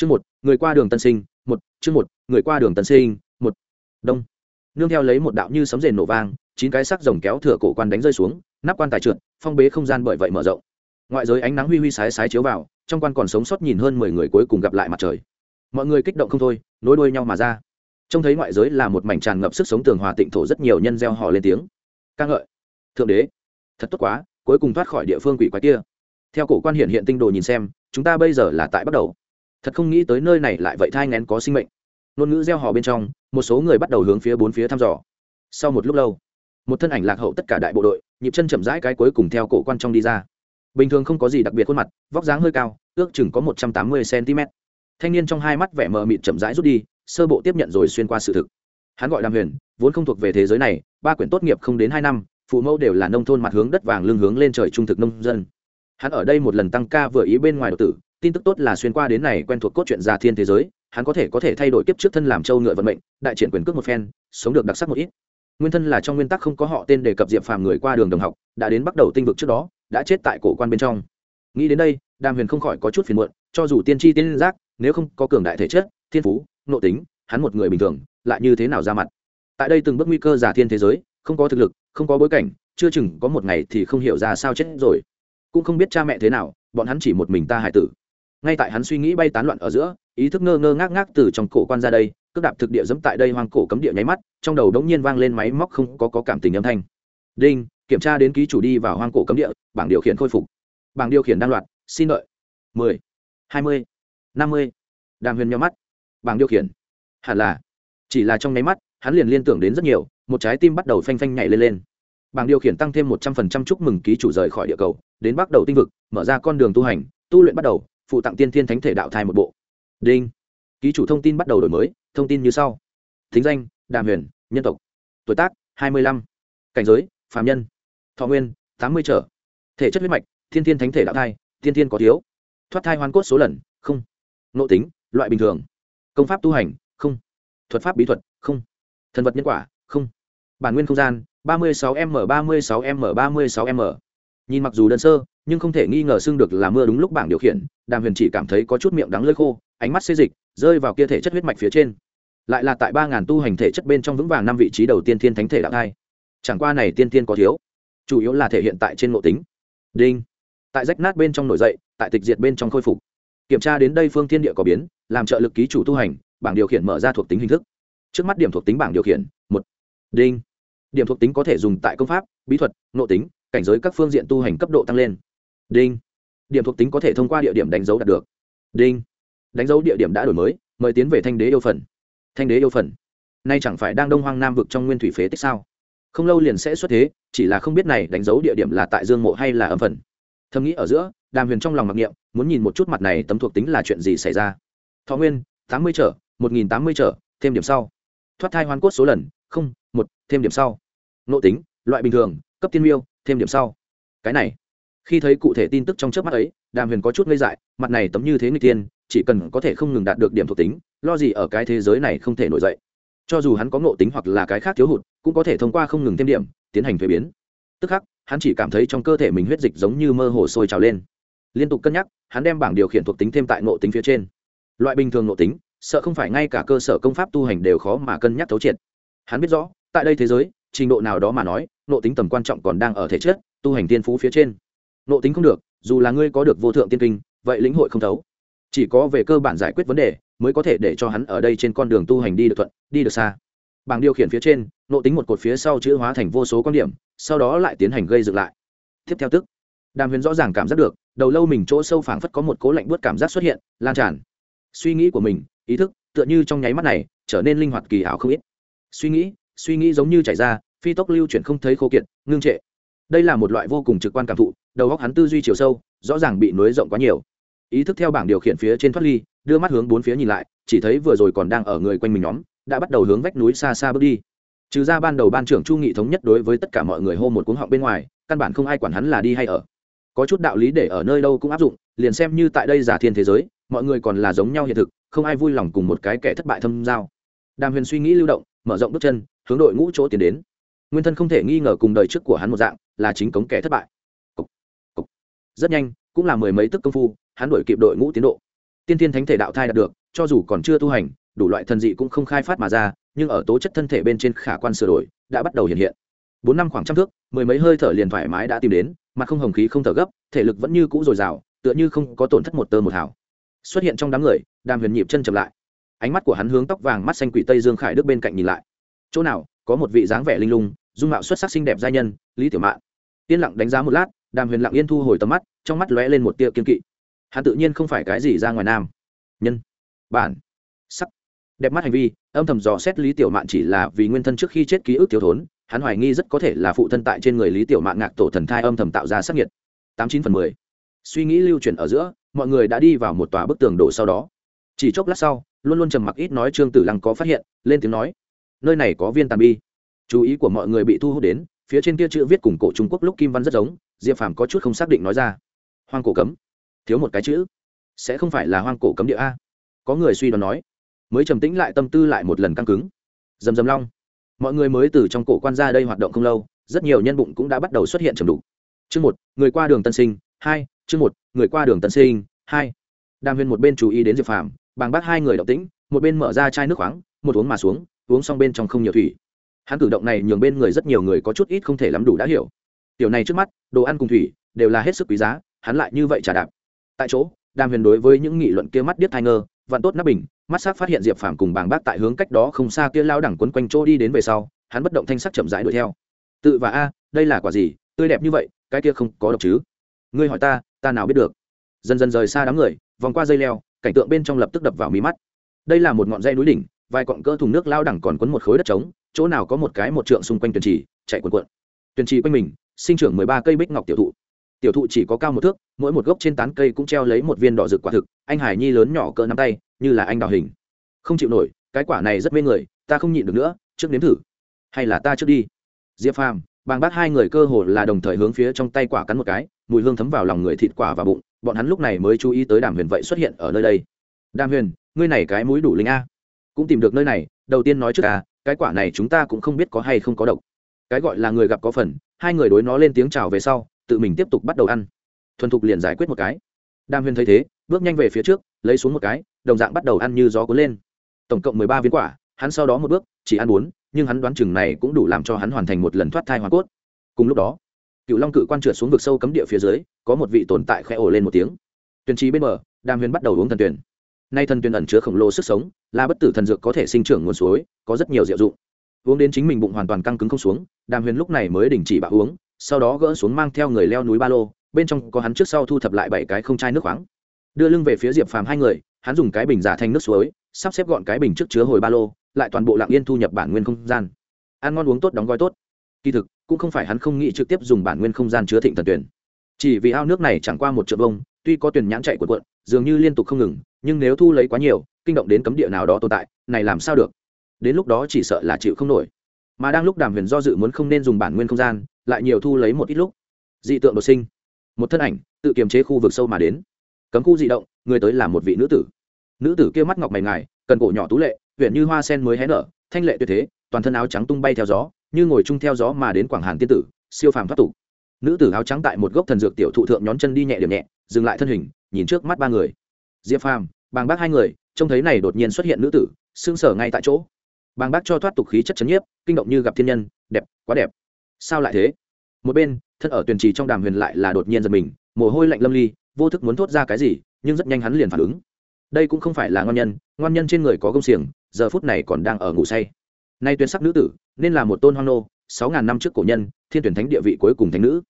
chương một, người qua đường tân sinh, một, chương một, người qua đường tân sinh, một. Đông. Nương theo lấy một đạo như sấm rền nổ vang, chín cái sắc rồng kéo thừa cổ quan đánh rơi xuống, nắp quan tài trượt, phong bế không gian bởi vậy mở rộng. Ngoại giới ánh nắng huy huy sái sái chiếu vào, trong quan còn sống sót nhìn hơn mười người cuối cùng gặp lại mặt trời. Mọi người kích động không thôi, nối đuôi nhau mà ra. Trông thấy ngoại giới là một mảnh tràn ngập sức sống tường hòa tịnh thổ rất nhiều nhân gieo họ lên tiếng. Ca ngợi. Thượng đế. Thật tốt quá, cuối cùng thoát khỏi địa phương quỷ quái kia. Theo cổ quan hiện hiện tinh đồ nhìn xem, chúng ta bây giờ là tại bắt đầu thật không nghĩ tới nơi này lại vậy thai ngén có sinh mệnh. Ngôn ngữ gieo họ bên trong, một số người bắt đầu hướng phía bốn phía thăm dò. Sau một lúc lâu, một thân ảnh lạc hậu tất cả đại bộ đội, nhịp chân chậm rãi cái cuối cùng theo cổ quan trong đi ra. Bình thường không có gì đặc biệt khuôn mặt, vóc dáng hơi cao, ước chừng có một trăm tám mươi cm thanh niên trong hai mắt vẻ mờ mịt chậm rãi rút đi, sơ bộ tiếp nhận rồi xuyên qua sự thực. Hắn gọi đàm huyền, vốn không thuộc về thế giới này, ba quyển tốt nghiệp không đến hai năm, phụ mẫu đều là nông thôn mặt hướng đất vàng lưng hướng lên trời trung thực nông dân. Hắn ở đây một lần tăng ca vừa ý bên ngoài độc tử tin tức tốt là xuyên qua đến này quen thuộc cốt truyện gia thiên thế giới, hắn có thể có thể thay đổi kiếp trước thân làm châu ngựa vận mệnh, đại triển quyền cước một phen, sống được đặc sắc một ít. Nguyên thân là trong nguyên tắc không có họ tên đề cập diệp phàm người qua đường đồng học, đã đến bắt đầu tinh vực trước đó, đã chết tại cổ quan bên trong. Nghĩ đến đây, đàm huyền không khỏi có chút phiền muộn, cho dù tiên tri tiên giác, nếu không có cường đại thể chất, thiên phú, nội tính, hắn một người bình thường, lại như thế nào ra mặt? Tại đây từng bước nguy cơ giả thiên thế giới, không có thực lực, không có bối cảnh, chưa chừng có một ngày thì không hiểu ra sao chết rồi. Cũng không biết cha mẹ thế nào, bọn hắn chỉ một mình ta hải tử ngay tại hắn suy nghĩ bay tán loạn ở giữa ý thức ngơ ngơ ngác ngác từ trong cổ quan ra đây cước đạp thực địa dẫm tại đây hoang cổ cấm địa nháy mắt trong đầu đống nhiên vang lên máy móc không có, có cảm tình âm thanh. Đinh kiểm tra đến ký chủ đi vào hoang cổ cấm địa bảng điều khiển khôi phục. Bảng điều khiển đang loạt xin lợi mười hai mươi năm mươi. Đàm huyền nhau mắt. Bảng điều khiển. Hẳn là. Chỉ là trong nháy mắt hắn liền liên tưởng đến rất nhiều một trái tim bắt đầu phanh phanh nhảy lên lên. Bảng điều khiển tăng thêm một trăm phần trăm chúc mừng ký chủ rời khỏi địa cầu đến bắt đầu tinh vực mở ra con đường tu hành tu luyện bắt đầu phụ tặng tiên thiên thánh thể đạo thai một bộ. Đinh. Ký chủ thông tin bắt đầu đổi mới, thông tin như sau. Thính danh, đàm huyền, nhân tộc. Tuổi tác, hai mươi lăm. Cảnh giới phạm nhân. Thọ nguyên, tám mươi trở. Thể chất huyết mạch, thiên thiên thánh thể đạo thai thiên thiên có thiếu. Thoát thai hoàn cốt số lần, không. Nộ tính, loại bình thường. Công pháp tu hành, không. Thuật pháp bí thuật, không. Thần vật nhân quả, không. Bản nguyên không gian, ba mươi sáu m ba mươi sáu m ba mươi sáu m nhìn mặc dù đơn sơ, nhưng không thể nghi ngờ xưng được là mưa đúng lúc bảng điều khiển, đàm huyền chỉ cảm thấy có chút miệng đắng lơi khô, ánh mắt xê dịch, rơi vào kia thể chất huyết mạch phía trên. Lại là tại ba ngàn tu hành thể chất bên trong vững vàng năm vị trí đầu tiên thiên thánh thể đạo thai. Chẳng qua này tiên tiên có thiếu, chủ yếu là thể hiện tại trên ngộ tính. Đinh. Tại rách nát bên trong nổi dậy, tại tịch diệt bên trong khôi phục. Kiểm tra đến đây phương thiên địa có biến, làm trợ lực ký chủ tu hành, bảng điều khiển mở ra thuộc tính hình thức. Trước mắt điểm thuộc tính bảng điều khiển, một. Đinh. Điểm thuộc tính có thể dùng tại công pháp, bí thuật nội tính cảnh giới các phương diện tu hành cấp độ tăng lên. Đinh. Điểm thuộc tính có thể thông qua địa điểm đánh dấu đạt được. Đinh. Đánh dấu địa điểm đã đổi mới, mời tiến về thanh đế yêu phần. Thanh đế yêu phần. Nay chẳng phải đang đông hoang nam vực trong nguyên thủy phế tích sao? Không lâu liền sẽ xuất thế, chỉ là không biết này đánh dấu địa điểm là tại dương mộ hay là âm phần. Thầm nghĩ ở giữa, đàm huyền trong lòng mặc niệm, muốn nhìn một chút mặt này tấm thuộc tính là chuyện gì xảy ra. Thọ nguyên, tám mươi trở, một nghìn tám mươi trở, thêm điểm sau. Thoát thai hoàn cốt số lần, không, một, thêm điểm sau. Nội tính, loại bình thường cấp tiên miêu, thêm điểm sau. Cái này, khi thấy cụ thể tin tức trong trước mắt ấy, đàm huyền có chút ngây dại, mặt này tấm như thế người tiên, chỉ cần có thể không ngừng đạt được điểm thuộc tính, lo gì ở cái thế giới này không thể nổi dậy. Cho dù hắn có ngộ tính hoặc là cái khác thiếu hụt, cũng có thể thông qua không ngừng thêm điểm, tiến hành thuế biến. Tức khắc, hắn chỉ cảm thấy trong cơ thể mình huyết dịch giống như mơ hồ sôi trào lên. Liên tục cân nhắc, hắn đem bảng điều khiển thuộc tính thêm tại ngộ tính phía trên. Loại bình thường ngộ tính, sợ không phải ngay cả cơ sở công pháp tu hành đều khó mà cân nhắc thấu triệt. Hắn biết rõ, tại đây thế giới, trình độ nào đó mà nói Nội tính tầm quan trọng còn đang ở thể chất, tu hành tiên phú phía trên. Nội tính không được, dù là ngươi có được vô thượng tiên kinh, vậy lĩnh hội không thấu. Chỉ có về cơ bản giải quyết vấn đề, mới có thể để cho hắn ở đây trên con đường tu hành đi được thuận, đi được xa. Bảng điều khiển phía trên, nộ tính một cột phía sau chữ hóa thành vô số quan điểm, sau đó lại tiến hành gây dựng lại. Tiếp theo tức, đàm huyền rõ ràng cảm giác được, đầu lâu mình chỗ sâu phảng phất có một cố lạnh buốt cảm giác xuất hiện, lan tràn. Suy nghĩ của mình, ý thức, tựa như trong nháy mắt này, trở nên linh hoạt kỳ ảo không ít. Suy nghĩ suy nghĩ giống như chảy ra phi tốc lưu chuyển không thấy khô kiệt, ngưng trệ. Đây là một loại vô cùng trực quan cảm thụ, đầu óc hắn tư duy chiều sâu, rõ ràng bị nối rộng quá nhiều. Ý thức theo bảng điều khiển phía trên thoát ly, đưa mắt hướng bốn phía nhìn lại, chỉ thấy vừa rồi còn đang ở người quanh mình nhóm, đã bắt đầu hướng vách núi xa xa bước đi. Trừ ra ban đầu ban trưởng chu nghị thống nhất đối với tất cả mọi người hô một cuống họng bên ngoài, căn bản không ai quản hắn là đi hay ở. Có chút đạo lý để ở nơi đâu cũng áp dụng, liền xem như tại đây giả thiên thế giới, mọi người còn là giống nhau hiện thực, không ai vui lòng cùng một cái kẻ thất bại thâm giao. Đàm huyền suy nghĩ lưu động, mở rộng bước chân, hướng đội ngũ chỗ tiến đến nguyên thân không thể nghi ngờ cùng đời trước của hắn một dạng, là chính cống kẻ thất bại. Rất nhanh, cũng là mười mấy tức công phu, hắn đổi kịp đội ngũ tiến độ. Tiên tiên thánh thể đạo thai đạt được, cho dù còn chưa tu hành, đủ loại thần dị cũng không khai phát mà ra, nhưng ở tố chất thân thể bên trên khả quan sửa đổi, đã bắt đầu hiện hiện. Bốn năm khoảng trăm thước, mười mấy hơi thở liền thoải mái đã tìm đến, mặt không hồng khí không thở gấp, thể lực vẫn như cũ dồi dào, tựa như không có tổn thất một tơ một hào. Xuất hiện trong đám người, đàm huyền nhịp chân chậm lại. Ánh mắt của hắn hướng tóc vàng mắt xanh quỷ tây dương khải đức bên cạnh nhìn lại. Chỗ nào? Có một vị dáng vẻ linh lung, dung mạo xuất sắc xinh đẹp giai nhân, lý tiểu mạn. Yên lặng đánh giá một lát, đàm huyền lặng yên thu hồi tầm mắt, trong mắt lóe lên một tia kiên kỵ. Hắn tự nhiên không phải cái gì ra ngoài nam. Nhân. Bản. Sắc. Đẹp mắt hành vi, âm thầm dò xét lý tiểu mạn chỉ là vì nguyên thân trước khi chết ký ức thiếu thốn, hắn hoài nghi rất có thể là phụ thân tại trên người lý tiểu mạn ngạc tổ thần thai âm thầm tạo ra sắc nhiệt. Tám chín phần mười. Suy nghĩ lưu chuyển ở giữa, mọi người đã đi vào một tòa bức tường đổ sau đó. Chỉ chốc lát sau, luôn luôn trầm mặc ít nói trương tử lăng có phát hiện, lên tiếng nói nơi này có viên tàn bi. Chú ý của mọi người bị thu hút đến, phía trên kia chữ viết cùng cổ trung quốc lúc kim văn rất giống, diệp phàm có chút không xác định nói ra. Hoang cổ cấm. Thiếu một cái chữ. Sẽ không phải là hoang cổ cấm địa a. Có người suy đoán nói. Mới trầm tĩnh lại tâm tư lại một lần căng cứng. Dầm dầm long. Mọi người mới từ trong cổ quan ra đây hoạt động không lâu, rất nhiều nhân bụng cũng đã bắt đầu xuất hiện trầm đủ chương một, người qua đường tân sinh. Hai, chương một, người qua đường tân sinh. Hai. Đàm huyền một bên chú ý đến diệp phàm bằng bác hai người động tĩnh, một bên mở ra chai nước khoáng, một uống mà xuống uống xong bên trong không nhiều thủy. Hắn cử động này nhường bên người rất nhiều người có chút ít không thể lắm đủ đã hiểu. Tiểu này trước mắt, đồ ăn cùng thủy đều là hết sức quý giá, hắn lại như vậy trả đạp. Tại chỗ, đàm huyền đối với những nghị luận kia mắt điếc thai ngơ, vạn tốt nắp bình, mắt s phát hiện diệp phàm cùng bàng bác tại hướng cách đó không xa kia lao đẳng quấn quanh chỗ đi đến về sau, hắn bất động thanh sắc chậm rãi đuổi theo. Tự và a, đây là quả gì, tươi đẹp như vậy, cái kia không có độc chứ. Ngươi hỏi ta ta nào biết được? Dần dần rời xa đám người, vòng qua dây leo, cảnh tượng bên trong lập tức đập vào mí mắt. Đây là một ngọn dây núi đỉnh vài cọng cỡ thùng nước lao đẳng còn quấn một khối đất trống, chỗ nào có một cái một trượng xung quanh tuyền trì, chạy quần quận tuyền trì quanh mình, sinh trưởng mười ba cây bích ngọc tiểu thụ. Tiểu thụ chỉ có cao một thước, mỗi một gốc trên tán cây cũng treo lấy một viên đỏ rực quả thực, anh hải nhi lớn nhỏ cỡ nắm tay, như là anh đào hình. Không chịu nổi, cái quả này rất mê người, ta không nhịn được nữa, trước nếm thử. Hay là ta trước đi. Diệp phàm, bàng bác hai người cơ hồ là đồng thời hướng phía trong tay quả cắn một cái, mùi hương thấm vào lòng người thịt quả và bụng, bọn hắn lúc này mới chú ý tới đàm huyền vậy xuất hiện ở nơi đây. Đàm huyền, ngươi này cái mũi đủ linh a cũng tìm được nơi này, đầu tiên nói trước à cái quả này chúng ta cũng không biết có hay không có độc. Cái gọi là người gặp có phần, hai người đối nó lên tiếng chào về sau, tự mình tiếp tục bắt đầu ăn. Thuần thục liền giải quyết một cái. Đam huyền thấy thế, bước nhanh về phía trước, lấy xuống một cái, đồng dạng bắt đầu ăn như gió cuốn lên. Tổng cộng mười ba viên quả, hắn sau đó một bước, chỉ ăn bốn, nhưng hắn đoán chừng này cũng đủ làm cho hắn hoàn thành một lần thoát thai hoàn cốt. Cùng lúc đó cựu long cự quan trượt xuống vực sâu cấm địa phía dưới, có một vị tồn tại khẽ ổ lên một tiếng. Tuyền trí bên bờ đam huyền bắt đầu uống thần tuyển. Nay thần tuyển ẩn chứa khổng lồ sức sống là bất tử thần dược có thể sinh trưởng nguồn suối có rất nhiều diệu dụng. Uống đến chính mình bụng hoàn toàn căng cứng không xuống đàm huyền lúc này mới đình chỉ bạo uống sau đó gỡ xuống mang theo người leo núi ba lô bên trong có hắn trước sau thu thập lại bảy cái không chai nước khoáng. Đưa lưng về phía diệp phàm hai người hắn dùng cái bình giả thành nước suối sắp xếp gọn cái bình trước chứa hồi ba lô lại toàn bộ lạng yên thu nhập bản nguyên không gian. Ăn ngon uống tốt đóng gói tốt. Kỳ thực cũng không phải hắn không nghĩ trực tiếp dùng bản nguyên không gian chứa thịnh thần tuyển. Chỉ vì ao nước này chẳng qua một trượng bông tuy có tuyển nhãn chạy cuộn cuộn, dường như liên tục không ngừng nhưng nếu thu lấy quá nhiều, kinh động đến cấm địa nào đó tồn tại, này làm sao được? Đến lúc đó chỉ sợ là chịu không nổi. Mà đang lúc đàm huyền do dự muốn không nên dùng bản nguyên không gian, lại nhiều thu lấy một ít lúc. Dị tượng đột sinh. Một thân ảnh, tự kiềm chế khu vực sâu mà đến. Cấm khu dị động, người tới là một vị nữ tử. Nữ tử kia mắt ngọc mày ngài, cần cổ nhỏ tú lệ huyện như hoa sen mới hé nở, thanh lệ tuyệt thế, toàn thân áo trắng tung bay theo gió, như ngồi chung theo gió mà đến quảng hàn tiên tử, siêu phàm thoát tục. Nữ tử áo trắng tại một gốc thần dược tiểu thụ thượng nhón chân đi nhẹ điểm nhẹ, dừng lại thân hình, nhìn trước mắt ba người. Diệp phàm bàng bác hai người, trông thấy này đột nhiên xuất hiện nữ tử xương sở ngay tại chỗ. Bàng bác cho thoát tục khí chất chấn nhiếp, kinh động như gặp thiên nhân, đẹp, quá đẹp. Sao lại thế? Một bên, thân ở tuyển trì trong đàm huyền lại là đột nhiên giật mình, mồ hôi lạnh lâm ly, vô thức muốn thốt ra cái gì, nhưng rất nhanh hắn liền phản ứng. Đây cũng không phải là ngon nhân ngon nhân trên người có công xiềng, giờ phút này còn đang ở ngủ say. Nay tuyển sắc nữ tử, nên là một tôn hoang nô, sáu ngàn năm trước cổ nhân, thiên tuyển thánh địa vị cuối cùng thánh nữ.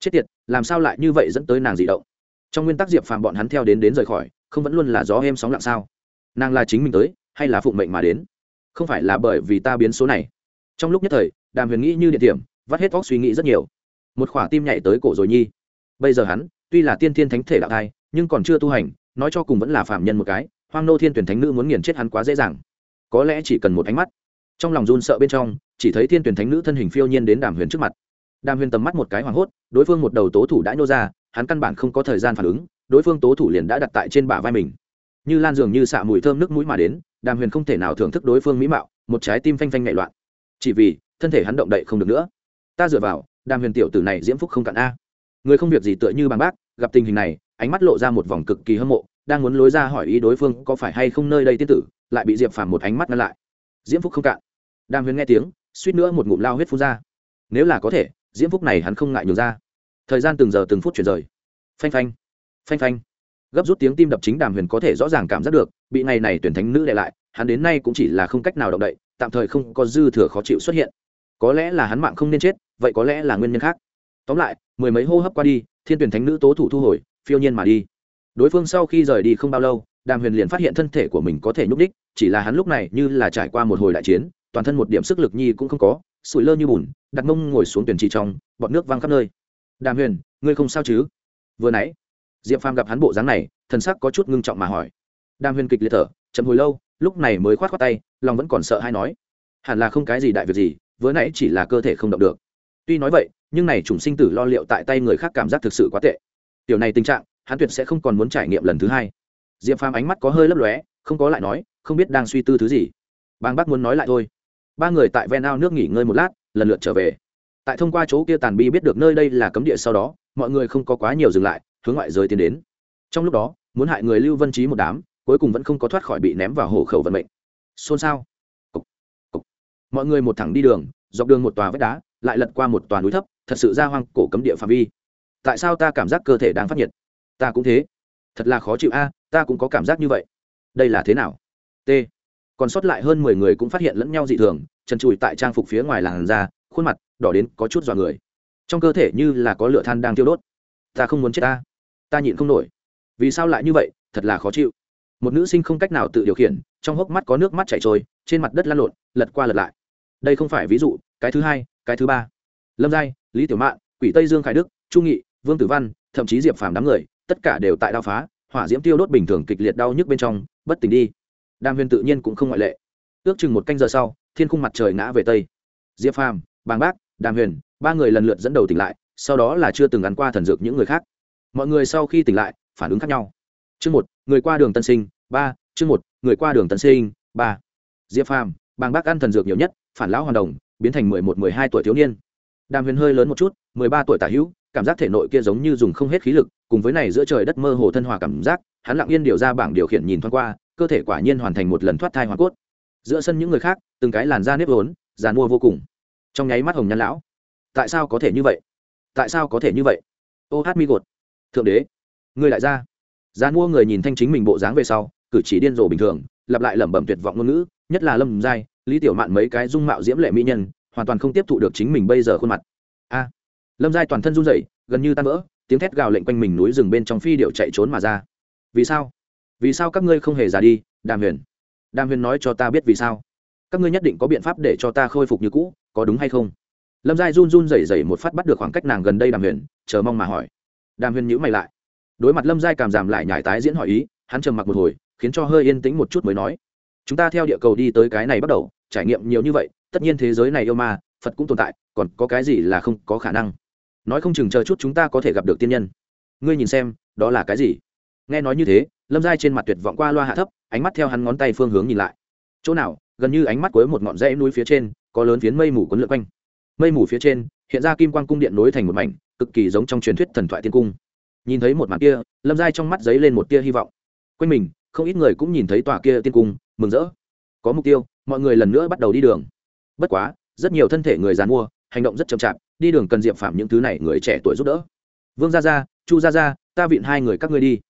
Chết tiệt, làm sao lại như vậy dẫn tới nàng dị động? Trong nguyên tắc diệp phàm bọn hắn theo đến đến rời khỏi không vẫn luôn là gió êm sóng lặng sao? Nàng là chính mình tới, hay là phụng mệnh mà đến? Không phải là bởi vì ta biến số này. Trong lúc nhất thời, đàm huyền nghĩ như địa điểm, vắt hết óc suy nghĩ rất nhiều. Một khỏa tim nhảy tới cổ rồi nhi. Bây giờ hắn, tuy là tiên thiên thánh thể đạo thai, nhưng còn chưa tu hành, nói cho cùng vẫn là phạm nhân một cái, hoang nô thiên tuyển thánh nữ muốn nghiền chết hắn quá dễ dàng. Có lẽ chỉ cần một ánh mắt, trong lòng run sợ bên trong, chỉ thấy thiên tuyển thánh nữ thân hình phiêu nhiên đến đàm huyền trước mặt. Đàm huyền tầm mắt một cái hoảng hốt, đối phương một đầu tố thủ đã nhô ra, hắn căn bản không có thời gian phản ứng đối phương tố thủ liền đã đặt tại trên bả vai mình. Như lan dường như xạ mùi thơm nước mũi mà đến, đàm huyền không thể nào thưởng thức đối phương mỹ mạo, một trái tim phanh phanh nhẹ loạn. Chỉ vì, thân thể hắn động đậy không được nữa. Ta dựa vào, đàm huyền tiểu tử này diễm phúc không cạn a. Người không việc gì tựa như bằng bác, gặp tình hình này, ánh mắt lộ ra một vòng cực kỳ hâm mộ, đang muốn lối ra hỏi ý đối phương có phải hay không nơi đây tiên tử, lại bị diệp phàm một ánh mắt ngăn lại. Diễm phúc không cạn. Đàm huyền nghe tiếng, suýt nữa một ngụm lao huyết phun ra. Nếu là có thể, diễm phúc này hắn không ngại nhường ra. Thời gian từng giờ từng phút chuyển rời. Phanh phanh phanh phanh. Gấp rút tiếng tim đập chính đàm huyền có thể rõ ràng cảm giác được, bị ngày này tuyển thánh nữ để lại, hắn đến nay cũng chỉ là không cách nào động đậy, tạm thời không có dư thừa khó chịu xuất hiện. Có lẽ là hắn mạng không nên chết, vậy có lẽ là nguyên nhân khác. Tóm lại, mười mấy hô hấp qua đi, thiên tuyển thánh nữ tố thủ thu hồi, phiêu nhiên mà đi. Đối phương sau khi rời đi không bao lâu, đàm huyền liền phát hiện thân thể của mình có thể nhúc đích chỉ là hắn lúc này như là trải qua một hồi đại chiến, toàn thân một điểm sức lực nhi cũng không có, sủi lơ như bùn, đặt mông ngồi xuống tuyển trì trong, bọt nước văng khắp nơi. Đàm huyền, ngươi không sao chứ? Vừa nãy diệp phàm gặp hắn bộ dáng này, thần sắc có chút ngưng trọng mà hỏi. Đàm huyền kịch liệt thở, chậm hồi lâu, lúc này mới khoát khoát tay, lòng vẫn còn sợ hay nói. Hẳn là không cái gì đại việc gì, vừa nãy chỉ là cơ thể không động được. Tuy nói vậy, nhưng này chủng sinh tử lo liệu tại tay người khác cảm giác thực sự quá tệ. Tiểu này tình trạng, hắn tuyệt sẽ không còn muốn trải nghiệm lần thứ hai. Diệp phàm ánh mắt có hơi lấp lóe, không có lại nói, không biết đang suy tư thứ gì. Bang bác muốn nói lại thôi. Ba người tại ven ao nước nghỉ ngơi một lát, lần lượt trở về. Tại thông qua chỗ kia tàn bi biết được nơi đây là cấm địa sau đó, mọi người không có quá nhiều dừng lại hướng ngoại giới tiến đến. Trong lúc đó, muốn hại người lưu vân trí một đám, cuối cùng vẫn không có thoát khỏi bị ném vào hổ khẩu vận mệnh. Xôn xao. Cục. Cục. mọi người một thẳng đi đường, dọc đường một tòa vách đá, lại lật qua một tòa núi thấp, thật sự ra hoang, cổ cấm địa phạm vi. Tại sao ta cảm giác cơ thể đang phát nhiệt? Ta cũng thế. Thật là khó chịu a, ta cũng có cảm giác như vậy. Đây là thế nào? T. Còn sót lại hơn mười người cũng phát hiện lẫn nhau dị thường, trần trụi tại trang phục phía ngoài làn da, khuôn mặt đỏ đến có chút dọa người. Trong cơ thể như là có lửa than đang tiêu đốt. Ta không muốn chết ta ta nhịn không nổi. Vì sao lại như vậy? Thật là khó chịu. Một nữ sinh không cách nào tự điều khiển, trong hốc mắt có nước mắt chảy trôi, trên mặt đất lăn lộn, lật qua lật lại. Đây không phải ví dụ, cái thứ hai, cái thứ ba. Lâm giai, lý tiểu mạn, quỷ tây dương khải đức trung nghị, vương tử văn, thậm chí diệp phàm đám người, tất cả đều tại đao phá, hỏa diễm tiêu đốt bình thường kịch liệt đau nhức bên trong, bất tỉnh đi. Đam huyền tự nhiên cũng không ngoại lệ. Ước chừng một canh giờ sau, thiên khung mặt trời ngã về tây. Diệp phàm, bàng bác, đàm huyền, ba người lần lượt dẫn đầu tỉnh lại, sau đó là chưa từng gắn qua thần dược những người khác mọi người sau khi tỉnh lại, phản ứng khác nhau. Chương một, người qua đường tân sinh. Ba, chương một, người qua đường tân sinh. Ba, diệp phàm, bàng bác ăn thần dược nhiều nhất, phản lão hoàn đồng, biến thành mười một, mười hai tuổi thiếu niên. Đàm huyền hơi lớn một chút, mười ba tuổi tả hữu, cảm giác thể nội kia giống như dùng không hết khí lực, cùng với này giữa trời đất mơ hồ thân hòa cảm giác, hắn lặng yên điều ra bảng điều khiển nhìn thoáng qua, cơ thể quả nhiên hoàn thành một lần thoát thai hoàn cốt. Giữa sân những người khác, từng cái làn da nếp vốn dàn mua vô cùng. Trong nháy mắt hồng nhăn lão. Tại sao có thể như vậy? Tại sao có thể như vậy? Ô hát mi gột thượng đế. Người lại ra giàn mua người nhìn thanh chính mình bộ dáng về sau, cử chỉ điên rồ bình thường, lặp lại lẩm bẩm tuyệt vọng ngôn ngữ, nhất là lâm giai, lý tiểu mạn mấy cái dung mạo diễm lệ mỹ nhân, hoàn toàn không tiếp thụ được chính mình bây giờ khuôn mặt. A. Lâm giai toàn thân run rẩy, gần như tan vỡ, tiếng thét gào lệnh quanh mình núi rừng bên trong phi điệu chạy trốn mà ra. Vì sao? Vì sao các ngươi không hề già đi, đàm huyền? Đàm huyền nói cho ta biết vì sao. Các ngươi nhất định có biện pháp để cho ta khôi phục như cũ, có đúng hay không? Lâm giai run run rẩy rẩy một phát bắt được khoảng cách nàng gần đây đàm huyền, chờ mong mà hỏi đàm huyền nhữ mày lại. Đối mặt lâm giai cảm giảm lại nhải tái diễn hỏi ý, hắn trầm mặc một hồi, khiến cho hơi yên tĩnh một chút mới nói. Chúng ta theo địa cầu đi tới cái này bắt đầu, trải nghiệm nhiều như vậy, tất nhiên thế giới này yêu ma, phật cũng tồn tại, còn có cái gì là không có khả năng? Nói không chừng chờ chút chúng ta có thể gặp được tiên nhân. Ngươi nhìn xem, đó là cái gì? Nghe nói như thế, lâm giai trên mặt tuyệt vọng qua loa hạ thấp, ánh mắt theo hắn ngón tay phương hướng nhìn lại. Chỗ nào, gần như ánh mắt cuối một ngọn dãy núi phía trên, có lớn phiến mây mù quấn lượn quanh. Mây mù phía trên, hiện ra kim quang cung điện nối thành một mảnh cực kỳ giống trong truyền thuyết thần thoại tiên cung. Nhìn thấy một màn kia, lâm giai trong mắt giấy lên một tia hy vọng. Quanh mình, không ít người cũng nhìn thấy tòa kia tiên cung, mừng rỡ. Có mục tiêu, mọi người lần nữa bắt đầu đi đường. Bất quá, rất nhiều thân thể người dàn mua, hành động rất chậm chạp, đi đường cần diệp phạm những thứ này người trẻ tuổi giúp đỡ. Vương gia gia, chu gia gia, ta vịn hai người các ngươi đi.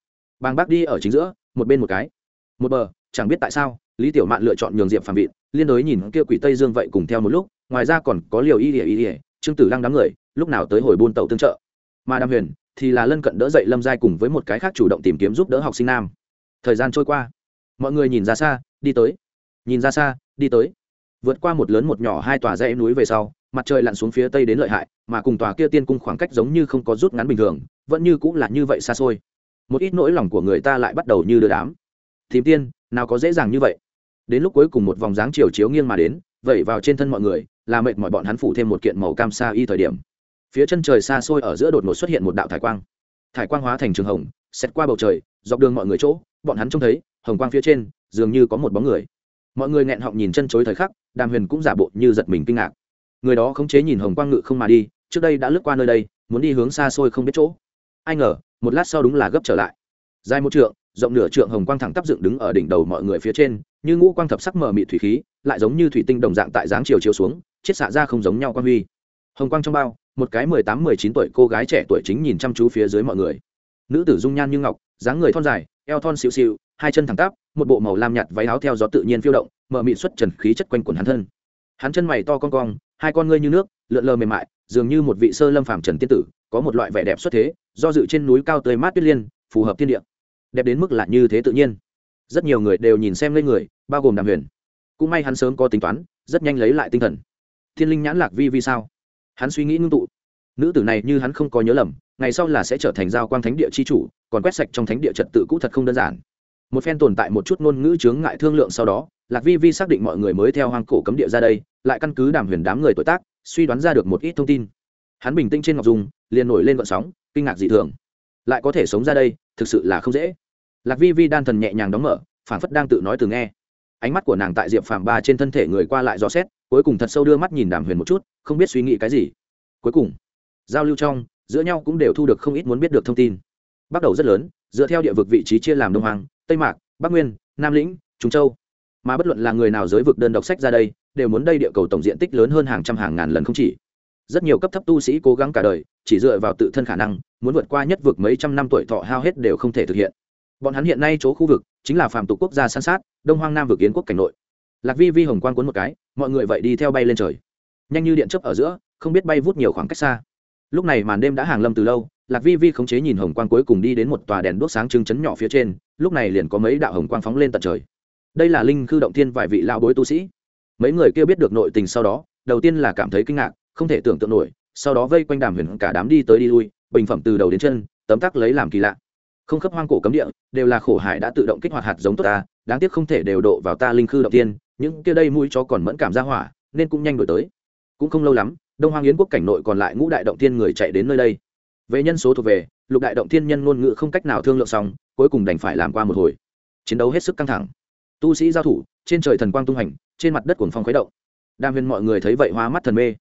Bàng bác đi ở chính giữa, một bên một cái. Một bờ, chẳng biết tại sao, lý tiểu mạn lựa chọn nhường diệp phạm vịn, liên đối nhìn kia quỷ tây dương vậy cùng theo một lúc, ngoài ra còn có liều y ỉa y ỉa trương tử lăng đám người, lúc nào tới hồi buôn tàu tương trợ. Mà đàm huyền thì là lân cận đỡ dậy lâm giai cùng với một cái khác chủ động tìm kiếm giúp đỡ học sinh nam. Thời gian trôi qua, mọi người nhìn ra xa, đi tới. Nhìn ra xa, đi tới. Vượt qua một lớn một nhỏ hai tòa dãy núi về sau, mặt trời lặn xuống phía tây đến lợi hại, mà cùng tòa kia tiên cung khoảng cách giống như không có rút ngắn bình thường, vẫn như cũng là như vậy xa xôi. Một ít nỗi lòng của người ta lại bắt đầu như đưa đám. Tìm tiên, nào có dễ dàng như vậy. Đến lúc cuối cùng một vòng dáng chiều chiếu nghiêng mà đến, vẩy vào trên thân mọi người là mệt mỏi bọn hắn phủ thêm một kiện màu cam sa y thời điểm. Phía chân trời xa xôi ở giữa đột ngột xuất hiện một đạo thải quang. Thải quang hóa thành trường hồng xét qua bầu trời, dọc đường mọi người chỗ, bọn hắn trông thấy, hồng quang phía trên, dường như có một bóng người. Mọi người nghẹn họng nhìn chân chối thời khắc, đàm huyền cũng giả bộ như giật mình kinh ngạc. Người đó khống chế nhìn hồng quang ngự không mà đi, trước đây đã lướt qua nơi đây, muốn đi hướng xa xôi không biết chỗ. Ai ngờ, một lát sau đúng là gấp trở lại. Dài một trượng, rộng nửa trượng hồng quang thẳng tắp dựng đứng ở đỉnh đầu mọi người phía trên, như ngũ quang thập sắc mờ mị thủy khí, lại giống như thủy tinh đồng dạng tại dáng chiều chiếu xuống chiết xạ ra không giống nhau quan huy. Hồng quang trong bao, một cái mười tám, mười chín tuổi cô gái trẻ tuổi chính nhìn chăm chú phía dưới mọi người. Nữ tử dung nhan như ngọc, dáng người thon dài, eo thon xịu xịu, hai chân thẳng tắp, một bộ màu lam nhạt váy áo theo gió tự nhiên phiêu động, mở mị xuất trần khí chất quanh quần hắn thân. Hắn chân mày to con cong, hai con ngươi như nước, lượn lờ mềm mại, dường như một vị sơ lâm phàm trần tiên tử, có một loại vẻ đẹp xuất thế, do dự trên núi cao tươi mát tuyết liên, phù hợp thiên địa. Đẹp đến mức lạ như thế tự nhiên. Rất nhiều người đều nhìn xem lên người, bao gồm đàm huyền. Cũng may hắn sớm có tính toán, rất nhanh lấy lại tinh thần thiên linh nhãn lạc vi Vi sao? Hắn suy nghĩ ngưng tụ. Nữ tử này như hắn không có nhớ lầm, ngày sau là sẽ trở thành giao quang thánh địa c h i chủ, còn quét sạch trong thánh địa trật tự cũ thật không đơn giản. Một phen tồn tại một chút ngôn ngữ chướng ngại thương lượng sau đó, lạc vi vi xác định mọi người mới theo hoang cổ cấm địa ra đây, lại căn cứ đàm huyền đám người tuổi tác, suy đoán ra được một ít thông tin. Hắn bình tĩnh trên ngọc dung, liền nổi lên vận sóng, kinh ngạc dị thường. Lại có thể sống ra đây, thực sự là không dễ. Lạc vi vi đan thần nhẹ nhàng đóng mở phản phất đang tự nói từ nghe ánh mắt của nàng tại diệp phàm ba trên thân thể người qua lại dò xét, cuối cùng thật sâu đưa mắt nhìn đàm huyền một chút, không biết suy nghĩ cái gì. Cuối cùng, giao lưu trong, giữa nhau cũng đều thu được không ít muốn biết được thông tin. Bắt đầu rất lớn, dựa theo địa vực vị trí chia làm đông hoàng tây mạc, bắc nguyên, nam lĩnh, trung châu. Mà bất luận là người nào giới vực đơn độc sách ra đây, đều muốn đây địa cầu tổng diện tích lớn hơn hàng trăm hàng ngàn lần không chỉ. Rất nhiều cấp thấp tu sĩ cố gắng cả đời, chỉ dựa vào tự thân khả năng, muốn vượt qua nhất vực mấy trăm năm tuổi thọ hao hết đều không thể thực hiện. Bọn hắn hiện nay chỗ khu vực chính là phàm tục quốc gia san sát, đông hoang nam vực kiến quốc cảnh nội. Lạc vi vi hồng quan cuốn một cái, mọi người vậy đi theo bay lên trời. Nhanh như điện chấp ở giữa, không biết bay vút nhiều khoảng cách xa. Lúc này màn đêm đã hàng lâm từ lâu, lạc vi vi khống chế nhìn hồng quang cuối cùng đi đến một tòa đèn đuốc sáng trưng chấn nhỏ phía trên, lúc này liền có mấy đạo hồng quang phóng lên tận trời. Đây là linh khư động thiên vài vị lão bối tu sĩ. Mấy người kia biết được nội tình sau đó, đầu tiên là cảm thấy kinh ngạc, không thể tưởng tượng nổi, sau đó vây quanh đàm huyền cả đám đi tới đi lui, bình phẩm từ đầu đến chân, tấm tắc lấy làm kỳ lạ không khớp hoang cổ cấm địa, đều là khổ hải đã tự động kích hoạt hạt giống tốt ta, đáng tiếc không thể đều độ vào ta linh khư động tiên, những kia đây mũi chó còn mẫn cảm ra hỏa, nên cũng nhanh đổi tới. Cũng không lâu lắm, đông hoang yến quốc cảnh nội còn lại ngũ đại động tiên người chạy đến nơi đây. Về nhân số thuộc về, lục đại động tiên nhân ngôn ngữ không cách nào thương lượng xong, cuối cùng đành phải làm qua một hồi. Chiến đấu hết sức căng thẳng. Tu sĩ giao thủ, trên trời thần quang tung hành, trên mặt đất cuồng phong khuấy động. Đam huyền mọi người thấy vậy hoa mắt thần mê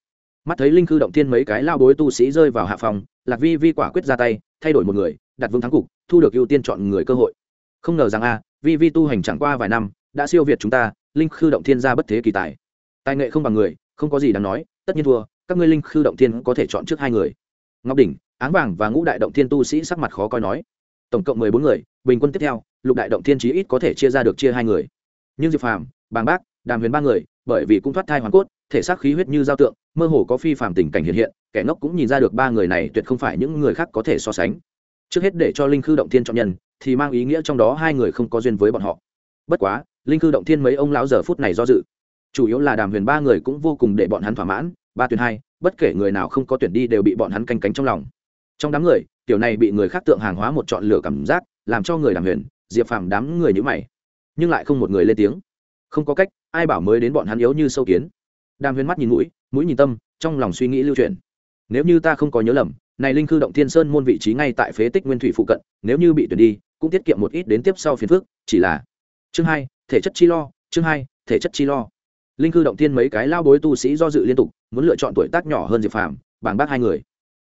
mắt thấy linh khư động thiên mấy cái lao bối tu sĩ rơi vào hạ phòng, lạc vi vi quả quyết ra tay, thay đổi một người, đặt vương thắng cục, thu được ưu tiên chọn người cơ hội. Không ngờ rằng a, vi vi tu hành chẳng qua vài năm, đã siêu việt chúng ta, linh khư động thiên ra bất thế kỳ tài. Tài nghệ không bằng người, không có gì đáng nói, tất nhiên thua, các ngươi linh khư động thiên có thể chọn trước hai người. Ngọc đỉnh, áng vàng và ngũ đại động thiên tu sĩ sắc mặt khó coi nói. Tổng cộng mười bốn người, bình quân tiếp theo, lục đại động thiên chí ít có thể chia ra được chia hai người. Nhưng diệp phàm, bàng bác, đàm huyền ba người, bởi vì cũng thoát thai hoàn cốt thể xác khí huyết như giao tượng, mơ hồ có phi phàm tình cảnh hiện hiện, kẻ ngốc cũng nhìn ra được ba người này tuyệt không phải những người khác có thể so sánh. Trước hết để cho linh khư động thiên chọn nhân, thì mang ý nghĩa trong đó hai người không có duyên với bọn họ. Bất quá, linh khư động thiên mấy ông lão giờ phút này do dự. Chủ yếu là đàm huyền ba người cũng vô cùng để bọn hắn thỏa mãn, ba tuyển hai, bất kể người nào không có tuyển đi đều bị bọn hắn canh cánh trong lòng. Trong đám người, tiểu này bị người khác tượng hàng hóa một chọn lựa cảm giác, làm cho người đàm huyền, diệp phàm đám người như mày, nhưng lại không một người lên tiếng. Không có cách, ai bảo mới đến bọn hắn yếu như sâu kiến đàm huyền mắt nhìn mũi mũi nhìn tâm, trong lòng suy nghĩ lưu truyền nếu như ta không có nhớ lầm, này linh cư động thiên sơn môn vị trí ngay tại phế tích nguyên thủy phụ cận, nếu như bị tuyển đi, cũng tiết kiệm một ít đến tiếp sau phiền phức. chỉ là chương hai, thể chất chi lo, chương hai, thể chất chi lo. Linh cư động thiên mấy cái lao bối tu sĩ do dự liên tục, muốn lựa chọn tuổi tác nhỏ hơn diệp phàm, bảng bác hai người.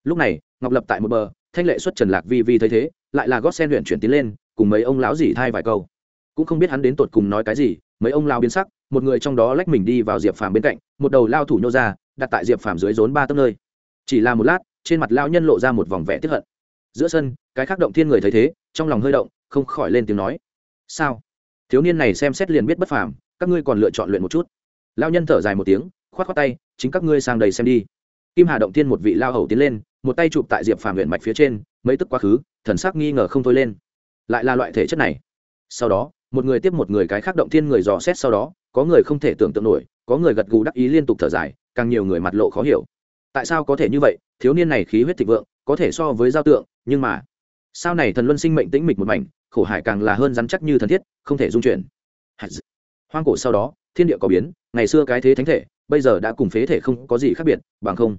Lúc này, ngọc lập tại một bờ, thanh lệ xuất trần lạc vi vi thấy thế, lại là gót sen luyện chuyển tiến lên, cùng mấy ông lão gì thay vài câu. Cũng không biết hắn đến tột cùng nói cái gì, mấy ông lao biến sắc một người trong đó lách mình đi vào diệp phàm bên cạnh, một đầu lao thủ nhô ra, đặt tại diệp phàm dưới rốn ba tấc nơi. Chỉ là một lát, trên mặt lao nhân lộ ra một vòng vẽ tiếp hận. Giữa sân, cái khác động thiên người thấy thế, trong lòng hơi động, không khỏi lên tiếng nói, sao? Thiếu niên này xem xét liền biết bất phàm, các ngươi còn lựa chọn luyện một chút. Lao nhân thở dài một tiếng, khoát khoát tay, chính các ngươi sang đầy xem đi. Kim hà động thiên một vị lao hầu tiến lên, một tay chụp tại diệp phàm luyện mạch phía trên, mấy tức quá khứ, thần sắc nghi ngờ không thôi lên. Lại là loại thể chất này. Sau đó, một người tiếp một người cái khác động thiên người dò xét sau đó có người không thể tưởng tượng nổi, có người gật gù đắc ý liên tục thở dài, càng nhiều người mặt lộ khó hiểu. Tại sao có thể như vậy? Thiếu niên này khí huyết thịnh vượng, có thể so với giao tượng, nhưng mà, sao này thần luân sinh mệnh tĩnh mịch một mảnh, khổ hải càng là hơn rắn chắc như thần thiết, không thể dung chuyển. Hoang cổ sau đó, thiên địa có biến, ngày xưa cái thế thánh thể, bây giờ đã cùng phế thể không có gì khác biệt, bằng không.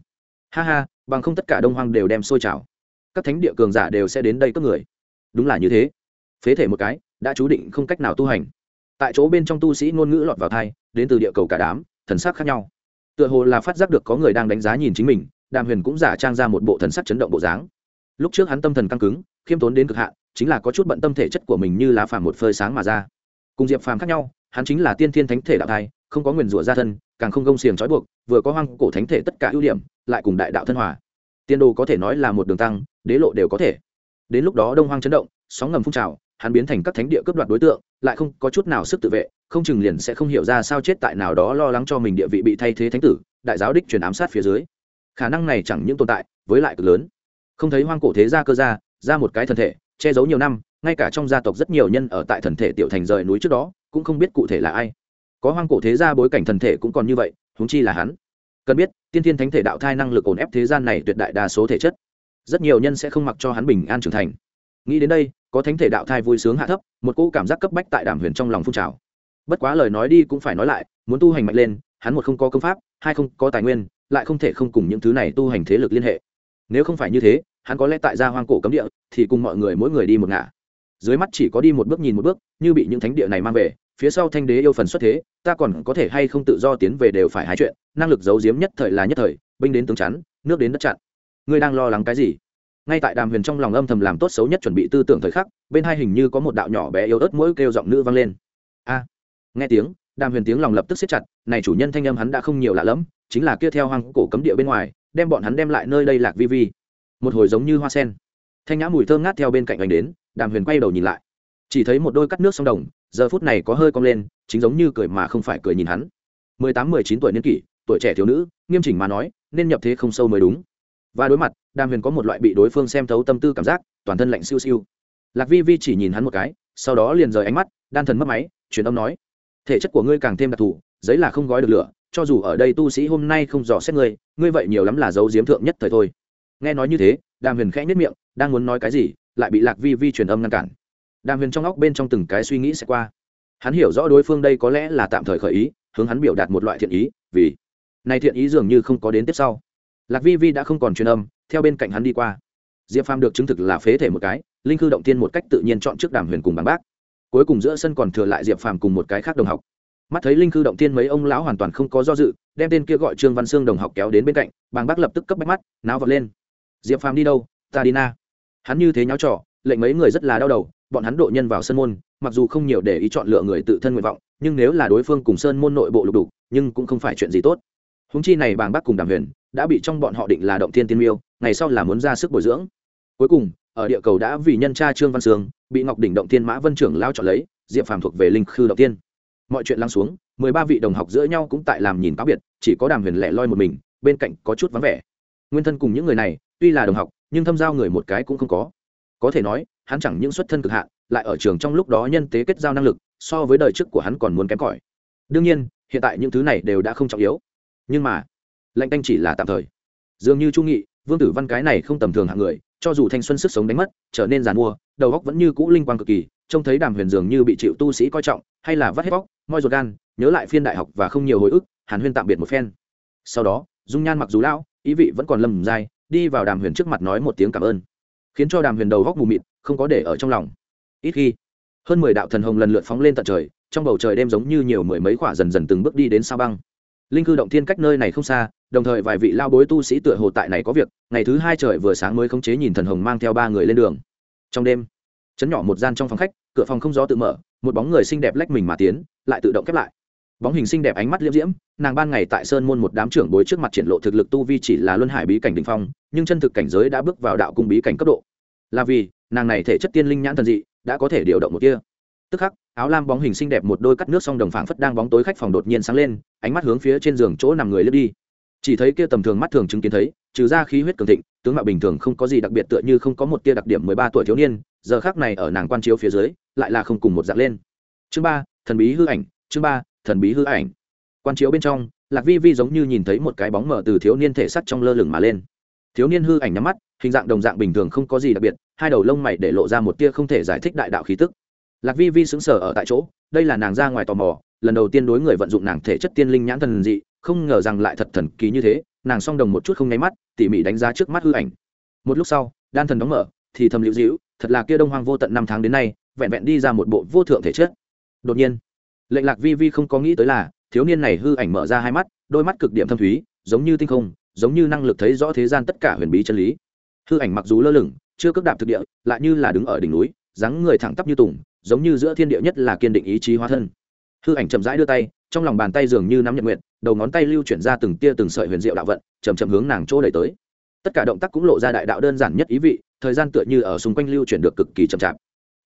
Ha ha, bằng không tất cả đông hoang đều đem sôi trào. Các thánh địa cường giả đều sẽ đến đây cướp người. Đúng là như thế. Phế thể một cái, đã chú định không cách nào tu hành tại chỗ bên trong tu sĩ ngôn ngữ lọt vào thai, đến từ địa cầu cả đám, thần sắc khác nhau. Tựa hồ là phát giác được có người đang đánh giá nhìn chính mình, đàm huyền cũng giả trang ra một bộ thần sắc chấn động bộ dáng. Lúc trước hắn tâm thần căng cứng, khiêm tốn đến cực hạn, chính là có chút bận tâm thể chất của mình như lá phàm một phơi sáng mà ra. Cùng diệp phàm khác nhau, hắn chính là tiên thiên thánh thể đạo thai, không có nguyền rủa gia thân, càng không gông xiềng trói buộc, vừa có hoang cổ thánh thể tất cả ưu điểm, lại cùng đại đạo thân hòa. Tiên đồ có thể nói là một đường tăng, đế lộ đều có thể. Đến lúc đó đông hoang chấn động, sóng ngầm phun trào, hắn biến thành các thánh địa cướp đoạt đối tượng lại không có chút nào sức tự vệ, không chừng liền sẽ không hiểu ra sao chết tại nào đó lo lắng cho mình địa vị bị thay thế thánh tử, đại giáo đích truyền ám sát phía dưới. Khả năng này chẳng những tồn tại, với lại cực lớn. Không thấy hoang cổ thế gia cơ gia, ra một cái thần thể, che giấu nhiều năm, ngay cả trong gia tộc rất nhiều nhân ở tại thần thể tiểu thành rời núi trước đó, cũng không biết cụ thể là ai. Có hoang cổ thế gia bối cảnh thần thể cũng còn như vậy, huống chi là hắn. Cần biết, tiên thiên thánh thể đạo thai năng lực ổn ép thế gian này tuyệt đại đa số thể chất. Rất nhiều nhân sẽ không mặc cho hắn bình an trưởng thành. Nghĩ đến đây có thánh thể đạo thai vui sướng hạ thấp, một cỗ cảm giác cấp bách tại đàm huyền trong lòng phun trào. Bất quá lời nói đi cũng phải nói lại, muốn tu hành mạnh lên, hắn một không có công pháp, hai không có tài nguyên, lại không thể không cùng những thứ này tu hành thế lực liên hệ. Nếu không phải như thế, hắn có lẽ tại gia hoang cổ cấm địa, thì cùng mọi người mỗi người đi một ngả. Dưới mắt chỉ có đi một bước nhìn một bước, như bị những thánh địa này mang về, phía sau thanh đế yêu phần xuất thế, ta còn có thể hay không tự do tiến về đều phải hai chuyện, năng lực giấu giếm nhất thời là nhất thời, binh đến tướng chắn, nước đến đất chặn. Ngươi đang lo lắng cái gì? Ngay tại đàm huyền trong lòng âm thầm làm tốt xấu nhất chuẩn bị tư tưởng thời khắc, bên hai hình như có một đạo nhỏ bé yếu ớt mỗi kêu giọng nữ vang lên. A! Nghe tiếng, đàm huyền tiếng lòng lập tức xếp chặt, này chủ nhân thanh âm hắn đã không nhiều lạ lẫm, chính là kia theo hoang cổ cấm địa bên ngoài, đem bọn hắn đem lại nơi đây lạc vi vi. Một hồi giống như hoa sen. Thanh nhã mùi thơm ngát theo bên cạnh anh đến, đàm huyền quay đầu nhìn lại. Chỉ thấy một đôi cắt nước sông đồng, giờ phút này có hơi cong lên, chính giống như cười mà không phải cười nhìn hắn. Mười tám, mười chín tuổi niên kỷ, tuổi trẻ thiếu nữ, nghiêm chỉnh mà nói, nên nhập thế không sâu mới đúng và đối mặt, đàm huyền có một loại bị đối phương xem thấu tâm tư cảm giác, toàn thân lạnh siêu siêu. Lạc vi vi chỉ nhìn hắn một cái, sau đó liền rời ánh mắt, đan thần mất máy, truyền âm nói, thể chất của ngươi càng thêm đặc thù, giấy là không gói được lửa, cho dù ở đây tu sĩ hôm nay không dò xét ngươi ngươi vậy nhiều lắm là dấu diếm thượng nhất thời thôi. Nghe nói như thế, đàm huyền khẽ nhất miệng, đang muốn nói cái gì, lại bị lạc vi vi truyền âm ngăn cản. Đàm huyền trong óc bên trong từng cái suy nghĩ sẽ qua. Hắn hiểu rõ đối phương đây có lẽ là tạm thời khởi ý, hướng hắn biểu đạt một loại thiện ý, vì này thiện ý dường như không có đến tiếp sau lạc vi vi đã không còn truyền âm, theo bên cạnh hắn đi qua. Diệp phàm được chứng thực là phế thể một cái, linh cư động tiên một cách tự nhiên chọn trước đàm huyền cùng bằng bác. Cuối cùng giữa sân còn thừa lại diệp phàm cùng một cái khác đồng học. Mắt thấy linh cư động tiên mấy ông lão hoàn toàn không có do dự, đem tên kia gọi trương văn sương đồng học kéo đến bên cạnh bàng bác lập tức cấp bách mắt, náo vật lên. Diệp phàm đi đâu? Ta đi na. Hắn như thế nháo trò, lệnh mấy người rất là đau đầu, bọn hắn độ nhân vào sân môn, mặc dù không nhiều để ý chọn lựa người tự thân nguyện vọng, nhưng nếu là đối phương cùng sơn môn nội bộ lục đục, nhưng cũng không phải chuyện gì tốt húng chi này bàng bác cùng đàm huyền đã bị trong bọn họ định là động thiên tiên miêu, ngày sau là muốn ra sức bồi dưỡng. Cuối cùng, ở địa cầu đã vì nhân cha trương văn sương, bị ngọc đỉnh động tiên mã vân trưởng lao chọn lấy, diệp phàm thuộc về linh khư động tiên mọi chuyện lắng xuống, mười ba vị đồng học giữa nhau cũng tại làm nhìn cáo biệt, chỉ có đàm huyền lẻ loi một mình, bên cạnh có chút vắng vẻ. Nguyên thân cùng những người này, tuy là đồng học, nhưng thâm giao người một cái cũng không có. Có thể nói, hắn chẳng những xuất thân cực hạn, lại ở trường trong lúc đó nhân tế kết giao năng lực, so với đời trước của hắn còn muốn kém cỏi. Đương nhiên, hiện tại những thứ này đều đã không trọng yếu nhưng mà lệnh canh chỉ là tạm thời. Dường như trung nghị, vương tử văn cái này không tầm thường hạng người, cho dù thanh xuân sức sống đánh mất, trở nên giàn mua, đầu góc vẫn như cũ linh quang cực kỳ, trông thấy đàm huyền dường như bị chịu tu sĩ coi trọng, hay là vắt hết vóc moi ruột gan, nhớ lại phiên đại học và không nhiều hồi ức, hàn huyên tạm biệt một phen. Sau đó, dung nhan mặc dù lão, ý vị vẫn còn lầm dài, đi vào đàm huyền trước mặt nói một tiếng cảm ơn. Khiến cho đàm huyền đầu góc mù mịt, không có để ở trong lòng. Ít khi, hơn mười đạo thần hồng lần lượt phóng lên tận trời, trong bầu trời đêm giống như nhiều mười mấy quả dần dần từng bước đi đến sao băng linh cư động thiên cách nơi này không xa, đồng thời vài vị lao bối tu sĩ tựa hồ tại này có việc, ngày thứ hai trời vừa sáng mới khống chế nhìn thần hồng mang theo ba người lên đường. Trong đêm, chấn nhỏ một gian trong phòng khách, cửa phòng không gió tự mở, một bóng người xinh đẹp lách mình mà tiến, lại tự động khép lại. Bóng hình xinh đẹp ánh mắt liễm diễm, nàng ban ngày tại sơn môn một đám trưởng bối trước mặt triển lộ thực lực tu vi chỉ là luân hải bí cảnh đình phong, nhưng chân thực cảnh giới đã bước vào đạo cung bí cảnh cấp độ. Là vì, nàng này thể chất tiên linh nhãn thần dị, đã có thể điều động một kia tức khắc áo lam bóng hình xinh đẹp một đôi cắt nước song đồng phảng phất đang bóng tối khách phòng đột nhiên sáng lên, ánh mắt hướng phía trên giường chỗ nằm người lướt đi. Chỉ thấy kia tầm thường mắt thường chứng kiến thấy, trừ ra khí huyết cường thịnh, tướng mạo bình thường không có gì đặc biệt tựa như không có một tia đặc điểm mười ba tuổi thiếu niên, giờ khác này ở nàng quan chiếu phía dưới, lại là không cùng một dạng lên. Chương ba, thần bí hư ảnh, chương ba, thần bí hư ảnh. Quan chiếu bên trong, lạc vi vi giống như nhìn thấy một cái bóng mở từ thiếu niên thể sắc trong lơ lửng mà lên. Thiếu niên hư ảnh nhắm mắt, hình dạng đồng dạng bình thường không có gì đặc biệt, hai đầu lông mày để lộ ra một tia không thể giải thích đại đạo khí tức lạc vi vi xứng sở ở tại chỗ, đây là nàng ra ngoài tò mò, lần đầu tiên đối người vận dụng nàng thể chất tiên linh nhãn thần dị, không ngờ rằng lại thật thần kỳ như thế, nàng song đồng một chút không nháy mắt, tỉ mỉ đánh giá trước mắt hư ảnh. Một lúc sau, đan thần đóng mở, thì thầm lưu dĩu thật là kia đông hoang vô tận năm tháng đến nay, vẹn vẹn đi ra một bộ vô thượng thể chất. Đột nhiên, lệnh lạc vi vi không có nghĩ tới là, thiếu niên này hư ảnh mở ra hai mắt, đôi mắt cực điểm thâm thúy, giống như tinh không, giống như năng lực thấy rõ thế gian tất cả huyền bí chân lý. Hư ảnh mặc dù lơ lửng, chưa cước đạp thực địa, lại như là đứng ở đỉnh núi, dáng người thẳng tắp như tùng giống như giữa thiên địa nhất là kiên định ý chí hóa thân. Hư ảnh chậm rãi đưa tay, trong lòng bàn tay dường như nắm nhật nguyện đầu ngón tay lưu chuyển ra từng tia từng sợi huyền diệu đạo vận chầm chậm hướng nàng chỗ đẩy tới. Tất cả động tác cũng lộ ra đại đạo đơn giản nhất ý vị, thời gian tựa như ở xung quanh lưu chuyển được cực kỳ chậm chạp.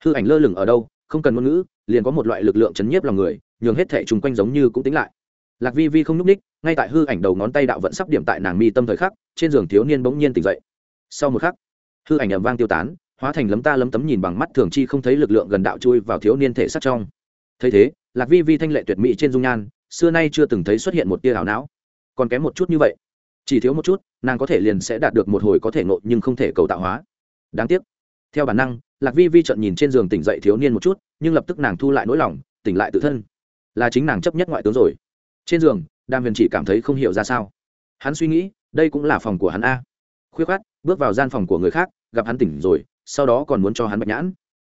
Hư ảnh lơ lửng ở đâu, không cần ngôn ngữ, liền có một loại lực lượng chấn nhiếp lòng người, nhường hết thể chung quanh giống như cũng tính lại. Lạc vi vi không n ú c ních ngay tại hư ảnh đầu ngón tay đạo vận sắp điểm tại nàng mi tâm thời khắc, trên giường thiếu niên bỗng nhiên tỉnh dậy. Sau một khắc, hư ảnh ầm vang tiêu tán hóa thành lấm ta lấm tấm nhìn bằng mắt thường chi không thấy lực lượng gần đạo chui vào thiếu niên thể sắc trong. Thấy thế, lạc vi vi thanh lệ tuyệt mỹ trên dung nhan, xưa nay chưa từng thấy xuất hiện một tia ảo não. Còn kém một chút như vậy. Chỉ thiếu một chút, nàng có thể liền sẽ đạt được một hồi có thể nộ nhưng không thể cầu tạo hóa. Đáng tiếc. Theo bản năng, lạc vi vi trợn nhìn trên giường tỉnh dậy thiếu niên một chút, nhưng lập tức nàng thu lại nỗi lòng, tỉnh lại tự thân. Là chính nàng chấp nhất ngoại tướng rồi. Trên giường, đàm huyền chỉ cảm thấy không hiểu ra sao. Hắn suy nghĩ, đây cũng là phòng của hắn a. Khuyết khát, bước vào gian phòng của người khác, gặp hắn tỉnh rồi sau đó còn muốn cho hắn bạch nhãn.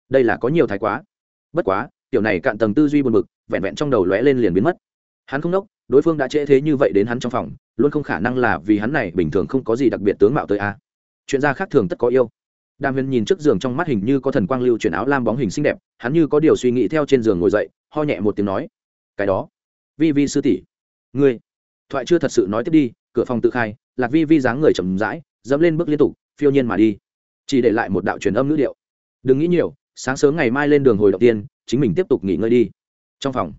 Đây là có nhiều thái quá. Bất quá, tiểu này cạn tầng tư duy buồn bực, vẹn vẹn trong đầu lóe lên liền biến mất. Hắn không đốc đối phương đã trễ thế như vậy đến hắn trong phòng, luôn không khả năng là vì hắn này bình thường không có gì đặc biệt tướng mạo tới a. Chuyện gia khác thường tất có yêu. Đàm huyền nhìn trước giường trong mắt hình như có thần quang lưu chuyển áo lam bóng hình xinh đẹp, hắn như có điều suy nghĩ theo trên giường ngồi dậy, ho nhẹ một tiếng nói, cái đó, vi vi sư tỷ, ngươi. Thoại chưa thật sự nói tiếp đi, cửa phòng tự khai, lạc vi vi dáng người chậm rãi, dẫm lên bước liên tục, phiêu nhiên mà đi chỉ để lại một đạo truyền âm nữ điệu. Đừng nghĩ nhiều, sáng sớm ngày mai lên đường hồi đầu tiên, chính mình tiếp tục nghỉ ngơi đi. Trong phòng,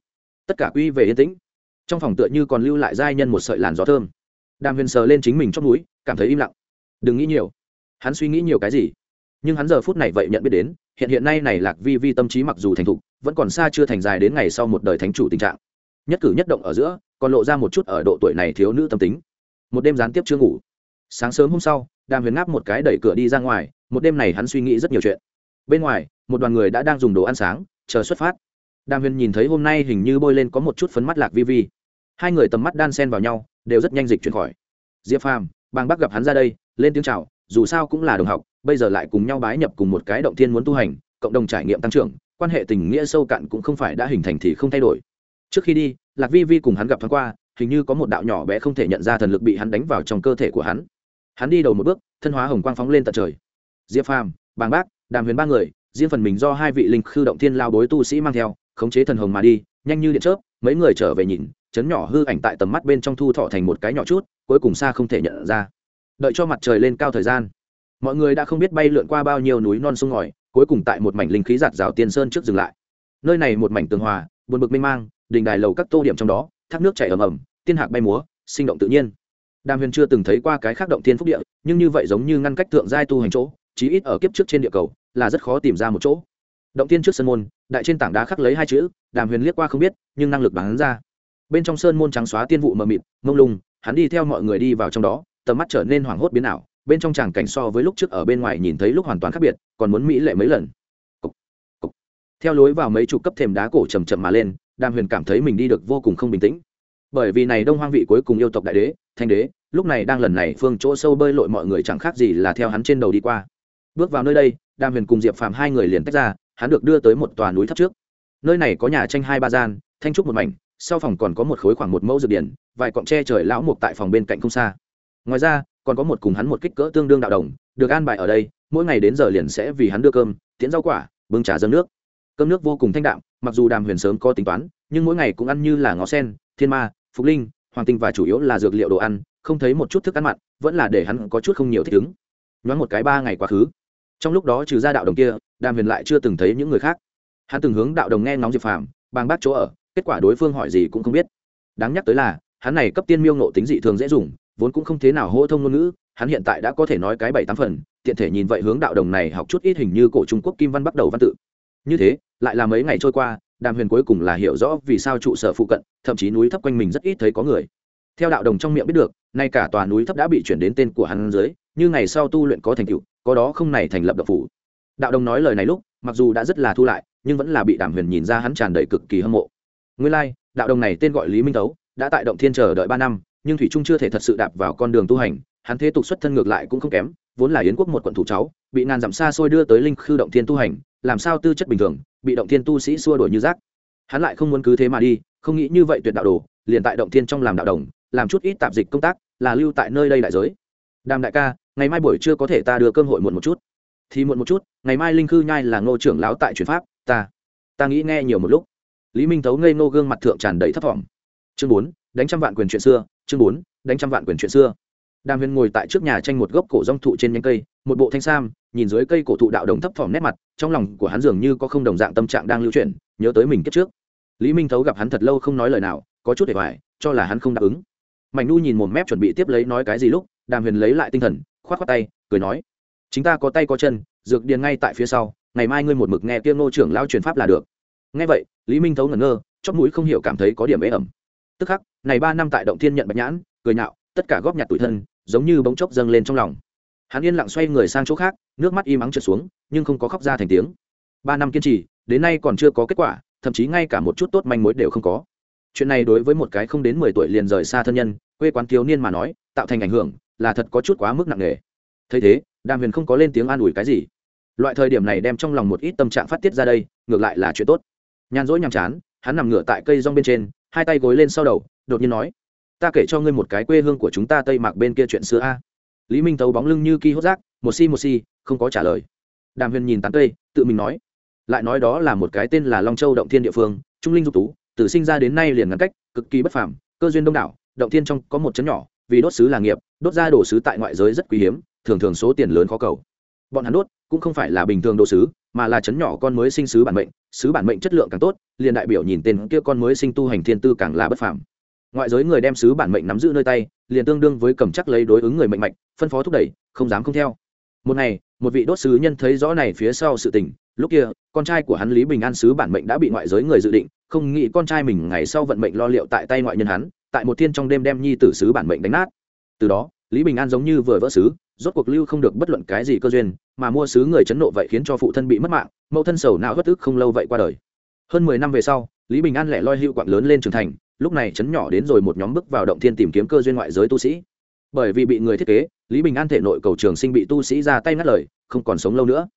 tất cả quy về yên tĩnh. Trong phòng tựa như còn lưu lại giai nhân một sợi làn gió thơm. Đàm huyền sờ lên chính mình trong núi cảm thấy im lặng. Đừng nghĩ nhiều. Hắn suy nghĩ nhiều cái gì? Nhưng hắn giờ phút này vậy nhận biết đến, hiện hiện nay này lạc vi vi tâm trí mặc dù thành thục, vẫn còn xa chưa thành dài đến ngày sau một đời thánh chủ tình trạng. Nhất cử nhất động ở giữa, còn lộ ra một chút ở độ tuổi này thiếu nữ tâm tính. Một đêm gián tiếp chưa ngủ. Sáng sớm hôm sau đàm huyền ngáp một cái đẩy cửa đi ra ngoài, một đêm này hắn suy nghĩ rất nhiều chuyện. Bên ngoài, một đoàn người đã đang dùng đồ ăn sáng, chờ xuất phát. Đàm huyền nhìn thấy hôm nay hình như bôi lên có một chút phấn mắt lạc vi vi. Hai người tầm mắt đan sen vào nhau, đều rất nhanh dịch chuyển khỏi. Diệp phàm, bang bắc gặp hắn ra đây, lên tiếng chào, dù sao cũng là đồng học, bây giờ lại cùng nhau bái nhập cùng một cái động thiên muốn tu hành, cộng đồng trải nghiệm tăng trưởng, quan hệ tình nghĩa sâu cạn cũng không phải đã hình thành thì không thay đổi. Trước khi đi, lạc vi vi cùng hắn gặp thoáng qua, hình như có một đạo nhỏ bé không thể nhận ra thần lực bị hắn đánh vào trong cơ thể của hắn hắn đi đầu một bước, thân hóa hồng quang phóng lên tận trời. Diệp phàm, bàng bác, đàm huyền ba người, riêng phần mình do hai vị linh khư động thiên lao bối tu sĩ mang theo, khống chế thần hồng mà đi, nhanh như điện chớp, mấy người trở về nhìn, chấn nhỏ hư ảnh tại tầm mắt bên trong thu thọ thành một cái nhỏ chút, cuối cùng xa không thể nhận ra. Đợi cho mặt trời lên cao thời gian, mọi người đã không biết bay lượn qua bao nhiêu núi non sông ngòi, cuối cùng tại một mảnh linh khí giạt rào tiên sơn trước dừng lại. Nơi này một mảnh tường hòa, buồn bực mênh mang, đình đài lầu các tô điểm trong đó, thác nước chảy ầm ầm, tiên hạc bay múa, sinh động tự nhiên đàm huyền chưa từng thấy qua cái khác động Thiên phúc địa nhưng như vậy giống như ngăn cách thượng giai tu hành chỗ chí ít ở kiếp trước trên địa cầu là rất khó tìm ra một chỗ. Động tiên trước sân môn đại trên tảng đá khắc lấy hai chữ đàm huyền liếc qua không biết nhưng năng lực bắn ra. Bên trong sơn môn trắng xóa tiên vụ mờ mịt mông lung hắn đi theo mọi người đi vào trong đó tầm mắt trở nên hoảng hốt biến ảo bên trong tràng cảnh so với lúc trước ở bên ngoài nhìn thấy lúc hoàn toàn khác biệt còn muốn mỹ lệ mấy lần. Cục, cục. theo lối vào mấy chục cấp thềm đá cổ chầm chậm mà lên đàm huyền cảm thấy mình đi được vô cùng không bình tĩnh. Bởi vì này đông hoang vị cuối cùng yêu tộc đại đế thanh đế lúc này đang lần này phương chỗ sâu bơi lội mọi người chẳng khác gì là theo hắn trên đầu đi qua. Bước vào nơi đây, đàm huyền cùng diệp phàm hai người liền tách ra, hắn được đưa tới một tòa núi thấp trước. Nơi này có nhà tranh hai ba gian, thanh trúc một mảnh, sau phòng còn có một khối khoảng một mẫu dược điển, vài cọng tre trời lão mục tại phòng bên cạnh không xa. Ngoài ra, còn có một cùng hắn một kích cỡ tương đương đạo đồng, được an bài ở đây, mỗi ngày đến giờ liền sẽ vì hắn đưa cơm, tiễn rau quả, bưng trà dâng nước. Cơm nước vô cùng thanh đạm, mặc dù đàm huyền sớm có tính toán, nhưng mỗi ngày cũng ăn như là ngó sen, thiên ma, phục linh, hoàng tinh và chủ yếu là dược liệu đồ ăn không thấy một chút thức ăn mặn, vẫn là để hắn có chút không nhiều thích ứng. Nhoáng một cái ba ngày quá khứ, trong lúc đó trừ ra đạo đồng kia, đàm huyền lại chưa từng thấy những người khác. Hắn từng hướng đạo đồng nghe ngóng diệp phàm bang bác chỗ ở, kết quả đối phương hỏi gì cũng không biết. Đáng nhắc tới là, hắn này cấp tiên miêu nộ tính dị thường dễ dùng, vốn cũng không thế nào hô thông ngôn ngữ, hắn hiện tại đã có thể nói cái bảy tám phần, tiện thể nhìn vậy hướng đạo đồng này học chút ít hình như cổ trung quốc kim văn bắt đầu văn tự. Như thế, lại là mấy ngày trôi qua, đàm huyền cuối cùng là hiểu rõ vì sao trụ sở phụ cận, thậm chí núi thấp quanh mình rất ít thấy có người theo đạo đồng trong miệng biết được, nay cả tòa núi thấp đã bị chuyển đến tên của hắn dưới, như ngày sau tu luyện có thành tựu, có đó không này thành lập độc phủ. Đạo đồng nói lời này lúc, mặc dù đã rất là thu lại, nhưng vẫn là bị đàm huyền nhìn ra hắn tràn đầy cực kỳ hâm mộ. Nguyên lai, đạo đồng này tên gọi lý minh tấu đã tại động thiên chờ đợi ba năm, nhưng thủy trung chưa thể thật sự đạp vào con đường tu hành, hắn thế tục xuất thân ngược lại cũng không kém, vốn là yến quốc một quận thủ cháu, bị ngàn dặm xa xôi đưa tới linh khư động thiên tu hành, làm sao tư chất bình thường, bị động thiên tu sĩ xua đuổi như rác. Hắn lại không muốn cứ thế mà đi, không nghĩ như vậy tuyệt đạo đồ, liền tại động thiên trong làm đạo đồng làm chút ít tạp dịch công tác, là lưu tại nơi đây đại giới. Đàm đại ca, ngày mai buổi trưa có thể ta đưa cơm hội muộn một chút. Thì muộn một chút, ngày mai linh khư nhai là ngô trưởng lão tại truyền pháp, ta ta nghĩ nghe nhiều một lúc. Lý minh thấu ngây ngô gương mặt thượng tràn đầy thấp thỏm. Chương bốn, đánh trăm vạn quyền chuyện xưa, chương bốn, đánh trăm vạn quyền chuyện xưa. Đàm huyền ngồi tại trước nhà tranh một gốc cổ rong thụ trên nhánh cây, một bộ thanh sam, nhìn dưới cây cổ thụ đạo đồng thấp thỏm nét mặt, trong lòng của hắn dường như có không đồng dạng tâm trạng đang lưu chuyển, nhớ tới mình kết trước. Lý minh thấu gặp hắn thật lâu không nói lời nào, có chút để hoài, cho là hắn không đáp ứng mạnh nu nhìn một mép chuẩn bị tiếp lấy nói cái gì lúc, đàm huyền lấy lại tinh thần k h o á t k tay, cười nói, chính ta có tay có chân, dược điền ngay tại phía sau, ngày mai ngươi một mực nghe tiêm ngô trưởng lao truyền pháp là được. Nghe vậy, lý minh thấu ngẩn ngơ chót mũi không hiểu cảm thấy có điểm ế ẩm. Tức khắc, này ba năm tại động thiên nhận bạch nhãn, cười nhạo, tất cả góp nhặt tủi thân, giống như bóng chốc dâng lên trong lòng. Hắn yên lặng xoay người sang chỗ khác, nước mắt im ắng trượt xuống, nhưng không có khóc ra thành tiếng. Ba năm kiên trì, đến nay còn chưa có kết quả, thậm chí ngay cả một chút tốt manh mối đều không có. Chuyện này đối với một cái không đến mười tuổi liền rời xa thân nhân quê quán thiếu niên mà nói, tạo thành ảnh hưởng, là thật có chút quá mức nặng nề. Thấy thế, đàm huyền không có lên tiếng an ủi cái gì. Loại thời điểm này đem trong lòng một ít tâm trạng phát tiết ra đây, ngược lại là chuyện tốt. Nhàn rỗi nhàm chán, hắn nằm ngửa tại cây rong bên trên, hai tay gối lên sau đầu, đột nhiên nói, ta kể cho ngươi một cái quê hương của chúng ta tây mạc bên kia chuyện xưa a. Lý minh tấu bóng lưng như ki hốt rác, một si một si không có trả lời. Đàm huyền nhìn tán cây, tự mình nói, lại nói đó là một cái tên là long châu động thiên địa phương, trung linh dục tú, từ sinh ra đến nay liền ngắn cách, cực kỳ bất phàm, cơ duyên đông đảo động thiên trong có một chấn nhỏ, vì đốt xứ là nghiệp, đốt ra đồ sứ tại ngoại giới rất quý hiếm, thường thường số tiền lớn khó cầu. Bọn hắn đốt cũng không phải là bình thường đồ sứ, mà là chấn nhỏ con mới sinh sứ bản mệnh, sứ bản mệnh chất lượng càng tốt, liền đại biểu nhìn tên kia con mới sinh tu hành thiên tư càng là bất phàm. Ngoại giới người đem sứ bản mệnh nắm giữ nơi tay, liền tương đương với cầm chắc lấy đối ứng người mệnh mạch, phân phó thúc đẩy, không dám không theo. Một ngày, một vị đốt sứ nhân thấy rõ này phía sau sự tình, lúc kia, con trai của hắn lý bình an sứ bản mệnh đã bị ngoại giới người dự định, không nghĩ con trai mình ngày sau vận mệnh lo liệu tại tay ngoại nhân hắn tại một thiên trong đêm đem nhi tử sứ bản mệnh đánh nát. Từ đó, lý bình an giống như vừa vỡ sứ, rốt cuộc lưu không được bất luận cái gì cơ duyên, mà mua sứ người chấn nộ vậy khiến cho phụ thân bị mất mạng, mẫu thân sầu não bất ức không lâu vậy qua đời. Hơn mười năm về sau, lý bình an lẻ loi hữu quạng lớn lên trưởng thành, lúc này chấn nhỏ đến rồi một nhóm bước vào động thiên tìm kiếm cơ duyên ngoại giới tu sĩ. Bởi vì bị người thiết kế, lý bình an thể nội cầu trường sinh bị tu sĩ ra tay ngắt lời, không còn sống lâu nữa.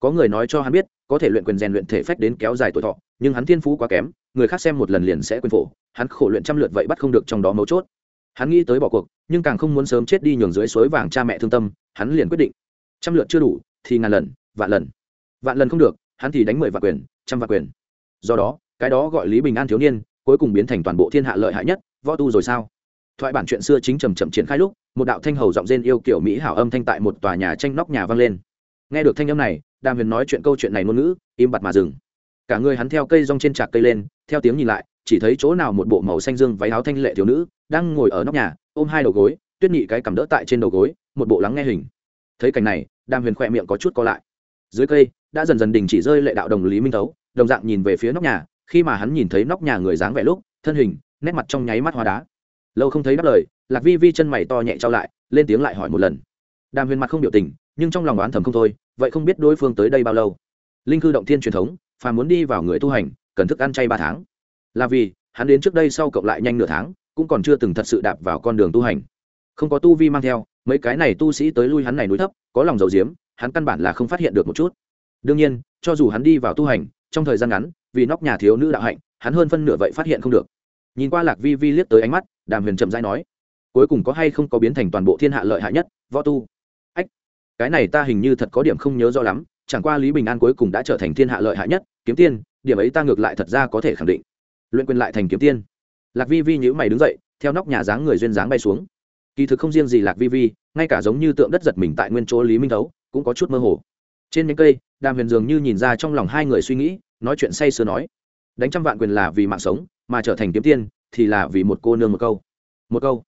Có người nói cho hắn biết, có thể luyện quyền rèn luyện thể phách đến kéo dài tuổi thọ, nhưng hắn thiên phú quá kém, người khác xem một lần liền sẽ quên phổ hắn khổ luyện trăm lượt vậy bắt không được trong đó mấu chốt. Hắn nghĩ tới bỏ cuộc, nhưng càng không muốn sớm chết đi nhường dưới suối vàng cha mẹ thương tâm, hắn liền quyết định. Trăm lượt chưa đủ, thì ngàn lần, vạn lần. Vạn lần không được, hắn thì đánh mười vạn quyền, trăm vạn quyền. Do đó, cái đó gọi lý bình an thiếu niên, cuối cùng biến thành toàn bộ thiên hạ lợi hại nhất, võ tu rồi sao? Thoại bản chuyện xưa chính trầm trầm triển khai lúc, một đạo thanh hầu giọng rên yêu kiểu mỹ hảo âm thanh tại một tòa nhà tranh nóc nhà vang lên. Nghe được thanh âm này, đàm huyền nói chuyện câu chuyện này ngôn ngữ, im bặt mà dừng. Cả người hắn theo cây rong trên trạc cây lên, theo tiếng nhìn lại chỉ thấy chỗ nào một bộ màu xanh dương váy áo thanh lệ thiếu nữ đang ngồi ở nóc nhà, ôm hai đầu gối, tuyết nhị cái cầm đỡ tại trên đầu gối, một bộ lắng nghe hình. Thấy cảnh này, đàm huyền khỏe miệng có chút co lại. Dưới cây, đã dần dần đình chỉ rơi lệ đạo đồng lý minh thấu đồng dạng nhìn về phía nóc nhà, khi mà hắn nhìn thấy nóc nhà người dáng vẻ lúc, thân hình, nét mặt trong nháy mắt hóa đá. Lâu không thấy đáp lời, lạc vi vi chân mày to nhẹ trao lại, lên tiếng lại hỏi một lần. Đàm huyền mặt không biểu tình, nhưng trong lòng đoán thầm không thôi, vậy không biết đối phương tới đây bao lâu. Linh cư động thiên truyền thống phà muốn đi vào người tu hành, cần thức ăn chay ba tháng là vì, hắn đến trước đây sau cộng lại nhanh nửa tháng, cũng còn chưa từng thật sự đạp vào con đường tu hành. Không có tu vi mang theo, mấy cái này tu sĩ tới lui hắn này núi thấp, có lòng dầu diếm hắn căn bản là không phát hiện được một chút. Đương nhiên, cho dù hắn đi vào tu hành, trong thời gian ngắn, vì nóc nhà thiếu nữ đạo hạnh, hắn hơn phân nửa vậy phát hiện không được. Nhìn qua lạc vi vi liếc tới ánh mắt, đàm huyền chậm dãi nói, cuối cùng có hay không có biến thành toàn bộ thiên hạ lợi hại nhất, võ tu? Ách, cái này ta hình như thật có điểm không nhớ rõ lắm, chẳng qua lý bình an cuối cùng đã trở thành thiên hạ lợi hại nhất, kiếm tiên, điểm ấy ta ngược lại thật ra có thể khẳng định luyện quyền lại thành kiếm tiên. Lạc vi vi nhữ mày đứng dậy, theo nóc nhà dáng người duyên dáng bay xuống. Kỳ thực không riêng gì lạc vi vi, ngay cả giống như tượng đất giật mình tại nguyên chỗ lý minh thấu, cũng có chút mơ hồ. Trên những cây, đàm huyền dường như nhìn ra trong lòng hai người suy nghĩ, nói chuyện say sưa nói. Đánh trăm vạn quyền là vì mạng sống, mà trở thành kiếm tiên thì là vì một cô nương một câu. Một câu.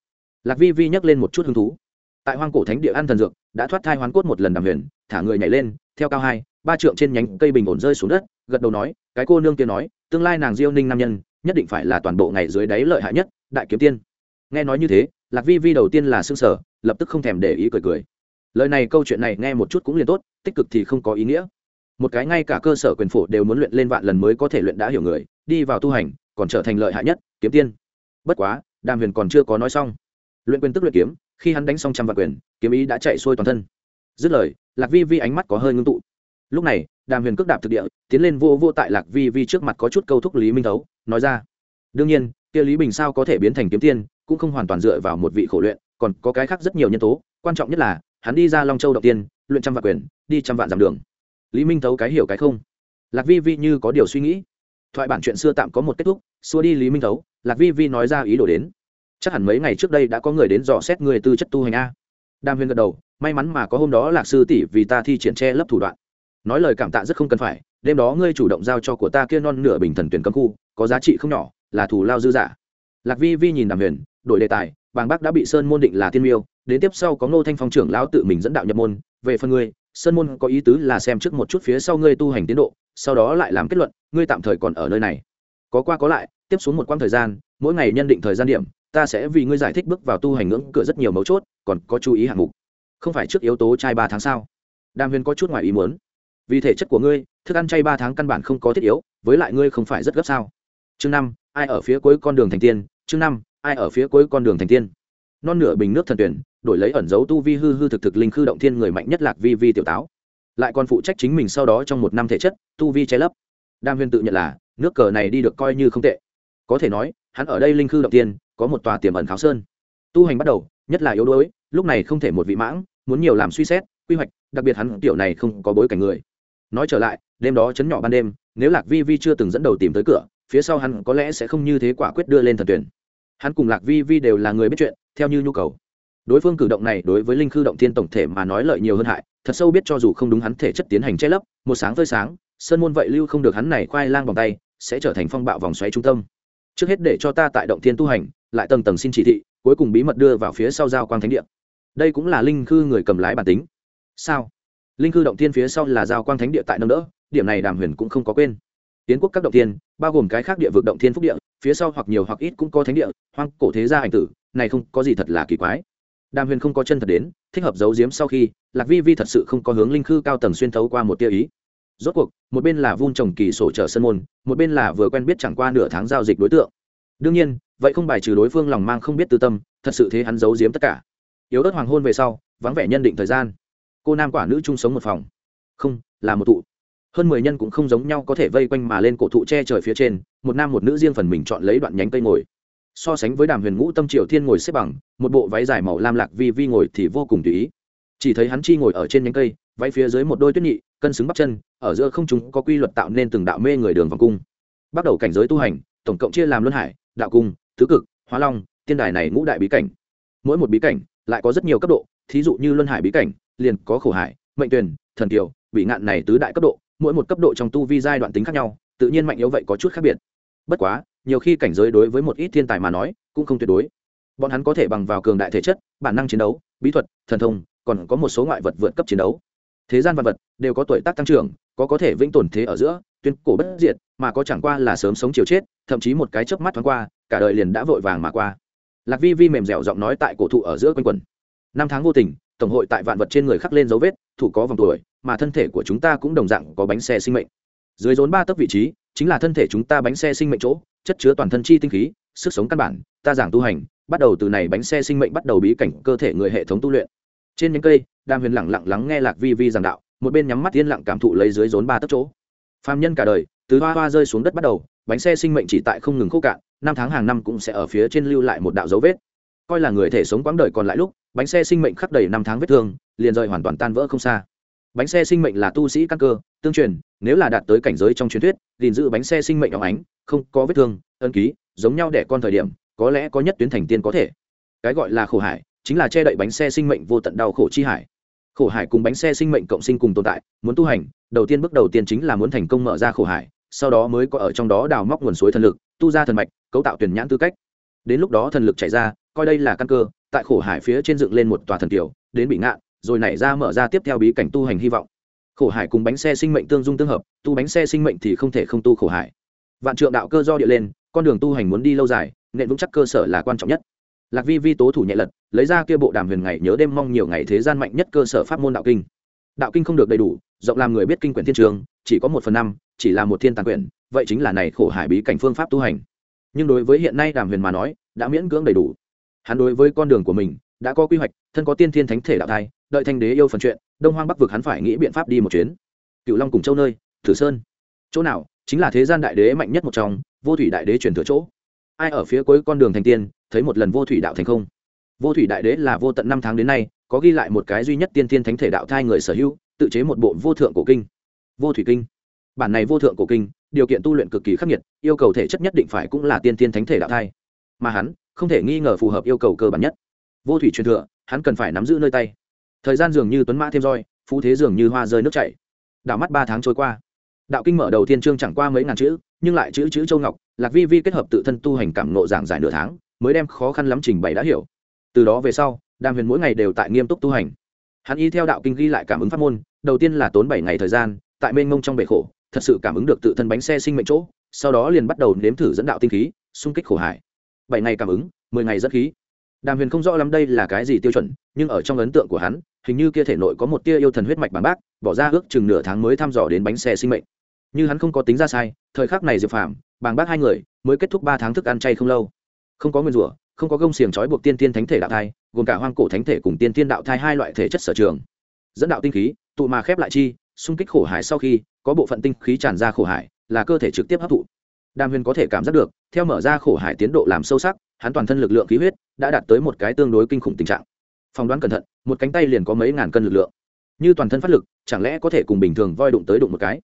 Lạc vi vi nhắc lên một chút hứng thú. Tại hoang cổ thánh địa ăn thần dược, đã thoát thai hoán cốt một lần đàm huyền, thả người nhảy lên, theo cao hai, ba trượng trên nhánh cây bình ổn rơi xuống đất, gật đầu nói, cái cô nương kia nói, tương lai nàng diêu ninh nam nhân nhất định phải là toàn bộ ngày dưới đáy lợi hại nhất, đại kiếm tiên. Nghe nói như thế, lạc vi vi đầu tiên là xương sở lập tức không thèm để ý cười cười. Lời này, câu chuyện này nghe một chút cũng liền tốt, tích cực thì không có ý nghĩa. Một cái ngay cả cơ sở quyền phổ đều muốn luyện lên vạn lần mới có thể luyện đã hiểu người, đi vào tu hành, còn trở thành lợi hại nhất, kiếm tiên. Bất quá, đàm huyền còn chưa có nói xong. Luyện quyền tức luyện kiếm, khi hắn đánh xong trăm vạn quyền, kiếm ý đã chạy xuôi toàn thân. Dứt lời, lạc vi vi ánh mắt có hơi ngưng tụ lúc này, đàm huyền cước đạp thực địa, tiến lên vô vô tại lạc vi vi trước mặt có chút câu thúc lý minh thấu, nói ra, đương nhiên, kia lý bình sao có thể biến thành kiếm tiên, cũng không hoàn toàn dựa vào một vị khổ luyện, còn có cái khác rất nhiều nhân tố, quan trọng nhất là, hắn đi ra long châu đầu tiên, luyện trăm vạn quyền, đi trăm vạn dặm đường. Lý minh thấu cái hiểu cái không. Lạc vi vi như có điều suy nghĩ. Thoại bản chuyện xưa tạm có một kết thúc, xua đi lý minh thấu, lạc vi vi nói ra ý đồ đến. Chắc hẳn mấy ngày trước đây đã có người đến dò xét người tư chất tu hành a. Đam huyền gật đầu, may mắn mà có hôm đó lạc sư tỷ vì ta thi triển che lấp thủ đoạn nói lời cảm tạ rất không cần phải, đêm đó ngươi chủ động giao cho của ta kia non nửa bình thần tuyển cấm khu, có giá trị không nhỏ, là thù lao dư giả. Lạc vi vi nhìn đàm huyền, đổi đề tài, bàng bác đã bị sơn môn định là tiên miêu, đến tiếp sau có ngô thanh phong trưởng lão tự mình dẫn đạo nhập môn, về phần ngươi, sơn môn có ý tứ là xem trước một chút phía sau ngươi tu hành tiến độ, sau đó lại làm kết luận, ngươi tạm thời còn ở nơi này. Có qua có lại, tiếp xuống một quãng thời gian, mỗi ngày nhân định thời gian điểm, ta sẽ vì ngươi giải thích bước vào tu hành ngưỡng cửa rất nhiều mấu chốt, còn có chú ý hạng mục. Không phải trước yếu tố trai ba tháng sau đàm huyền có chút ngoài ý muốn vì thể chất của ngươi, thức ăn chay ba tháng căn bản không có thiết yếu, với lại ngươi không phải rất gấp sao? Chương năm, ai ở phía cuối con đường thành tiên? Chương năm, ai ở phía cuối con đường thành tiên? Non nửa bình nước thần tuyển, đổi lấy ẩn dấu tu vi hư hư thực thực linh khư động thiên người mạnh nhất lạc vi vi tiểu táo. Lại còn phụ trách chính mình sau đó trong một năm thể chất, tu vi che lấp. Đam huyên tự nhận là, nước cờ này đi được coi như không tệ. Có thể nói, hắn ở đây linh khư động tiên có một tòa tiềm ẩn kháo sơn. Tu hành bắt đầu, nhất là yếu đuối, lúc này không thể một vị mãng, muốn nhiều làm suy xét, quy hoạch, đặc biệt hắn tiểu này không có bối cảnh người nói trở lại, đêm đó chấn nhỏ ban đêm, nếu lạc vi vi chưa từng dẫn đầu tìm tới cửa, phía sau hắn có lẽ sẽ không như thế quả quyết đưa lên thần tuyển. Hắn cùng lạc vi vi đều là người biết chuyện, theo như nhu cầu. Đối phương cử động này đối với linh khư động thiên tổng thể mà nói lợi nhiều hơn hại, thật sâu biết cho dù không đúng hắn thể chất tiến hành che lấp, một sáng phơi sáng, sơn môn vậy lưu không được hắn này khoai lang vòng tay, sẽ trở thành phong bạo vòng xoáy trung tâm. Trước hết để cho ta tại động thiên tu hành, lại tầng tầng xin chỉ thị, cuối cùng bí mật đưa vào phía sau giao quang thánh địa. Đây cũng là linh khư người cầm lái bản tính. Sao? Linh cư động thiên phía sau là giao quang thánh địa tại nâng đỡ, điểm này đàm huyền cũng không có quên. Tiến quốc các động thiên, bao gồm cái khác địa vực động thiên phúc địa, phía sau hoặc nhiều hoặc ít cũng có thánh địa, hoang cổ thế gia ảnh tử, này không có gì thật là kỳ quái. Đàm huyền không có chân thật đến, thích hợp giấu giếm sau khi, lạc vi vi thật sự không có hướng linh khư cao tầng xuyên thấu qua một tia ý. Rốt cuộc, một bên là vun trồng kỳ sổ trở sân môn, một bên là vừa quen biết chẳng qua nửa tháng giao dịch đối tượng. Đương nhiên, vậy không bài trừ đối phương lòng mang không biết tư tâm, thật sự thế hắn giấu giếm tất cả. Yếu ớt hoàng hôn về sau, vắng vẻ nhân định thời gian cô nam quả nữ chung sống một phòng. Không, là một thụ. Hơn mười nhân cũng không giống nhau có thể vây quanh mà lên cổ thụ che trời phía trên, một nam một nữ riêng phần mình chọn lấy đoạn nhánh cây ngồi. So sánh với đàm huyền ngũ, tâm triều thiên ngồi xếp bằng, một bộ váy dài màu lam lạc vi vi ngồi thì vô cùng tùy ý. Chỉ thấy hắn chi ngồi ở trên nhánh cây, váy phía dưới một đôi tuyết nhị, cân xứng bắp chân, ở giữa không chúng có quy luật tạo nên từng đạo mê người đường vòng cung. Bắt đầu cảnh giới tu hành, tổng cộng chia làm luân hải, đạo cung thứ cực, hóa long, tiên đài này ngũ đại bí cảnh. Mỗi một bí cảnh lại có rất nhiều cấp độ, thí dụ như luân hải bí cảnh liền có khổ hải, mệnh tuyển, thần kiều, bị ngạn này tứ đại cấp độ, mỗi một cấp độ trong tu vi giai đoạn tính khác nhau, tự nhiên mạnh yếu vậy có chút khác biệt. Bất quá, nhiều khi cảnh giới đối với một ít thiên tài mà nói, cũng không tuyệt đối. Bọn hắn có thể bằng vào cường đại thể chất, bản năng chiến đấu, bí thuật, thần thông, còn có một số ngoại vật vượt cấp chiến đấu. Thế gian vật vật đều có tuổi tác tăng trưởng, có có thể vĩnh tồn thế ở giữa, tuyên cổ bất diệt, mà có chẳng qua là sớm sống chiều chết, thậm chí một cái chớp mắt thoáng qua, cả đời liền đã vội vàng mà qua. Lạc vi vi mềm dẻo giọng nói tại cổ thụ ở giữa quanh quần năm tháng vô tình tổng hội tại vạn vật trên người khắc lên dấu vết, thủ có vòng tuổi, mà thân thể của chúng ta cũng đồng dạng có bánh xe sinh mệnh. Dưới rốn ba tấc vị trí, chính là thân thể chúng ta bánh xe sinh mệnh chỗ, chất chứa toàn thân chi tinh khí, sức sống căn bản, ta giảng tu hành, bắt đầu từ này bánh xe sinh mệnh bắt đầu bí cảnh cơ thể người hệ thống tu luyện. Trên những cây đam huyền lặng lặng lắng nghe lạc vi vi giảng đạo, một bên nhắm mắt yên lặng cảm thụ lấy dưới rốn ba tấc chỗ. Phàm nhân cả đời, từ hoa hoa rơi xuống đất bắt đầu, bánh xe sinh mệnh chỉ tại không ngừng khô cạn, năm tháng hàng năm cũng sẽ ở phía trên lưu lại một đạo dấu vết. Coi là người thể sống quãng đời còn lại lúc bánh xe sinh mệnh khắc đầy năm tháng vết thương, liền rời hoàn toàn tan vỡ không xa. Bánh xe sinh mệnh là tu sĩ căn cơ, tương truyền, nếu là đạt tới cảnh giới trong truyền thuyết, gìn giữ bánh xe sinh mệnh óng ánh, không có vết thương ân ký, giống nhau đẻ con thời điểm, có lẽ có nhất tuyến thành tiên có thể. Cái gọi là khổ hải, chính là che đậy bánh xe sinh mệnh vô tận đau khổ chi hải. Khổ hải cùng bánh xe sinh mệnh cộng sinh cùng tồn tại, muốn tu hành, đầu tiên bước đầu tiên chính là muốn thành công mở ra khổ hải, sau đó mới có ở trong đó đào móc nguồn suối thần lực, tu ra thần mạch, cấu tạo tuyển nhãn tư cách. Đến lúc đó thần lực chảy ra, coi đây là căn cơ tại khổ hải phía trên dựng lên một tòa thần tiểu, đến bị ngạn, rồi nảy ra mở ra tiếp theo bí cảnh tu hành hy vọng. Khổ hải cùng bánh xe sinh mệnh tương dung tương hợp, tu bánh xe sinh mệnh thì không thể không tu khổ hải. Vạn trượng đạo cơ do địa lên, con đường tu hành muốn đi lâu dài nện vững chắc cơ sở là quan trọng nhất. Lạc vi vi tố thủ nhẹ lật, lấy ra kia bộ đàm huyền ngày nhớ đêm mong nhiều ngày thế gian mạnh nhất cơ sở pháp môn đạo kinh. Đạo kinh không được đầy đủ, rộng làm người biết kinh quyển thiên trường, chỉ có một phần năm, chỉ là một thiên tàn quyển, vậy chính là này khổ hải bí cảnh phương pháp tu hành. Nhưng đối với hiện nay đàm huyền mà nói, đã miễn cưỡng đầy đủ hắn đối với con đường của mình, đã có quy hoạch, thân có tiên thiên thánh thể đạo thai, đợi thanh đế yêu phần chuyện, đông hoang bắc vực hắn phải nghĩ biện pháp đi một chuyến. Cựu long cùng châu nơi, thử sơn. Chỗ nào, chính là thế gian đại đế mạnh nhất một trong, vô thủy đại đế chuyển thừa chỗ. Ai ở phía cuối con đường thành tiên, thấy một lần vô thủy đạo thành không? Vô thủy đại đế là vô tận năm tháng đến nay, có ghi lại một cái duy nhất tiên tiên thánh thể đạo thai người sở hữu, tự chế một bộ vô thượng cổ kinh. Vô thủy kinh. Bản này vô thượng cổ kinh, điều kiện tu luyện cực kỳ khắc nghiệt, yêu cầu thể chất nhất định phải cũng là tiên tiên thánh thể đạo thai. Mà hắn không thể nghi ngờ phù hợp yêu cầu cơ bản nhất. Vô thủy truyền thừa, hắn cần phải nắm giữ nơi tay. Thời gian dường như tuấn mã thêm roi, phú thế dường như hoa rơi nước chảy. Đạo mắt ba tháng trôi qua. Đạo kinh mở đầu tiên chương chẳng qua mấy ngàn chữ, nhưng lại chữ chữ châu ngọc, lạc vi vi kết hợp tự thân tu hành cảm nộ giảng giải nửa tháng, mới đem khó khăn lắm trình bày đã hiểu. Từ đó về sau, đàm huyền mỗi ngày đều tại nghiêm túc tu hành. Hắn y theo đạo kinh ghi lại cảm ứng pháp môn, đầu tiên là tốn bảy ngày thời gian, tại mênh mông trong bể khổ, thật sự cảm ứng được tự thân bánh xe sinh mệnh chỗ, sau đó liền bắt đầu nếm thử dẫn đạo tinh khí, xung kích khổ hải bảy ngày cảm ứng mười ngày dẫn khí. Đàm huyền không rõ lắm đây là cái gì tiêu chuẩn nhưng ở trong ấn tượng của hắn hình như kia thể nội có một tia yêu thần huyết mạch bằng bác bỏ ra ước chừng nửa tháng mới thăm dò đến bánh xe sinh mệnh. Như hắn không có tính ra sai thời khắc này diệp phàm, bàng bác hai người mới kết thúc ba tháng thức ăn chay không lâu. Không có nguyên rủa không có gông xiềng trói buộc tiên tiên thánh thể đạo thai gồm cả hoang cổ thánh thể cùng tiên tiên đạo thai hai loại thể chất sở trường. Dẫn đạo tinh khí tụ mà khép lại chi xung kích khổ hải sau khi có bộ phận tinh khí tràn ra khổ hải là cơ thể trực tiếp hấp thụ đàm huyền có thể cảm giác được, theo mở ra khổ hải tiến độ làm sâu sắc, hắn toàn thân lực lượng khí huyết đã đạt tới một cái tương đối kinh khủng tình trạng. Phỏng đoán cẩn thận, một cánh tay liền có mấy ngàn cân lực lượng. Như toàn thân phát lực, chẳng lẽ có thể cùng bình thường voi đụng tới đụng một cái?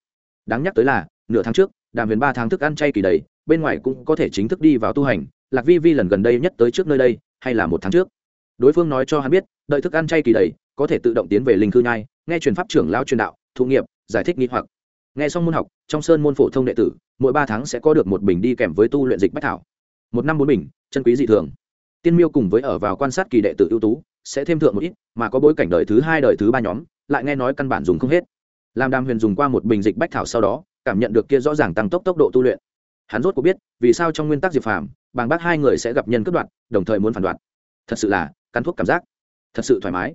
Đáng nhắc tới là, nửa tháng trước, đàm huyền ba tháng thức ăn chay kỳ đầy, bên ngoài cũng có thể chính thức đi vào tu hành, lạc vi vi lần gần đây nhất tới trước nơi đây, hay là một tháng trước? Đối phương nói cho hắn biết, đợi thức ăn chay kỳ đầy, có thể tự động tiến về linh cư nhai, nghe truyền pháp trưởng lao truyền đạo, thụ nghiệp, giải thích nghi hoặc nghe xong môn học, trong sơn môn phổ thông đệ tử, mỗi ba tháng sẽ có được một bình đi kèm với tu luyện dịch bách thảo. Một năm bốn bình, chân quý dị thường. Tiên miêu cùng với ở vào quan sát kỳ đệ tử ưu tú, sẽ thêm thượng một ít, mà có bối cảnh đời thứ hai, đời thứ ba nhóm, lại nghe nói căn bản dùng không hết. Làm đàm huyền dùng qua một bình dịch bách thảo sau đó, cảm nhận được kia rõ ràng tăng tốc tốc độ tu luyện. Hắn rốt có biết, vì sao trong nguyên tắc diệp phàm, bàng bác hai người sẽ gặp nhân cướp đoạt, đồng thời muốn phản đoạt. Thật sự là cắn thuốc cảm giác. Thật sự thoải mái.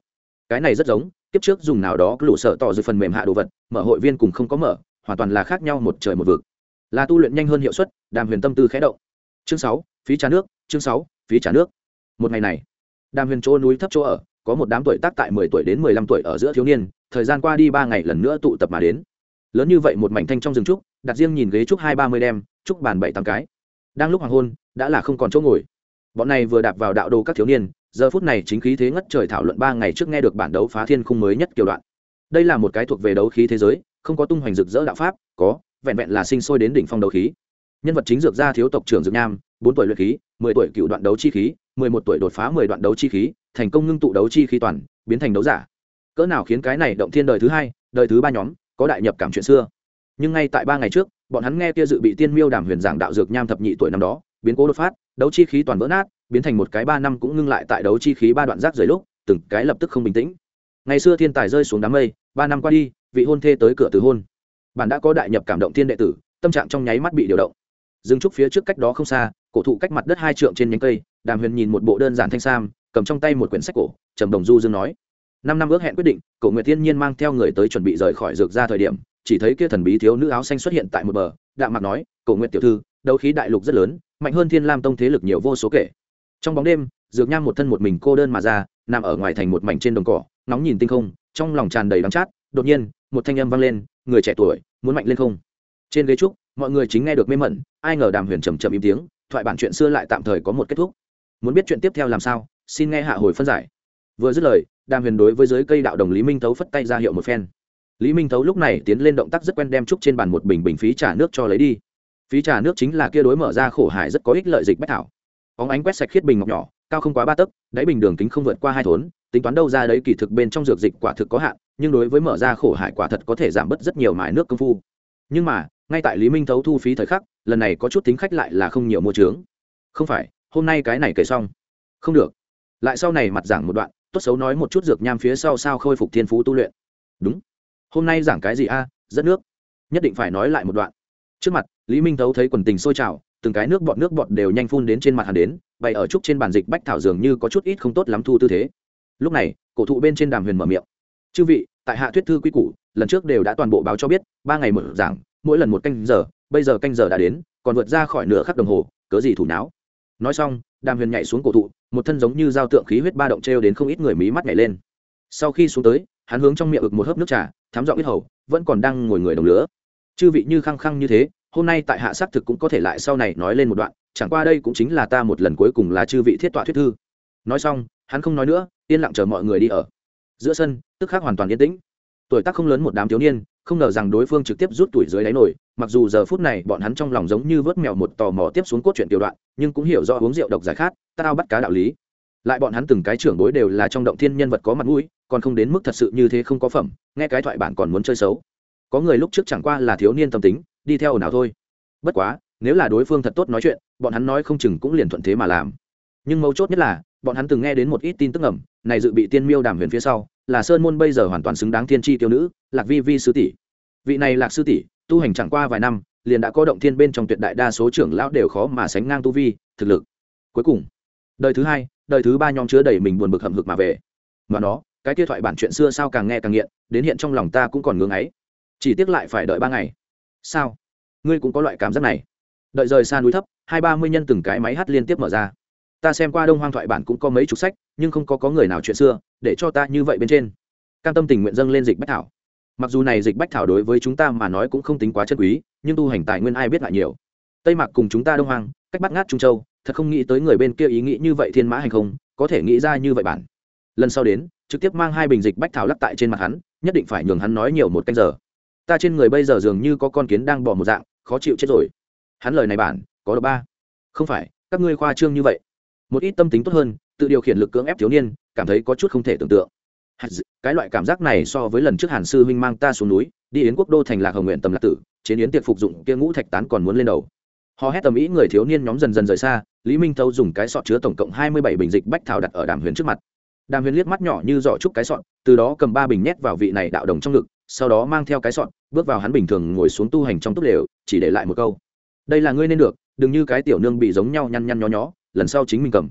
Cái này rất giống tiếp trước dùng nào đó lũ sợ tỏ dưới phần mềm hạ đồ vật, mở hội viên cùng không có mở, hoàn toàn là khác nhau một trời một vực. Là tu luyện nhanh hơn hiệu suất, đàm huyền tâm tư khẽ động. Chương sáu, phí trả nước, chương sáu, phí trả nước. Một ngày này, đàm huyền chỗ núi thấp chỗ ở, có một đám tuổi tác tại mười tuổi đến mười lăm tuổi ở giữa thiếu niên, thời gian qua đi ba ngày lần nữa tụ tập mà đến. Lớn như vậy một mảnh thanh trong rừng trúc, đặt riêng nhìn ghế trúc hai ba mươi đem, trúc bàn bảy tám cái. Đang lúc hoàng hôn, đã là không còn chỗ ngồi. Bọn này vừa đạp vào đạo đồ các thiếu niên giờ phút này chính khí thế ngất trời thảo luận ba ngày trước nghe được bản đấu phá thiên khung mới nhất kiểu đoạn. Đây là một cái thuộc về đấu khí thế giới, không có tung hoành rực rỡ đạo pháp, có, vẹn vẹn là sinh sôi đến đỉnh phong đấu khí. Nhân vật chính dược gia thiếu tộc trưởng dược nam, bốn tuổi luyện khí, mười tuổi cựu đoạn đấu chi khí, mười một tuổi đột phá mười đoạn đấu chi khí, thành công ngưng tụ đấu chi khí toàn, biến thành đấu giả. Cỡ nào khiến cái này động thiên đời thứ hai, đời thứ ba nhóm, có đại nhập cảm chuyện xưa. Nhưng ngay tại ba ngày trước, bọn hắn nghe kia dự bị tiên miêu đàm huyền giảng đạo dược nham thập nhị tuổi năm đó, biến cố đột phát, đấu chi khí toàn vỡ nát biến thành một cái ba năm cũng ngưng lại tại đấu chi khí ba đoạn rác rời lúc, từng cái lập tức không bình tĩnh. Ngày xưa thiên tài rơi xuống đám mây, ba năm qua đi, vị hôn thê tới cửa từ hôn. Bạn đã có đại nhập cảm động thiên đệ tử, tâm trạng trong nháy mắt bị điều động. Dừng trúc phía trước cách đó không xa, cổ thụ cách mặt đất hai trượng trên nhánh cây, đàm huyền nhìn một bộ đơn giản thanh sam, cầm trong tay một quyển sách cổ, trầm đồng du dương nói, năm năm ước hẹn quyết định, cổ nguyệt thiên nhiên mang theo người tới chuẩn bị rời khỏi dược ra thời điểm, chỉ thấy kia thần bí thiếu nữ áo xanh xuất hiện tại một bờ, đạm mặt nói, cổ nguyệt tiểu thư, đấu khí đại lục rất lớn, mạnh hơn thiên lam tông thế lực nhiều vô số kể trong bóng đêm, dược nham một thân một mình cô đơn mà ra, nằm ở ngoài thành một mảnh trên đồng cỏ nóng nhìn tinh không, trong lòng tràn đầy đắng chát, đột nhiên, một thanh âm vang lên, người trẻ tuổi, muốn mạnh lên không? Trên ghế trúc, mọi người chính nghe được mê mẩn, ai ngờ đàm huyền trầm trầm im tiếng, thoại bản chuyện xưa lại tạm thời có một kết thúc. Muốn biết chuyện tiếp theo làm sao, xin nghe hạ hồi phân giải. Vừa dứt lời, đàm huyền đối với dưới cây đạo đồng lý minh thấu phất tay ra hiệu một phen. Lý minh thấu lúc này tiến lên động tác rất quen đem trúc trên bàn một bình bình phí trả nước cho lấy đi. Phí trà nước chính là kia đối mở ra khổ hải rất có ích lợi dịch bách thảo óng ánh quét sạch khiết bình ngọc nhỏ, cao không quá ba tấc, đáy bình đường kính không vượt qua hai thốn, tính toán đâu ra đấy kỳ thực bên trong dược dịch quả thực có hạn, nhưng đối với mở ra khổ hải quả thật có thể giảm bớt rất nhiều mài nước công phu. Nhưng mà, ngay tại lý minh thấu thu phí thời khắc, lần này có chút tính khách lại là không nhiều mua trướng không phải, hôm nay cái này kể xong. Không được. Lại sau này mặt giảng một đoạn, tốt xấu nói một chút dược nham phía sau sao khôi phục thiên phú tu luyện. Đúng. Hôm nay giảng cái gì a? Rất nước. Nhất định phải nói lại một đoạn. Trước mặt, lý minh thấu thấy quần tình sôi trào từng cái nước bọt nước bọt đều nhanh phun đến trên mặt hắn đến, bày ở trúc trên bàn dịch bách thảo dường như có chút ít không tốt lắm thu tư thế. Lúc này, cổ thụ bên trên đàm huyền mở miệng. Chư vị, tại hạ thuyết thư quy củ, lần trước đều đã toàn bộ báo cho biết, ba ngày mở giảng, mỗi lần một canh giờ, bây giờ canh giờ đã đến, còn vượt ra khỏi nửa khắc đồng hồ, cớ gì thủ não? Nói xong, đàm huyền nhảy xuống cổ thụ, một thân giống như dao tượng khí huyết ba động t đến không ít người mí mắt nhảy lên. Sau khi xuống tới, hắn hướng trong miệng ực một hớp nước trà thám dọn ít hầu, vẫn còn đang ngồi người đồng lửa. Chư vị như khăng khăng như thế hôm nay tại hạ xác thực cũng có thể lại sau này nói lên một đoạn, chẳng qua đây cũng chính là ta một lần cuối cùng là chư vị thiết tọa thuyết thư. Nói xong, hắn không nói nữa, yên lặng chờ mọi người đi ở. Giữa sân, tức khắc hoàn toàn yên tĩnh. Tuổi tác không lớn một đám thiếu niên, không ngờ rằng đối phương trực tiếp rút tuổi dưới đáy nổi, mặc dù giờ phút này bọn hắn trong lòng giống như vớt mèo một tò mò tiếp xuống cốt truyện tiểu đoạn, nhưng cũng hiểu rõ uống rượu độc giải khát tao bắt cá đạo lý. Lại bọn hắn từng cái trưởng bối đều là trong động thiên nhân vật có mặt mũi, còn không đến mức thật sự như thế không có phẩm, nghe cái thoại bản còn muốn chơi xấu. Có người lúc trước chẳng qua là thiếu niên tâm tính đi theo nào thôi. Bất quá, nếu là đối phương thật tốt nói chuyện, bọn hắn nói không chừng cũng liền thuận thế mà làm. Nhưng mấu chốt nhất là, bọn hắn từng nghe đến một ít tin tức ẩm này dự bị tiên miêu đàm huyền phía sau, là sơn môn bây giờ hoàn toàn xứng đáng thiên tri tiêu nữ, lạc vi vi sư tỷ. Vị này lạc sư tỷ, tu hành chẳng qua vài năm, liền đã có động thiên bên trong tuyệt đại đa số trưởng lão đều khó mà sánh ngang tu vi, thực lực. Cuối cùng, đời thứ hai, đời thứ ba nhóm chứa đầy mình buồn bực hậm hực mà về. Mà nó, cái kia thoại bản chuyện xưa sao càng nghe càng nghiện, đến hiện trong lòng ta cũng còn ngưng ấy chỉ tiếc lại phải đợi ba ngày sao? Ngươi cũng có loại cảm giác này. Đợi rời xa núi thấp, hai ba mươi nhân từng cái máy hát liên tiếp mở ra. Ta xem qua đông hoang thoại bản cũng có mấy chục sách, nhưng không có có người nào chuyện xưa, để cho ta như vậy bên trên. Cam tâm tình nguyện dâng lên dịch bách thảo. Mặc dù này dịch bách thảo đối với chúng ta mà nói cũng không tính quá chân quý, nhưng tu hành tài nguyên ai biết lại nhiều. Tây mạc cùng chúng ta đông hoang, cách bắt ngát trung châu, thật không nghĩ tới người bên kia ý nghĩ như vậy thiên mã hành không, có thể nghĩ ra như vậy bản. Lần sau đến, trực tiếp mang hai bình dịch bách thảo lắp tại trên mặt hắn, nhất định phải nhường hắn nói nhiều một canh giờ ta trên người bây giờ dường như có con kiến đang bỏ một dạng, khó chịu chết rồi. Hắn lời này bản, có độc ba. Không phải, các ngươi khoa trương như vậy. Một ít tâm tính tốt hơn, tự điều khiển lực cưỡng ép thiếu niên, cảm thấy có chút không thể tưởng tượng. Cái loại cảm giác này so với lần trước hàn sư huynh mang ta xuống núi, đi yến quốc đô thành lạc hồng nguyện tầm lạc tử chiến yến tiệc phục dụng kia ngũ thạch tán còn muốn lên đầu. Họ hét tầm ý người thiếu niên nhóm dần dần rời xa, lý minh thâu dùng cái sọt chứa tổng cộng hai mươi bảy bình dịch bách thảo đặt ở đàm huyền trước mặt. Đàm huyền liếc mắt nhỏ như giỏ trúc cái sọt, từ đó cầm ba bình nhét vào vị này đạo đồng trong ngực sau đó mang theo cái sọn bước vào hắn bình thường ngồi xuống tu hành trong túp lều, chỉ để lại một câu. Đây là ngươi nên được, đừng như cái tiểu nương bị giống nhau nhăn nhăn nhó nhó, lần sau chính mình cầm.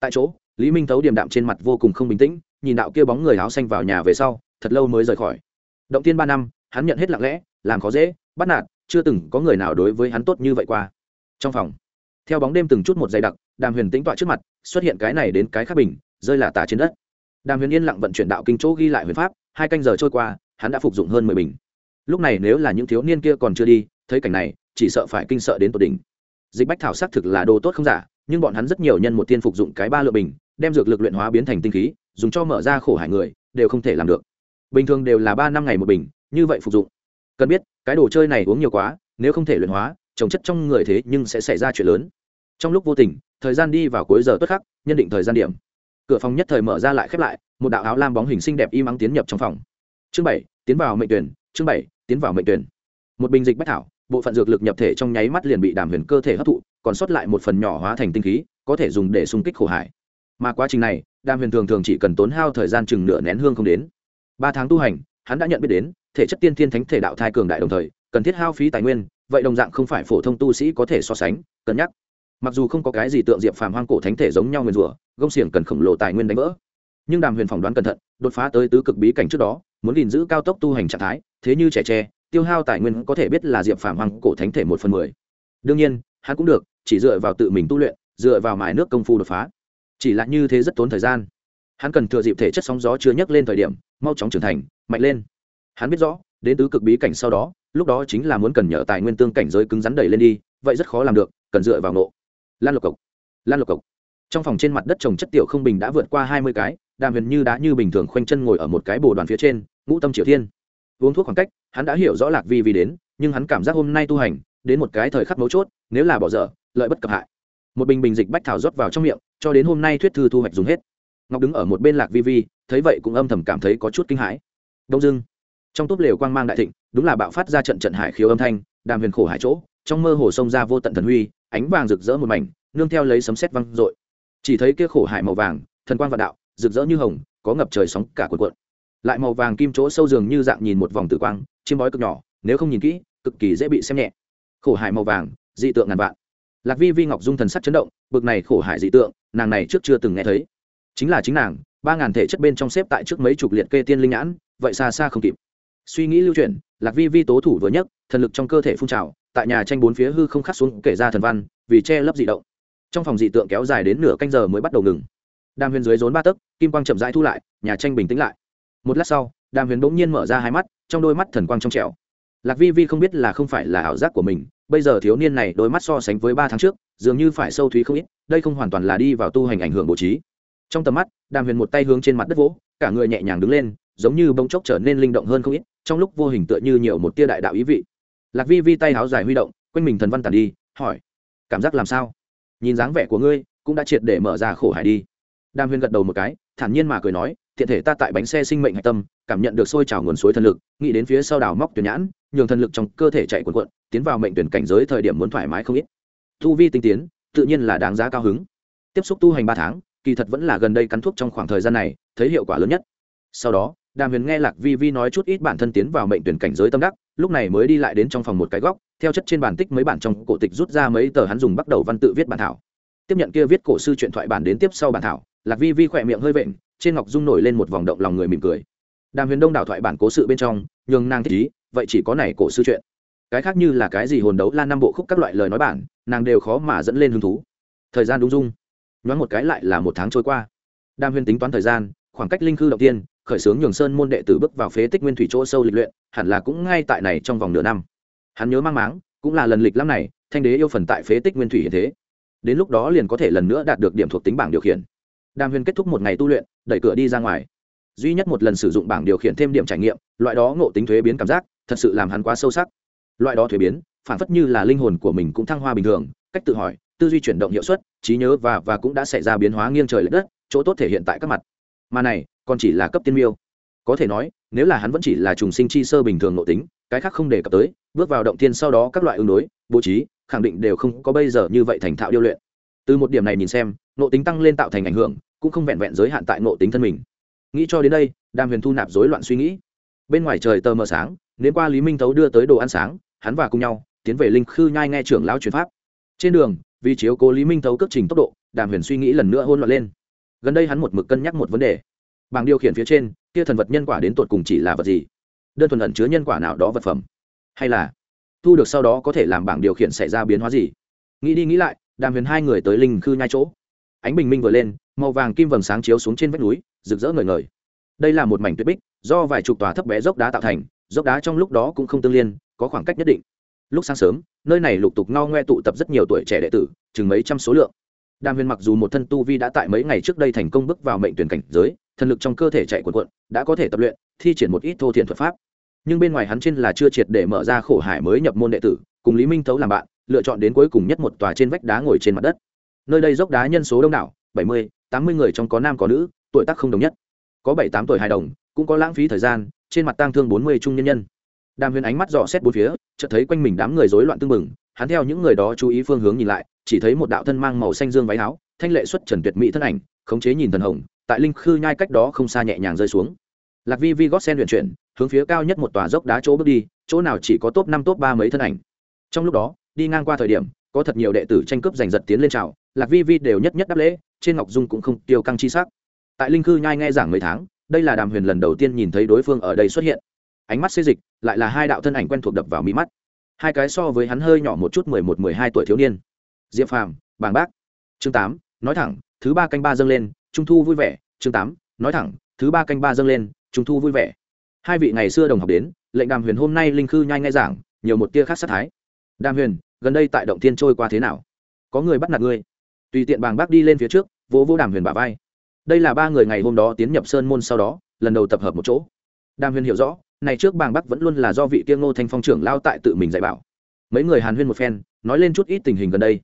Tại chỗ, lý minh thấu điềm đạm trên mặt vô cùng không bình tĩnh, nhìn đạo kia bóng người áo xanh vào nhà về sau, thật lâu mới rời khỏi. Động tiên ba năm, hắn nhận hết lặng lẽ, làm khó dễ, bắt nạt, chưa từng có người nào đối với hắn tốt như vậy qua. Trong phòng, theo bóng đêm từng chút một dày đặc, đàm huyền tĩnh tọa trước mặt, xuất hiện cái này đến cái khác bình, rơi là tả trên đất. Đàm huyền yên lặng vận chuyển đạo kinh chỗ ghi lại huyền pháp, hai canh giờ trôi qua hắn đã phục dụng hơn mười bình. Lúc này nếu là những thiếu niên kia còn chưa đi, thấy cảnh này, chỉ sợ phải kinh sợ đến tột đỉnh. Dịch bách thảo xác thực là đồ tốt không giả, nhưng bọn hắn rất nhiều nhân một tiên phục dụng cái ba lượng bình, đem dược lực luyện hóa biến thành tinh khí, dùng cho mở ra khổ hải người, đều không thể làm được. Bình thường đều là ba năm ngày một bình, như vậy phục dụng. Cần biết, cái đồ chơi này uống nhiều quá, nếu không thể luyện hóa, trồng chất trong người thế nhưng sẽ xảy ra chuyện lớn. Trong lúc vô tình, thời gian đi vào cuối giờ tuất khắc, nhân định thời gian điểm. Cửa phòng nhất thời mở ra lại khép lại, một đạo áo lam bóng hình xinh đẹp im ắng tiến nhập trong phòng. Chương bảy tiến vào mệnh tuyển, chương bảy, tiến vào mệnh tuyển. Một bình dịch bách thảo, bộ phận dược lực nhập thể trong nháy mắt liền bị đàm huyền cơ thể hấp thụ, còn sót lại một phần nhỏ hóa thành tinh khí, có thể dùng để xung kích khổ hải. Mà quá trình này đàm huyền thường thường chỉ cần tốn hao thời gian chừng nửa nén hương không đến. Ba tháng tu hành, hắn đã nhận biết đến, thể chất tiên thiên thánh thể đạo thai cường đại đồng thời, cần thiết hao phí tài nguyên, vậy đồng dạng không phải phổ thông tu sĩ có thể so sánh, cân nhắc. Mặc dù không có cái gì tượng diệp phàm hoang cổ thánh thể giống nhau nguyên rủa, gông xiềng cần khổng lồ tài nguyên đánh vỡ. Nhưng đàm huyền phỏng đoán cẩn thận, đột phá tới tứ cực bí cảnh trước đó muốn gìn giữ cao tốc tu hành trạng thái, thế như trẻ tre, tiêu hao tài nguyên có thể biết là diệp phàm hoàng cổ thánh thể một phần mười. Đương nhiên, hắn cũng được, chỉ dựa vào tự mình tu luyện, dựa vào mài nước công phu đột phá. Chỉ là như thế rất tốn thời gian. Hắn cần thừa dịp thể chất sóng gió chưa nhấc lên thời điểm, mau chóng trưởng thành, mạnh lên. Hắn biết rõ, đến tứ cực bí cảnh sau đó, lúc đó chính là muốn cần nhờ tài nguyên tương cảnh giới cứng rắn đẩy lên đi, vậy rất khó làm được, cần dựa vào nộ lan lộc cộc. Lan lộc cộc. Trong phòng trên mặt đất trồng chất tiểu không bình đã vượt qua hai mươi cái, đàm huyền như đã như bình thường khoanh chân ngồi ở một cái bồ đoàn phía trên ngũ tâm triều thiên. Uống thuốc khoảng cách, hắn đã hiểu rõ lạc vi vi đến, nhưng hắn cảm giác hôm nay tu hành, đến một cái thời khắc mấu chốt, nếu là bỏ dở, lợi bất cập hại. Một bình bình dịch bách thảo rót vào trong miệng, cho đến hôm nay thuyết thư thu hoạch dùng hết. Ngọc đứng ở một bên lạc vi vi, thấy vậy cũng âm thầm cảm thấy có chút kinh hãi. Đông dưng trong túp lều quang mang đại thịnh, đúng là bạo phát ra trận trận hải khiếu âm thanh, đàm huyền khổ hải chỗ, trong mơ hồ sông ra vô tận thần huy, ánh vàng rực rỡ một mảnh, nương theo lấy sấm sét văng dội. Chỉ thấy kia khổ hải màu vàng, thần quang vạn đạo, rực rỡ như hồng, có ngập trời sóng cả cuộn cuộn lại màu vàng kim chỗ sâu dường như dạng nhìn một vòng tử quang, chiêm bói cực nhỏ, nếu không nhìn kỹ, cực kỳ dễ bị xem nhẹ. Khổ hải màu vàng, dị tượng ngàn vạn. Lạc vi vi ngọc dung thần sắc chấn động, bực này khổ hải dị tượng, nàng này trước chưa từng nghe thấy. Chính là chính nàng, ba ngàn thể chất bên trong xếp tại trước mấy chục liệt kê tiên linh nhãn, vậy xa xa không kịp. Suy nghĩ lưu chuyển, lạc vi vi tố thủ vừa nhất thần lực trong cơ thể phun trào, tại nhà tranh bốn phía hư không khắc xuống kể ra thần văn, vì che lấp dị động. Trong phòng dị tượng kéo dài đến nửa canh giờ mới bắt đầu ngừng. Đàm huyền dưới rốn ba tấc, kim quang chậm rãi thu lại, nhà tranh bình tĩnh lại một lát sau, đàm huyền bỗng nhiên mở ra hai mắt, trong đôi mắt thần quang trong trẻo. Lạc vi vi không biết là không phải là ảo giác của mình, bây giờ thiếu niên này đôi mắt so sánh với ba tháng trước, dường như phải sâu thúy không ít, đây không hoàn toàn là đi vào tu hành ảnh hưởng bố trí. Trong tầm mắt, đàm huyền một tay hướng trên mặt đất vỗ, cả người nhẹ nhàng đứng lên, giống như bông chốc trở nên linh động hơn không ít, trong lúc vô hình tựa như nhiều một tia đại đạo ý vị. Lạc vi vi tay háo dài huy động, quanh mình thần văn tàn đi, hỏi, cảm giác làm sao? Nhìn dáng vẻ của ngươi cũng đã triệt để mở ra khổ hải đi. Đàm huyền gật đầu một cái thản nhiên mà cười nói thiện thể ta tại bánh xe sinh mệnh hạch tâm, cảm nhận được sôi trào nguồn suối thần lực, nghĩ đến phía sau đào móc tuyển nhãn, nhường thần lực trong cơ thể chạy quần quận tiến vào mệnh tuyển cảnh giới thời điểm muốn thoải mái không ít. Thu vi tinh tiến, tự nhiên là đáng giá cao hứng. Tiếp xúc tu hành ba tháng, kỳ thật vẫn là gần đây cắn thuốc trong khoảng thời gian này, thấy hiệu quả lớn nhất. Sau đó, đàm huyền nghe lạc vi vi nói chút ít bản thân tiến vào mệnh tuyển cảnh giới tâm đắc, lúc này mới đi lại đến trong phòng một cái góc, theo chất trên bản tích mấy bản trong cổ tịch rút ra mấy tờ hắn dùng bắt đầu văn tự viết bản thảo. Tiếp nhận kia viết cổ sư truyện thoại bản đến tiếp sau bản thảo lạc vi vi khỏe miệng hơi vện, trên ngọc dung nổi lên một vòng động lòng người mỉm cười. Đàm huyền đông đảo thoại bản cố sự bên trong, nhường nàng thích ý, vậy chỉ có này cổ sư chuyện. Cái khác như là cái gì hồn đấu lan năm bộ khúc các loại lời nói bản, nàng đều khó mà dẫn lên hứng thú. Thời gian đúng dung. Nhoáng một cái lại là một tháng trôi qua. Đàm huyền tính toán thời gian, khoảng cách linh khư đầu tiên, khởi xướng nhường sơn môn đệ tử bước vào phế tích nguyên thủy chỗ sâu lịch luyện, hẳn là cũng ngay tại này trong vòng nửa năm. Hắn nhớ mang máng, cũng là lần lịch lắm này, thanh đế yêu phần tại phế tích nguyên thủy hiện thế. Đến lúc đó liền có thể lần nữa đạt được điểm thuộc tính bảng điều khiển đàm huyền kết thúc một ngày tu luyện, đẩy cửa đi ra ngoài. Duy nhất một lần sử dụng bảng điều khiển thêm điểm trải nghiệm, loại đó ngộ tính thuế biến cảm giác, thật sự làm hắn quá sâu sắc. Loại đó thuế biến, phản phất như là linh hồn của mình cũng thăng hoa bình thường, cách tự hỏi, tư duy chuyển động hiệu suất, trí nhớ và và cũng đã xảy ra biến hóa nghiêng trời l ệ đất, chỗ tốt thể hiện tại các mặt. Mà này, còn chỉ là cấp tiên miêu. Có thể nói, nếu là hắn vẫn chỉ là trùng sinh chi sơ bình thường nội tính, cái khác không đề cập tới, bước vào động tiên sau đó các loại ứng đối, bố trí, khẳng định đều không có bây giờ như vậy thành thạo điêu luyện từ một điểm này nhìn xem nộ tính tăng lên tạo thành ảnh hưởng, cũng không vẹn vẹn giới hạn tại nộ tính thân mình. Nghĩ cho đến đây, đàm huyền thu nạp rối loạn suy nghĩ. Bên ngoài trời tờ mờ sáng nếu qua lý minh thấu đưa tới đồ ăn sáng, hắn và cùng nhau tiến về linh khư nhai nghe trưởng lão truyền pháp. Trên đường, vì chiếu cố lý minh thấu cước trình tốc độ, đàm huyền suy nghĩ lần nữa hôn loạn lên. Gần đây hắn một mực cân nhắc một vấn đề. Bảng điều khiển phía trên, kia thần vật nhân quả đến tột cùng chỉ là vật gì? Đơn thuần ẩn chứa nhân quả nào đó vật phẩm? Hay là thu được sau đó có thể làm bảng điều khiển xảy ra biến hóa gì? Nghĩ đi nghĩ lại đàm huyền hai người tới linh khư nhai chỗ. Ánh bình minh vừa lên, màu vàng kim vầng sáng chiếu xuống trên vách núi, rực rỡ ngời ngời. Đây là một mảnh tuyết bích, do vài chục tòa thấp bé dốc đá tạo thành, dốc đá trong lúc đó cũng không tương liên, có khoảng cách nhất định. Lúc sáng sớm, nơi này lục tục ngao ngoe tụ tập rất nhiều tuổi trẻ đệ tử, chừng mấy trăm số lượng. Đàm huyền mặc dù một thân tu vi đã tại mấy ngày trước đây thành công bước vào mệnh tuyển cảnh giới, thần lực trong cơ thể chạy cuộn quận đã có thể tập luyện, thi triển một ít thô thiện thuật pháp. Nhưng bên ngoài hắn trên là chưa triệt để mở ra khổ hải mới nhập môn đệ tử, cùng lý minh thấu làm bạn lựa chọn đến cuối cùng nhất một tòa trên vách đá ngồi trên mặt đất. Nơi đây dốc đá nhân số đông đảo, bảy mươi, tám mươi người trong có nam có nữ, tuổi tác không đồng nhất. Có bảy, tám tuổi hài đồng, cũng có lãng phí thời gian, trên mặt tang thương bốn mươi trung nhân nhân. Đàm huyền ánh mắt dò xét bốn phía, chợt thấy quanh mình đám người rối loạn tưng bừng, hắn theo những người đó chú ý phương hướng nhìn lại, chỉ thấy một đạo thân mang màu xanh dương váy áo, thanh lệ xuất trần tuyệt mỹ thân ảnh, khống chế nhìn thần hồng, tại linh khư nhai cách đó không xa nhẹ nhàng rơi xuống. Lạc vi vi gót sen luyện chuyển, hướng phía cao nhất một tòa dốc đá chỗ bước đi, chỗ nào chỉ có top năm, top ba mấy thân ảnh. Trong lúc đó đi ngang qua thời điểm, có thật nhiều đệ tử tranh cướp giành giật tiến lên chào, lạc vi vi đều nhất nhất đáp lễ, trên ngọc dung cũng không tiêu căng chi sắc. Tại linh khư nhai nghe giảng mấy tháng, đây là đàm huyền lần đầu tiên nhìn thấy đối phương ở đây xuất hiện. Ánh mắt xê dịch, lại là hai đạo thân ảnh quen thuộc đập vào mí mắt. Hai cái so với hắn hơi nhỏ một chút mười một, mười hai tuổi thiếu niên. Diệp phàm, bàng bác. Chương tám, nói thẳng, thứ ba canh ba dâng lên, trung thu vui vẻ. Chương tám, nói thẳng, thứ ba canh ba dâng lên, trung thu vui vẻ. Hai vị ngày xưa đồng học đến, lệnh đàm huyền hôm nay linh khư nhai nghe giảng, nhiều một tia khác sát thái đàm huyền, gần đây tại động thiên trôi qua thế nào? Có người bắt nạt ngươi? Tùy tiện bàng bác đi lên phía trước, vỗ vỗ đàm huyền bà vai. Đây là ba người ngày hôm đó tiến nhập sơn môn sau đó, lần đầu tập hợp một chỗ. Đàm huyền hiểu rõ, này trước bàng bắc vẫn luôn là do vị tiêu ngô thanh phong trưởng lao tại tự mình dạy bảo. Mấy người hàn huyên một phen, nói lên chút ít tình hình gần đây.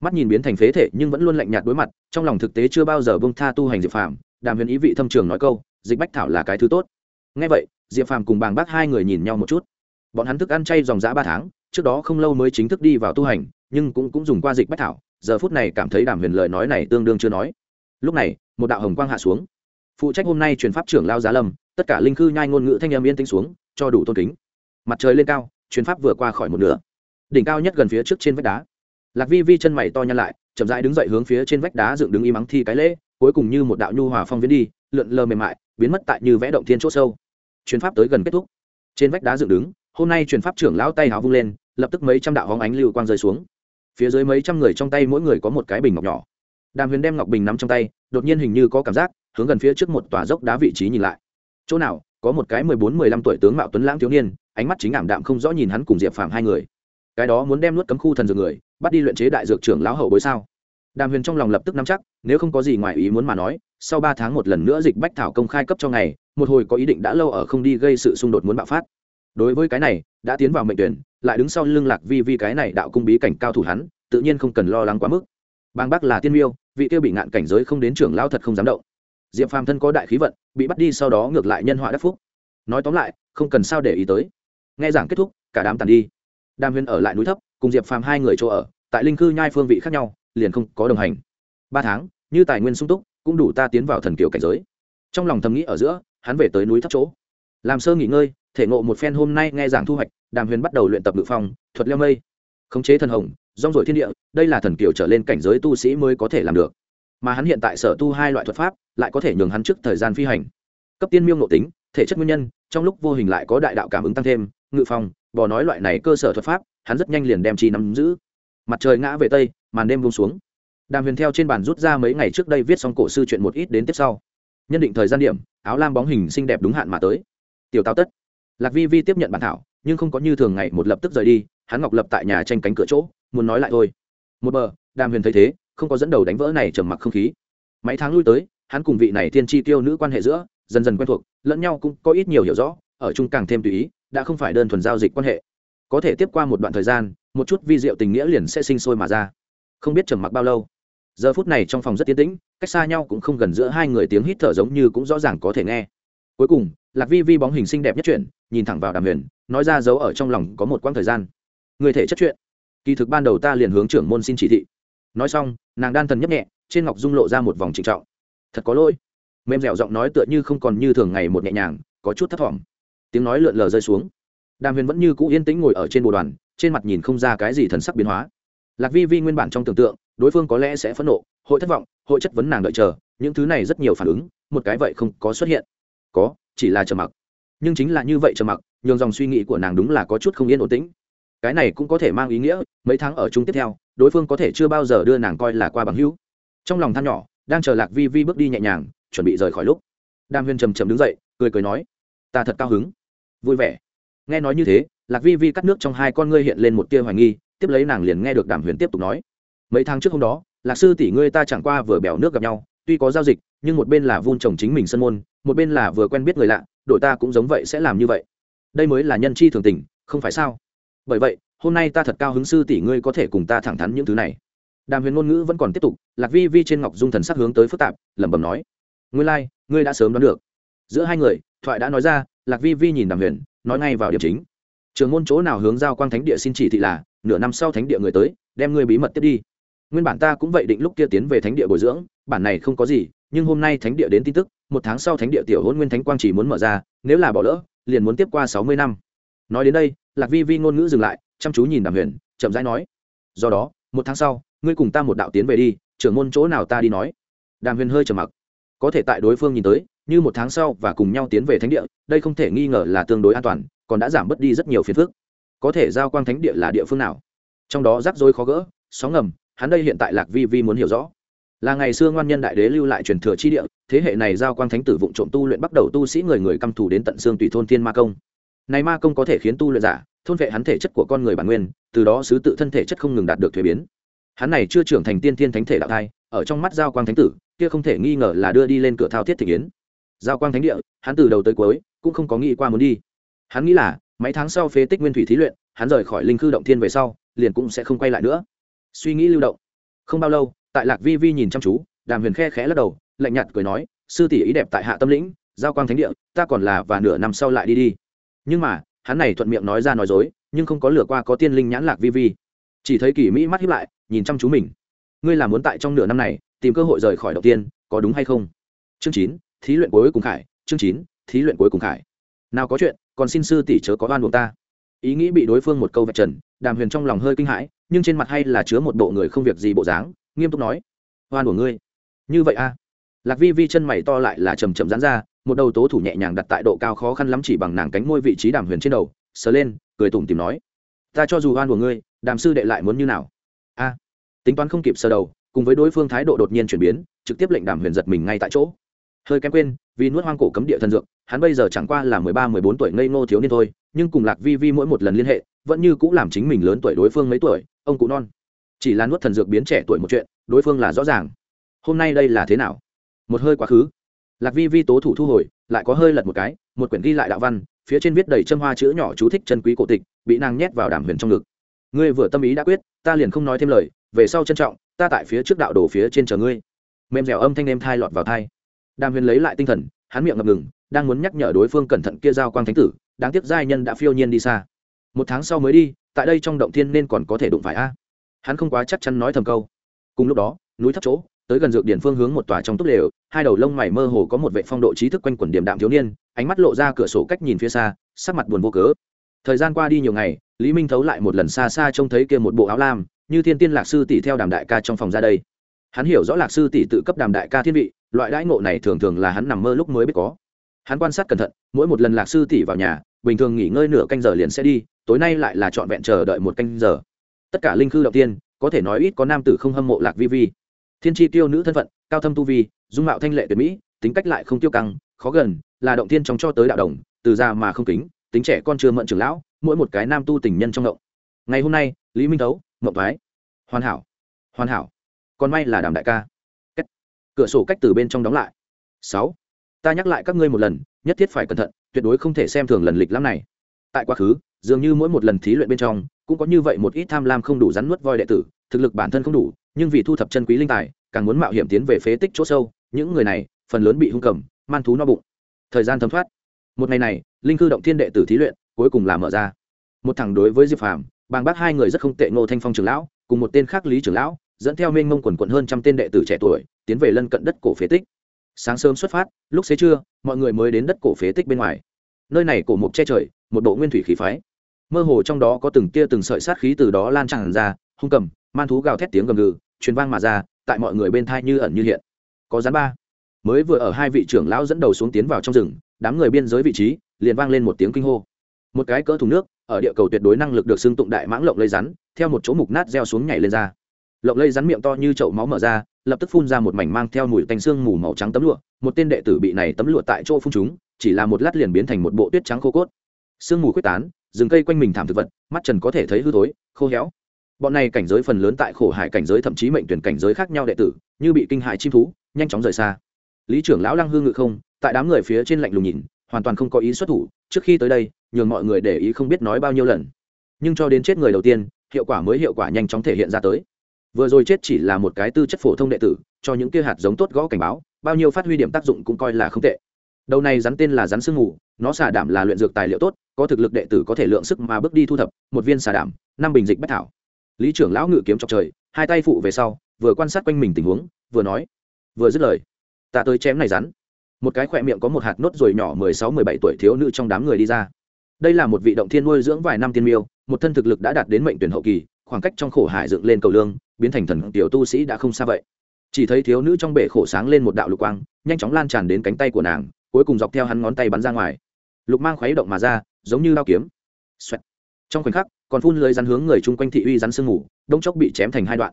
Mắt nhìn biến thành phế thể nhưng vẫn luôn lạnh nhạt đối mặt, trong lòng thực tế chưa bao giờ bông tha tu hành diệp phàm. Đàm huyền ý vị thâm trường nói câu, dịch bách thảo là cái thứ tốt. Ngay vậy, diệp phàm cùng bàng bác hai người nhìn nhau một chút. Bọn hắn thức ăn chay dòng dã ba tháng trước đó không lâu mới chính thức đi vào tu hành, nhưng cũng cũng dùng qua dịch bách thảo, giờ phút này cảm thấy đàm huyền lời nói này tương đương chưa nói. Lúc này, một đạo hồng quang hạ xuống. Phụ trách hôm nay truyền pháp trưởng lao giá lâm, tất cả linh khư nhai ngôn ngữ thanh âm yên tĩnh xuống, cho đủ tôn kính. Mặt trời lên cao, truyền pháp vừa qua khỏi một nửa. Đỉnh cao nhất gần phía trước trên vách đá. Lạc vi vi chân mày to nhăn lại, chậm rãi đứng dậy hướng phía trên vách đá dựng đứng y mắng thi cái lễ, cuối cùng như một đạo nhu hòa phong viễn đi, lượn lờ mềm mại, biến mất tại như vẽ động thiên c h ỗ sâu. Chuyến pháp tới gần kết thúc. Trên vách đá dựng đứng hôm nay truyền pháp trưởng lão tay háo vung lên, lập tức mấy trăm đạo hóng ánh lưu quang rơi xuống. Phía dưới mấy trăm người trong tay mỗi người có một cái bình ngọc nhỏ. Đàm huyền đem ngọc bình nắm trong tay, đột nhiên hình như có cảm giác, hướng gần phía trước một tòa dốc đá vị trí nhìn lại. Chỗ nào, có một cái mười bốn, mười lăm tuổi tướng mạo tuấn lãng thiếu niên, ánh mắt chính ảm đạm không rõ nhìn hắn cùng diệp phàm hai người. Cái đó muốn đem nuốt cấm khu thần dược người, bắt đi luyện chế đại dược trưởng lão hậu bối sao? Đàm huyền trong lòng lập tức nắm chắc, nếu không có gì ngoài ý muốn mà nói, sau ba tháng một lần nữa dịch bách thảo công khai cấp cho ngày, một hồi có ý định đã lâu ở không đi gây sự xung đột muốn bạo phát đối với cái này, đã tiến vào mệnh tuyển, lại đứng sau lưng lạc vi vi cái này đạo cung bí cảnh cao thủ hắn, tự nhiên không cần lo lắng quá mức. Bang bắc là tiên miêu, vị tiêu bị ngạn cảnh giới không đến trưởng lao thật không dám động. Diệp phàm thân có đại khí vận, bị bắt đi sau đó ngược lại nhân họa đắc phúc. Nói tóm lại, không cần sao để ý tới. Nghe giảng kết thúc, cả đám tàn đi. Đàm huyên ở lại núi thấp, cùng diệp phàm hai người chỗ ở, tại linh cư nhai phương vị khác nhau, liền không có đồng hành. Ba tháng, như tài nguyên sung túc, cũng đủ ta tiến vào thần kiểu cảnh giới. Trong lòng thầm nghĩ ở giữa, hắn về tới núi thấp chỗ. Làm sơ nghỉ ngơi thể ngộ một phen hôm nay nghe giảng thu hoạch, đàm huyền bắt đầu luyện tập ngự phong, thuật leo mây, khống chế thần hồng, rong rổi thiên địa, đây là thần kiều trở lên cảnh giới tu sĩ mới có thể làm được. Mà hắn hiện tại sở tu hai loại thuật pháp, lại có thể nhường hắn trước thời gian phi hành. Cấp tiên miêu nội tính, thể chất nguyên nhân, trong lúc vô hình lại có đại đạo cảm ứng tăng thêm, ngự phong, bò nói loại này cơ sở thuật pháp, hắn rất nhanh liền đem chi nắm giữ. Mặt trời ngã về tây, màn đêm buông xuống. Đàm huyền theo trên bàn rút ra mấy ngày trước đây viết xong cổ sư chuyện một ít đến tiếp sau. Nhân định thời gian điểm, áo lam bóng hình xinh đẹp đúng hạn mà tới. Tiểu tao tất lạc vi vi tiếp nhận bản thảo, nhưng không có như thường ngày một lập tức rời đi, hắn ngọc lập tại nhà tranh cánh cửa chỗ, muốn nói lại thôi. Một bờ, đàm huyền thấy thế, không có dẫn đầu đánh vỡ này trầm mặc không khí. Mấy tháng lui tới, hắn cùng vị này Thiên tri tiêu nữ quan hệ giữa, dần dần quen thuộc, lẫn nhau cũng có ít nhiều hiểu rõ, ở chung càng thêm tùy ý, đã không phải đơn thuần giao dịch quan hệ. Có thể tiếp qua một đoạn thời gian, một chút vi diệu tình nghĩa liền sẽ sinh sôi mà ra. Không biết trầm mặc bao lâu. Giờ phút này trong phòng rất tiến tĩnh, cách xa nhau cũng không gần giữa hai người tiếng hít thở giống như cũng rõ ràng có thể nghe. Cuối cùng, lạc vi vi bóng hình xinh đẹp nhất chuyện nhìn thẳng vào đàm huyền, nói ra giấu ở trong lòng có một quãng thời gian. Người thể chất chuyện. Kỳ thực ban đầu ta liền hướng trưởng môn xin chỉ thị. Nói xong, nàng đan thần nhấp nhẹ, trên ngọc dung lộ ra một vòng trịnh trọng. Thật có lỗi. Mềm dẻo giọng nói tựa như không còn như thường ngày một nhẹ nhàng, có chút thấp thỏm. Tiếng nói lượn lờ rơi xuống. Đàm huyền vẫn như cũ yên tĩnh ngồi ở trên bồ đoàn, trên mặt nhìn không ra cái gì thần sắc biến hóa. Lạc vi vi nguyên bản trong tưởng tượng, đối phương có lẽ sẽ phẫn nộ, hội thất vọng, hội chất vấn nàng đợi chờ, những thứ này rất nhiều phản ứng, một cái vậy không có xuất hiện. Có, chỉ là trầm mặc nhưng chính là như vậy trầm mặc, nhường dòng suy nghĩ của nàng đúng là có chút không yên ổn tĩnh. Cái này cũng có thể mang ý nghĩa, mấy tháng ở chung tiếp theo, đối phương có thể chưa bao giờ đưa nàng coi là qua bằng hữu. Trong lòng than nhỏ, đang chờ lạc vi vi bước đi nhẹ nhàng, chuẩn bị rời khỏi lúc đam huyên trầm trầm đứng dậy, cười cười nói, ta thật cao hứng. Vui vẻ. Nghe nói như thế, lạc vi vi cắt nước trong hai con ngươi hiện lên một tia hoài nghi, tiếp lấy nàng liền nghe được đàm huyền tiếp tục nói, mấy tháng trước hôm đó, lạc sư tỷ ngươi ta chẳng qua vừa bèo nước gặp nhau, tuy có giao dịch, nhưng một bên là vun trồng chính mình sân môn, một bên là vừa quen biết người lạ đội ta cũng giống vậy sẽ làm như vậy. Đây mới là nhân chi thường tình không phải sao? Bởi vậy hôm nay ta thật cao hứng sư tỷ ngươi có thể cùng ta thẳng thắn những thứ này. Đàm huyền ngôn ngữ vẫn còn tiếp tục lạc vi vi trên ngọc dung thần sắc hướng tới phức tạp lẩm bẩm nói. Ngươi lai、like, ngươi đã sớm đoán được. Giữa hai người thoại đã nói ra lạc vi vi nhìn đàm huyền nói ngay vào điểm chính. Trường môn chỗ nào hướng giao quang thánh địa xin chỉ thị là nửa năm sau thánh địa người tới đem ngươi bí mật tiếp đi. Nguyên bản ta cũng vậy định lúc kia tiến về thánh địa bồi dưỡng bản này không có gì nhưng hôm nay thánh địa đến tin tức một tháng sau thánh địa tiểu hôn nguyên thánh quang chỉ muốn mở ra, nếu là bỏ lỡ, liền muốn tiếp qua sáu mươi năm. Nói đến đây, lạc vi vi ngôn ngữ dừng lại, chăm chú nhìn đàm huyền, chậm rãi nói, do đó, một tháng sau, ngươi cùng ta một đạo tiến về đi, trưởng môn chỗ nào ta đi nói. Đàm huyền hơi trầm mặc. Có thể tại đối phương nhìn tới, như một tháng sau và cùng nhau tiến về thánh địa, đây không thể nghi ngờ là tương đối an toàn, còn đã giảm bớt đi rất nhiều phiền phức. Có thể giao quang thánh địa là địa phương nào? Trong đó rắc rối khó gỡ, sóng ngầm, hắn đây hiện tại lạc vi vi muốn hiểu rõ là ngày xưa ngoan nhân đại đế lưu lại truyền thừa chi địa, thế hệ này giao quang thánh tử vụng trộm tu luyện bắt đầu tu sĩ người người căm thù đến tận xương tùy thôn thiên ma công. Này ma công có thể khiến tu luyện giả, thôn vệ hắn thể chất của con người bản nguyên, từ đó sứ tự thân thể chất không ngừng đạt được thuế biến. Hắn này chưa trưởng thành tiên thiên thánh thể đạo thai, ở trong mắt giao quang thánh tử, kia không thể nghi ngờ là đưa đi lên cửa thao thiết thị kiến. Giao quang thánh địa, hắn từ đầu tới cuối, cũng không có nghĩ qua muốn đi. Hắn nghĩ là, mấy tháng sau phế tích nguyên thủy thí luyện, hắn rời khỏi linh khư động thiên về sau, liền cũng sẽ không quay lại nữa. Suy nghĩ lưu động. Không bao lâu tại lạc vi vi nhìn chăm chú, đàm huyền khe khẽ lắc đầu, lạnh nhạt cười nói, sư tỷ ý đẹp tại hạ tâm lĩnh, giao quang thánh địa, ta còn là và nửa năm sau lại đi đi. Nhưng mà, hắn này thuận miệng nói ra nói dối, nhưng không có lửa qua có tiên linh nhãn lạc vi vi. Chỉ thấy kỳ mỹ mắt hiếp lại, nhìn chăm chú mình. Ngươi là muốn tại trong nửa năm này, tìm cơ hội rời khỏi đầu tiên, có đúng hay không? Chương chín, thí luyện cuối cùng khải, chương chín, thí luyện cuối cùng khải. Nào có chuyện, còn xin sư tỷ chớ có oan buộc ta. Ý nghĩ bị đối phương một câu vạch trần, đàm huyền trong lòng hơi kinh hãi, nhưng trên mặt hay là chứa một bộ người không việc gì bộ dáng nghiêm túc nói, oan của ngươi. Như vậy a à? lạc vi vi chân mày to lại là chầm chậm dán ra, một đầu tố thủ nhẹ nhàng đặt tại độ cao khó khăn lắm chỉ bằng nàng cánh môi vị trí đàm huyền trên đầu, sờ lên, cười tủm tìm nói, ta cho dù oan của ngươi, đàm sư đệ lại muốn như nào? A. Tính toán không kịp sờ đầu, cùng với đối phương thái độ đột nhiên chuyển biến, trực tiếp lệnh đàm huyền giật mình ngay tại chỗ. Hơi kém quên, vì nuốt hoang cổ cấm địa thần dược, hắn bây giờ chẳng qua là mười ba, mười bốn tuổi ngây ngô thiếu niên thôi, nhưng cùng lạc vi vi mỗi một lần liên hệ, vẫn như cũng làm chính mình lớn tuổi đối phương mấy tuổi, ông cụ non chỉ là nuốt thần dược biến trẻ tuổi một chuyện, đối phương là rõ ràng. Hôm nay đây là thế nào? Một hơi quá khứ. Lạc vi vi tố thủ thu hồi, lại có hơi lật một cái, một quyển ghi lại đạo văn, phía trên viết đầy châm hoa chữ nhỏ chú thích chân quý cổ tịch, bị nàng nhét vào đàm huyền trong ngực. Ngươi vừa tâm ý đã quyết, ta liền không nói thêm lời, về sau trân trọng, ta tại phía trước đạo đổ phía trên chờ ngươi. Mềm dẻo âm thanh em thai lọt vào thai. Đàm huyền lấy lại tinh thần, hắn miệng ngập ngừng, đang muốn nhắc nhở đối phương cẩn thận kia giao quang thánh tử, đáng tiếc giai nhân đã phiêu nhiên đi xa. Một tháng sau mới đi, tại đây trong động thiên nên còn có thể đụng phải a hắn không quá chắc chắn nói thầm câu. Cùng lúc đó, núi thấp chỗ, tới gần dược điển phương hướng một tòa trong túc lều, hai đầu lông mày mơ hồ có một vệ phong độ trí thức quanh quẩn điểm đạm thiếu niên, ánh mắt lộ ra cửa sổ cách nhìn phía xa, sắc mặt buồn vô cớ. Thời gian qua đi nhiều ngày, lý minh thấu lại một lần xa xa trông thấy kia một bộ áo lam, như thiên tiên lạc sư tỷ theo đàm đại ca trong phòng ra đây. Hắn hiểu rõ lạc sư tỷ tự cấp đàm đại ca thiên vị, loại đãi ngộ này thường thường là hắn nằm mơ lúc mới biết có. Hắn quan sát cẩn thận, mỗi một lần lạc sư tỷ vào nhà, bình thường nghỉ ngơi nửa canh giờ liền sẽ đi, tối nay lại là trọn vẹn chờ đợi một canh giờ tất cả linh khư động tiên, có thể nói ít có nam tử không hâm mộ lạc vi vi. Thiên tri tiêu nữ thân phận, cao thâm tu vi, dung mạo thanh lệ tuyệt mỹ, tính cách lại không tiêu căng, khó gần, là động tiên trong cho tới đạo đồng, từ già mà không kính, tính trẻ con chưa mận trưởng lão, mỗi một cái nam tu tình nhân trong động. Ngày hôm nay, lý minh thấu, mộng thoái, hoàn hảo hoàn hảo, còn may là đàm đại ca. Cách. cửa sổ cách từ bên trong đóng lại. Sáu, ta nhắc lại các ngươi một lần, nhất thiết phải cẩn thận, tuyệt đối không thể xem thường lần lịch lắm này. Tại quá khứ, dường như mỗi một lần thí luyện bên trong cũng có như vậy một ít tham lam không đủ rắn nuốt voi đệ tử, thực lực bản thân không đủ, nhưng vì thu thập chân quý linh tài, càng muốn mạo hiểm tiến về phế tích chỗ sâu, những người này, phần lớn bị hung cầm, man thú no bụng. Thời gian thấm thoát. Một ngày này, linh cư động thiên đệ tử thí luyện, cuối cùng là mở ra. Một thằng đối với diệp phàm, bàng bác hai người rất không tệ ngô thanh phong trưởng lão, cùng một tên khác lý trưởng lão, dẫn theo mênh mông quần quận hơn trăm tên đệ tử trẻ tuổi, tiến về lân cận đất cổ phế tích. Sáng sớm xuất phát, lúc xế trưa, mọi người mới đến đất cổ phế tích bên ngoài. Nơi này cổ mục che trời, một bộ nguyên thủy khí phái mơ hồ trong đó có từng tia từng sợi sát khí từ đó lan tràn ra, hung cầm, man thú gào thét tiếng gầm gừ, truyền vang mà ra, tại mọi người bên thai như ẩn như hiện. Có rắn ba. Mới vừa ở hai vị trưởng lão dẫn đầu xuống tiến vào trong rừng, đám người biên giới vị trí, liền vang lên một tiếng kinh hô. Một cái cỡ thùng nước, ở địa cầu tuyệt đối năng lực được xưng tụng đại mãng lộng lây rắn, theo một chỗ mục nát reo xuống nhảy lên ra. Lộng lây rắn miệng to như chậu máu mở ra, lập tức phun ra một mảnh mang theo mùi tanh xương mù màu trắng tấm lụa. Một tên đệ tử bị này tấm lụa tại chỗ phun chúng, chỉ là một lát liền biến thành một bộ tuyết trắng khô cốt sương mù quyết tán, rừng cây quanh mình thảm thực vật, mắt trần có thể thấy hư thối, khô héo. Bọn này cảnh giới phần lớn tại khổ hải cảnh giới thậm chí mệnh tuyển cảnh giới khác nhau đệ tử, như bị kinh hại chim thú, nhanh chóng rời xa. Lý trưởng lão lăng hương ngự không, tại đám người phía trên lạnh lùng nhìn, hoàn toàn không có ý xuất thủ, trước khi tới đây, nhường mọi người để ý không biết nói bao nhiêu lần. Nhưng cho đến chết người đầu tiên, hiệu quả mới hiệu quả nhanh chóng thể hiện ra tới. Vừa rồi chết chỉ là một cái tư chất phổ thông đệ tử, cho những kia hạt giống tốt gõ cảnh báo, bao nhiêu phát huy điểm tác dụng cũng coi là không tệ. Đầu này rắn tên là rắn sương mù, nó xả đảm là luyện dược tài liệu tốt có thực lực đệ tử có thể lượng sức mà bước đi thu thập, một viên xà đảm, năm bình dịch bách thảo. Lý trưởng lão ngự kiếm chọc trời, hai tay phụ về sau, vừa quan sát quanh mình tình huống, vừa nói, vừa dứt lời, ta tới chém này rắn. Một cái khỏe miệng có một hạt nốt ruồi nhỏ mười sáu mười bảy tuổi thiếu nữ trong đám người đi ra. Đây là một vị động thiên nuôi dưỡng vài năm tiên miêu, một thân thực lực đã đạt đến mệnh tuyển hậu kỳ, khoảng cách trong khổ hải dựng lên cầu lương, biến thành thần tiểu tu sĩ đã không xa vậy. Chỉ thấy thiếu nữ trong bể khổ sáng lên một đạo lục quang, nhanh chóng lan tràn đến cánh tay của nàng, cuối cùng dọc theo hắn ngón tay bắn ra ngoài. Lục mang khuấy động mà ra giống như đao kiếm. Xoẹt. trong khoảnh khắc, còn phun lưới rắn hướng người chung quanh thị uy rắn sương mù, đông chốc bị chém thành hai đoạn.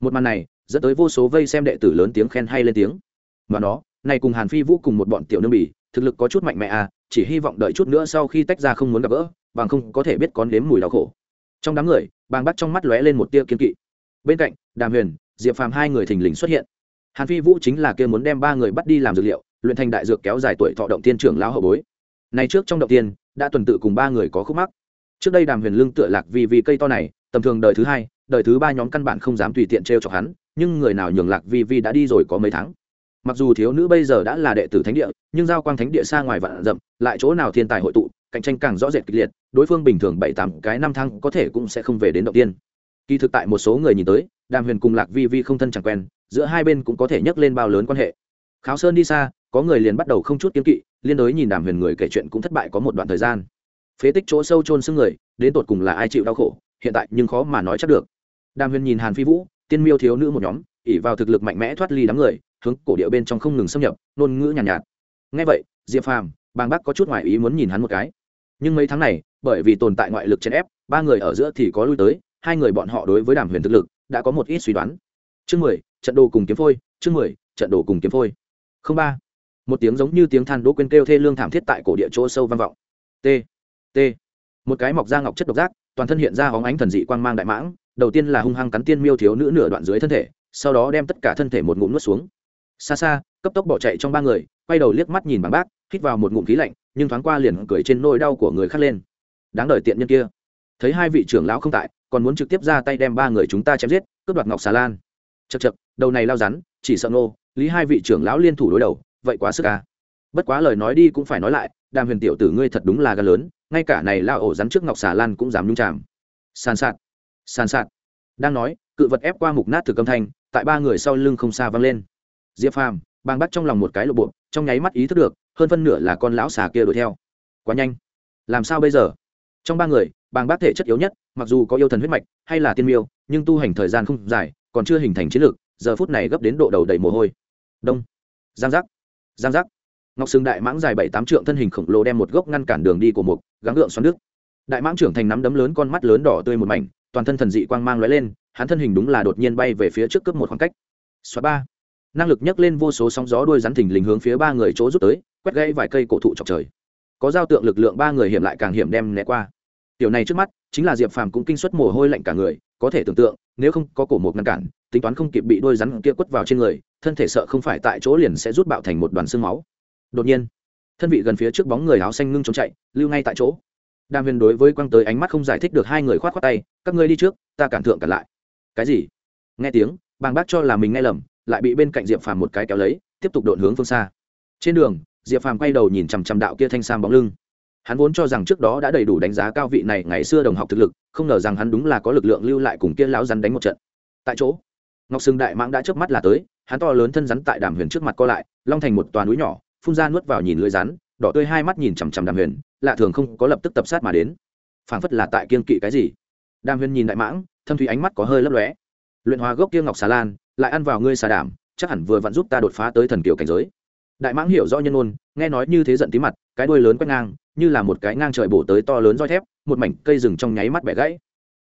Một màn này, dẫn tới vô số vây xem đệ tử lớn tiếng khen hay lên tiếng. Và nó, này cùng hàn phi vũ cùng một bọn tiểu nương bỉ, thực lực có chút mạnh mẽ à chỉ hy vọng đợi chút nữa sau khi tách ra không muốn gặp gỡ, bằng không có thể biết con đếm mùi đau khổ. Trong đám người, bàng bắt trong mắt lóe lên một tia kiên kỵ. Bên cạnh, đàm huyền, diệp phàm hai người thình lình xuất hiện. Hàn phi vũ chính là kia muốn đem ba người bắt đi làm dược liệu, luyện thành đại dược kéo dài tuổi thọ động tiên trưởng lão hậu bối. Này trước trong động tiên đã tuần tự cùng ba người có khúc mắc. Trước đây đàm huyền lương tựa lạc vì vì cây to này, tầm thường đời thứ hai, đời thứ ba nhóm căn bản không dám tùy tiện t r e o chọc hắn, nhưng người nào nhường lạc vi vi đã đi rồi có mấy tháng. Mặc dù thiếu nữ bây giờ đã là đệ tử thánh địa, nhưng giao quang thánh địa xa ngoài vạn rậm lại chỗ nào thiên tài hội tụ, cạnh tranh càng rõ rệt kịch liệt, đối phương bình thường bảy tám cái năm tháng có thể cũng sẽ không về đến động tiên. Kỳ thực tại một số người nhìn tới, đàm huyền cùng lạc vi vi không thân chẳng quen, giữa hai bên cũng có thể nhắc lên bao lớn quan hệ. Kháo sơn đi xa có người liền bắt đầu không chút kiên kỵ liên đối nhìn đàm huyền người kể chuyện cũng thất bại có một đoạn thời gian. Phế tích chỗ sâu trôn xương người đến tột cùng là ai chịu đau khổ hiện tại nhưng khó mà nói chắc được. Đàm huyền nhìn hàn phi vũ tiên miêu thiếu nữ một nhóm ỉ vào thực lực mạnh mẽ thoát ly đám người hướng cổ điệu bên trong không ngừng xâm nhập ngôn ngữ nhàn nhạt, nhạt. Ngay vậy diệp phàm bàng bác có chút ngoại ý muốn nhìn hắn một cái. Nhưng mấy tháng này bởi vì tồn tại ngoại lực chèn ép ba người ở giữa thì có lui tới hai người bọn họ đối với đàm huyền thực lực đã có một ít suy đoán. Chương mười trận đồ cùng kiếm phôi chương mười trận đồ cùng kiếm phôi. Không ba một tiếng giống như tiếng than đỗ quên kêu thê lương thảm thiết tại cổ địa chỗ sâu vang vọng. T t. Một cái mọc da ngọc chất độc giác, toàn thân hiện ra hóng ánh thần dị quang mang đại mãng, đầu tiên là hung hăng cắn tiên miêu thiếu nữ nửa đoạn dưới thân thể, sau đó đem tất cả thân thể một ngụm nuốt xuống. Xa xa, cấp tốc bỏ chạy trong ba người, quay đầu liếc mắt nhìn bằng bác, hít vào một ngụm khí lạnh, nhưng thoáng qua liền cười trên nôi đau của người khác lên. Đáng đời tiện nhân kia. Thấy hai vị trưởng lão không tại, còn muốn trực tiếp ra tay đem ba người chúng ta chém giết, cướp đoạt ngọc xà lan. Chật chật đầu này lao rắn, chỉ sợ nô lý hai vị trưởng lão liên thủ đối đầu vậy quá sức à. bất quá lời nói đi cũng phải nói lại, đàm huyền tiểu tử ngươi thật đúng là gan lớn, ngay cả này lao ổ rắn trước ngọc xà lan cũng dám nhung chạm sàn sạt sàn sạt. Đang nói, cự vật ép qua mục nát thực âm thanh, tại ba người sau lưng không xa văng lên. Diệp phàm bang bắt trong lòng một cái lộ bộ, trong nháy mắt ý thức được, hơn phân nửa là con lão xà kia đuổi theo. Quá nhanh. Làm sao bây giờ? Trong ba người bang bác thể chất yếu nhất, mặc dù có yêu thần huyết mạch, hay là tiên miêu, nhưng tu hành thời gian không dài, còn chưa hình thành chiến lược, giờ phút này gấp đến độ đầu đầy mồ hôi. Đông. Giang giác giang giác. Ngọc sừng đại mãng dài bảy tám trượng thân hình khổng lồ đem một gốc ngăn cản đường đi của mục, gắng gượng xoắn nước. Đại mãng trưởng thành nắm đấm lớn con mắt lớn đỏ tươi một mảnh, toàn thân thần dị quang mang lóe lên, hắn thân hình đúng là đột nhiên bay về phía trước cướp một khoảng cách. Xóa ba. Năng lực nhấc lên vô số sóng gió đuôi rắn thình lình hướng phía ba người chỗ rút tới, quét gãy vài cây cổ thụ chọc trời. Có giao tượng lực lượng ba người hiểm lại càng hiểm đem né qua. Tiểu này trước mắt, chính là diệp phàm cũng kinh suất mồ hôi lạnh cả người, có thể tưởng tượng, nếu không có cổ một ngăn cản, tính toán không kịp bị đôi rắn kia quất vào trên người thân thể sợ không phải tại chỗ liền sẽ rút bạo thành một đoàn xương máu. Đột nhiên, thân vị gần phía trước bóng người áo xanh ngưng trốn chạy, lưu ngay tại chỗ. Đàm huyền đối với quang tới ánh mắt không giải thích được hai người khoát khoát tay, các ngươi đi trước, ta cản thượng cản lại. Cái gì? Nghe tiếng, bàng bác cho là mình nghe lầm, lại bị bên cạnh diệp phàm một cái kéo lấy, tiếp tục độn hướng phương xa. Trên đường, diệp phàm quay đầu nhìn chằm chằm đạo kia thanh sam bóng lưng. Hắn vốn cho rằng trước đó đã đầy đủ đánh giá cao vị này ngày xưa đồng học thực lực, không ngờ rằng hắn đúng là có lực lượng lưu lại cùng kia lão rắn đánh một trận. Tại chỗ, ngọc sừng đại mãng đã chớp mắt là tới hắn to lớn thân rắn tại đàm huyền trước mặt co lại, long thành một toàn núi nhỏ, phun ra nuốt vào nhìn lưới rắn, đỏ tươi hai mắt nhìn chằm chằm đàm huyền, lạ thường không có lập tức tập sát mà đến. Phảng phất là tại kiên kỵ cái gì. Đàm huyền nhìn đại mãng, thâm thủy ánh mắt có hơi lấp lóe. Luyện hóa gốc kia ngọc xà lan, lại ăn vào ngươi xà đảm, chắc hẳn vừa vặn giúp ta đột phá tới thần kiều cảnh giới. Đại mãng hiểu rõ nhân ôn, nghe nói như thế giận tí mặt, cái đuôi lớn quét ngang, như là một cái ngang trời bổ tới to lớn roi thép, một mảnh cây rừng trong nháy mắt bẻ gãy.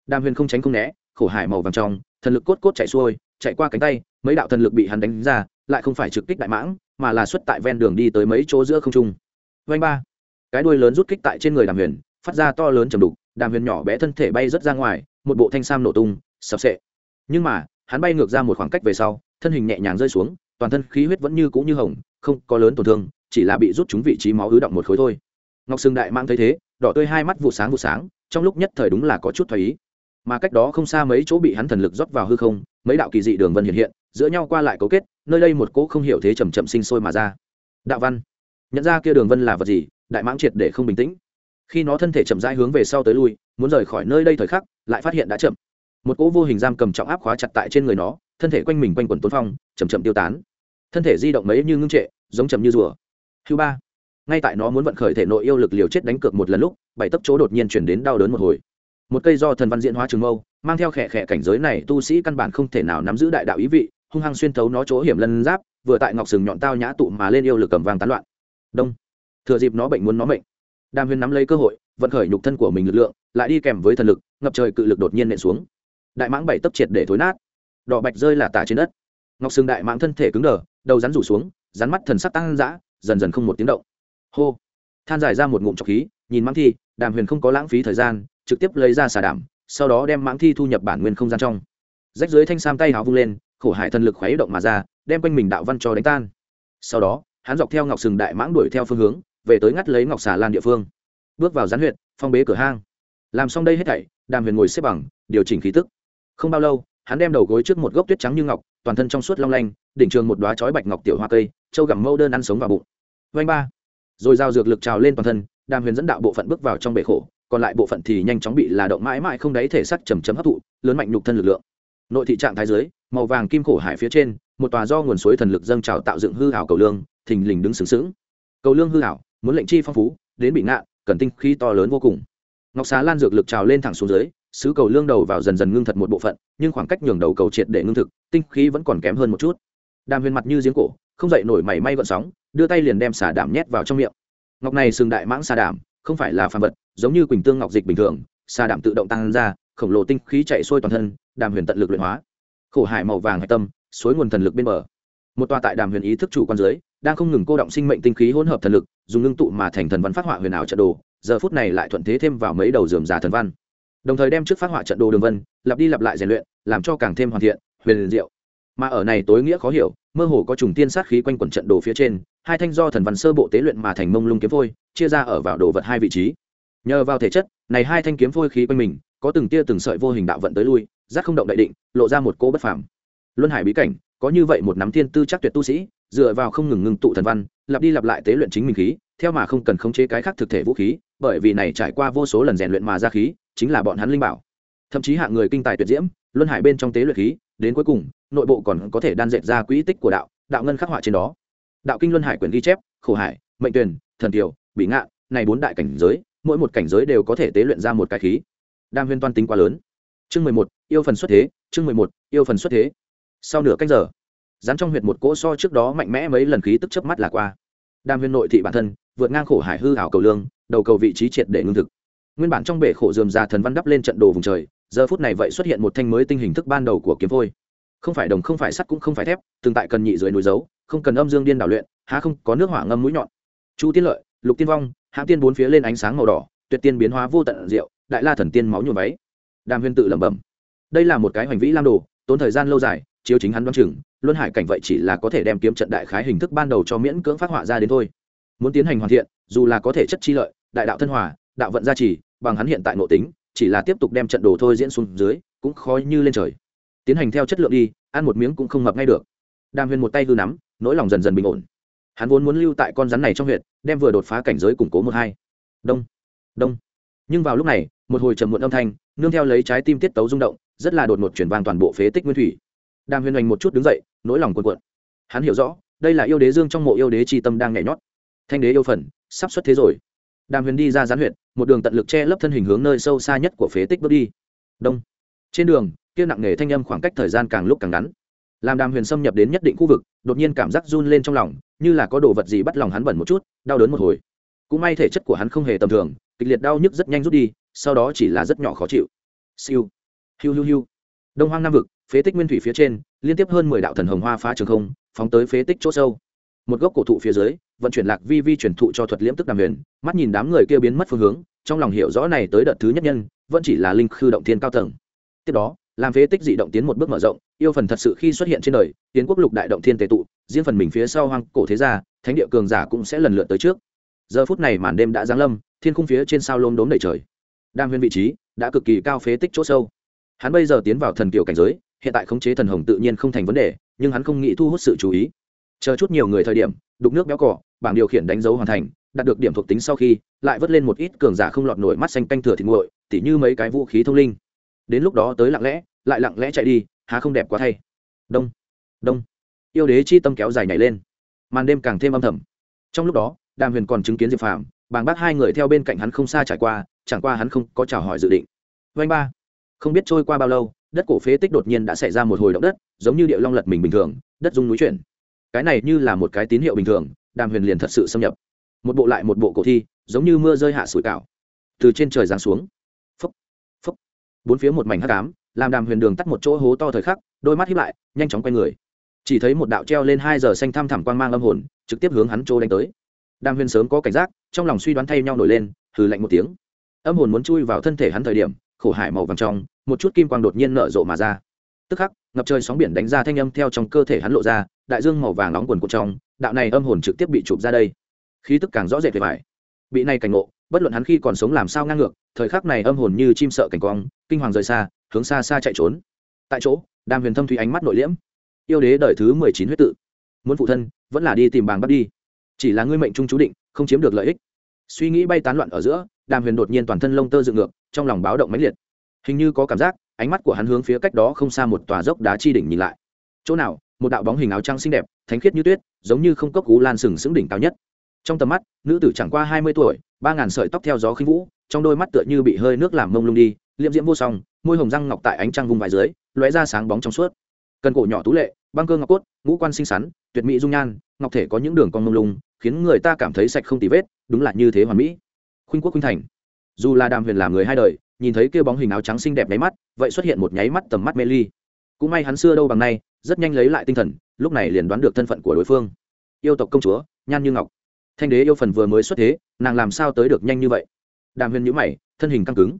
Đàm huyền không tránh không né, khổ hải màu vàng trong, thần lực cốt cốt chạy xuôi chạy qua cánh tay, mấy đạo thần lực bị hắn đánh ra, lại không phải trực kích đại mãng, mà là xuất tại ven đường đi tới mấy chỗ giữa không trung. Vanh ba. Cái đuôi lớn rút kích tại trên người đàm huyền, phát ra to lớn chầm đục, đàm huyền nhỏ bé thân thể bay rớt ra ngoài, một bộ thanh sam nổ tung, sập sệ. Nhưng mà, hắn bay ngược ra một khoảng cách về sau, thân hình nhẹ nhàng rơi xuống, toàn thân khí huyết vẫn như cũ như hồng, không có lớn tổn thương, chỉ là bị rút trúng vị trí máu ứ động một khối thôi. Ngọc sương đại mang thấy thế, đỏ tươi hai mắt vụ sáng vụ sáng, trong lúc nhất thời đúng là có chút thoái ý mà cách đó không xa mấy chỗ bị hắn thần lực rót vào hư không, mấy đạo kỳ dị đường vân hiện hiện, giữa nhau qua lại cấu kết, nơi đây một cỗ không hiểu thế chầm chậm sinh sôi mà ra. Đạo văn. Nhận ra kia đường vân là vật gì, đại mãng triệt để không bình tĩnh. Khi nó thân thể chậm rãi hướng về sau tới lui, muốn rời khỏi nơi đây thời khắc, lại phát hiện đã chậm. Một cỗ vô hình giam cầm trọng áp khóa chặt tại trên người nó, thân thể quanh mình quanh quần tôn phong chầm chậm tiêu tán. Thân thể di động mấy như ngưng trệ, giống chầm như rùa. Thứ ba. Ngay tại nó muốn vận khởi thể nội yêu lực liều chết đánh cược một lần lúc, bảy tấc chỗ đột nhiên chuyển đến đau đớn một hồi một cây do thần văn diễn hóa trường mâu, mang theo khẽ khẽ cảnh giới này, tu sĩ căn bản không thể nào nắm giữ đại đạo ý vị, hung hăng xuyên thấu nó chỗ hiểm lân giáp, vừa tại ngọc sừng nhọn tao nhã tụ mà lên yêu lực cầm vàng tán loạn. Đông. Thừa dịp nó bệnh muốn nó mệnh. Đàm huyền nắm lấy cơ hội, vận khởi nhục thân của mình lực lượng, lại đi kèm với thần lực, ngập trời cự lực đột nhiên nện xuống. Đại mãng bảy tấp triệt để thối nát. Đỏ bạch rơi là tả trên đất. Ngọc sừng đại mãng thân thể cứng đờ, đầu rắn rủ xuống, rắn mắt thần sắc tăng dã, dần dần không một tiếng động. Hô. Than giải ra một ngụm trọc khí, nhìn mãng thi, đàm huyền không có lãng phí thời gian trực tiếp lấy ra xà đảm, sau đó đem mãng thi thu nhập bản nguyên không gian trong. Rách dưới thanh sam tay hào vung lên, khổ hải thần lực khuấy động mà ra, đem quanh mình đạo văn cho đánh tan. Sau đó, hắn dọc theo ngọc sừng đại mãng đuổi theo phương hướng, về tới ngắt lấy ngọc xà lan địa phương. Bước vào gián huyện phong bế cửa hang. Làm xong đây hết thảy, đàm huyền ngồi xếp bằng, điều chỉnh khí tức. Không bao lâu, hắn đem đầu gối trước một gốc tuyết trắng như ngọc, toàn thân trong suốt long lanh, đỉnh trường một đoá chói bạch ngọc tiểu hoa cây, châu gặm mâu đơn ăn sống vào bụng. Vanh ba. Rồi giao dược lực trào lên toàn thân, đàm huyền dẫn đạo bộ phận bước vào trong bể khổ còn lại bộ phận thì nhanh chóng bị là động mãi mãi không đáy thể sắc chầm chấm hấp thụ, lớn mạnh nhục thân lực lượng. Nội thị trạng thái dưới, màu vàng kim khổ hải phía trên, một tòa do nguồn suối thần lực dâng trào tạo dựng hư hảo cầu lương, thình lình đứng sướng sướng cầu lương hư hảo muốn lệnh chi phong phú, đến bị ngạ, cần tinh khí to lớn vô cùng. Ngọc xá lan dược lực trào lên thẳng xuống dưới, sứ cầu lương đầu vào dần dần ngưng thật một bộ phận, nhưng khoảng cách nhường đầu cầu triệt để ngưng thực, tinh khí vẫn còn kém hơn một chút. Đàm huyền mặt như giếng cổ, không dậy nổi mảy may gợn sóng, đưa tay liền đem xà đảm nhét vào trong miệng. Ngọc này sừng đại mãng xà đảm không phải là phàm vật, giống như quỳnh tương ngọc dịch bình thường xà đảm tự động tăng ra, khổng lồ tinh khí chạy xuôi toàn thân, đàm huyền tận lực luyện hóa. Khổ hải màu vàng hạch tâm, suối nguồn thần lực bên bờ. Một tòa tại đàm huyền ý thức chủ quan dưới, đang không ngừng cô động sinh mệnh tinh khí hỗn hợp thần lực, dùng ngưng tụ mà thành thần văn phát họa huyền ảo trận đồ, giờ phút này lại thuận thế thêm vào mấy đầu dườm giả thần văn. Đồng thời đem trước phát họa trận đồ đường vân, lặp đi lặp lại rèn luyện, làm cho càng thêm hoàn thiện, huyền diệu mà ở này tối nghĩa khó hiểu, mơ hồ có trùng tiên sát khí quanh quẩn trận đồ phía trên, hai thanh do thần văn sơ bộ tế luyện mà thành mông lung kiếm phôi, chia ra ở vào đồ vật hai vị trí. Nhờ vào thể chất, này hai thanh kiếm phôi khí quanh mình, có từng tia từng sợi vô hình đạo vận tới lui giác không động đại định, lộ ra một cỗ bất phàm. Luân hải bí cảnh, có như vậy một nắm thiên tư chắc tuyệt tu sĩ, dựa vào không ngừng ngưng tụ thần văn, lặp đi lặp lại tế luyện chính mình khí, theo mà không cần khống chế cái khác thực thể vũ khí, bởi vì này trải qua vô số lần rèn luyện mà ra khí, chính là bọn hắn linh bảo. Thậm chí hạng người kinh tài tuyệt diễm, luân hải bên trong tế luyện khí đến cuối cùng, nội bộ còn có thể đan dệt ra quỹ tích của đạo đạo ngân khắc họa trên đó. Đạo kinh luân hải quyền ghi chép, khổ hải, mệnh tuyển, thần tiểu bị ngạ này bốn đại cảnh giới, mỗi một cảnh giới đều có thể tế luyện ra một cái khí. Đam huyên toan tính quá lớn. Chương mười một, yêu phần xuất thế, chương mười một, yêu phần xuất thế. Sau nửa canh giờ rắn trong huyệt một cỗ so trước đó mạnh mẽ mấy lần khí tức chớp mắt là qua. Đam huyên nội thị bản thân, vượt ngang khổ hải hư hảo cầu lương, đầu cầu vị trí triệt để ngưng thực. Nguyên bản trong bể khổ dườm ra thần văn đắp lên trận đồ vùng trời giờ phút này vậy xuất hiện một thanh mới tinh hình thức ban đầu của kiếm vôi không phải đồng, không phải sắt cũng không phải thép, từng tại cần nhị dưới núi dấu không cần âm dương điên đảo luyện, há không có nước hỏa ngâm mũi nhọn. Chu tiên lợi, lục tiên vong, hãng tiên bốn phía lên ánh sáng màu đỏ, tuyệt tiên biến hóa vô tận diệu, đại la thần tiên máu nhuộm váy. Đàm huyên tự lẩm bẩm. Đây là một cái hoành vĩ lam đồ, tốn thời gian lâu dài, chiếu chính hắn đoan chừng, luân hải cảnh vậy chỉ là có thể đem kiếm trận đại khái hình thức ban đầu cho miễn cưỡng phát họa ra đến thôi. Muốn tiến hành hoàn thiện, dù là có thể chất chi lợi, đại đạo thân hòa, đạo vận gia trì, bằng hắn hiện tại nội tính chỉ là tiếp tục đem trận đồ thôi diễn xuống dưới, cũng khó như lên trời. Tiến hành theo chất lượng đi, ăn một miếng cũng không mập ngay được. Đàm huyền một tay hư nắm, nỗi lòng dần dần bình ổn. Hắn vốn muốn lưu tại con rắn này trong huyện đem vừa đột phá cảnh giới củng cố một hai. Đông đông. Nhưng vào lúc này, một hồi trầm muộn âm thanh, nương theo lấy trái tim tiết tấu rung động, rất là đột ngột chuyển vang toàn bộ phế tích nguyên thủy. Đàm huyền hoành một chút đứng dậy, nỗi lòng cuồn cuộn. Hắn hiểu rõ, đây là yêu đế dương trong mộ yêu đế tri tâm đang nhảy nhót. Thanh đế yêu phần, sắp xuất thế rồi đàm huyền đi ra gián huyện một đường tận lực che lấp thân hình hướng nơi sâu xa nhất của phế tích bước đi. Đông. Trên đường, kia nặng nề thanh âm khoảng cách thời gian càng lúc càng ngắn. Làm đàm huyền xâm nhập đến nhất định khu vực, đột nhiên cảm giác run lên trong lòng, như là có đồ vật gì bắt lòng hắn bẩn một chút, đau đớn một hồi. Cũng may thể chất của hắn không hề tầm thường, kịch liệt đau nhức rất nhanh rút đi, sau đó chỉ là rất nhỏ khó chịu. Siêu. Hiu hiu hiu. Đông hoang nam vực, phế tích nguyên thủy phía trên, liên tiếp hơn mười đạo thần hồng hoa phá trường không, phóng tới phế tích chỗ sâu một gốc cổ thụ phía dưới, vận chuyển lạc vi vi chuyển thụ cho thuật liễm tức đàm huyền. Mắt nhìn đám người kia biến mất phương hướng, trong lòng hiểu rõ này tới đợt thứ nhất nhân, vẫn chỉ là linh khư động thiên cao tầng. Tiếp đó, làm phế tích dị động tiến một bước mở rộng, yêu phần thật sự khi xuất hiện trên đời, tiến quốc lục đại động thiên tề tụ riêng phần mình phía sau hoang cổ thế gia, thánh địa cường giả cũng sẽ lần lượt tới trước. Giờ phút này màn đêm đã giáng lâm, thiên khung phía trên sao lôm đốm đầy trời. Đam huyền vị trí đã cực kỳ cao phế tích chỗ sâu. Hắn bây giờ tiến vào thần kiểu cảnh giới, hiện tại khống chế thần hồng tự nhiên không thành vấn đề, nhưng hắn không nghĩ thu hút sự chú ý chờ chút nhiều người thời điểm, đục nước béo cỏ bảng điều khiển đánh dấu hoàn thành, đạt được điểm thuộc tính sau khi, lại vớt lên một ít cường giả không lọt nổi mắt xanh canh thừa thịt nguội, tỉ như mấy cái vũ khí thông linh. Đến lúc đó tới lặng lẽ, lại lặng lẽ chạy đi, há không đẹp quá thay. Đông đông. Yêu đế chi tâm kéo dài nhảy lên. Màn đêm càng thêm âm thầm. Trong lúc đó, đàm huyền còn chứng kiến diệp phàm, bàng bác hai người theo bên cạnh hắn không xa trải qua, chẳng qua hắn không có chào hỏi dự định. Vanh ba. Không biết trôi qua bao lâu, đất cổ phế tích đột nhiên đã xảy ra một hồi động đất, giống như điệu long lật mình bình thường, đất rung núi chuyển cái này như là một cái tín hiệu bình thường, đàm huyền liền thật sự xâm nhập. Một bộ lại một bộ cổ thi, giống như mưa rơi hạ sủi cảo. Từ trên trời giáng xuống. Phấp phấp bốn phía một mảnh hắc ám, làm đàm huyền đường tắt một chỗ hố to thời khắc, đôi mắt hiếp lại, nhanh chóng quay người. Chỉ thấy một đạo treo lên hai giờ xanh thăm thẳm quang mang âm hồn, trực tiếp hướng hắn chỗ đánh tới. Đàm huyền sớm có cảnh giác, trong lòng suy đoán thay nhau nổi lên, hừ lạnh một tiếng. Âm hồn muốn chui vào thân thể hắn thời điểm, khổ hải màu vàng trong, một chút kim quang đột nhiên nở rộ mà ra. Tức khắc, ngập trời sóng biển đánh ra thanh âm theo trong cơ thể hắn lộ ra đại dương màu vàng nóng quần cuộn trong, đạo này âm hồn trực tiếp bị chụp ra đây. Khí tức càng rõ rệt về phải bị này cảnh ngộ, bất luận hắn khi còn sống làm sao ngang ngược, thời khắc này âm hồn như chim sợ cảnh quang, kinh hoàng rời xa, hướng xa xa chạy trốn. Tại chỗ, đàm huyền thâm thủy ánh mắt nội liễm. Yêu đế đời thứ mười chín huyết tự. Muốn phụ thân, vẫn là đi tìm bàng bắt đi. Chỉ là ngươi mệnh trung chú định, không chiếm được lợi ích. Suy nghĩ bay tán loạn ở giữa, đàm huyền đột nhiên toàn thân lông tơ dựng ngược, trong lòng báo động mãnh liệt. Hình như có cảm giác, ánh mắt của hắn hướng phía cách đó không xa một tòa dốc đá chi đỉnh nhìn lại. Chỗ nào? Một đạo bóng hình áo trắng xinh đẹp, thánh khiết như tuyết, giống như không cốc cú lan sừng sững đỉnh cao nhất. Trong tầm mắt, nữ tử chẳng qua hai mươi tuổi, ba ngàn sợi tóc theo gió khinh vũ, trong đôi mắt tựa như bị hơi nước làm mông lung đi liệm diễm vô song, môi hồng răng ngọc tại ánh trăng vùng vài dưới, lóe ra sáng bóng trong suốt. Cần cổ nhỏ tú lệ, băng cơ ngọc cốt, ngũ quan xinh xắn, tuyệt mỹ dung nhan, ngọc thể có những đường cong mông lung, khiến người ta cảm thấy sạch không tì vết, đúng là như thế hoàn mỹ. Khuynh quốc khuynh thành. Dù là đàm huyền làm người hai đời, nhìn thấy kêu bóng hình áo trắng xinh đẹp nháy mắt, vậy xuất hiện một nháy mắt tầm mắt mê ly. Cũng may hắn xưa đâu bằng nay rất nhanh lấy lại tinh thần, lúc này liền đoán được thân phận của đối phương. Yêu tộc công chúa, nhan như ngọc. Thanh đế yêu phần vừa mới xuất thế, nàng làm sao tới được nhanh như vậy? Đàm huyền nhữ mày, thân hình căng cứng.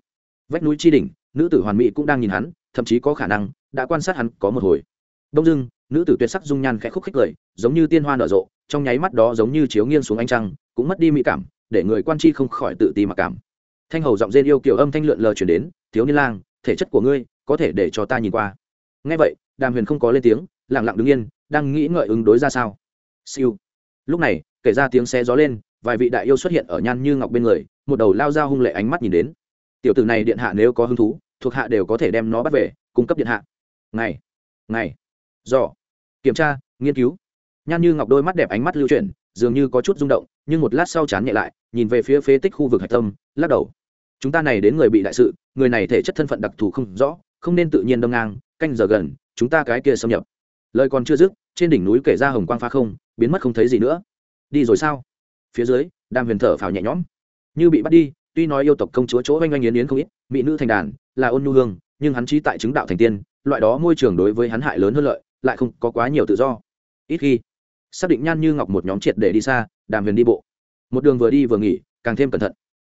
Vách núi chi đỉnh, nữ tử hoàn mỹ cũng đang nhìn hắn, thậm chí có khả năng đã quan sát hắn có một hồi. Đông dưng nữ tử tuyệt sắc dung nhan khẽ khúc khích cười giống như tiên hoa nở rộ, trong nháy mắt đó giống như chiếu nghiêng xuống ánh trăng, cũng mất đi mỹ cảm, để người quan chi không khỏi tự ti mặc cảm. Thanh hầu giọng rên yêu kiểu âm thanh lượn lờ chuyển đến, thiếu niên lang, thể chất của ngươi có thể để cho ta nhìn qua. Ngay vậy đàm huyền không có lên tiếng lẳng lặng đứng yên, đang nghĩ ngợi ứng đối ra sao. Siêu. Lúc này, kể ra tiếng xe gió lên, vài vị đại yêu xuất hiện ở nhan như ngọc bên người, một đầu lao ra hung lệ ánh mắt nhìn đến. Tiểu tử này điện hạ nếu có hứng thú, thuộc hạ đều có thể đem nó bắt về, cung cấp điện hạ. Ngày. Ngày. Dò. Kiểm tra, nghiên cứu. Nhan như ngọc đôi mắt đẹp ánh mắt lưu chuyển, dường như có chút rung động, nhưng một lát sau chán nhẹ lại, nhìn về phía phế tích khu vực hạch tâm, lắc đầu. Chúng ta này đến người bị đại sự, người này thể chất thân phận đặc thù không rõ, không nên tự nhiên đâm ngang, canh giờ gần chúng ta cái kia xâm nhập. Lời còn chưa dứt, trên đỉnh núi kể ra hồng quang pha không, biến mất không thấy gì nữa. Đi rồi sao? Phía dưới đang huyền thở phào nhẹ nhõm. Như bị bắt đi, tuy nói yêu tộc công chúa chỗ oanh oanh yến yến không ít, mỹ nữ thành đàn, là ôn nhu hương, nhưng hắn trí tại chứng đạo thành tiên, loại đó môi trường đối với hắn hại lớn hơn lợi, lại không có quá nhiều tự do. Ít khi, xác định nhan như ngọc một nhóm triệt để đi xa, đàm huyền đi bộ. Một đường vừa đi vừa nghỉ, càng thêm cẩn thận.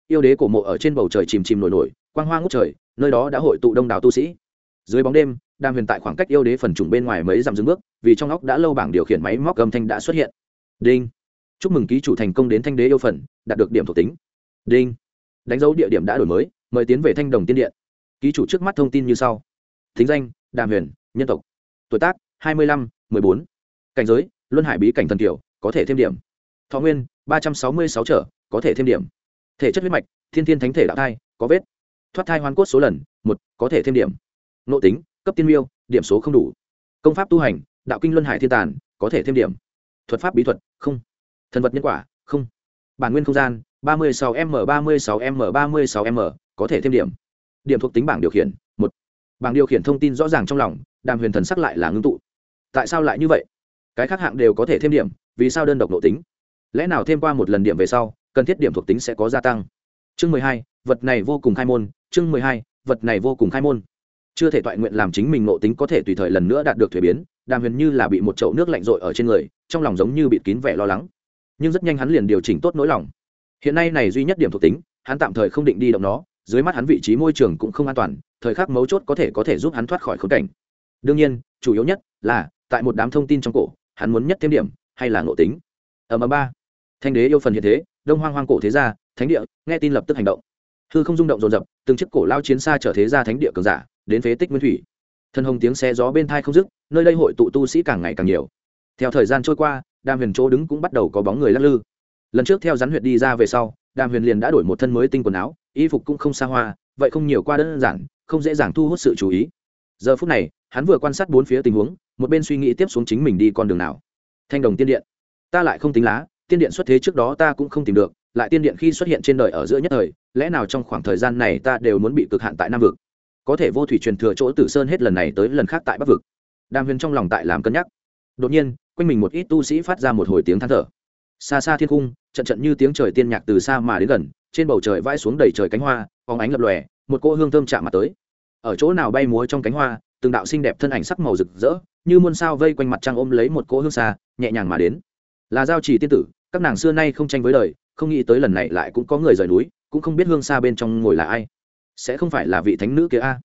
Yêu đế cổ mộ ở trên bầu trời chìm chìm nổi nổi, quang hoa ngút trời, nơi đó đã hội tụ đông đảo tu sĩ. Dưới bóng đêm đàm huyền tại khoảng cách yêu đế phần trùng bên ngoài mấy dặm dừng bước, vì trong óc đã lâu bảng điều khiển máy móc âm thanh đã xuất hiện. Đinh. Chúc mừng ký chủ thành công đến thanh đế yêu phần, đạt được điểm thuộc tính. Đinh. Đánh dấu địa điểm đã đổi mới, mời tiến về thanh đồng tiên điện. Ký chủ trước mắt thông tin như sau. Thính danh, đàm huyền, nhân tộc. Tuổi tác, hai mươi lăm, mười bốn. Cảnh giới, luân hải bí cảnh thần kiểu, có thể thêm điểm. Thọ nguyên, ba trăm sáu mươi sáu trở, có thể thêm điểm. Thể chất huyết mạch, thiên thiên thánh thể đạo thai, có vết. Thoát thai hoàn cốt số lần, một, có thể thêm điểm. Nội tính cấp tiên miêu, điểm số không đủ. Công pháp tu hành, đạo kinh luân hải thiên tàn, có thể thêm điểm. Thuật pháp bí thuật, không. Thần vật nhân quả, không. Bản nguyên không gian, ba mươi sáu m, ba mươi sáu m, ba mươi sáu m, có thể thêm điểm. Điểm thuộc tính bảng điều khiển, một. Bảng điều khiển thông tin rõ ràng trong lòng, đàm huyền thần sắc lại là ngưng tụ. Tại sao lại như vậy? Cái khác hạng đều có thể thêm điểm, vì sao đơn độc nội tính? Lẽ nào thêm qua một lần điểm về sau, cần thiết điểm thuộc tính sẽ có gia tăng? Chương mười hai, vật này vô cùng khai môn, chương mười hai, vật này vô cùng khai môn chưa thể toại nguyện làm chính mình ngộ tính có thể tùy thời lần nữa đạt được thuế biến, đàm huyền như là bị một chậu nước lạnh rội ở trên người, trong lòng giống như bị kín vẻ lo lắng. Nhưng rất nhanh hắn liền điều chỉnh tốt nỗi lòng. Hiện nay này duy nhất điểm thuộc tính, hắn tạm thời không định đi động nó, dưới mắt hắn vị trí môi trường cũng không an toàn, thời khắc mấu chốt có thể có thể giúp hắn thoát khỏi khốn cảnh. Đương nhiên, chủ yếu nhất là, tại một đám thông tin trong cổ, hắn muốn nhất thêm điểm, hay là ngộ tính. Ở mờ ba. Thanh đế yêu phần hiện thế, đông hoang hoang cổ thế gia, thánh địa, nghe tin lập tức hành động hư không rung động rồn rập từng chiếc cổ lao chiến xa trở thế ra thánh địa cường giả, đến phế tích nguyên thủy. Thân hồng tiếng xe gió bên thai không dứt, nơi đây hội tụ tu sĩ càng ngày càng nhiều. Theo thời gian trôi qua đàm huyền chỗ đứng cũng bắt đầu có bóng người lắc lư. Lần trước theo rắn huyệt đi ra về sau đàm huyền liền đã đổi một thân mới tinh quần áo, y phục cũng không xa hoa, vậy không nhiều qua đơn giản, không dễ dàng thu hút sự chú ý. Giờ phút này, hắn vừa quan sát bốn phía tình huống, một bên suy nghĩ tiếp xuống chính mình đi con đường nào. Thanh đồng tiên điện. Ta lại không tính lá, tiên điện xuất thế trước đó ta cũng không tìm được lại tiên điện khi xuất hiện trên đời ở giữa nhất thời, lẽ nào trong khoảng thời gian này ta đều muốn bị cực hạn tại nam vực? Có thể vô thủy truyền thừa chỗ tử sơn hết lần này tới lần khác tại bắc vực. Đàm huyền trong lòng tại làm cân nhắc. Đột nhiên, quanh mình một ít tu sĩ phát ra một hồi tiếng than thở. Xa xa thiên cung trận trận như tiếng trời tiên nhạc từ xa mà đến gần, trên bầu trời vãi xuống đầy trời cánh hoa phóng ánh lập lòe, một cỗ hương thơm chạm mặt tới. Ở chỗ nào bay múa trong cánh hoa, từng đạo xinh đẹp thân ảnh sắc màu rực rỡ, như muôn sao vây quanh mặt trăng ôm lấy một cỗ hương xa, nhẹ nhàng mà đến. Là giao chỉ tiên tử, các nàng xưa nay không tranh với đời không nghĩ tới lần này lại cũng có người rời núi, cũng không biết hương xa bên trong ngồi là ai. Sẽ không phải là vị thánh nữ kia a?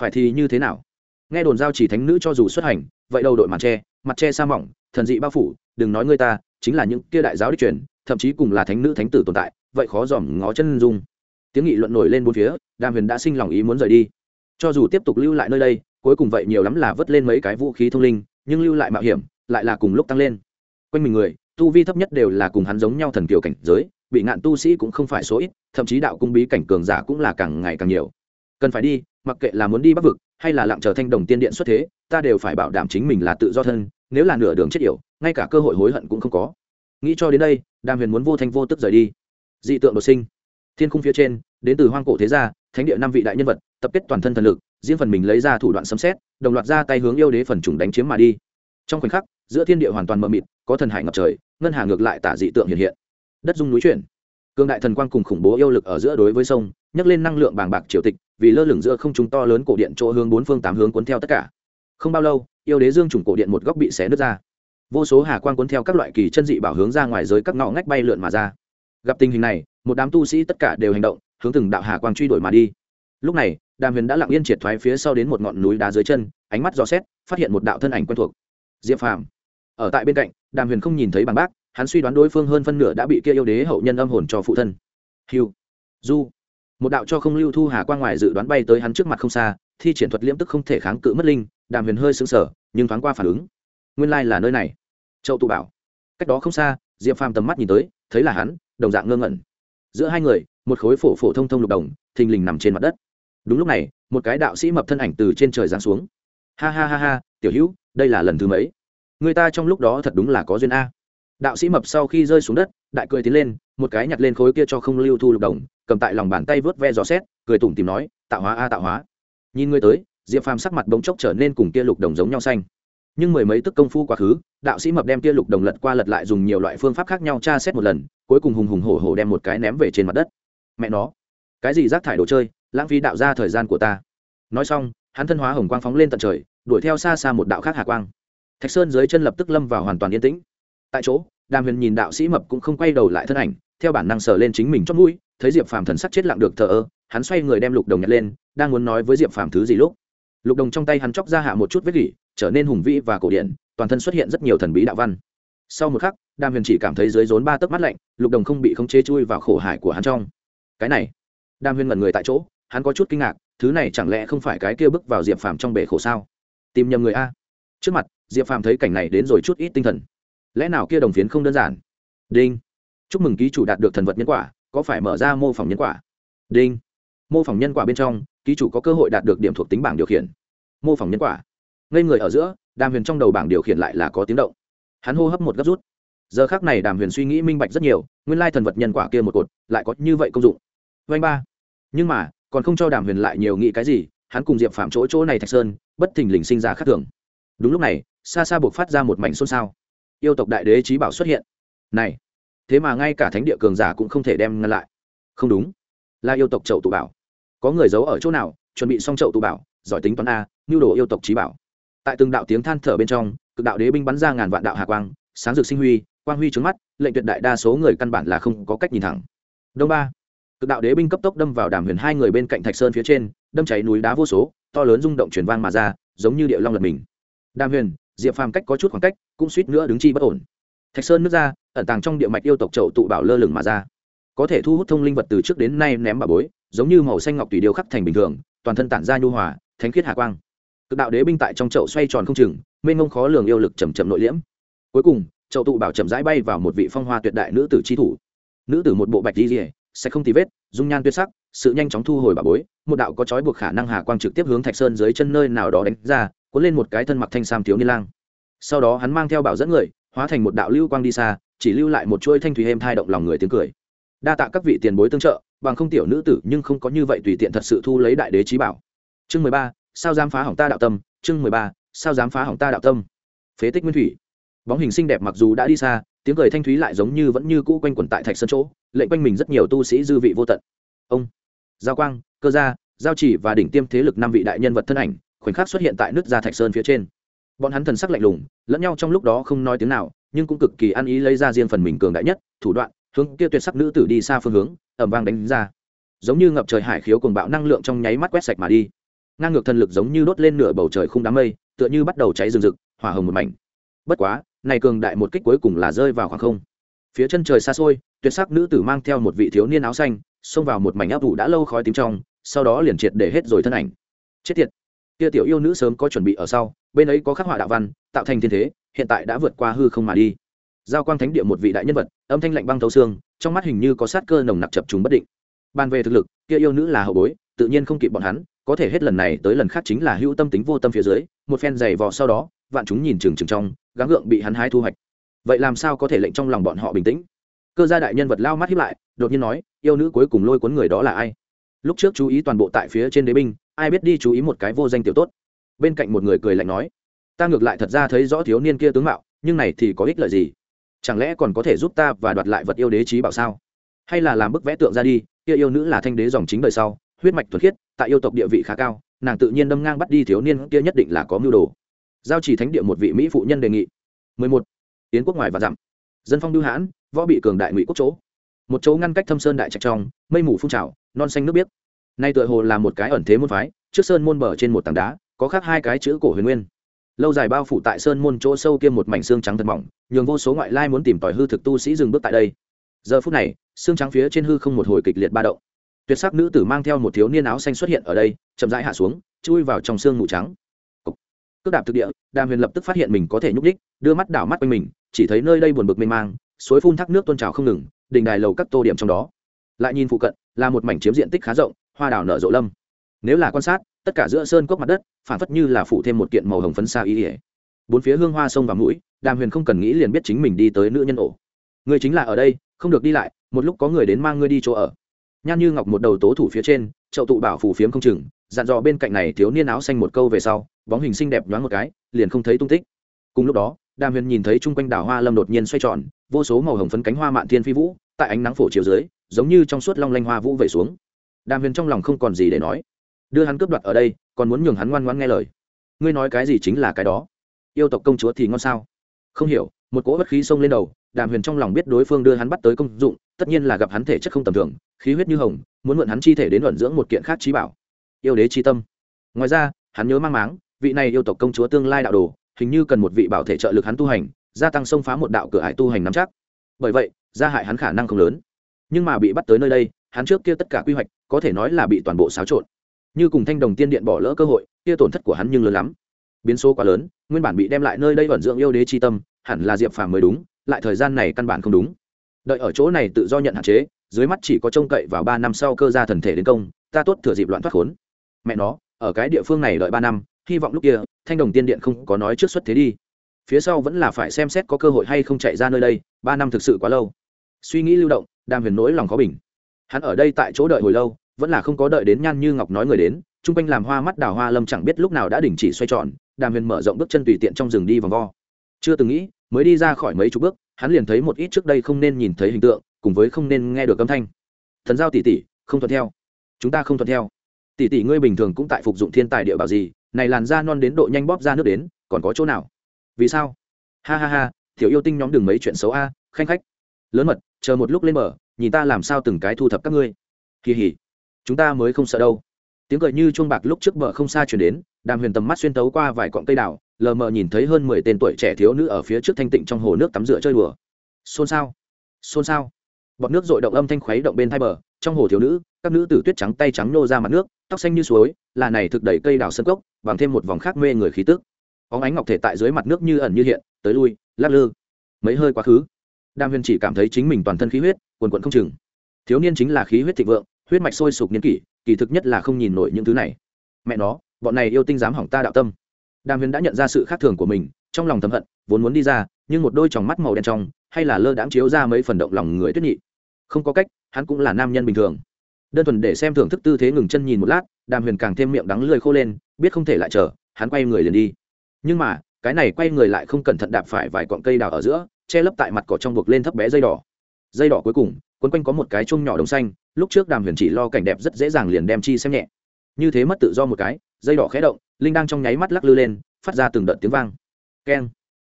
Phải thì như thế nào? Nghe đồn giao chỉ thánh nữ cho dù xuất hành, vậy đầu đội mặt tre mặt tre sa mỏng, thần dị bao phủ, đừng nói người ta, chính là những kia đại giáo đích truyền, thậm chí cùng là thánh nữ thánh tử tồn tại, vậy khó dòm ngó chân dung. Tiếng nghị luận nổi lên bốn phía, đàm huyền đã sinh lòng ý muốn rời đi. Cho dù tiếp tục lưu lại nơi đây, cuối cùng vậy nhiều lắm là vớt lên mấy cái vũ khí thông linh, nhưng lưu lại mạo hiểm, lại là cùng lúc tăng lên. Quanh mình người tu vi thấp nhất đều là cùng hắn giống nhau thần kiều cảnh giới, bị ngạn tu sĩ cũng không phải số ít, thậm chí đạo cung bí cảnh cường giả cũng là càng ngày càng nhiều. Cần phải đi, mặc kệ là muốn đi bắc vực, hay là lặng chờ thanh đồng tiên điện xuất thế, ta đều phải bảo đảm chính mình là tự do thân, nếu là nửa đường chết yểu, ngay cả cơ hội hối hận cũng không có. Nghĩ cho đến đây, đàm huyền muốn vô thanh vô tức rời đi. Dị tượng đột sinh. Thiên khung phía trên, đến từ hoang cổ thế gia, thánh địa năm vị đại nhân vật, tập kết toàn thân thần lực, riêng phần mình lấy ra thủ đoạn sấm xét đồng loạt ra tay hướng yêu đế phần trùng đánh chiếm mà đi. Trong khoảnh khắc, giữa thiên địa hoàn toàn mờ mịt có thần hải ngập trời, ngân hà ngược lại tả dị tượng hiện hiện. Đất dung núi chuyển. Cương đại thần quang cùng khủng bố yêu lực ở giữa đối với sông, nhấc lên năng lượng bàng bạc triều tịch, vì lơ lửng giữa không trung to lớn cổ điện chỗ hướng bốn phương tám hướng cuốn theo tất cả. Không bao lâu, yêu đế dương trùng cổ điện một góc bị xé nứt ra. Vô số hà quang cuốn theo các loại kỳ chân dị bảo hướng ra ngoài giới các ngõ ngách bay lượn mà ra. Gặp tình hình này, một đám tu sĩ tất cả đều hành động, hướng từng đạo hà quang truy đuổi mà đi. Lúc này, đàm huyền đã lặng yên triệt thoái phía sau đến một ngọn núi đá dưới chân, ánh mắt dò xét, phát hiện một đạo thân ảnh quen thuộc. Diệp phàm, ở tại bên cạnh đàm huyền không nhìn thấy bằng bác, hắn suy đoán đối phương hơn phân nửa đã bị kia yêu đế hậu nhân âm hồn cho phụ thân. Hiu du. Một đạo cho không lưu thu hà Quan ngoài dự đoán bay tới hắn trước mặt không xa, thi triển thuật liễm tức không thể kháng cự mất linh, đàm huyền hơi sững sờ, nhưng thoáng qua phản ứng. Nguyên lai là nơi này. Châu tụ bảo. Cách đó không xa, diệp phàm tầm mắt nhìn tới, thấy là hắn, đồng dạng ngơ ngẩn. Giữa hai người, một khối phổ phổ thông thông lục đồng, thình lình nằm trên mặt đất. Đúng lúc này, một cái đạo sĩ mập thân ảnh từ trên trời giáng xuống. Ha ha ha ha, tiểu hữu, đây là lần thứ mấy? Người ta trong lúc đó thật đúng là có duyên a. Đạo sĩ mập sau khi rơi xuống đất, đại cười tiến lên, một cái nhặt lên khối kia cho không lưu thu lục đồng, cầm tại lòng bàn tay vớt ve gió xét, cười tủm tìm nói, tạo hóa a, tạo hóa. Nhìn ngươi tới, diệp phàm sắc mặt bỗng chốc trở nên cùng kia lục đồng giống nhau xanh. Nhưng mười mấy tức công phu quá khứ, đạo sĩ mập đem kia lục đồng lật qua lật lại dùng nhiều loại phương pháp khác nhau tra xét một lần, cuối cùng hùng hùng hổ hổ đem một cái ném về trên mặt đất. Mẹ nó, cái gì rác thải đồ chơi, lãng phí đạo ra thời gian của ta. Nói xong, hắn thân hóa hồng quang phóng lên tận trời, đuổi theo xa xa một đạo khác hạ quang thạch sơn dưới chân lập tức lâm vào hoàn toàn yên tĩnh. Tại chỗ, đàm huyền nhìn đạo sĩ mập cũng không quay đầu lại thân ảnh, theo bản năng sờ lên chính mình chót mũi, thấy diệp phàm thần sắc chết lặng được thờ ơ, hắn xoay người đem lục đồng nhặt lên, đang muốn nói với diệp phàm thứ gì lúc. Lục đồng trong tay hắn chóc ra hạ một chút vết gỉ, trở nên hùng vĩ và cổ điển, toàn thân xuất hiện rất nhiều thần bí đạo văn. Sau một khắc, đàm huyền chỉ cảm thấy dưới rốn ba tấc mắt lạnh, lục đồng không bị khống chế chui vào khổ hải của hắn trong. Cái này, đàm huyền ngẩn người tại chỗ, hắn có chút kinh ngạc, thứ này chẳng lẽ không phải cái kia bước vào diệp phàm trong bể khổ sao? Tìm nhầm người a. Trước mặt diệp phàm thấy cảnh này đến rồi chút ít tinh thần. Lẽ nào kia đồng phiến không đơn giản? Đinh. Chúc mừng ký chủ đạt được thần vật nhân quả, có phải mở ra mô phỏng nhân quả? Đinh. Mô phỏng nhân quả bên trong, ký chủ có cơ hội đạt được điểm thuộc tính bảng điều khiển. Mô phỏng nhân quả. Ngây người ở giữa, đàm huyền trong đầu bảng điều khiển lại là có tiếng động. Hắn hô hấp một gấp rút. Giờ khác này đàm huyền suy nghĩ minh bạch rất nhiều, nguyên lai thần vật nhân quả kia một cột, lại có như vậy công dụng. Vanh ba. Nhưng mà, còn không cho đàm huyền lại nhiều nghĩ cái gì, hắn cùng diệp phạm chỗ chỗ này thạch sơn, bất thình lình sinh ra khác thường đúng lúc này xa xa buộc phát ra một mảnh xôn xao. Yêu tộc đại đế trí bảo xuất hiện. Này, thế mà ngay cả thánh địa cường giả cũng không thể đem ngăn lại. Không đúng. Là yêu tộc chậu tụ bảo. Có người giấu ở chỗ nào, chuẩn bị xong chậu tụ bảo, giỏi tính toán a, nhu đồ yêu tộc trí bảo. Tại từng đạo tiếng than thở bên trong, cực đạo đế binh bắn ra ngàn vạn đạo hạ quang, sáng rực sinh huy, quang huy trướng mắt, lệnh tuyệt đại đa số người căn bản là không có cách nhìn thẳng. Đông ba. Cực đạo đế binh cấp tốc đâm vào đàm huyền hai người bên cạnh thạch sơn phía trên, đâm cháy núi đá vô số, to lớn rung động chuyển vang mà ra, giống như địa long lật mình đàm huyền, diệp phàm cách có chút khoảng cách, cũng suýt nữa đứng chi bất ổn. Thạch sơn nước ra, ẩn tàng trong địa mạch yêu tộc chậu tụ bảo lơ lửng mà ra. Có thể thu hút thông linh vật từ trước đến nay ném bà bối, giống như màu xanh ngọc tùy điêu khắc thành bình thường, toàn thân tản ra nhu hòa, thánh khiết hạ quang. Cực đạo đế binh tại trong chậu xoay tròn không chừng, mênh mông khó lường yêu lực chầm chậm nội liễm. Cuối cùng, chậu tụ bảo chậm rãi bay vào một vị phong hoa tuyệt đại nữ tử chi thủ. Nữ tử một bộ bạch di rỉa sẽ không tì vết, dung nhan tuyệt sắc, sự nhanh chóng thu hồi bà bối, một đạo có trói buộc khả năng hà quang trực tiếp hướng thạch sơn dưới chân nơi nào đó đánh ra cuốn lên một cái thân mặc thanh sam thiếu niên lang. Sau đó hắn mang theo bảo dẫn người, hóa thành một đạo lưu quang đi xa, chỉ lưu lại một chuôi thanh thủy êm thai động lòng người tiếng cười. Đa tạ các vị tiền bối tương trợ, bằng không tiểu nữ tử nhưng không có như vậy tùy tiện thật sự thu lấy đại đế trí bảo. Chương mười ba, sao dám phá hỏng ta đạo tâm? Chương mười ba, sao dám phá hỏng ta đạo tâm? Phế tích nguyên thủy. Bóng hình xinh đẹp mặc dù đã đi xa, tiếng cười thanh thúy lại giống như vẫn như cũ quanh quẩn tại thạch sân chỗ, lệnh quanh mình rất nhiều tu sĩ dư vị vô tận. Ông, giao quang, cơ gia, giao chỉ và đỉnh tiêm thế lực năm vị đại nhân vật thân ảnh khoảnh khắc xuất hiện tại nước gia thạch sơn phía trên. Bọn hắn thần sắc lạnh lùng, lẫn nhau trong lúc đó không nói tiếng nào, nhưng cũng cực kỳ ăn ý lấy ra riêng phần mình cường đại nhất, thủ đoạn, hướng kia tuyệt sắc nữ tử đi xa phương hướng ẩm vang đánh ra. Giống như ngập trời hải khiếu cùng bạo năng lượng trong nháy mắt quét sạch mà đi. Ngang ngược thần lực giống như đốt lên nửa bầu trời không đám mây, tựa như bắt đầu cháy rừng rực, hỏa hồng một mảnh. Bất quá, này cường đại một kích cuối cùng là rơi vào khoảng không. Phía chân trời xa xôi, tuyệt sắc nữ tử mang theo một vị thiếu niên áo xanh, xông vào một mảnh áp vụ đã lâu khói tím trong, sau đó liền triệt để hết rồi thân ảnh. Chết tiệt! Kia tiểu yêu nữ sớm có chuẩn bị ở sau, bên ấy có khắc họa đạo văn, tạo thành thiên thế, hiện tại đã vượt qua hư không mà đi. Giao quang thánh địa một vị đại nhân vật, âm thanh lạnh băng thấu xương, trong mắt hình như có sát cơ nồng nặc chập trùng bất định. Bàn về thực lực, kia yêu nữ là hậu bối, tự nhiên không kịp bọn hắn, có thể hết lần này tới lần khác chính là hữu tâm tính vô tâm phía dưới, một phen giày vò sau đó, vạn chúng nhìn chừng chừng trong, gắng gượng bị hắn hái thu hoạch. Vậy làm sao có thể lệnh trong lòng bọn họ bình tĩnh? Cơ gia đại nhân vật lao mắt hiếp lại, đột nhiên nói, yêu nữ cuối cùng lôi cuốn người đó là ai? Lúc trước chú ý toàn bộ tại phía trên đế binh ai biết đi chú ý một cái vô danh tiểu tốt. Bên cạnh một người cười lạnh nói, ta ngược lại thật ra thấy rõ thiếu niên kia tướng mạo, nhưng này thì có ích lợi gì? Chẳng lẽ còn có thể giúp ta và đoạt lại vật yêu đế trí bảo sao? Hay là làm bức vẽ tượng ra đi, kia yêu nữ là thanh đế dòng chính đời sau, huyết mạch thuật khiết, tại yêu tộc địa vị khá cao, nàng tự nhiên đâm ngang bắt đi thiếu niên kia nhất định là có mưu đồ. Giao chỉ thánh địa một vị mỹ phụ nhân đề nghị. 11. yến quốc ngoài và dặm. Dân phong lưu hãn, võ bị cường đại ngụy quốc chỗ. Một chỗ ngăn cách thâm sơn đại trạch trong, mây mù phun trào, non xanh nước biếc nay tựa hồ là một cái ẩn thế môn phái, trước sơn môn bờ trên một tảng đá, có khác hai cái chữ cổ huyền nguyên. Lâu dài bao phủ tại sơn môn chỗ sâu kia một mảnh xương trắng thật mỏng, nhường vô số ngoại lai muốn tìm tòi hư thực tu sĩ dừng bước tại đây. Giờ phút này, xương trắng phía trên hư không một hồi kịch liệt ba động. Tuyệt sắc nữ tử mang theo một thiếu niên áo xanh xuất hiện ở đây, chậm rãi hạ xuống, chui vào trong xương mù trắng. Cước đạp thực địa, đàm huyền lập tức phát hiện mình có thể nhúc đích đưa mắt đảo mắt quanh mình, chỉ thấy nơi đây buồn bực mênh mang, suối phun thác nước tôn trào không ngừng, đình đài lầu các tô điểm trong đó. Lại nhìn phụ cận, là một mảnh chiếm diện tích khá rộng hoa đào nở rộ lâm. Nếu là quan sát, tất cả giữa sơn cốc mặt đất phản phất như là phủ thêm một kiện màu hồng phấn xa ý ỉa bốn phía hương hoa sông và mũi, đàm huyền không cần nghĩ liền biết chính mình đi tới nữ nhân ổ. Người chính là ở đây, không được đi lại, một lúc có người đến mang ngươi đi chỗ ở. Nhan như ngọc một đầu tố thủ phía trên, chậu tụ bảo phủ phiếm không chừng, dặn dò bên cạnh này thiếu niên áo xanh một câu về sau, bóng hình xinh đẹp nhoáng một cái, liền không thấy tung tích. Cùng lúc đó, đàm huyền nhìn thấy chung quanh đảo hoa lâm đột nhiên xoay tròn, vô số màu hồng phấn cánh hoa mạn thiên phi vũ, tại ánh nắng phổ chiều dưới, giống như trong suốt long lanh hoa vũ vẩy xuống đàm huyền trong lòng không còn gì để nói. Đưa hắn cướp đoạt ở đây, còn muốn nhường hắn ngoan ngoan nghe lời. Ngươi nói cái gì chính là cái đó. Yêu tộc công chúa thì ngon sao? Không hiểu, một cỗ bất khí xông lên đầu, đàm huyền trong lòng biết đối phương đưa hắn bắt tới công dụng, tất nhiên là gặp hắn thể chất không tầm thường, khí huyết như hồng, muốn mượn hắn chi thể đến luận dưỡng một kiện khác trí bảo. Yêu đế chi tâm. Ngoài ra, hắn nhớ mang máng, vị này yêu tộc công chúa tương lai đạo đồ, hình như cần một vị bảo thể trợ lực hắn tu hành, gia tăng xông phá một đạo cửa hải tu hành nắm chắc. Bởi vậy, gia hại hắn khả năng không lớn. Nhưng mà bị bắt tới nơi đây, hắn trước kia tất cả quy hoạch có thể nói là bị toàn bộ xáo trộn. Như cùng thanh đồng tiên điện bỏ lỡ cơ hội, kia tổn thất của hắn nhưng lớn lắm. Biến số quá lớn, nguyên bản bị đem lại nơi đây vẩn dưỡng yêu đế chi tâm, hẳn là diệp phàm mới đúng, lại thời gian này căn bản không đúng. Đợi ở chỗ này tự do nhận hạn chế, dưới mắt chỉ có trông cậy vào ba năm sau cơ gia thần thể đến công, ta tốt thừa dịp loạn thoát khốn. Mẹ nó, ở cái địa phương này đợi ba năm, hy vọng lúc kia, thanh đồng tiên điện không có nói trước xuất thế đi. Phía sau vẫn là phải xem xét có cơ hội hay không chạy ra nơi đây, ba năm thực sự quá lâu. Suy nghĩ lưu động, đàm huyền nỗi lòng khó bình. Hắn ở đây tại chỗ đợi hồi lâu vẫn là không có đợi đến nhan như ngọc nói người đến, chung quanh làm hoa mắt đào hoa lâm chẳng biết lúc nào đã đình chỉ xoay tròn, đàm huyền mở rộng bước chân tùy tiện trong rừng đi vòng vo. Chưa từng nghĩ, mới đi ra khỏi mấy chục bước, hắn liền thấy một ít trước đây không nên nhìn thấy hình tượng, cùng với không nên nghe được âm thanh. Thần giao tỷ tỷ, không thuận theo. Chúng ta không thuận theo. Tỷ tỷ ngươi bình thường cũng tại phục dụng thiên tài địa bảo gì, này làn da non đến độ nhanh bóp ra nước đến, còn có chỗ nào? Vì sao? Ha ha ha thiểu yêu tinh nhóm đừng mấy chuyện xấu a, khanh khách. Lớn mật, chờ một lúc lên mở nhìn ta làm sao từng cái thu thập các ngươi. Kỳ hỉ chúng ta mới không sợ đâu. Tiếng cười như chuông bạc lúc trước bờ không xa chuyển đến, đàm huyền tầm mắt xuyên tấu qua vài cọng cây đào, lờ mờ nhìn thấy hơn mười tên tuổi trẻ thiếu nữ ở phía trước thanh tịnh trong hồ nước tắm rửa chơi đùa. Xôn xao xôn xao. Bọt nước dội động âm thanh khuấy động bên thai bờ, trong hồ thiếu nữ, các nữ tử tuyết trắng tay trắng nô ra mặt nước, tóc xanh như suối, là này thực đẩy cây đào sân cốc, bằng thêm một vòng khác mê người khí tức. Óng ánh ngọc thể tại dưới mặt nước như ẩn như hiện, tới lui, lắc lư. Mấy hơi quá khứ, đàm huyền chỉ cảm thấy chính mình toàn thân khí huyết, quần quận không chừng. Thiếu niên chính là khí huyết thịnh vượng huyết mạch sôi sục niên kỷ, kỳ thực nhất là không nhìn nổi những thứ này. Mẹ nó, bọn này yêu tinh dám hỏng ta đạo tâm. Đàm huyền đã nhận ra sự khác thường của mình, trong lòng thầm hận, vốn muốn đi ra, nhưng một đôi tròng mắt màu đen trong, hay là lơ đãng chiếu ra mấy phần động lòng người tuyết nhị. Không có cách, hắn cũng là nam nhân bình thường. Đơn thuần để xem thưởng thức tư thế ngừng chân nhìn một lát, đàm huyền càng thêm miệng đắng lười khô lên, biết không thể lại chờ, hắn quay người liền đi. Nhưng mà, cái này quay người lại không cẩn thận đạp phải vài cọn cây đào ở giữa, che lấp tại mặt cỏ trong buộc lên thấp bé dây đỏ. Dây đỏ cuối cùng, quấn quanh có một cái chung nhỏ đồng xanh lúc trước đàm huyền chỉ lo cảnh đẹp rất dễ dàng liền đem chi xem nhẹ. Như thế mất tự do một cái, dây đỏ khé động, linh đang trong nháy mắt lắc lư lên, phát ra từng đợt tiếng vang. Keng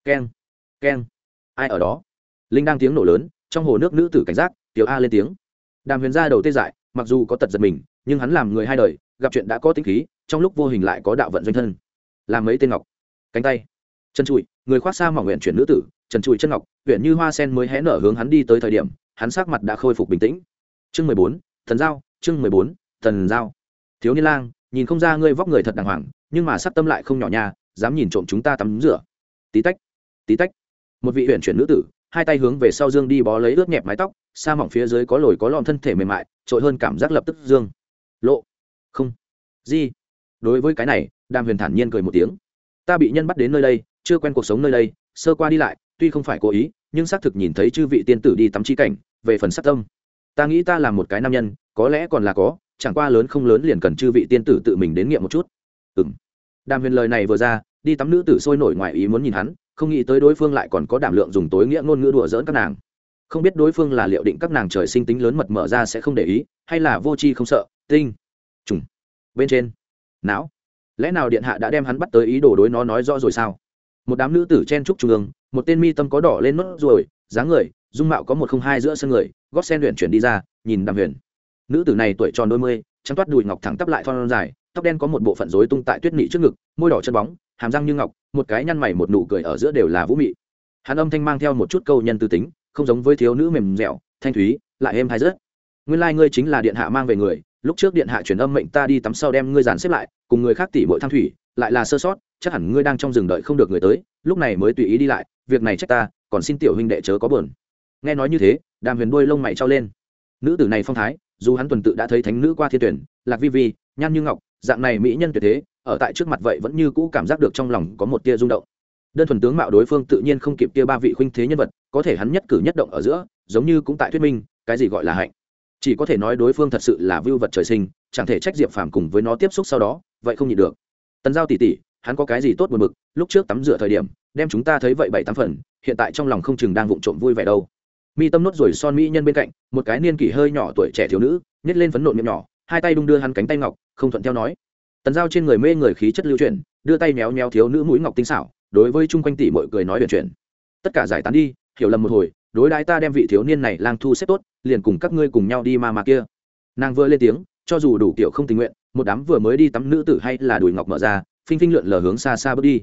keng keng. Ai ở đó? Linh đang tiếng nổ lớn, trong hồ nước nữ tử cảnh giác, tiểu a lên tiếng. Đàm huyền ra đầu tê dại, mặc dù có tật giật mình, nhưng hắn làm người hai đời, gặp chuyện đã có tính khí, trong lúc vô hình lại có đạo vận doanh thân. Làm mấy tên ngọc? Cánh tay. Chân trụi, người khoác xa mỏng nguyện chuyển nữ tử trần trụi chân ngọc, huyện như hoa sen mới hé nở hướng hắn đi tới thời điểm, hắn sắc mặt đã khôi phục bình tĩnh chương mười bốn, thần giao, chương mười bốn, thần giao. Thiếu niên lang, nhìn không ra ngươi vóc người thật đàng hoàng, nhưng mà sắc tâm lại không nhỏ nha, dám nhìn trộm chúng ta tắm rửa. Tí tách tí tách. Một vị huyện chuyển nữ tử, hai tay hướng về sau dương đi bó lấy ướt nhẹp mái tóc xa mỏng phía dưới có lồi có lọn thân thể mềm mại, trội hơn cảm giác lập tức dương. Lộ, không gì đối với cái này, đàm huyền thản nhiên cười một tiếng. Ta bị nhân bắt đến nơi đây, chưa quen cuộc sống nơi đây, sơ qua đi lại, tuy không phải cố ý, nhưng xác thực nhìn thấy chư vị tiên tử đi tắm chi cảnh, về phần sát tâm ta nghĩ ta là một cái nam nhân, có lẽ còn là có, chẳng qua lớn không lớn liền cần chư vị tiên tử tự mình đến nghiệm một chút. Ừng đàm huyền lời này vừa ra, đi tắm nữ tử sôi nổi ngoài ý muốn nhìn hắn, không nghĩ tới đối phương lại còn có đảm lượng dùng tối nghĩa ngôn ngữ đùa dỡn các nàng. Không biết đối phương là liệu định các nàng trời sinh tính lớn mật mở ra sẽ không để ý, hay là vô tri không sợ, tinh, trùng. Bên trên, não. Lẽ nào điện hạ đã đem hắn bắt tới ý đồ đối nó nói rõ rồi sao? Một đám nữ tử chen trúc trung ương, một tên mi tâm có đỏ lên nốt ruồi, dáng người, dung mạo có một không hai giữa sân người gót sen luyện chuyển đi ra, nhìn đàm huyền. Nữ tử này tuổi tròn đôi mươi, trắng toát đùi ngọc thẳng tắp lại thon dài, tóc đen có một bộ phận rối tung tại tuyết nị trước ngực, môi đỏ chân bóng, hàm răng như ngọc, một cái nhăn mày một nụ cười ở giữa đều là vũ mị. Hắn âm thanh mang theo một chút câu nhân tư tính, không giống với thiếu nữ mềm dẻo, thanh thúy, lại êm hay rớt. Nguyên lai、like、ngươi chính là điện hạ mang về người, lúc trước điện hạ truyền âm mệnh ta đi tắm sau đem ngươi dàn xếp lại, cùng người khác tỉ bội tham thủy, lại là sơ sót, chắc hẳn ngươi đang trong rừng đợi không được người tới, lúc này mới tùy ý đi lại, việc này trách ta, còn xin tiểu huynh đệ chớ có buồn nghe nói như thế, đàm huyền đuôi lông mày trao lên. Nữ tử này phong thái, dù hắn tuần tự đã thấy thánh nữ qua thiên tuyển, lạc vi vi, nhan như ngọc, dạng này mỹ nhân tuyệt thế, ở tại trước mặt vậy vẫn như cũ cảm giác được trong lòng có một tia rung động. Đơn thuần tướng mạo đối phương tự nhiên không kịp tia ba vị khuynh thế nhân vật, có thể hắn nhất cử nhất động ở giữa, giống như cũng tại thuyết minh, cái gì gọi là hạnh. Chỉ có thể nói đối phương thật sự là vưu vật trời sinh, chẳng thể trách diệp phàm cùng với nó tiếp xúc sau đó, vậy không nhịn được. Tần giao tỉ tỉ hắn có cái gì tốt buồn bực, lúc trước tắm rửa thời điểm, đem chúng ta thấy vậy bảy tám phần, hiện tại trong lòng không chừng đang vụng trộm vui vẻ đâu mi tâm nốt rồi son mỹ nhân bên cạnh, một cái niên kỷ hơi nhỏ tuổi trẻ thiếu nữ nhét lên phấn nộn miệng nhỏ, hai tay đung đưa hắn cánh tay ngọc, không thuận theo nói. Tần giao trên người mê người khí chất lưu chuyển, đưa tay méo méo thiếu nữ mũi ngọc tinh xảo, đối với chung quanh tỷ mọi cười nói huyền chuyển. Tất cả giải tán đi, hiểu lầm một hồi, đối đãi ta đem vị thiếu niên này lang thu xếp tốt, liền cùng các ngươi cùng nhau đi ma mà kia. Nàng vừa lên tiếng, cho dù đủ kiểu không tình nguyện, một đám vừa mới đi tắm nữ tử hay là đùi ngọc mở ra, phinh phinh lượn lờ hướng xa xa bước đi.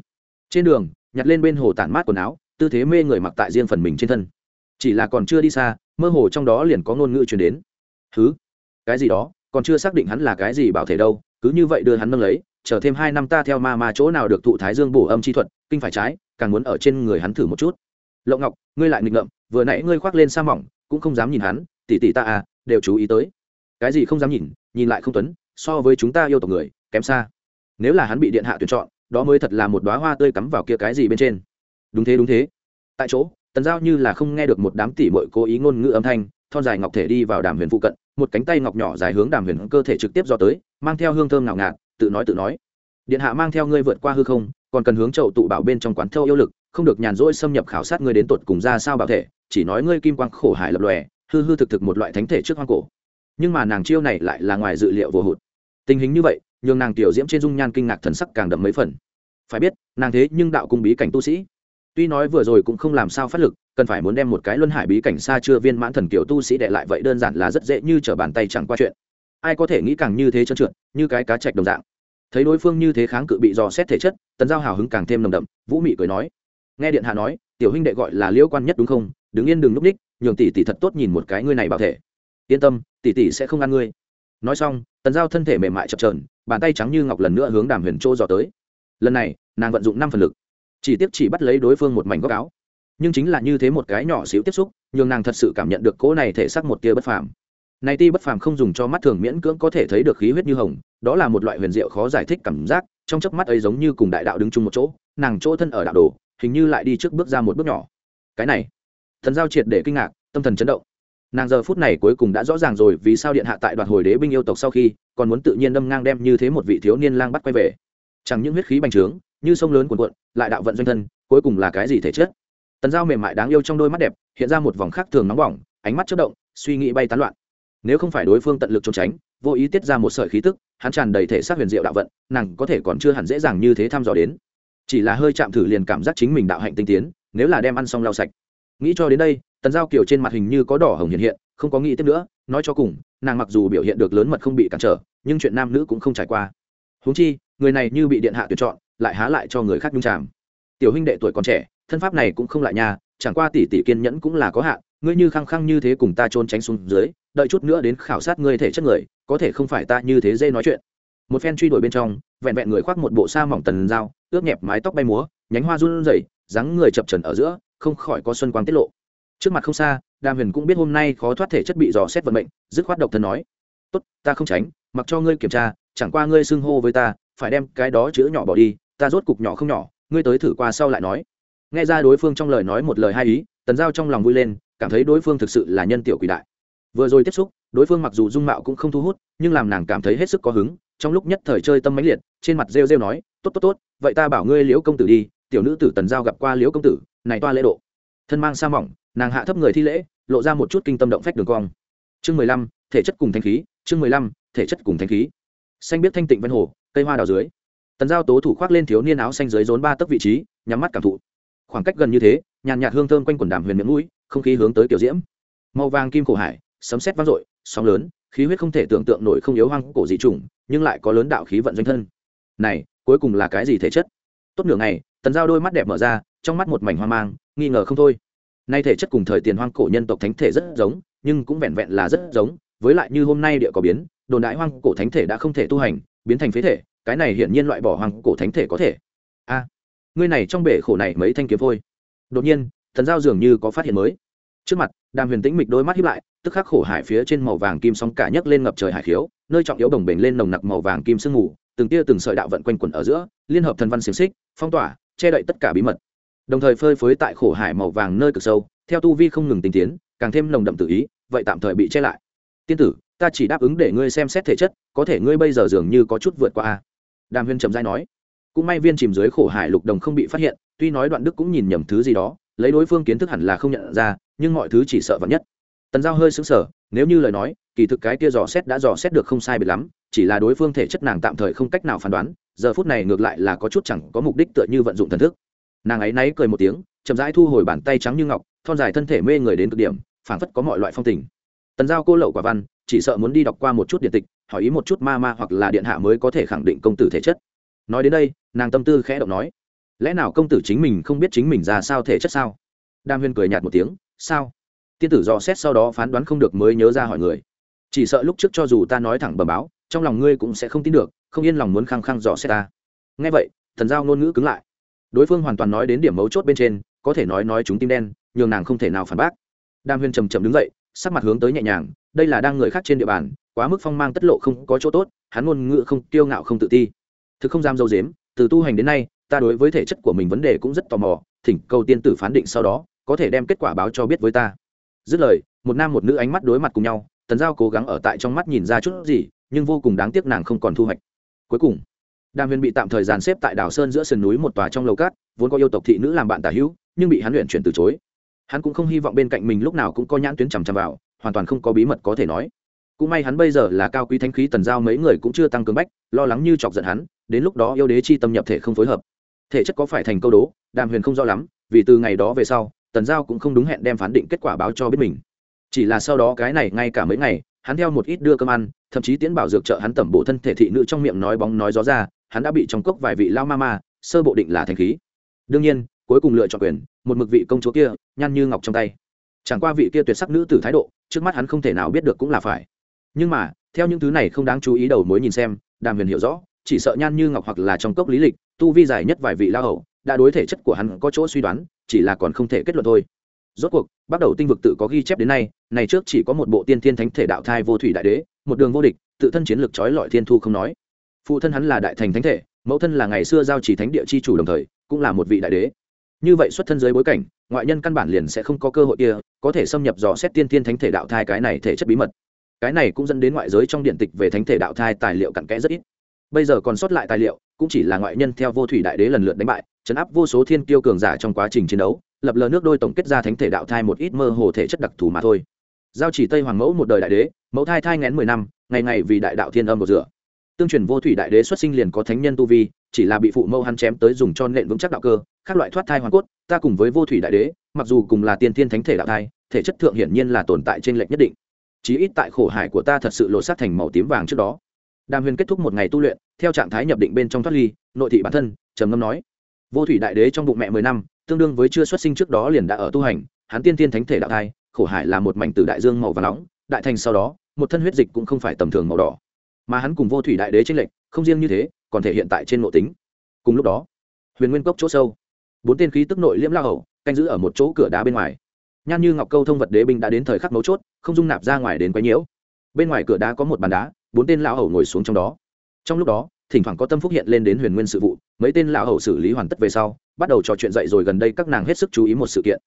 Trên đường, nhặt lên bên hồ tản mát quần áo, tư thế mê người mặc tại riêng phần mình trên thân chỉ là còn chưa đi xa, mơ hồ trong đó liền có ngôn ngữ truyền đến. Thứ cái gì đó? Còn chưa xác định hắn là cái gì bảo thể đâu, cứ như vậy đưa hắn nâng lấy, chờ thêm hai năm ta theo ma ma chỗ nào được thụ thái dương bổ âm chi thuật, kinh phải trái, càng muốn ở trên người hắn thử một chút. Lộng ngọc, ngươi lại nghịch ngợm, vừa nãy ngươi khoác lên sa mỏng, cũng không dám nhìn hắn, tỷ tỷ ta à đều chú ý tới. Cái gì không dám nhìn nhìn lại không tuấn, so với chúng ta yêu tộc người, kém xa. Nếu là hắn bị điện hạ tuyển chọn, đó mới thật là một đoá hoa tươi cắm vào kia cái gì bên trên. Đúng thế đúng thế. Tại chỗ tần giao như là không nghe được một đám tỷ mội cố ý ngôn ngữ âm thanh, thon dài ngọc thể đi vào đàm huyền phụ cận, một cánh tay ngọc nhỏ dài hướng đàm huyền cơ thể trực tiếp do tới, mang theo hương thơm ngào ngạt, tự nói tự nói. Điện hạ mang theo ngươi vượt qua hư không, còn cần hướng chậu tụ bảo bên trong quán thâu yêu lực, không được nhàn rỗi xâm nhập khảo sát ngươi đến tột cùng ra sao bảo thể, chỉ nói ngươi kim quang khổ hải lập lòe, hư hư thực thực một loại thánh thể trước hoang cổ. Nhưng mà nàng chiêu này lại là ngoài dự liệu vô hụt. Tình hình như vậy, nhường nàng tiểu diễm trên dung nhan kinh ngạc thần sắc càng đậm mấy phần. Phải biết, nàng thế nhưng đạo cung bí cảnh tu sĩ tuy nói vừa rồi cũng không làm sao phát lực, cần phải muốn đem một cái luân hải bí cảnh xa chưa viên mãn thần kiểu tu sĩ đệ lại vậy đơn giản là rất dễ như trở bàn tay chẳng qua chuyện. Ai có thể nghĩ càng như thế trơn trượt, như cái cá chạch đồng dạng. Thấy đối phương như thế kháng cự bị dò xét thể chất, tần giao hào hứng càng thêm nồng đậm, vũ mị cười nói. Nghe điện hạ nói, tiểu huynh đệ gọi là liễu quan nhất đúng không? Đứng yên đừng núp ních nhường tỷ tỷ thật tốt nhìn một cái ngươi này bảo thể. Yên tâm, tỷ tỷ sẽ không ăn ngươi. Nói xong, tần giao thân thể mềm mại chập trờn bàn tay trắng như ngọc lần nữa hướng đàm huyền trô dò tới. Lần này, nàng vận dụng năm phần lực chỉ tiếp chỉ bắt lấy đối phương một mảnh góc áo. Nhưng chính là như thế một cái nhỏ xíu tiếp xúc, nhường nàng thật sự cảm nhận được cỗ này thể xác một tia bất phàm. Này ti bất phàm không dùng cho mắt thường miễn cưỡng có thể thấy được khí huyết như hồng, đó là một loại huyền diệu khó giải thích cảm giác, trong chớp mắt ấy giống như cùng đại đạo đứng chung một chỗ, nàng chỗ thân ở đạo đồ, hình như lại đi trước bước ra một bước nhỏ. Cái này, thần giao triệt để kinh ngạc, tâm thần chấn động. Nàng giờ phút này cuối cùng đã rõ ràng rồi vì sao điện hạ tại đoạt hồi đế binh yêu tộc sau khi, còn muốn tự nhiên đâm ngang đem như thế một vị thiếu niên lang bắt quay về. Chẳng những huyết khí bành trướng như sông lớn cuồn cuộn, lại đạo vận doanh thân, cuối cùng là cái gì thể chất? Tần giao mềm mại đáng yêu trong đôi mắt đẹp, hiện ra một vòng khác thường nóng bỏng, ánh mắt chất động, suy nghĩ bay tán loạn. Nếu không phải đối phương tận lực trốn tránh, vô ý tiết ra một sợi khí tức, hắn tràn đầy thể xác huyền diệu đạo vận, nàng có thể còn chưa hẳn dễ dàng như thế thăm dò đến. Chỉ là hơi chạm thử liền cảm giác chính mình đạo hạnh tinh tiến, nếu là đem ăn xong lau sạch. Nghĩ cho đến đây, tần giao kiều trên mặt hình như có đỏ hồng hiện hiện, không có nghĩ tiếp nữa, nói cho cùng, nàng mặc dù biểu hiện được lớn mật không bị cản trở, nhưng chuyện nam nữ cũng không trải qua. Huống chi người này như bị điện hạ tuyển chọn, lại há lại cho người khác nhung tràm tiểu huynh đệ tuổi còn trẻ, thân pháp này cũng không lại nhà chẳng qua tỷ tỷ kiên nhẫn cũng là có hạn, ngươi như khăng khăng như thế cùng ta trốn tránh xuống dưới, đợi chút nữa đến khảo sát ngươi thể chất người, có thể không phải ta như thế dễ nói chuyện. Một phen truy đuổi bên trong, vẹn vẹn người khoác một bộ sa mỏng tần dao ướt nhẹp mái tóc bay múa, nhánh hoa run rẩy, dáng người chập trần ở giữa, không khỏi có xuân quang tiết lộ. Trước mặt không xa, đàm huyền cũng biết hôm nay khó thoát thể chất bị dò xét vận mệnh, dứt khoát độc thân nói, tốt, ta không tránh, mặc cho ngươi kiểm tra, chẳng qua ngươi xưng hô với ta phải đem cái đó chữ nhỏ bỏ đi, ta rốt cục nhỏ không nhỏ, ngươi tới thử qua sau lại nói. Nghe ra đối phương trong lời nói một lời hai ý, tần giao trong lòng vui lên, cảm thấy đối phương thực sự là nhân tiểu quỷ đại. Vừa rồi tiếp xúc, đối phương mặc dù dung mạo cũng không thu hút, nhưng làm nàng cảm thấy hết sức có hứng, trong lúc nhất thời chơi tâm mãnh liệt, trên mặt rêu rêu nói, tốt tốt tốt, vậy ta bảo ngươi liễu công tử đi, tiểu nữ tử tần giao gặp qua liễu công tử, này toa lễ độ. Thân mang sa mỏng, nàng hạ thấp người thi lễ, lộ ra một chút kinh tâm động phách đường cong. Chương mười lăm, thể chất cùng thanh khí, chương mười lăm, thể chất cùng thanh khí xanh biết thanh tịnh ven hồ, cây hoa đào dưới. Tần giao tố thủ khoác lên thiếu niên áo xanh dưới rốn ba tấc vị trí, nhắm mắt cảm thụ. Khoảng cách gần như thế, nhàn nhạt hương thơm quanh quần đàm huyền miệng mũi, không khí hướng tới kiểu diễm. Màu vàng kim cổ hải, sấm sét vang dội, sóng lớn, khí huyết không thể tưởng tượng nổi không yếu hoang cổ dị trùng nhưng lại có lớn đạo khí vận doanh thân. Này, cuối cùng là cái gì thể chất? Tốt nửa ngày, tần giao đôi mắt đẹp mở ra, trong mắt một mảnh hoang mang, nghi ngờ không thôi. Nay thể chất cùng thời tiền hoang cổ nhân tộc thánh thể rất giống, nhưng cũng vẹn vẹn là rất giống, với lại như hôm nay địa có biến đồn đại hoang cổ thánh thể đã không thể tu hành, biến thành phế thể, cái này hiển nhiên loại bỏ hoang cổ thánh thể có thể. A, ngươi này trong bể khổ này mấy thanh kiếm vôi. đột nhiên, thần giao dường như có phát hiện mới. Trước mặt, đàm huyền tĩnh mịch đôi mắt hiếp lại, tức khắc khổ hải phía trên màu vàng kim sóng cả nhấc lên ngập trời hải khiếu, nơi trọng yếu đồng bền lên nồng nặc màu vàng kim sương mù, từng tia từng sợi đạo vận quanh quẩn ở giữa, liên hợp thần văn xiềng xích, phong tỏa, che đậy tất cả bí mật. Đồng thời phơi phới tại khổ hải màu vàng nơi cực sâu, theo tu vi không ngừng tinh tiến, càng thêm nồng đậm tự ý, vậy tạm thời bị che lại. Tiên tử ta chỉ đáp ứng để ngươi xem xét thể chất, có thể ngươi bây giờ dường như có chút vượt qua a. Đàm huyên trầm dai nói. Cũng may viên chìm dưới khổ hải lục đồng không bị phát hiện, tuy nói đoạn đức cũng nhìn nhầm thứ gì đó, lấy đối phương kiến thức hẳn là không nhận ra, nhưng mọi thứ chỉ sợ vắn nhất. Tần giao hơi xứng sở nếu như lời nói, kỳ thực cái kia dò xét đã dò xét được không sai biệt lắm, chỉ là đối phương thể chất nàng tạm thời không cách nào phán đoán, giờ phút này ngược lại là có chút chẳng có mục đích tựa như vận dụng thần thức. Nàng ấy náy cười một tiếng, chậm rãi thu hồi bàn tay trắng như ngọc, thon dài thân thể mê người đến cực điểm, phảng phất có mọi loại phong tình. Tần giao cô lậu quả văn chỉ sợ muốn đi đọc qua một chút điện tịch, hỏi ý một chút ma ma hoặc là điện hạ mới có thể khẳng định công tử thể chất. Nói đến đây, nàng tâm tư khẽ động nói, lẽ nào công tử chính mình không biết chính mình ra sao thể chất sao? Đam huyên cười nhạt một tiếng, sao? Tiên tử dò xét sau đó phán đoán không được mới nhớ ra hỏi người. Chỉ sợ lúc trước cho dù ta nói thẳng bờ báo, trong lòng ngươi cũng sẽ không tin được, không yên lòng muốn khăng khăng dò xét ta. Nghe vậy, thần giao ngôn ngữ cứng lại. Đối phương hoàn toàn nói đến điểm mấu chốt bên trên, có thể nói nói chúng tim đen, nhường nàng không thể nào phản bác. Đam huyên trầm trầm đứng dậy sắc mặt hướng tới nhẹ nhàng, đây là đang người khác trên địa bàn, quá mức phong mang tất lộ không có chỗ tốt, hắn ngôn ngữ không, kiêu ngạo không tự ti. Thực không dám dâu dếm, từ tu hành đến nay, ta đối với thể chất của mình vấn đề cũng rất tò mò, thỉnh cầu tiên tử phán định sau đó, có thể đem kết quả báo cho biết với ta. Dứt lời, một nam một nữ ánh mắt đối mặt cùng nhau, tần giao cố gắng ở tại trong mắt nhìn ra chút gì, nhưng vô cùng đáng tiếc nàng không còn thu hoạch. Cuối cùng, đàm huyền bị tạm thời dàn xếp tại đảo sơn giữa sườn núi một tòa trong lầu cát, vốn có yêu tộc thị nữ làm bạn tả hữu, nhưng bị hắn luyện chuyển từ chối hắn cũng không hy vọng bên cạnh mình lúc nào cũng có nhãn tuyến chằm chằm vào, hoàn toàn không có bí mật có thể nói. Cũng may hắn bây giờ là cao quý thanh khí tần giao mấy người cũng chưa tăng cường bách, lo lắng như chọc giận hắn, đến lúc đó yêu đế chi tâm nhập thể không phối hợp. Thể chất có phải thành câu đố, đàm huyền không rõ lắm, vì từ ngày đó về sau, tần giao cũng không đúng hẹn đem phán định kết quả báo cho biết mình. Chỉ là sau đó cái này ngay cả mấy ngày, hắn theo một ít đưa cơm ăn, thậm chí tiến bảo dược trợ hắn tẩm bổ thân thể thị nữ trong miệng nói bóng nói gió ra, hắn đã bị trong cốc vài vị lao ma ma, sơ bộ định là thành khí. Đương nhiên cuối cùng lựa chọn quyền, một mực vị công chúa kia, nhăn như ngọc trong tay. Chẳng qua vị kia tuyệt sắc nữ tử thái độ, trước mắt hắn không thể nào biết được cũng là phải. Nhưng mà, theo những thứ này không đáng chú ý đầu mối nhìn xem, đàm huyền hiểu rõ, chỉ sợ nhan như ngọc hoặc là trong cốc lý lịch, tu vi dài nhất vài vị lao hậu đã đối thể chất của hắn có chỗ suy đoán, chỉ là còn không thể kết luận thôi. Rốt cuộc, bắt đầu tinh vực tự có ghi chép đến nay, này trước chỉ có một bộ tiên thiên thánh thể đạo thai vô thủy đại đế, một đường vô địch, tự thân chiến lược trói lọi thiên thu không nói. Phụ thân hắn là đại thành thánh thể, mẫu thân là ngày xưa giao chỉ thánh địa chi chủ đồng thời, cũng là một vị đại đế như vậy xuất thân dưới bối cảnh, ngoại nhân căn bản liền sẽ không có cơ hội kia, có thể xâm nhập dò xét tiên thiên thánh thể đạo thai cái này thể chất bí mật. Cái này cũng dẫn đến ngoại giới trong điện tịch về thánh thể đạo thai tài liệu cặn kẽ rất ít. Bây giờ còn sót lại tài liệu, cũng chỉ là ngoại nhân theo vô thủy đại đế lần lượt đánh bại, chấn áp vô số thiên kiêu cường giả trong quá trình chiến đấu, lập lờ nước đôi tổng kết ra thánh thể đạo thai một ít mơ hồ thể chất đặc thù mà thôi. Giao chỉ tây hoàng mẫu một đời đại đế, mẫu thai thai ngén mười năm, ngày ngày vì đại đạo thiên âm một rửa tương truyền vô thủy đại đế xuất sinh liền có thánh nhân tu vi chỉ là bị phụ mẫu hắn chém tới dùng cho nện vững chắc đạo cơ các loại thoát thai hoàn cốt, ta cùng với vô thủy đại đế, mặc dù cùng là tiên thiên thánh thể đạo thai, thể chất thượng hiển nhiên là tồn tại trên lệnh nhất định. Chí ít tại khổ hải của ta thật sự lộ sát thành màu tím vàng trước đó. Đàm huyền kết thúc một ngày tu luyện, theo trạng thái nhập định bên trong thoát ly, nội thị bản thân, trầm ngâm nói, vô thủy đại đế trong bụng mẹ mười năm, tương đương với chưa xuất sinh trước đó liền đã ở tu hành, hắn tiên tiên thánh thể đạo thai, khổ hải là một mảnh từ đại dương màu và nóng, đại thành sau đó, một thân huyết dịch cũng không phải tầm thường màu đỏ. Mà hắn cùng vô thủy đại đế tranh lệch, không riêng như thế còn thể hiện tại trên nội tính. Cùng lúc đó, huyền nguyên cốc chỗ sâu, bốn tên khí tức nội liễm lao hầu, canh giữ ở một chỗ cửa đá bên ngoài. Nhan như ngọc câu thông vật đế binh đã đến thời khắc mấu chốt, không dung nạp ra ngoài đến quấy nhiễu. Bên ngoài cửa đá có một bàn đá, bốn tên lão hầu ngồi xuống trong đó. Trong lúc đó, thỉnh thoảng có tâm phúc hiện lên đến huyền nguyên sự vụ, mấy tên lão hầu xử lý hoàn tất về sau, bắt đầu trò chuyện dậy rồi gần đây các nàng hết sức chú ý một sự kiện.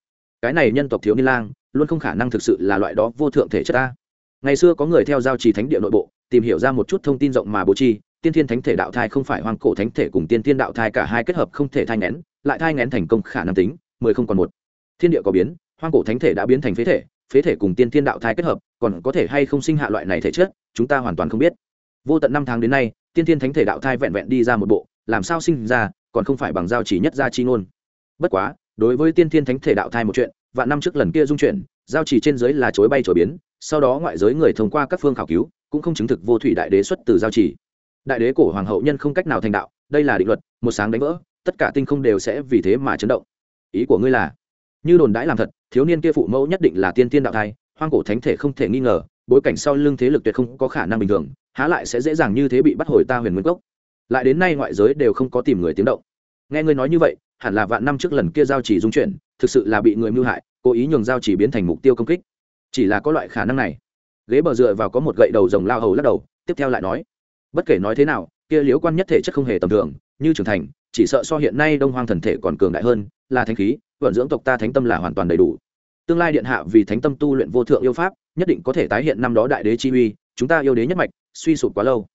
Cái này nhân tộc thiếu niên lang, luôn không khả năng thực sự là loại đó vô thượng thể chất ta. Ngày xưa có người theo giao trì thánh địa nội bộ, tìm hiểu ra một chút thông tin rộng mà bố chi tiên thiên thánh thể đạo thai không phải hoang cổ thánh thể cùng tiên thiên đạo thai cả hai kết hợp không thể thai ngén lại thai ngén thành công khả năng tính, mười không còn một. Thiên địa có biến, hoang cổ thánh thể đã biến thành phế thể phế thể cùng tiên thiên đạo thai kết hợp, còn có thể hay không sinh hạ loại này thể chất, chúng ta hoàn toàn không biết. Vô tận năm tháng đến nay, tiên thiên thánh thể đạo thai vẹn vẹn đi ra một bộ, làm sao sinh ra, còn không phải bằng giao chỉ nhất ra chi ngôn. Bất quá, đối với tiên thiên thánh thể đạo thai một chuyện và năm trước lần kia dung chuyển, giao chỉ trên giới là chối bay chối biến, sau đó ngoại giới người thông qua các phương khảo cứu, cũng không chứng thực vô thủy đại đế xuất từ giao chỉ đại đế cổ hoàng hậu nhân không cách nào thành đạo, đây là định luật, một sáng đánh vỡ, tất cả tinh không đều sẽ vì thế mà chấn động. Ý của ngươi là, như đồn đãi làm thật, thiếu niên kia phụ mẫu nhất định là tiên tiên đạo thai, hoang cổ thánh thể không thể nghi ngờ, bối cảnh sau lưng thế lực tuyệt không có khả năng bình thường, há lại sẽ dễ dàng như thế bị bắt hồi ta huyền nguyên cốc. Lại đến nay ngoại giới đều không có tìm người tiếng động. Nghe ngươi nói như vậy, hẳn là vạn năm trước lần kia giao chỉ dung chuyển, thực sự là bị người mưu hại, cố ý nhường giao chỉ biến thành mục tiêu công kích. Chỉ là có loại khả năng này. Ghế bờ dựa vào có một gậy đầu rồng lao hầu lắc đầu, tiếp theo lại nói bất kể nói thế nào, kia liếu quan nhất thể chất không hề tầm thường, như trưởng thành, chỉ sợ so hiện nay đông hoang thần thể còn cường đại hơn, là thánh khí, vận dưỡng tộc ta thánh tâm là hoàn toàn đầy đủ. Tương lai điện hạ vì thánh tâm tu luyện vô thượng yêu pháp, nhất định có thể tái hiện năm đó đại đế chi uy, chúng ta yêu đế nhất mạch, suy sụp quá lâu.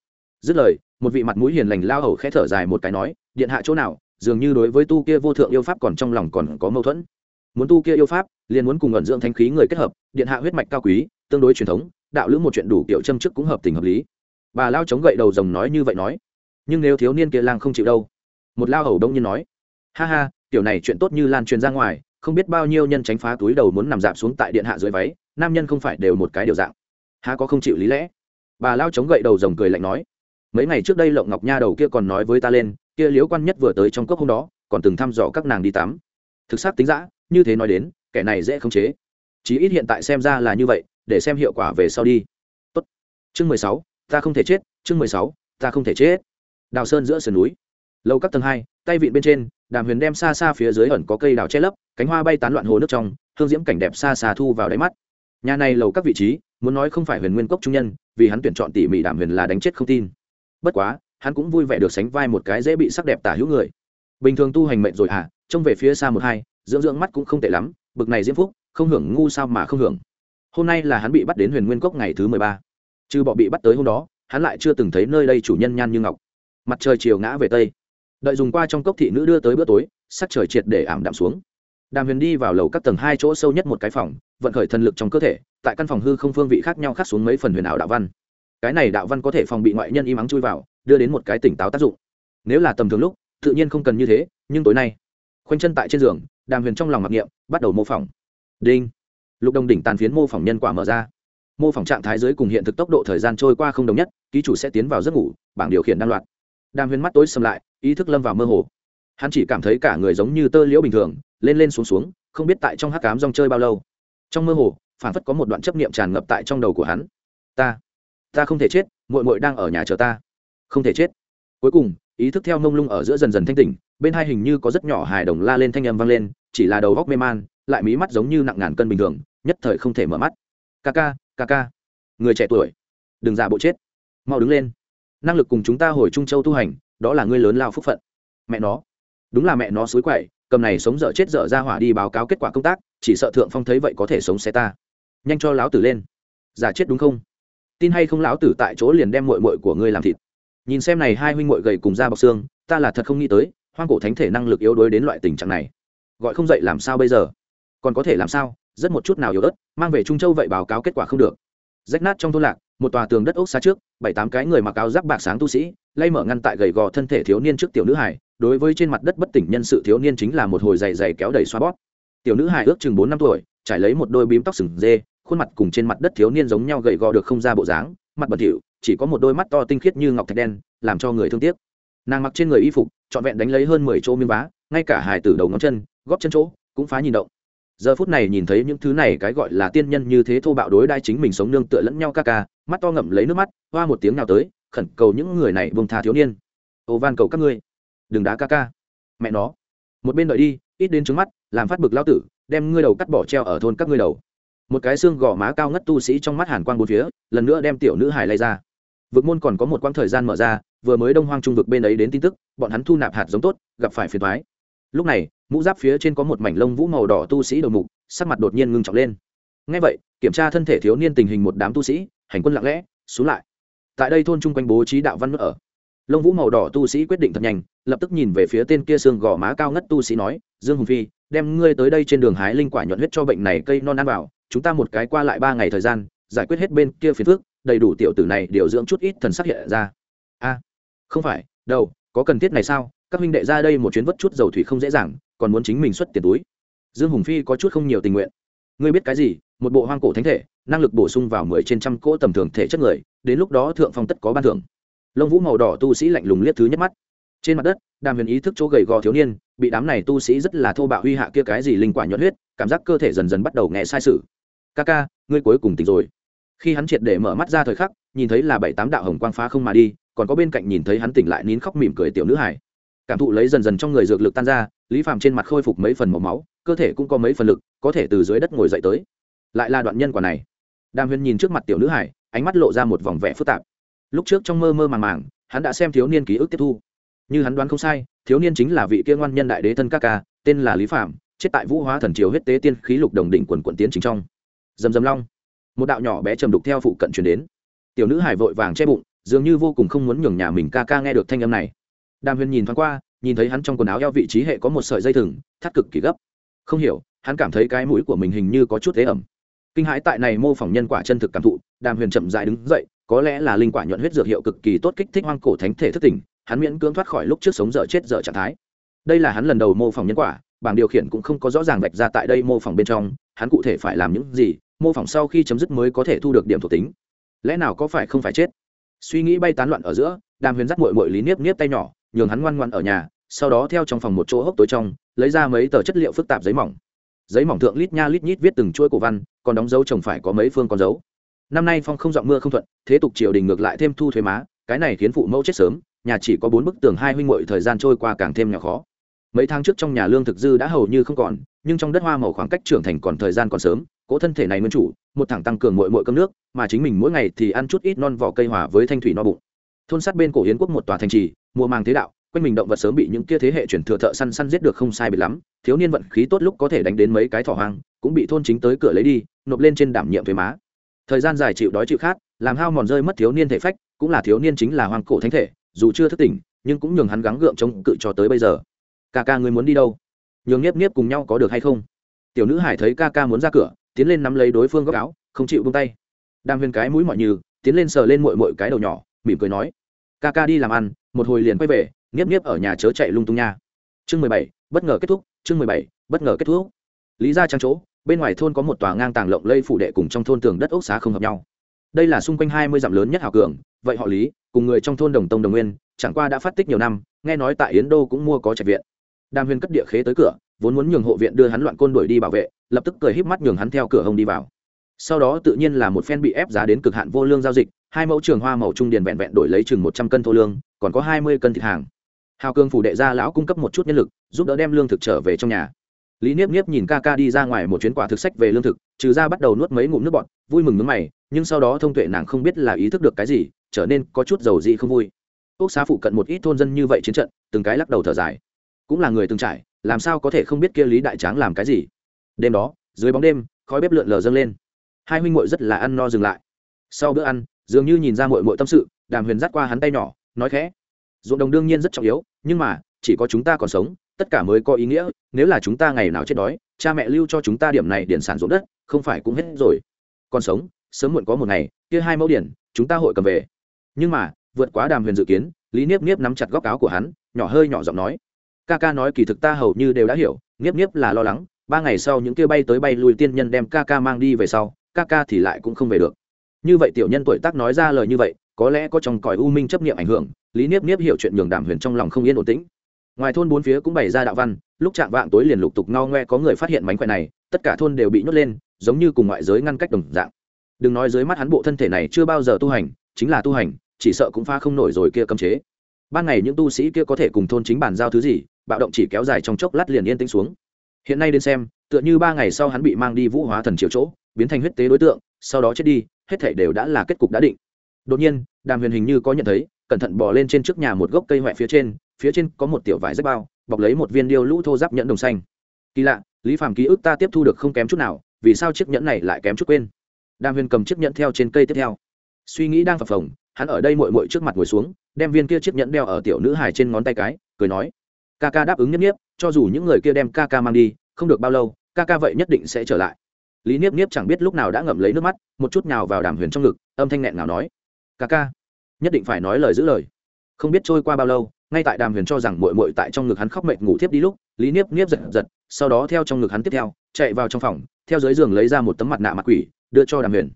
Dứt lời, một vị mặt mũi hiền lành lao hầu khẽ thở dài một cái nói, điện hạ chỗ nào, dường như đối với tu kia vô thượng yêu pháp còn trong lòng còn có mâu thuẫn. Muốn tu kia yêu pháp, liền muốn cùng ẩn dưỡng thanh khí người kết hợp, điện hạ huyết mạch cao quý, tương đối truyền thống, đạo lữ một chuyện đủ kiểu châm chức cũng hợp tình hợp lý bà lao chống gậy đầu rồng nói như vậy nói. Nhưng nếu thiếu niên kia lang không chịu đâu? Một lao hầu đông nhiên nói. Ha ha kiểu này chuyện tốt như lan truyền ra ngoài, không biết bao nhiêu nhân tránh phá túi đầu muốn nằm dạp xuống tại điện hạ dưới váy, nam nhân không phải đều một cái điều dạng. Há có không chịu lý lẽ? Bà lao chống gậy đầu rồng cười lạnh nói. Mấy ngày trước đây lộng ngọc nha đầu kia còn nói với ta lên, kia liễu quan nhất vừa tới trong cốc hôm đó, còn từng thăm dò các nàng đi tắm. Thực xác tính giã như thế nói đến, kẻ này dễ khống chế. Chí ít hiện tại xem ra là như vậy, để xem hiệu quả về sau đi. Tốt. chương mười sáu ta không thể chết, chương mười sáu, ta không thể chết. Đào sơn giữa sườn núi. Lâu các tầng hai, tay vịn bên trên, đàm huyền đem xa xa phía dưới ẩn có cây đào che lấp, cánh hoa bay tán loạn hồ nước trong, hương diễm cảnh đẹp xa xa thu vào đáy mắt. Nhà này lầu các vị trí, muốn nói không phải huyền nguyên cốc trung nhân, vì hắn tuyển chọn tỉ mỉ đàm huyền là đánh chết không tin. Bất quá, hắn cũng vui vẻ được sánh vai một cái dễ bị sắc đẹp tả hữu người. Bình thường tu hành mệnh rồi à trông về phía xa một hai, dưỡng dưỡng mắt cũng không tệ lắm, bực này diễm phúc, không hưởng ngu sao mà không hưởng. Hôm nay là hắn bị bắt đến huyền nguyên cốc ngày thứ mười ba trừ bọ bị bắt tới hôm đó, hắn lại chưa từng thấy nơi đây chủ nhân nhan như ngọc. Mặt trời chiều ngã về tây. Đợi dùng qua trong cốc thị nữ đưa tới bữa tối, sắc trời triệt để ảm đạm xuống. Đàm huyền đi vào lầu các tầng hai chỗ sâu nhất một cái phòng, vận khởi thần lực trong cơ thể, tại căn phòng hư không phương vị khác nhau khắc xuống mấy phần huyền ảo đạo văn. Cái này đạo văn có thể phòng bị ngoại nhân im ắng chui vào, đưa đến một cái tỉnh táo tác dụng. Nếu là tầm thường lúc, tự nhiên không cần như thế, nhưng tối nay, khoanh chân tại trên giường, đàm huyền trong lòng mặc niệm, bắt đầu mô phỏng. Đinh. Lục đồng đỉnh tàn phiến mô phỏng nhân quả mở ra mô phỏng trạng thái dưới cùng hiện thực tốc độ thời gian trôi qua không đồng nhất, ký chủ sẽ tiến vào giấc ngủ, bảng điều khiển đan loạt đàm huyền mắt tối xâm lại, ý thức lâm vào mơ hồ. Hắn chỉ cảm thấy cả người giống như tơ liễu bình thường, lên lên xuống xuống, không biết tại trong hắc cám rong chơi bao lâu. Trong mơ hồ phản phất có một đoạn chấp niệm tràn ngập tại trong đầu của hắn. Ta ta không thể chết, muội muội đang ở nhà chờ ta. Không thể chết. Cuối cùng, ý thức theo mông lung ở giữa dần dần thanh tỉnh, bên hai hình như có rất nhỏ hài đồng la lên thanh âm vang lên, chỉ là đầu góc mê man, lại mí mắt giống như nặng ngàn cân bình thường, nhất thời không thể mở mắt. Ca ca ca ca. Người trẻ tuổi. Đừng giả bộ chết. Mau đứng lên. Năng lực cùng chúng ta hồi trung châu tu hành, đó là ngươi lớn lao phúc phận. Mẹ nó. Đúng là mẹ nó xối quậy, cầm này sống dở chết dở ra hỏa đi báo cáo kết quả công tác, chỉ sợ thượng phong thấy vậy có thể sống xe ta. Nhanh cho lão tử lên. Giả chết đúng không? Tin hay không lão tử tại chỗ liền đem mội mội của ngươi làm thịt. Nhìn xem này hai huynh mội gầy cùng da bọc xương, ta là thật không nghĩ tới, hoang cổ thánh thể năng lực yếu đuối đến loại tình trạng này. Gọi không dậy làm sao bây giờ? Còn có thể làm sao? Rất một chút nào yếu ớt mang về trung châu vậy báo cáo kết quả không được. Rách nát trong thôn lạc, một tòa tường đất ốc xa trước, bảy tám cái người mặc áo giáp bạc sáng tu sĩ, lay mở ngăn tại gầy gò thân thể thiếu niên trước tiểu nữ hải đối với trên mặt đất bất tỉnh nhân sự thiếu niên chính là một hồi dày dày kéo đầy xoa bót tiểu nữ hải ước chừng bốn năm tuổi, trải lấy một đôi bím tóc sừng dê, khuôn mặt cùng trên mặt đất thiếu niên giống nhau gầy gò được không ra bộ dáng, mặt bẩn thỉu, chỉ có một đôi mắt to tinh khiết như ngọc thạch đen, làm cho người thương tiếc. Nàng mặc trên người y phục, trọn vẹn đánh lấy hơn mười chỗ miếng vá, ngay cả hài tử đầu ngón chân, góp chân chỗ, cũng phá nhìn động giờ phút này nhìn thấy những thứ này cái gọi là tiên nhân như thế thô bạo đối đai chính mình sống nương tựa lẫn nhau ca ca, mắt to ngậm lấy nước mắt, hoa một tiếng nào tới, khẩn cầu những người này buông tha thiếu niên. Ô van cầu các ngươi, đừng đá ca ca. Mẹ nó. Một bên đợi đi, ít đến trứng mắt, làm phát bực lao tử, đem ngươi đầu cắt bỏ treo ở thôn các ngươi đầu. Một cái xương gò má cao ngất tu sĩ trong mắt hàn quang bốn phía, lần nữa đem tiểu nữ hải lay ra. Vực môn còn có một quãng thời gian mở ra, vừa mới đông hoang trung vực bên ấy đến tin tức, bọn hắn thu nạp hạt giống tốt, gặp phải phiền thoái lúc này, mũ giáp phía trên có một mảnh lông vũ màu đỏ tu sĩ đầu mục, sắc mặt đột nhiên ngưng trọng lên. Ngay vậy, kiểm tra thân thể thiếu niên tình hình một đám tu sĩ, hành quân lặng lẽ, xuống lại. Tại đây thôn chung quanh bố trí đạo văn nước ở. Lông vũ màu đỏ tu sĩ quyết định thật nhanh, lập tức nhìn về phía tên kia xương gò má cao ngất tu sĩ nói, dương hùng phi, đem ngươi tới đây trên đường hái linh quả nhuận huyết cho bệnh này cây non ăn vào, chúng ta một cái qua lại ba ngày thời gian, giải quyết hết bên kia phiền phước đầy đủ tiểu tử này điều dưỡng chút ít thần sắc hiện ra. A, không phải, đâu, có cần thiết này sao? Các huynh đệ ra đây một chuyến vất chút dầu thủy không dễ dàng, còn muốn chính mình xuất tiền túi. Dương hùng phi có chút không nhiều tình nguyện. Ngươi biết cái gì? Một bộ hoang cổ thánh thể, năng lực bổ sung vào mười trên trăm cỗ tầm thường thể chất người, đến lúc đó thượng phong tất có ban thưởng. Lông vũ màu đỏ tu sĩ lạnh lùng liếc thứ nhất mắt. Trên mặt đất, đàm huyền ý thức chỗ gầy gò thiếu niên, bị đám này tu sĩ rất là thô bạo huy hạ kia cái gì linh quả nhuận huyết, cảm giác cơ thể dần dần bắt đầu nghe sai sự. Ca ca, ngươi cuối cùng tỉnh rồi. Khi hắn triệt để mở mắt ra thời khắc, nhìn thấy là bảy tám đạo hồng quang phá không mà đi, còn có bên cạnh nhìn thấy hắn tỉnh lại nín khóc mỉm cười tiểu nữ hải cảm thụ lấy dần dần trong người dược lực tan ra, lý phàm trên mặt khôi phục mấy phần màu máu, cơ thể cũng có mấy phần lực, có thể từ dưới đất ngồi dậy tới. Lại là đoạn nhân quả này. Đàm huyền nhìn trước mặt tiểu nữ hải, ánh mắt lộ ra một vòng vẻ phức tạp. Lúc trước trong mơ mơ màng màng, hắn đã xem thiếu niên ký ức tiếp thu. Như hắn đoán không sai, thiếu niên chính là vị kia ngoan nhân đại đế thân các ca, tên là lý phạm chết tại vũ hóa thần triều huyết tế tiên khí lục đồng đỉnh quần quận tiến chính trong. Dầm dầm long. Một đạo nhỏ bé trầm đục theo phụ cận chuyển đến. Tiểu nữ hải vội vàng che bụng, dường như vô cùng không muốn nhường nhà mình ca ca nghe được thanh âm này đàm huyền nhìn thoáng qua nhìn thấy hắn trong quần áo eo vị trí hệ có một sợi dây thừng thắt cực kỳ gấp. Không hiểu hắn cảm thấy cái mũi của mình hình như có chút thế ẩm. Kinh hãi tại này mô phỏng nhân quả chân thực cảm thụ đàm huyền chậm dại đứng dậy có lẽ là linh quả nhuận huyết dược hiệu cực kỳ tốt kích thích hoang cổ thánh thể thất tình, hắn miễn cưỡng thoát khỏi lúc trước sống dở chết dở trạng thái. Đây là hắn lần đầu mô phỏng nhân quả bảng điều khiển cũng không có rõ ràng vạch ra tại đây mô phỏng bên trong hắn cụ thể phải làm những gì mô phỏng sau khi chấm dứt mới có thể thu được điểm thuộc tính. Lẽ nào có phải không phải chết? Suy nghĩ bay tán loạn ở giữa đàm huyền dắt mội mội lý niếp niếp tay nhỏ nhường hắn ngoan ngoan ở nhà, sau đó theo trong phòng một chỗ hốc tối trong, lấy ra mấy tờ chất liệu phức tạp giấy mỏng. Giấy mỏng thượng lít nha lít nhít viết từng chuỗi cổ văn, còn đóng dấu chồng phải có mấy phương con dấu. Năm nay phong không dọn mưa không thuận, thế tục triều đình ngược lại thêm thu thuế má, cái này khiến phụ mẫu chết sớm, nhà chỉ có bốn bức tường hai huynh muội thời gian trôi qua càng thêm nhỏ khó. Mấy tháng trước trong nhà lương thực dư đã hầu như không còn, nhưng trong đất hoa màu khoảng cách trưởng thành còn thời gian còn sớm cỗ thân thể này nguyên chủ, một thẳng tăng cường mội mội cơm nước, mà chính mình mỗi ngày thì ăn chút ít non vỏ cây hòa với thanh thủy no bụng thôn sát bên cổ yến quốc một tòa thành trì, mùa màng thế đạo, quanh mình động vật sớm bị những kia thế hệ chuyển thừa thợ săn săn giết được không sai bị lắm, thiếu niên vận khí tốt lúc có thể đánh đến mấy cái thỏ hoang, cũng bị thôn chính tới cửa lấy đi, nộp lên trên đảm nhiệm thuế má. Thời gian dài chịu đói chịu khát, làm hao mòn rơi mất thiếu niên thể phách, cũng là thiếu niên chính là hoàng cổ thánh thể, dù chưa thức tỉnh, nhưng cũng nhường hắn gắng gượng chống cự cho tới bây giờ. Ca ca người muốn đi đâu? Nhường nhiếp nhiếp cùng nhau có được hay không? Tiểu nữ hải thấy ca ca muốn ra cửa, tiến lên nắm lấy đối phương góc áo, không chịu buông tay. Đam huyền cái mũi mọi như tiến lên sờ lên mội mội cái đầu nhỏ, mỉm cười nói ca ca đi làm ăn, một hồi liền quay về, nghiếp nghiếp ở nhà chớ chạy lung tung nha. Chương mười bảy, bất ngờ kết thúc, chương mười bảy, bất ngờ kết thúc. Lý ra trang chỗ, bên ngoài thôn có một tòa ngang tàng lộng lây phủ đệ cùng trong thôn tường đất ốc xá không hợp nhau. Đây là xung quanh hai mươi dặm lớn nhất hào cường, vậy họ lý, cùng người trong thôn đồng tông đồng nguyên, chẳng qua đã phát tích nhiều năm, nghe nói tại yến đô cũng mua có trạch viện. Đàm huyền cất địa khế tới cửa, vốn muốn nhường hộ viện đưa hắn loạn côn đuổi đi bảo vệ, lập tức cười híp mắt nhường hắn theo cửa hông đi vào. Sau đó tự nhiên là một phen bị ép giá đến cực hạn vô lương giao dịch hai mẫu trường hoa màu trung điền vẹn vẹn đổi lấy chừng một trăm cân thô lương, còn có hai mươi cân thịt hàng. Hào cương phủ đệ gia lão cung cấp một chút nhân lực, giúp đỡ đem lương thực trở về trong nhà. Lý niếp niếp nhìn ca ca đi ra ngoài một chuyến quả thực sách về lương thực, trừ ra bắt đầu nuốt mấy ngụm nước bọt, vui mừng nước mày, nhưng sau đó thông tuệ nàng không biết là ý thức được cái gì, trở nên có chút dầu dị không vui. Quốc xá phụ cận một ít thôn dân như vậy chiến trận, từng cái lắc đầu thở dài. Cũng là người từng trải, làm sao có thể không biết kia lý đại tráng làm cái gì? Đêm đó, dưới bóng đêm, khói bếp lượn lờ dâng lên. Hai huynh muội rất là ăn no dừng lại. Sau bữa ăn dường như nhìn ra muội muội tâm sự, đàm huyền dắt qua hắn tay nhỏ, nói khẽ, ruộng đồng đương nhiên rất trọng yếu, nhưng mà, chỉ có chúng ta còn sống, tất cả mới có ý nghĩa, nếu là chúng ta ngày nào chết đói, cha mẹ lưu cho chúng ta điểm này điển sản ruộng đất, không phải cũng hết rồi. Còn sống, sớm muộn có một ngày, kia hai mẫu điển, chúng ta hội cầm về. Nhưng mà, vượt quá đàm huyền dự kiến, lý niếp niếp nắm chặt góc áo của hắn, nhỏ hơi nhỏ giọng nói, ca ca nói kỳ thực ta hầu như đều đã hiểu, niếp niếp là lo lắng, ba ngày sau những kia bay tới bay lui tiên nhân đem ca ca mang đi về sau, ca ca thì lại cũng không về được như vậy tiểu nhân tuổi tác nói ra lời như vậy, có lẽ có trong cõi u minh chấp niệm ảnh hưởng, lý niếp niếp hiểu chuyện nhường đàm huyền trong lòng không yên ổn tĩnh. Ngoài thôn bốn phía cũng bày ra đạo văn, lúc chạm vạng tối liền lục tục ngao ngoe có người phát hiện mánh khỏe này, tất cả thôn đều bị nhốt lên, giống như cùng ngoại giới ngăn cách đồng dạng. Đừng nói dưới mắt hắn bộ thân thể này chưa bao giờ tu hành, chính là tu hành, chỉ sợ cũng pha không nổi rồi kia cấm chế. Ban ngày những tu sĩ kia có thể cùng thôn chính bàn giao thứ gì, bạo động chỉ kéo dài trong chốc lát liền yên tĩnh xuống. Hiện nay đến xem, tựa như ba ngày sau hắn bị mang đi vũ hóa thần triều chỗ, biến thành huyết tế đối tượng sau đó chết đi, hết thể đều đã là kết cục đã định. Đột nhiên, đàm huyền hình như có nhận thấy, cẩn thận bò lên trên trước nhà một gốc cây huệ phía trên phía trên có một tiểu vải rách bao, bọc lấy một viên điêu lũ thô giáp nhẫn đồng xanh. Kỳ lạ, lý phàm ký ức ta tiếp thu được không kém chút nào, vì sao chiếc nhẫn này lại kém chút quên? Đàm huyền cầm chiếc nhẫn theo trên cây tiếp theo. Suy nghĩ đang phập phồng, hắn ở đây mội mội trước mặt ngồi xuống, đem viên kia chiếc nhẫn đeo ở tiểu nữ hài trên ngón tay cái, cười nói, ca ca đáp ứng nhất nhiếp cho dù những người kia đem ca ca mang đi, không được bao lâu, ca ca vậy nhất định sẽ trở lại lý niếp niếp chẳng biết lúc nào đã ngậm lấy nước mắt, một chút nào vào đàm huyền trong ngực, âm thanh nghẹn nào nói ca ca, nhất định phải nói lời giữ lời. Không biết trôi qua bao lâu, ngay tại đàm huyền cho rằng mội mội tại trong ngực hắn khóc mệt ngủ thiếp đi lúc, lý niếp niếp giật giật, sau đó theo trong ngực hắn tiếp theo, chạy vào trong phòng, theo dưới giường lấy ra một tấm mặt nạ mặt quỷ, đưa cho đàm huyền.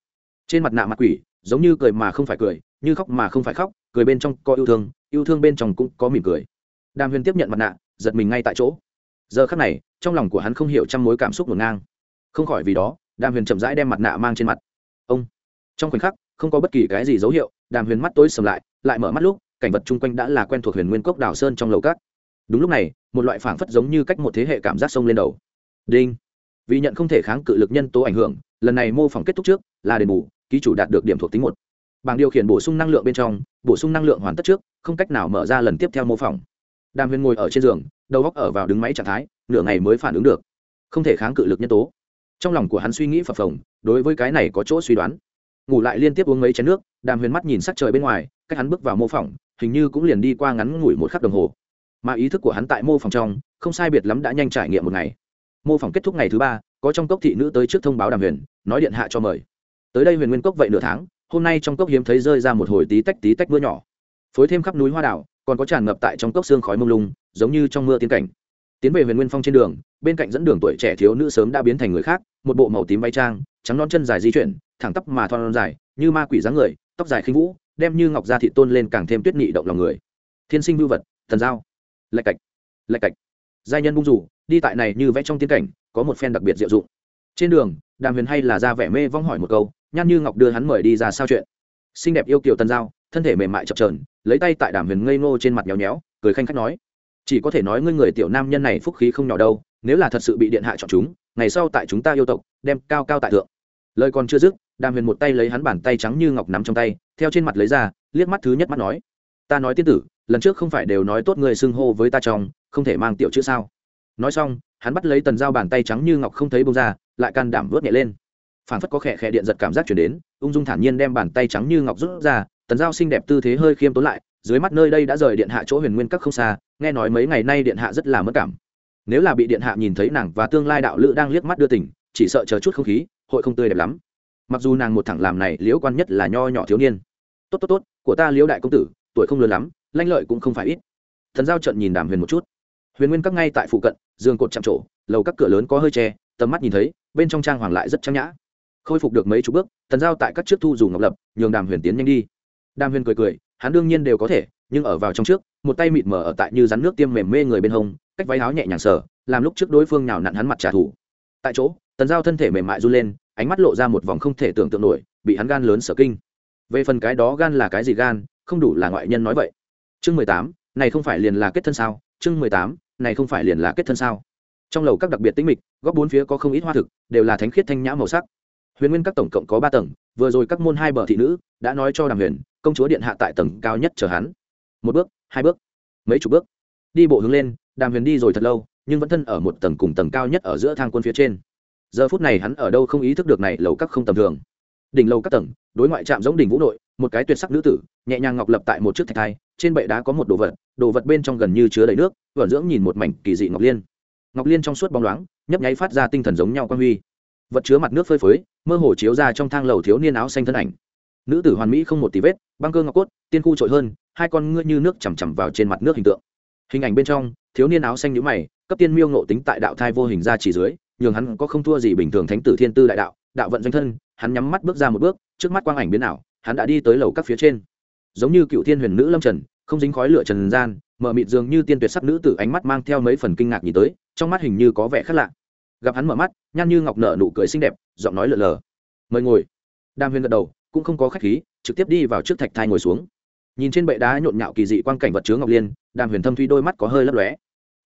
Trên mặt nạ mặt quỷ, giống như cười mà không phải cười, như khóc mà không phải khóc, cười bên trong có yêu thương yêu thương bên trong cũng có mỉm cười. Đàm huyền tiếp nhận mặt nạ, giật mình ngay tại chỗ. Giờ khắc này, trong lòng của hắn không hiểu trăm mối cảm xúc ngổn ngang không khỏi vì đó, đàm huyền chậm rãi đem mặt nạ mang trên mặt. Ông, trong khoảnh khắc, không có bất kỳ cái gì dấu hiệu, đàm huyền mắt tối sầm lại lại mở mắt lúc, cảnh vật chung quanh đã là quen thuộc huyền nguyên cốc đào sơn trong lầu cát. Đúng lúc này, một loại phảng phất giống như cách một thế hệ cảm giác sông lên đầu. Đinh. Vì nhận không thể kháng cự lực nhân tố ảnh hưởng, lần này mô phỏng kết thúc trước, là đền bù, ký chủ đạt được điểm thuộc tính một. Bảng điều khiển bổ sung năng lượng bên trong, bổ sung năng lượng hoàn tất trước, không cách nào mở ra lần tiếp theo mô phỏng. Đàm huyền ngồi ở trên giường, đầu góc ở vào đứng máy trạng thái, nửa ngày mới phản ứng được. Không thể kháng cự lực nhân tố trong lòng của hắn suy nghĩ phập phồng, đối với cái này có chỗ suy đoán. Ngủ lại liên tiếp uống mấy chén nước, đàm huyền mắt nhìn sắc trời bên ngoài, cách hắn bước vào mô phỏng, hình như cũng liền đi qua ngắn ngủi một khắc đồng hồ. Mà ý thức của hắn tại mô phỏng trong, không sai biệt lắm đã nhanh trải nghiệm một ngày. Mô phỏng kết thúc ngày thứ ba, có trong cốc thị nữ tới trước thông báo đàm huyền, nói điện hạ cho mời. Tới đây huyền nguyên cốc vậy nửa tháng, hôm nay trong cốc hiếm thấy rơi ra một hồi tí tách tí tách mưa nhỏ. Phối thêm khắp núi hoa đảo, còn có tràn ngập tại trong cốc xương khói mông lung, giống như trong mưa tiên cảnh tiến về huyền nguyên phong trên đường, bên cạnh dẫn đường tuổi trẻ thiếu nữ sớm đã biến thành người khác, một bộ màu tím bay trang, trắng non chân dài di chuyển, thẳng tắp mà thon dài, như ma quỷ dáng người, tóc dài khinh vũ, đem như ngọc da thị tôn lên càng thêm tuyết nhị động lòng người. Thiên sinh vưu vật, thần giao. Lạch cạch lạch cạch. Giai nhân bung rủ, đi tại này như vẽ trong tiên cảnh, có một phen đặc biệt diệu dụng. Trên đường, đàm huyền hay là ra vẻ mê vong hỏi một câu nhan như ngọc đưa hắn mời đi ra sao chuyện. Xinh đẹp yêu kiều tần giao, thân thể mềm mại chập trờn lấy tay tại đàm huyền ngây ngô trên mặt nhéo nhéo, cười khanh khách nói chỉ có thể nói ngươi người tiểu nam nhân này phúc khí không nhỏ đâu, nếu là thật sự bị điện hạ chọn chúng, ngày sau tại chúng ta yêu tộc, đem cao cao tại thượng. Lời còn chưa dứt, đàm huyền một tay lấy hắn bàn tay trắng như ngọc nắm trong tay, theo trên mặt lấy ra, liếc mắt thứ nhất mắt nói, ta nói tiên tử, lần trước không phải đều nói tốt người xưng hô với ta chồng không thể mang tiểu chữ sao? Nói xong, hắn bắt lấy tần dao bàn tay trắng như ngọc không thấy bông ra, lại can đảm vớt nhẹ lên. Phản phất có khẽ khẽ điện giật cảm giác chuyển đến, ung dung thản nhiên đem bàn tay trắng như ngọc rút ra, tần dao xinh đẹp tư thế hơi khiêm tốn lại dưới mắt nơi đây đã rời điện hạ chỗ huyền nguyên các không xa, nghe nói mấy ngày nay điện hạ rất là mất cảm. Nếu là bị điện hạ nhìn thấy nàng và tương lai đạo lữ đang liếc mắt đưa tỉnh chỉ sợ chờ chút không khí, hội không tươi đẹp lắm. Mặc dù nàng một thẳng làm này liễu quan nhất là nho nhỏ thiếu niên. Tốt tốt tốt, của ta liễu đại công tử, tuổi không lớn lắm, lanh lợi cũng không phải ít. Thần giao trận nhìn đàm huyền một chút. Huyền nguyên các ngay tại phụ cận, giường cột chạm trổ, lầu các cửa lớn có hơi tre tầm mắt nhìn thấy, bên trong trang hoàng lại rất trang nhã. Khôi phục được mấy chục bước, thần giao tại các trước thu dù ngọc lập, nhường đàm huyền tiến nhanh đi. Đàm huyền cười cười hắn đương nhiên đều có thể, nhưng ở vào trong trước, một tay mịt mờ ở tại như rắn nước tiêm mềm mê người bên hông, cách váy áo nhẹ nhàng sờ, làm lúc trước đối phương nào nặn hắn mặt trả thù. Tại chỗ, tần giao thân thể mềm mại run lên, ánh mắt lộ ra một vòng không thể tưởng tượng nổi, bị hắn gan lớn sở kinh. Về phần cái đó gan là cái gì gan, không đủ là ngoại nhân nói vậy. Chương mười tám, này không phải liền là kết thân sao? Chương mười tám, này không phải liền là kết thân sao? Trong lầu các đặc biệt tĩnh mịch, góc bốn phía có không ít hoa thực, đều là thánh khiết thanh nhã màu sắc huyền nguyên các tổng cộng có ba tầng, vừa rồi các môn hai bờ thị nữ đã nói cho đàm huyền, công chúa điện hạ tại tầng cao nhất chờ hắn. Một bước, hai bước, mấy chục bước. Đi bộ hướng lên, đàm huyền đi rồi thật lâu, nhưng vẫn thân ở một tầng cùng tầng cao nhất ở giữa thang quân phía trên. Giờ phút này hắn ở đâu không ý thức được này lầu các không tầm thường. Đỉnh lầu các tầng, đối ngoại trạm giống đỉnh vũ nội, một cái tuyệt sắc nữ tử, nhẹ nhàng ngọc lập tại một chiếc thạch thai, trên bệ đá có một đồ vật đồ vật bên trong gần như chứa đầy nước, vẩn dưỡng nhìn một mảnh kỳ dị ngọc liên. Ngọc liên trong suốt bóng loáng, nhấp nháy phát ra tinh thần giống nhau quan huy vật chứa mặt nước phơi phới, mơ hồ chiếu ra trong thang lầu thiếu niên áo xanh thân ảnh. Nữ tử hoàn mỹ không một tí vết, băng cơ ngọc cốt, tiên khu trội hơn, hai con ngươi như nước chằm chằm vào trên mặt nước hình tượng. Hình ảnh bên trong, thiếu niên áo xanh nhũ mày, cấp tiên miêu ngộ tính tại đạo thai vô hình ra chỉ dưới, nhường hắn có không thua gì bình thường thánh tử thiên tư đại đạo đạo vận doanh thân, hắn nhắm mắt bước ra một bước, trước mắt quang ảnh biến ảo, hắn đã đi tới lầu các phía trên. Giống như cựu thiên huyền nữ lâm trần, không dính khói lửa trần gian mở mịt dường như tiên tuyệt sắc nữ tử ánh mắt mang theo mấy phần kinh ngạc nhìn tới, trong mắt hình như có vẻ khác lạ gặp hắn mở mắt, nhan như ngọc nở nụ cười xinh đẹp, giọng nói lờ lờ. Mời ngồi. Đam huyền gật đầu, cũng không có khách khí, trực tiếp đi vào trước thạch thai ngồi xuống. Nhìn trên bệ đá nhộn nhạo kỳ dị quang cảnh vật chứa ngọc liên, đàm huyền thâm thuy đôi mắt có hơi lấp lóe.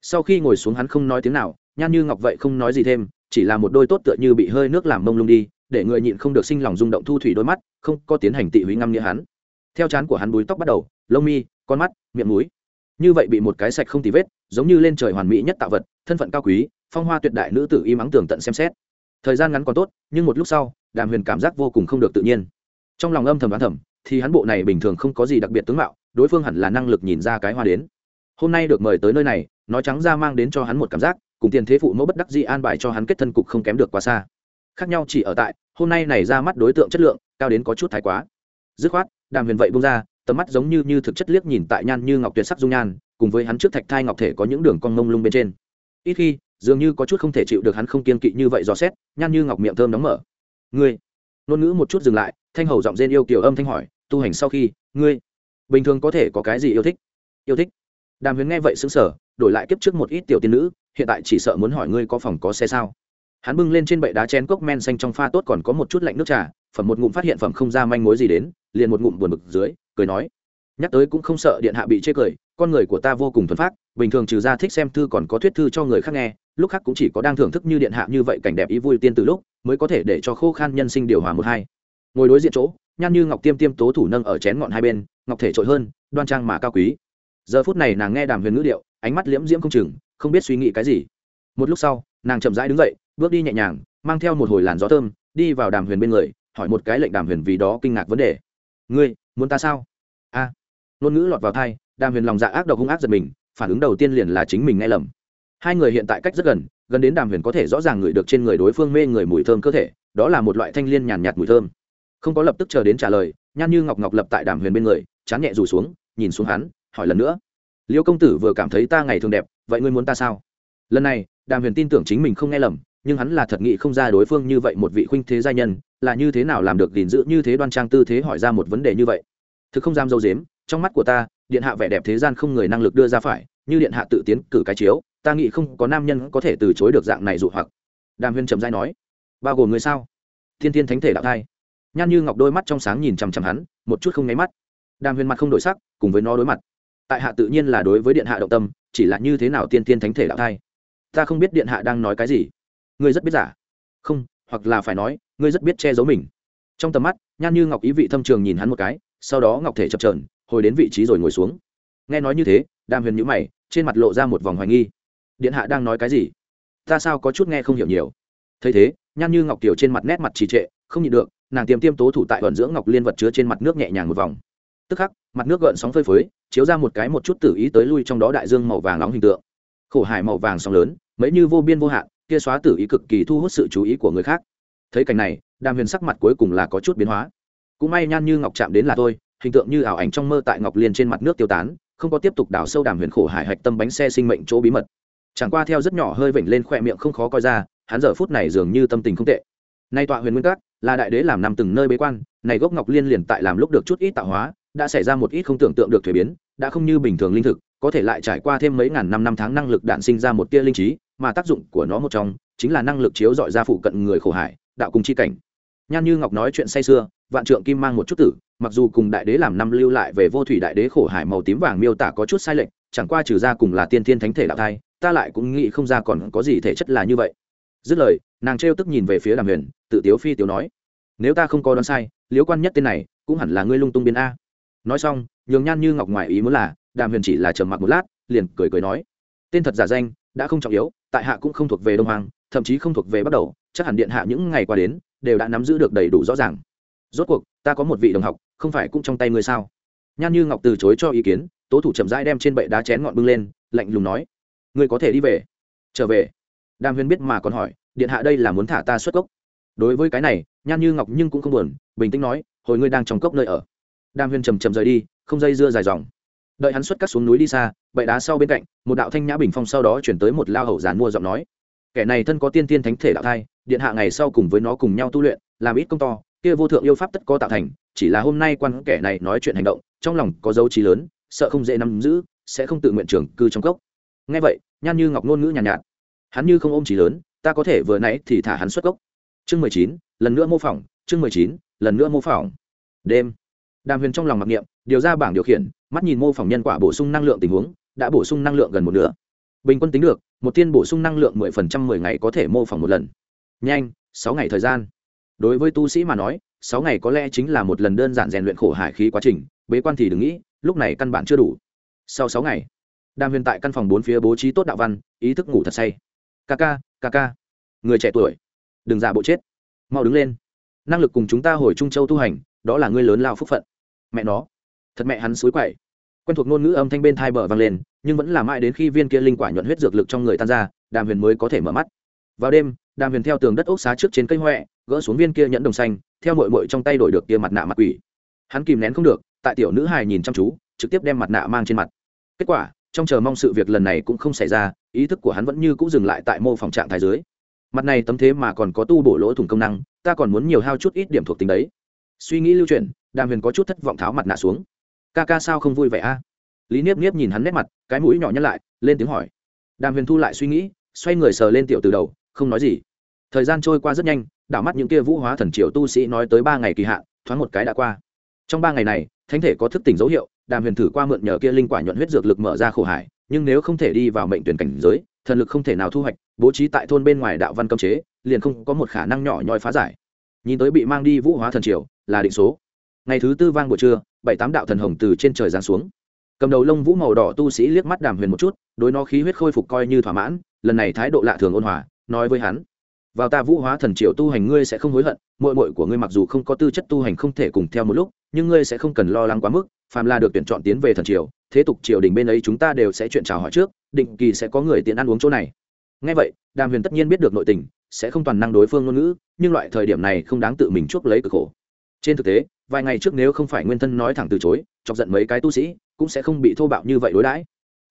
Sau khi ngồi xuống hắn không nói tiếng nào, nhan như ngọc vậy không nói gì thêm, chỉ là một đôi tốt tựa như bị hơi nước làm mông lung đi, để người nhịn không được sinh lòng rung động thu thủy đôi mắt, không có tiến hành tị húy ngâm nghĩa hắn. Theo chán của hắn búi tóc bắt đầu, lông mi, con mắt, miệng mũi. Như vậy bị một cái sạch không tì vết, giống như lên trời hoàn mỹ nhất tạo vật, thân phận cao quý phong hoa tuyệt đại nữ tử y mắng tường tận xem xét. Thời gian ngắn còn tốt, nhưng một lúc sau, đàm huyền cảm giác vô cùng không được tự nhiên. Trong lòng âm thầm đoán thầm, thì hắn bộ này bình thường không có gì đặc biệt tướng mạo, đối phương hẳn là năng lực nhìn ra cái hoa đến. Hôm nay được mời tới nơi này, nói trắng ra mang đến cho hắn một cảm giác, cùng tiền thế phụ mẫu bất đắc di an bài cho hắn kết thân cục không kém được quá xa. Khác nhau chỉ ở tại, hôm nay này ra mắt đối tượng chất lượng, cao đến có chút thái quá. Dứt khoát, đàm huyền vậy bung ra, tầm mắt giống như như thực chất liếc nhìn tại nhan như ngọc tuyệt sắc dung nhan, cùng với hắn trước thạch thai ngọc thể có những đường cong mông lung bên trên. Ít khi dường như có chút không thể chịu được hắn không kiên kỵ như vậy dò xét nhan như ngọc miệng thơm đóng mở. Ngươi. Ngôn ngữ một chút dừng lại, thanh hầu giọng rên yêu kiểu âm thanh hỏi, tu hành sau khi, ngươi bình thường có thể có cái gì yêu thích? Yêu thích? Đàm huyền nghe vậy xứng sở đổi lại kiếp trước một ít tiểu tiên nữ, hiện tại chỉ sợ muốn hỏi ngươi có phòng có xe sao? Hắn bưng lên trên bệ đá chén cốc men xanh trong pha tốt còn có một chút lạnh nước trà, phẩm một ngụm phát hiện phẩm không ra manh mối gì đến, liền một ngụm buồn bực dưới, cười nói, nhắc tới cũng không sợ điện hạ bị chê cười, con người của ta vô cùng thuần phát bình thường trừ ra thích xem thư còn có thuyết thư cho người khác nghe, lúc khác cũng chỉ có đang thưởng thức như điện hạ như vậy cảnh đẹp ý vui tiên từ lúc, mới có thể để cho khô khan nhân sinh điều hòa một hai. Ngồi đối diện chỗ, nhan như ngọc tiêm tiêm tố thủ nâng ở chén ngọn hai bên, ngọc thể trội hơn, đoan trang mà cao quý. Giờ phút này nàng nghe đàm huyền ngữ điệu, ánh mắt liễm diễm không chừng, không biết suy nghĩ cái gì. Một lúc sau, nàng chậm rãi đứng dậy, bước đi nhẹ nhàng, mang theo một hồi làn gió thơm, đi vào đàm huyền bên người, hỏi một cái lệnh đàm huyền vì đó kinh ngạc vấn đề. Ngươi, muốn ta sao? A. Ngôn ngữ lọt vào thai đàm huyền lòng dạ ác độc hung ác giật mình phản ứng đầu tiên liền là chính mình nghe lầm. Hai người hiện tại cách rất gần gần đến đàm huyền có thể rõ ràng ngửi được trên người đối phương mê người mùi thơm cơ thể, đó là một loại thanh liên nhàn nhạt mùi thơm. Không có lập tức chờ đến trả lời, nhan như ngọc ngọc lập tại đàm huyền bên người, chán nhẹ rủ xuống, nhìn xuống hắn, hỏi lần nữa. Liêu công tử vừa cảm thấy ta ngày thường đẹp, vậy ngươi muốn ta sao? Lần này, đàm huyền tin tưởng chính mình không nghe lầm, nhưng hắn là thật nghị không ra đối phương như vậy một vị khuynh thế gia nhân, là như thế nào làm được gìn giữ như thế đoan trang tư thế hỏi ra một vấn đề như vậy. Thực không dám dâu dếm, trong mắt của ta điện hạ vẻ đẹp thế gian không người năng lực đưa ra phải, như điện hạ tự tiến cử cái chiếu, ta nghĩ không có nam nhân có thể từ chối được dạng này dụ hoặc. Đàm Huyên trầm dai nói. Bao gồm người sao? Thiên thiên thánh thể đạo thai. Nhan như ngọc đôi mắt trong sáng nhìn chằm chằm hắn, một chút không nháy mắt. Đàm Huyên mặt không đổi sắc, cùng với nó đối mặt. Tại hạ tự nhiên là đối với điện hạ động tâm, chỉ là như thế nào tiên tiên thánh thể đạo thai? Ta không biết điện hạ đang nói cái gì. Ngươi rất biết giả. Không, hoặc là phải nói, ngươi rất biết che giấu mình. Trong tầm mắt, nhan như ngọc ý vị thâm trường nhìn hắn một cái, sau đó ngọc thể chập trờn hồi đến vị trí rồi ngồi xuống. Nghe nói như thế, đàm huyền nhữ mày, trên mặt lộ ra một vòng hoài nghi. Điện hạ đang nói cái gì? Ta sao có chút nghe không hiểu nhiều? Thấy thế, nhan như ngọc tiểu trên mặt nét mặt trì trệ, không nhịn được, nàng tiêm tiêm tố thủ tại vận dưỡng ngọc liên vật chứa trên mặt nước nhẹ nhàng một vòng. Tức khắc, mặt nước gợn sóng phơi phới, chiếu ra một cái một chút tử ý tới lui trong đó đại dương màu vàng nóng hình tượng. Khổ hải màu vàng sóng lớn, mấy như vô biên vô hạn, kia xóa tử ý cực kỳ thu hút sự chú ý của người khác. Thấy cảnh này, đàm huyền sắc mặt cuối cùng là có chút biến hóa. Cũng may nhan như ngọc chạm đến là thôi hình tượng như ảo ảnh trong mơ tại ngọc liên trên mặt nước tiêu tán, không có tiếp tục đào sâu đàm huyền khổ hải hạch tâm bánh xe sinh mệnh chỗ bí mật. Chẳng qua theo rất nhỏ hơi vểnh lên khoe miệng không khó coi ra, hắn giờ phút này dường như tâm tình không tệ. Nay tọa huyền nguyên cát là đại đế làm năm từng nơi bế quan, này gốc ngọc liên liền tại làm lúc được chút ít tạo hóa, đã xảy ra một ít không tưởng tượng được thuế biến, đã không như bình thường linh thực, có thể lại trải qua thêm mấy ngàn năm năm tháng năng lực đạn sinh ra một tia linh trí, mà tác dụng của nó một trong, chính là năng lực chiếu dọi ra phụ cận người khổ hải, đạo cùng chi cảnh. Nhan như ngọc nói chuyện say xưa vạn trượng kim mang một chút tử mặc dù cùng đại đế làm năm lưu lại về vô thủy đại đế khổ hải màu tím vàng miêu tả có chút sai lệch, chẳng qua trừ ra cùng là tiên thiên thánh thể đạo thai, ta lại cũng nghĩ không ra còn có gì thể chất là như vậy. Dứt lời, nàng trêu tức nhìn về phía đàm huyền, tự tiếu phi tiếu nói, nếu ta không có đoán sai liếu quan nhất tên này cũng hẳn là ngươi lung tung biến a. Nói xong, nhường nhan như ngọc ngoài ý muốn là, đàm huyền chỉ là trầm mặc một lát, liền cười cười nói, tên thật giả danh, đã không trọng yếu, tại hạ cũng không thuộc về đông hoàng thậm chí không thuộc về bắt đầu, chắc hẳn điện hạ những ngày qua đến, đều đã nắm giữ được đầy đủ rõ ràng. Rốt cuộc, ta có một vị đồng học không phải cũng trong tay ngươi sao? Nhan như ngọc từ chối cho ý kiến, tố thủ chậm rãi đem trên bệ đá chén ngọn bưng lên, lạnh lùng nói, ngươi có thể đi về. Trở về. Đàm huyền biết mà còn hỏi, điện hạ đây là muốn thả ta xuất cốc? Đối với cái này, nhan như ngọc nhưng cũng không buồn, bình tĩnh nói, hồi ngươi đang trong cốc nơi ở. Đàm huyền trầm trầm rời đi, không dây dưa dài dòng. Đợi hắn xuất cắt xuống núi đi xa bậy đá sau bên cạnh, một đạo thanh nhã bình phong sau đó chuyển tới một lao hầu giàn mua giọng nói, kẻ này thân có tiên tiên thánh thể đạo thai, điện hạ ngày sau cùng với nó cùng nhau tu luyện, làm ít công to, kia vô thượng yêu pháp tất có tạo thành chỉ là hôm nay quan kẻ này nói chuyện hành động trong lòng có dấu trí lớn sợ không dễ nắm giữ sẽ không tự nguyện trưởng cư trong cốc. Ngay vậy nhan như ngọc ngôn ngữ nhàn nhạt, nhạt. Hắn như không ôm trí lớn ta có thể vừa nãy thì thả hắn xuất cốc. Chương mười chín lần nữa mô phỏng chương mười chín lần nữa mô phỏng. Đêm. Đàm huyền trong lòng mặc niệm điều ra bảng điều khiển mắt nhìn mô phỏng nhân quả bổ sung năng lượng tình huống đã bổ sung năng lượng gần một nửa. Bình quân tính được một tiên bổ sung năng lượng mười phần trăm mười ngày có thể mô phỏng một lần. Nhanh sáu ngày thời gian. Đối với tu sĩ mà nói sáu ngày có lẽ chính là một lần đơn giản rèn luyện khổ hải khí quá trình, bế quan thì đừng nghĩ, lúc này căn bản chưa đủ. Sau sáu ngày, đàm huyền tại căn phòng bốn phía bố trí tốt đạo văn, ý thức ngủ thật say. Ca ca ca ca, người trẻ tuổi, đừng giả bộ chết, mau đứng lên. Năng lực cùng chúng ta hồi trung châu tu hành, đó là ngươi lớn lao phúc phận. Mẹ nó, thật mẹ hắn suối quậy. Quen thuộc ngôn ngữ âm thanh bên thai bờ vang lên, nhưng vẫn là mãi đến khi viên kia linh quả nhuận huyết dược lực trong người tan ra, đàm huyền mới có thể mở mắt. Vào đêm đàm huyền theo tường đất ốc xá trước trên cây huệ gỡ xuống viên kia nhẫn đồng xanh theo mội mội trong tay đổi được kia mặt nạ mặt quỷ. Hắn kìm nén không được tại tiểu nữ hài nhìn chăm chú trực tiếp đem mặt nạ mang trên mặt. Kết quả trong chờ mong sự việc lần này cũng không xảy ra ý thức của hắn vẫn như cũng dừng lại tại mô phòng trạng thái dưới. Mặt này tấm thế mà còn có tu bổ lỗ thủng công năng ta còn muốn nhiều hao chút ít điểm thuộc tính đấy. Suy nghĩ lưu truyền, đàm huyền có chút thất vọng tháo mặt nạ xuống. Ca ca sao không vui vẻ a? Lý niếp niếp nhìn hắn nét mặt cái mũi nhỏ nhăn lại lên tiếng hỏi. Đàm huyền thu lại suy nghĩ xoay người sờ lên tiểu từ đầu không nói gì. Thời gian trôi qua rất nhanh, đảo mắt những kia vũ hóa thần triều tu sĩ nói tới ba ngày kỳ hạn, thoáng một cái đã qua. Trong ba ngày này, thánh thể có thức tỉnh dấu hiệu, đàm huyền thử qua mượn nhờ kia linh quả nhuận huyết dược lực mở ra khổ hải, nhưng nếu không thể đi vào mệnh tuyển cảnh giới, thần lực không thể nào thu hoạch, bố trí tại thôn bên ngoài đạo văn cấm chế, liền không có một khả năng nhỏ nhoi phá giải. Nhìn tới bị mang đi vũ hóa thần triều, là định số. Ngày thứ tư vang buổi trưa, bảy tám đạo thần hồng từ trên trời giáng xuống. Cầm đầu lông vũ màu đỏ tu sĩ liếc mắt đàm huyền một chút, đối nó khí huyết khôi phục coi như thỏa mãn, lần này thái độ lạ thường ôn hòa nói với hắn, vào ta vũ hóa thần triều tu hành ngươi sẽ không hối hận mội mội của ngươi mặc dù không có tư chất tu hành không thể cùng theo một lúc, nhưng ngươi sẽ không cần lo lắng quá mức, phàm là được tuyển chọn tiến về thần triều, thế tục triều đình bên ấy chúng ta đều sẽ chuyện chào hỏi trước, định kỳ sẽ có người tiện ăn uống chỗ này. Ngay vậy, đàm huyền tất nhiên biết được nội tình, sẽ không toàn năng đối phương ngôn ngữ, nhưng loại thời điểm này không đáng tự mình chuốc lấy cực khổ. Trên thực tế, vài ngày trước nếu không phải nguyên thân nói thẳng từ chối, chọc giận mấy cái tu sĩ, cũng sẽ không bị thô bạo như vậy đối đãi.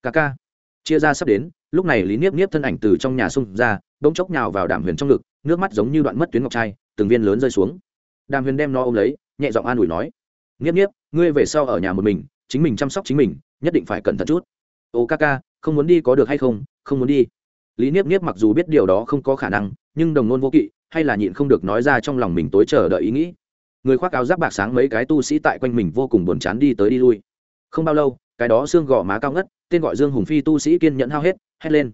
Ca ca, chia ra sắp đến lúc này lý niếp niếp thân ảnh từ trong nhà xung ra, bỗng chốc nhào vào đàm huyền trong ngực, nước mắt giống như đoạn mất tuyến ngọc trai, từng viên lớn rơi xuống. Đàm huyền đem nó ôm lấy, nhẹ giọng an ủi nói, niếp niếp, ngươi về sau ở nhà một mình, chính mình chăm sóc chính mình, nhất định phải cẩn thận chút. Ô ca ca, không muốn đi có được hay không? Không muốn đi. Lý niếp niếp mặc dù biết điều đó không có khả năng, nhưng đồng nôn vô kỵ, hay là nhịn không được nói ra trong lòng mình tối chờ đợi ý nghĩ. Người khoác áo giáp bạc sáng mấy cái tu sĩ tại quanh mình vô cùng buồn chán đi tới đi lui. Không bao lâu, cái đó xương gò má cao ngất, tên gọi dương hùng phi tu sĩ kiên nhẫn hao hết hét lên.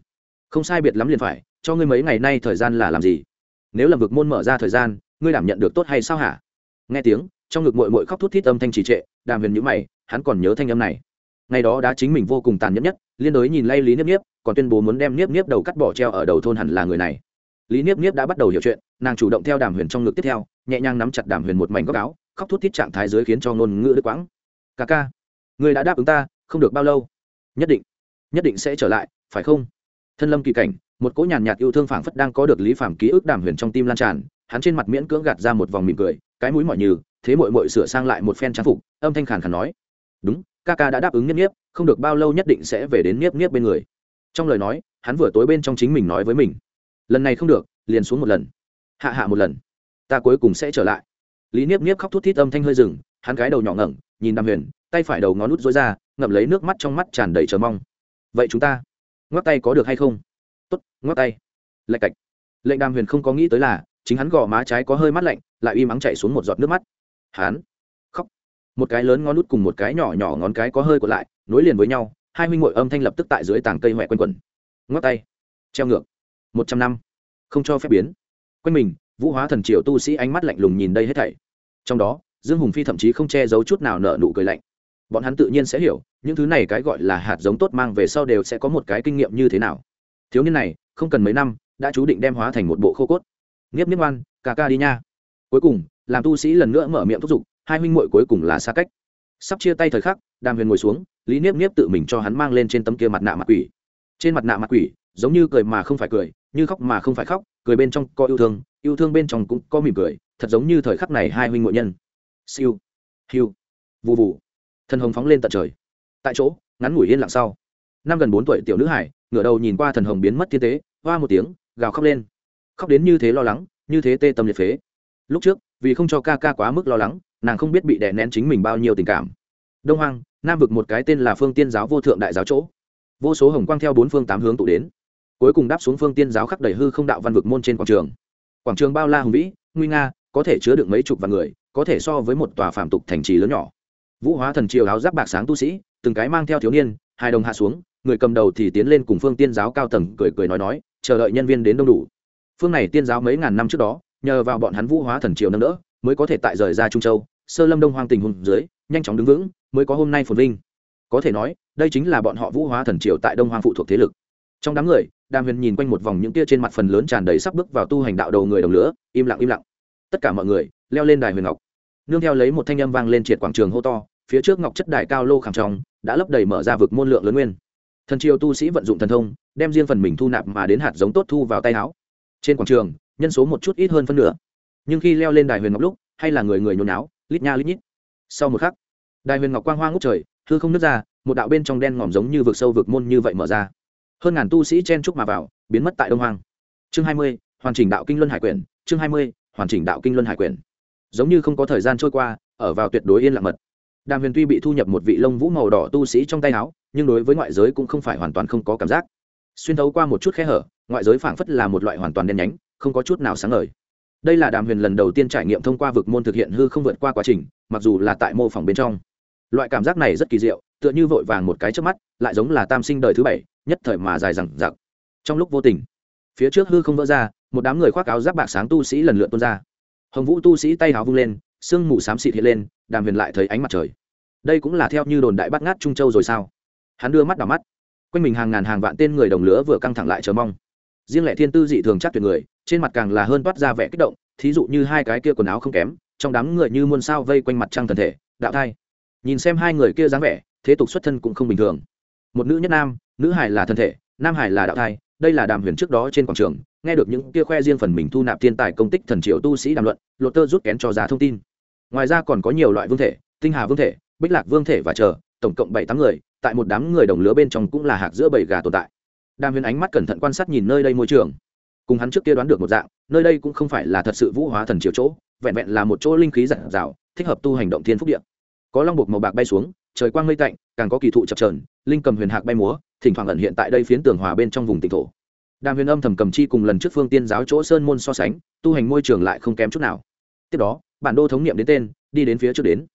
Không sai biệt lắm liền phải, cho ngươi mấy ngày nay thời gian là làm gì? Nếu làm vực môn mở ra thời gian, ngươi đảm nhận được tốt hay sao hả? Nghe tiếng, trong ngực mội mội khóc thút thít âm thanh trì trệ, đàm huyền nhữ mày, hắn còn nhớ thanh âm này. Ngày đó đã chính mình vô cùng tàn nhẫn nhất, liên đối nhìn lay lý niếp niếp, còn tuyên bố muốn đem niếp niếp đầu cắt bỏ treo ở đầu thôn hẳn là người này. Lý niếp niếp đã bắt đầu hiểu chuyện, nàng chủ động theo đàm huyền trong ngực tiếp theo, nhẹ nhàng nắm chặt đàm huyền một mảnh góc áo, khóc thút thít trạng thái dưới khiến cho ngôn ngữ đứt quãng. Ca ca người đã đáp ứng ta, không được bao lâu. Nhất định nhất định sẽ trở lại, phải không? Thân lâm kỳ cảnh, một cỗ nhàn nhạt yêu thương phảng phất đang có được lý phàm ký ức đàm huyền trong tim lan tràn, hắn trên mặt miễn cưỡng gạt ra một vòng mỉm cười, cái mũi mỏi như thế mội mội sửa sang lại một phen trang phục, âm thanh khàn khàn nói. Đúng, ca ca đã đáp ứng nhất nhiếp không được bao lâu nhất định sẽ về đến nhiếp nhiếp bên người. Trong lời nói, hắn vừa tối bên trong chính mình nói với mình. Lần này không được, liền xuống một lần. Hạ hạ một lần. Ta cuối cùng sẽ trở lại. Lý niếp niếp khóc thút thít âm thanh hơi rừng hắn cái đầu nhỏ ngẩng, nhìn đàm huyền, tay phải đầu ngón nút dối ra, ngậm lấy nước mắt trong mắt tràn đầy chờ mong vậy chúng ta ngoắc tay có được hay không? Tốt, ngoắc tay. Lạch cạch. Lệnh đàm huyền không có nghĩ tới là, chính hắn gò má trái có hơi mắt lạnh, lại uy mắng chạy xuống một giọt nước mắt. Hắn khóc. Một cái lớn ngón nút cùng một cái nhỏ nhỏ ngón cái có hơi còn lại, nối liền với nhau, hai huynh ngội âm thanh lập tức tại dưới tảng cây huệ quanh quẩn. Ngoắc tay. Treo ngược. Một trăm năm. Không cho phép biến. Quanh mình, vũ hóa thần triều tu sĩ ánh mắt lạnh lùng nhìn đây hết thảy. Trong đó, dương hùng phi thậm chí không che giấu chút nào nợ nụ cười lạnh bọn hắn tự nhiên sẽ hiểu, những thứ này cái gọi là hạt giống tốt mang về sau đều sẽ có một cái kinh nghiệm như thế nào. Thiếu niên này, không cần mấy năm, đã chú định đem hóa thành một bộ khô cốt. Nghiếp nghiếp ngoan, ca ca đi nha. Cuối cùng, làm tu sĩ lần nữa mở miệng thúc giục, hai huynh muội cuối cùng là xa cách. Sắp chia tay thời khắc, đàm huyền ngồi xuống, lý niếp niếp tự mình cho hắn mang lên trên tấm kia mặt nạ mặt quỷ. Trên mặt nạ mặt quỷ, giống như cười mà không phải cười, như khóc mà không phải khóc, cười bên trong có yêu thương yêu thương bên trong cũng có mỉm cười, thật giống như thời khắc này hai huynh ngội nhân. Siêu. Hiu. Vụ vụ thân hồng phóng lên tận trời. Tại chỗ, ngắn ngủi yên lặng sau. Năm gần bốn tuổi tiểu nữ hải, ngửa đầu nhìn qua thần hồng biến mất thiên tế, hoa một tiếng, gào khóc lên. Khóc đến như thế lo lắng, như thế tê tâm liệt phế. Lúc trước, vì không cho ca ca quá mức lo lắng, nàng không biết bị đè nén chính mình bao nhiêu tình cảm. Đông hoang, nam vực một cái tên là phương tiên giáo vô thượng đại giáo chỗ. Vô số hồng quang theo bốn phương tám hướng tụ đến. Cuối cùng đáp xuống phương tiên giáo khắc đầy hư không đạo văn vực môn trên quảng trường. Quảng trường bao la hùng vĩ, nguy nga, có thể chứa được mấy chục vạn người, có thể so với một tòa phạm tục thành trì lớn nhỏ vũ hóa thần triều áo giáp bạc sáng tu sĩ, từng cái mang theo thiếu niên, hai đồng hạ xuống, người cầm đầu thì tiến lên cùng phương tiên giáo cao tầng cười cười nói nói, chờ đợi nhân viên đến đông đủ. Phương này tiên giáo mấy ngàn năm trước đó, nhờ vào bọn hắn vũ hóa thần triều nâng đỡ, mới có thể tại rời ra trung châu, sơ lâm đông hoang tình hùng dưới, nhanh chóng đứng vững, mới có hôm nay phồn vinh. Có thể nói, đây chính là bọn họ vũ hóa thần triều tại đông hoang phụ thuộc thế lực. Trong đám người, đàm huyền nhìn quanh một vòng những tia trên mặt phần lớn tràn đầy sắp bước vào tu hành đạo đầu người đồng lửa, im lặng im lặng. Tất cả mọi người, leo lên đài huyền ngọc. Nương theo lấy một thanh âm vang lên triệt quảng trường hô to phía trước ngọc chất đài cao lô khảm trong, đã lấp đầy mở ra vực môn lượng lớn nguyên. Thần triều tu sĩ vận dụng thần thông, đem riêng phần mình thu nạp mà đến hạt giống tốt thu vào tay áo. Trên quảng trường, nhân số một chút ít hơn phân nửa. Nhưng khi leo lên đài huyền ngọc lúc, hay là người người nhốn náo lít nha lít nhít. Sau một khắc, đài huyền ngọc quang hoa ngút trời, hư không nứt ra, một đạo bên trong đen ngòm giống như vực sâu vực môn như vậy mở ra. Hơn ngàn tu sĩ chen trúc mà vào, biến mất tại đông hoang. Chương hai mươi, hoàn chỉnh đạo kinh luân hải quyển, chương hai mươi, hoàn chỉnh đạo kinh luân hải quyển. Giống như không có thời gian trôi qua, ở vào tuyệt đối yên lặng mật đàm huyền tuy bị thu nhập một vị lông vũ màu đỏ tu sĩ trong tay áo, nhưng đối với ngoại giới cũng không phải hoàn toàn không có cảm giác. Xuyên thấu qua một chút khe hở, ngoại giới phảng phất là một loại hoàn toàn đen nhánh, không có chút nào sáng ngời. Đây là đàm huyền lần đầu tiên trải nghiệm thông qua vực môn thực hiện hư không vượt qua quá trình, mặc dù là tại mô phỏng bên trong. Loại cảm giác này rất kỳ diệu, tựa như vội vàng một cái trước mắt, lại giống là tam sinh đời thứ bảy, nhất thời mà dài rằng giặc trong lúc vô tình, phía trước hư không vỡ ra, một đám người khoác áo giáp bạc sáng tu sĩ lần lượt tuôn ra. Hồng vũ tu sĩ tay áo vung lên sương mù xám xịt hiện lên, đàm huyền lại thấy ánh mặt trời. Đây cũng là theo như đồn đại bắt ngát trung châu rồi sao? Hắn đưa mắt đỏ mắt. Quanh mình hàng ngàn hàng vạn tên người đồng lứa vừa căng thẳng lại chờ mong. Riêng lẻ thiên tư dị thường chắc tuyệt người, trên mặt càng là hơn toát ra vẻ kích động, thí dụ như hai cái kia quần áo không kém, trong đám người như muôn sao vây quanh mặt trăng thần thể, đạo thai. Nhìn xem hai người kia dáng vẻ, thế tục xuất thân cũng không bình thường. Một nữ nhất nam, nữ hải là thân thể, nam hải là đạo thai, đây là đàm huyền trước đó trên quảng trường, nghe được những kia khoe riêng phần mình thu nạp thiên tài công tích thần triệu tu sĩ đàm luận, lột tơ rút kén cho ra thông tin ngoài ra còn có nhiều loại vương thể, tinh hà vương thể, bích lạc vương thể và chờ, tổng cộng bảy tám người, tại một đám người đồng lứa bên trong cũng là hạc giữa bảy gà tồn tại. Đàm huyền ánh mắt cẩn thận quan sát nhìn nơi đây môi trường. Cùng hắn trước kia đoán được một dạng, nơi đây cũng không phải là thật sự vũ hóa thần chiều chỗ, vẹn vẹn là một chỗ linh khí giản rào thích hợp tu hành động thiên phúc điện có long buộc màu bạc bay xuống, trời quang mây tạnh, càng có kỳ thụ chập trờn linh cầm huyền hạc bay múa, thỉnh thoảng ẩn hiện tại đây phiến tường hòa bên trong vùng tỉnh thổ. Đàm huyền âm thầm cầm chi cùng lần trước phương tiên giáo chỗ sơn môn so sánh, tu hành môi trường lại không kém chút nào. Tiếp đó bản đô thống niệm đến tên, đi đến phía trước đến.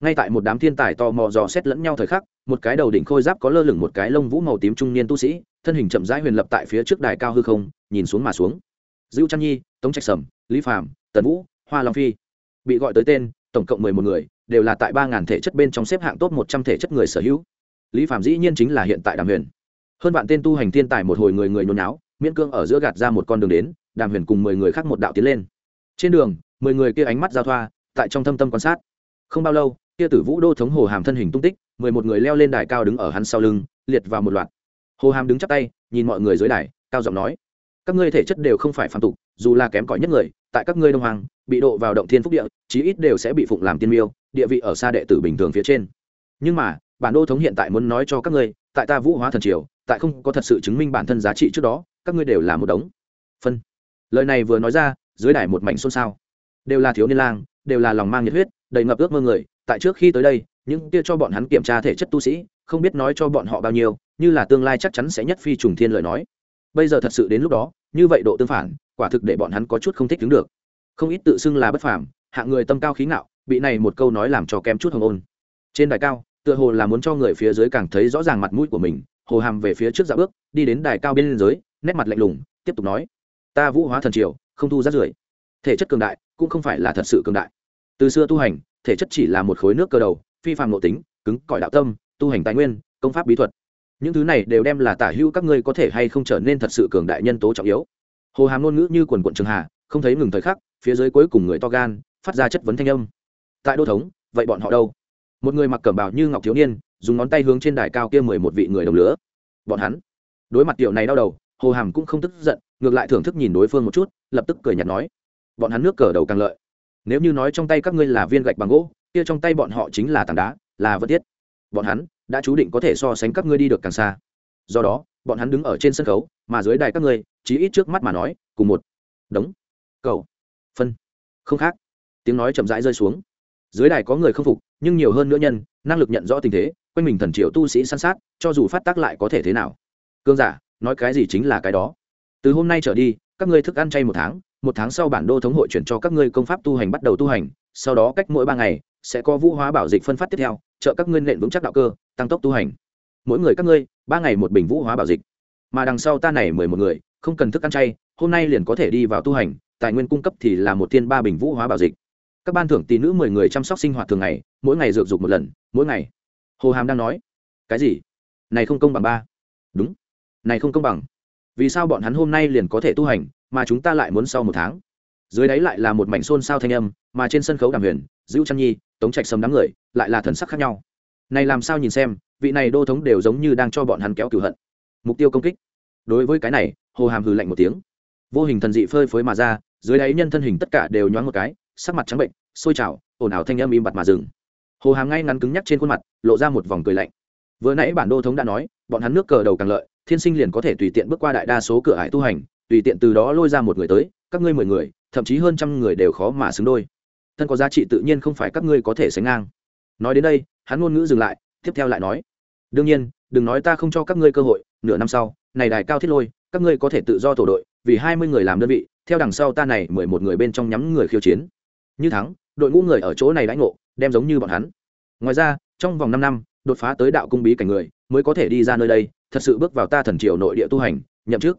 Ngay tại một đám thiên tài tò mò dò xét lẫn nhau thời khắc, một cái đầu đỉnh khôi giáp có lơ lửng một cái lông vũ màu tím trung niên tu sĩ, thân hình chậm rãi huyền lập tại phía trước đài cao hư không, nhìn xuống mà xuống. Dữ trăn nhi, tống trạch sầm, lý phạm tần vũ, hoa long phi. Bị gọi tới tên, tổng cộng mười một người, đều là tại ba ngàn thể chất bên trong xếp hạng top một trăm thể chất người sở hữu. Lý phạm dĩ nhiên chính là hiện tại đàm huyền. Hơn bạn tên tu hành thiên tài một hồi người người nhốn náo miễn cương ở giữa gạt ra một con đường đến, đàm huyền cùng mười người khác một đạo tiến lên. Trên đường mười người kia ánh mắt giao thoa, tại trong thâm tâm quan sát. Không bao lâu, kia tử vũ đô thống hồ hàm thân hình tung tích, mười một người leo lên đài cao đứng ở hắn sau lưng, liệt vào một loạt. Hồ hàm đứng chắp tay, nhìn mọi người dưới đài, cao giọng nói, các ngươi thể chất đều không phải phạm tục, dù là kém cỏi nhất người, tại các ngươi đông hoàng bị độ vào động thiên phúc địa, chí ít đều sẽ bị phụng làm tiên miêu, địa vị ở xa đệ tử bình thường phía trên. Nhưng mà, bản đô thống hiện tại muốn nói cho các ngươi, tại ta vũ hóa thần triều, tại không có thật sự chứng minh bản thân giá trị trước đó, các ngươi đều là một đống. Phân. Lời này vừa nói ra, dưới đài một mảnh xôn xao đều là thiếu niên lang, đều là lòng mang nhiệt huyết, đầy ngập ước mơ người. Tại trước khi tới đây, những kia cho bọn hắn kiểm tra thể chất tu sĩ, không biết nói cho bọn họ bao nhiêu, như là tương lai chắc chắn sẽ nhất phi trùng thiên lời nói. Bây giờ thật sự đến lúc đó, như vậy độ tương phản, quả thực để bọn hắn có chút không thích đứng được. Không ít tự xưng là bất phàm hạng người tâm cao khí ngạo, bị này một câu nói làm cho kém chút hồng ôn. Trên đài cao, tựa hồ là muốn cho người phía dưới càng thấy rõ ràng mặt mũi của mình, hồ hàm về phía trước dạ bước, đi đến đài cao bên dưới, nét mặt lạnh lùng, tiếp tục nói, ta vũ hóa thần triều, không thu rát rưởi thể chất cường đại cũng không phải là thật sự cường đại. Từ xưa tu hành, thể chất chỉ là một khối nước cơ đầu, phi phạm nội tính, cứng cỏi đạo tâm, tu hành tài nguyên, công pháp bí thuật. Những thứ này đều đem là tả hữu các ngươi có thể hay không trở nên thật sự cường đại nhân tố trọng yếu. Hồ hàm ngôn ngữ như quần quận trường hà không thấy ngừng thời khắc, phía dưới cuối cùng người to gan, phát ra chất vấn thanh âm. Tại đô thống, vậy bọn họ đâu? Một người mặc cẩm bào như ngọc thiếu niên, dùng ngón tay hướng trên đài cao kia mười một vị người đồng lửa bọn hắn. Đối mặt tiểu này đau đầu, hồ hàm cũng không tức giận, ngược lại thưởng thức nhìn đối phương một chút, lập tức cười nhạt nói bọn hắn nước cờ đầu càng lợi. Nếu như nói trong tay các ngươi là viên gạch bằng gỗ, kia trong tay bọn họ chính là tảng đá, là vật thiết. Bọn hắn đã chú định có thể so sánh các ngươi đi được càng xa. Do đó, bọn hắn đứng ở trên sân khấu, mà dưới đài các ngươi, chí ít trước mắt mà nói, cùng một đống cầu, phân, không khác. Tiếng nói chậm rãi rơi xuống. Dưới đài có người không phục, nhưng nhiều hơn nữa nhân, năng lực nhận rõ tình thế, quanh mình thần triệu tu sĩ săn sát, cho dù phát tác lại có thể thế nào. Cương giả, nói cái gì chính là cái đó. Từ hôm nay trở đi, các ngươi thức ăn chay một tháng một tháng sau bản đô thống hội chuyển cho các ngươi công pháp tu hành bắt đầu tu hành, sau đó cách mỗi ba ngày, sẽ có vũ hóa bảo dịch phân phát tiếp theo, trợ các ngươi nện vững chắc đạo cơ, tăng tốc tu hành. Mỗi người các ngươi, ba ngày một bình vũ hóa bảo dịch. Mà đằng sau ta này mười một người, không cần thức ăn chay, hôm nay liền có thể đi vào tu hành, tài nguyên cung cấp thì là một tiên ba bình vũ hóa bảo dịch. Các ban thưởng tỷ nữ mười người chăm sóc sinh hoạt thường ngày, mỗi ngày dược dục một lần, mỗi ngày. Hồ hàm đang nói, cái gì? Này không công bằng ba. Đúng, này không công bằng. Vì sao bọn hắn hôm nay liền có thể tu hành mà chúng ta lại muốn sau một tháng. Dưới đáy lại là một mảnh xôn xao thanh âm, mà trên sân khấu đàm huyền dữ trăn nhi, tống trạch sầm đám người lại là thần sắc khác nhau. Này làm sao nhìn xem, vị này đô thống đều giống như đang cho bọn hắn kéo cửu hận. Mục tiêu công kích. Đối với cái này, hồ hàm hừ lạnh một tiếng. Vô hình thần dị phơi phới mà ra, dưới đáy nhân thân hình tất cả đều nhoáng một cái, sắc mặt trắng bệnh, sôi trào, ồn ào thanh âm im bặt mà dừng. Hồ hàm ngay ngắn cứng nhắc trên khuôn mặt, lộ ra một vòng cười lạnh. Vừa nãy bản đô thống đã nói, bọn hắn nước cờ đầu càng lợi, thiên sinh liền có thể tùy tiện bước qua đại đa số cửa ải tu hành tùy tiện từ đó lôi ra một người tới, các ngươi mười người, thậm chí hơn trăm người đều khó mà xứng đôi. Thân có giá trị tự nhiên không phải các ngươi có thể sánh ngang. Nói đến đây, hắn ngôn ngữ dừng lại, tiếp theo lại nói, đương nhiên, đừng nói ta không cho các ngươi cơ hội, nửa năm sau, này đài cao thiết lôi, các ngươi có thể tự do tổ đội, vì hai mươi người làm đơn vị, theo đằng sau ta này mười một người bên trong nhắm người khiêu chiến. Như thắng, đội ngũ người ở chỗ này đãi ngộ, đem giống như bọn hắn. Ngoài ra, trong vòng năm năm, đột phá tới đạo cung bí cảnh người, mới có thể đi ra nơi đây, thật sự bước vào ta thần triều nội địa tu hành, nhậm chức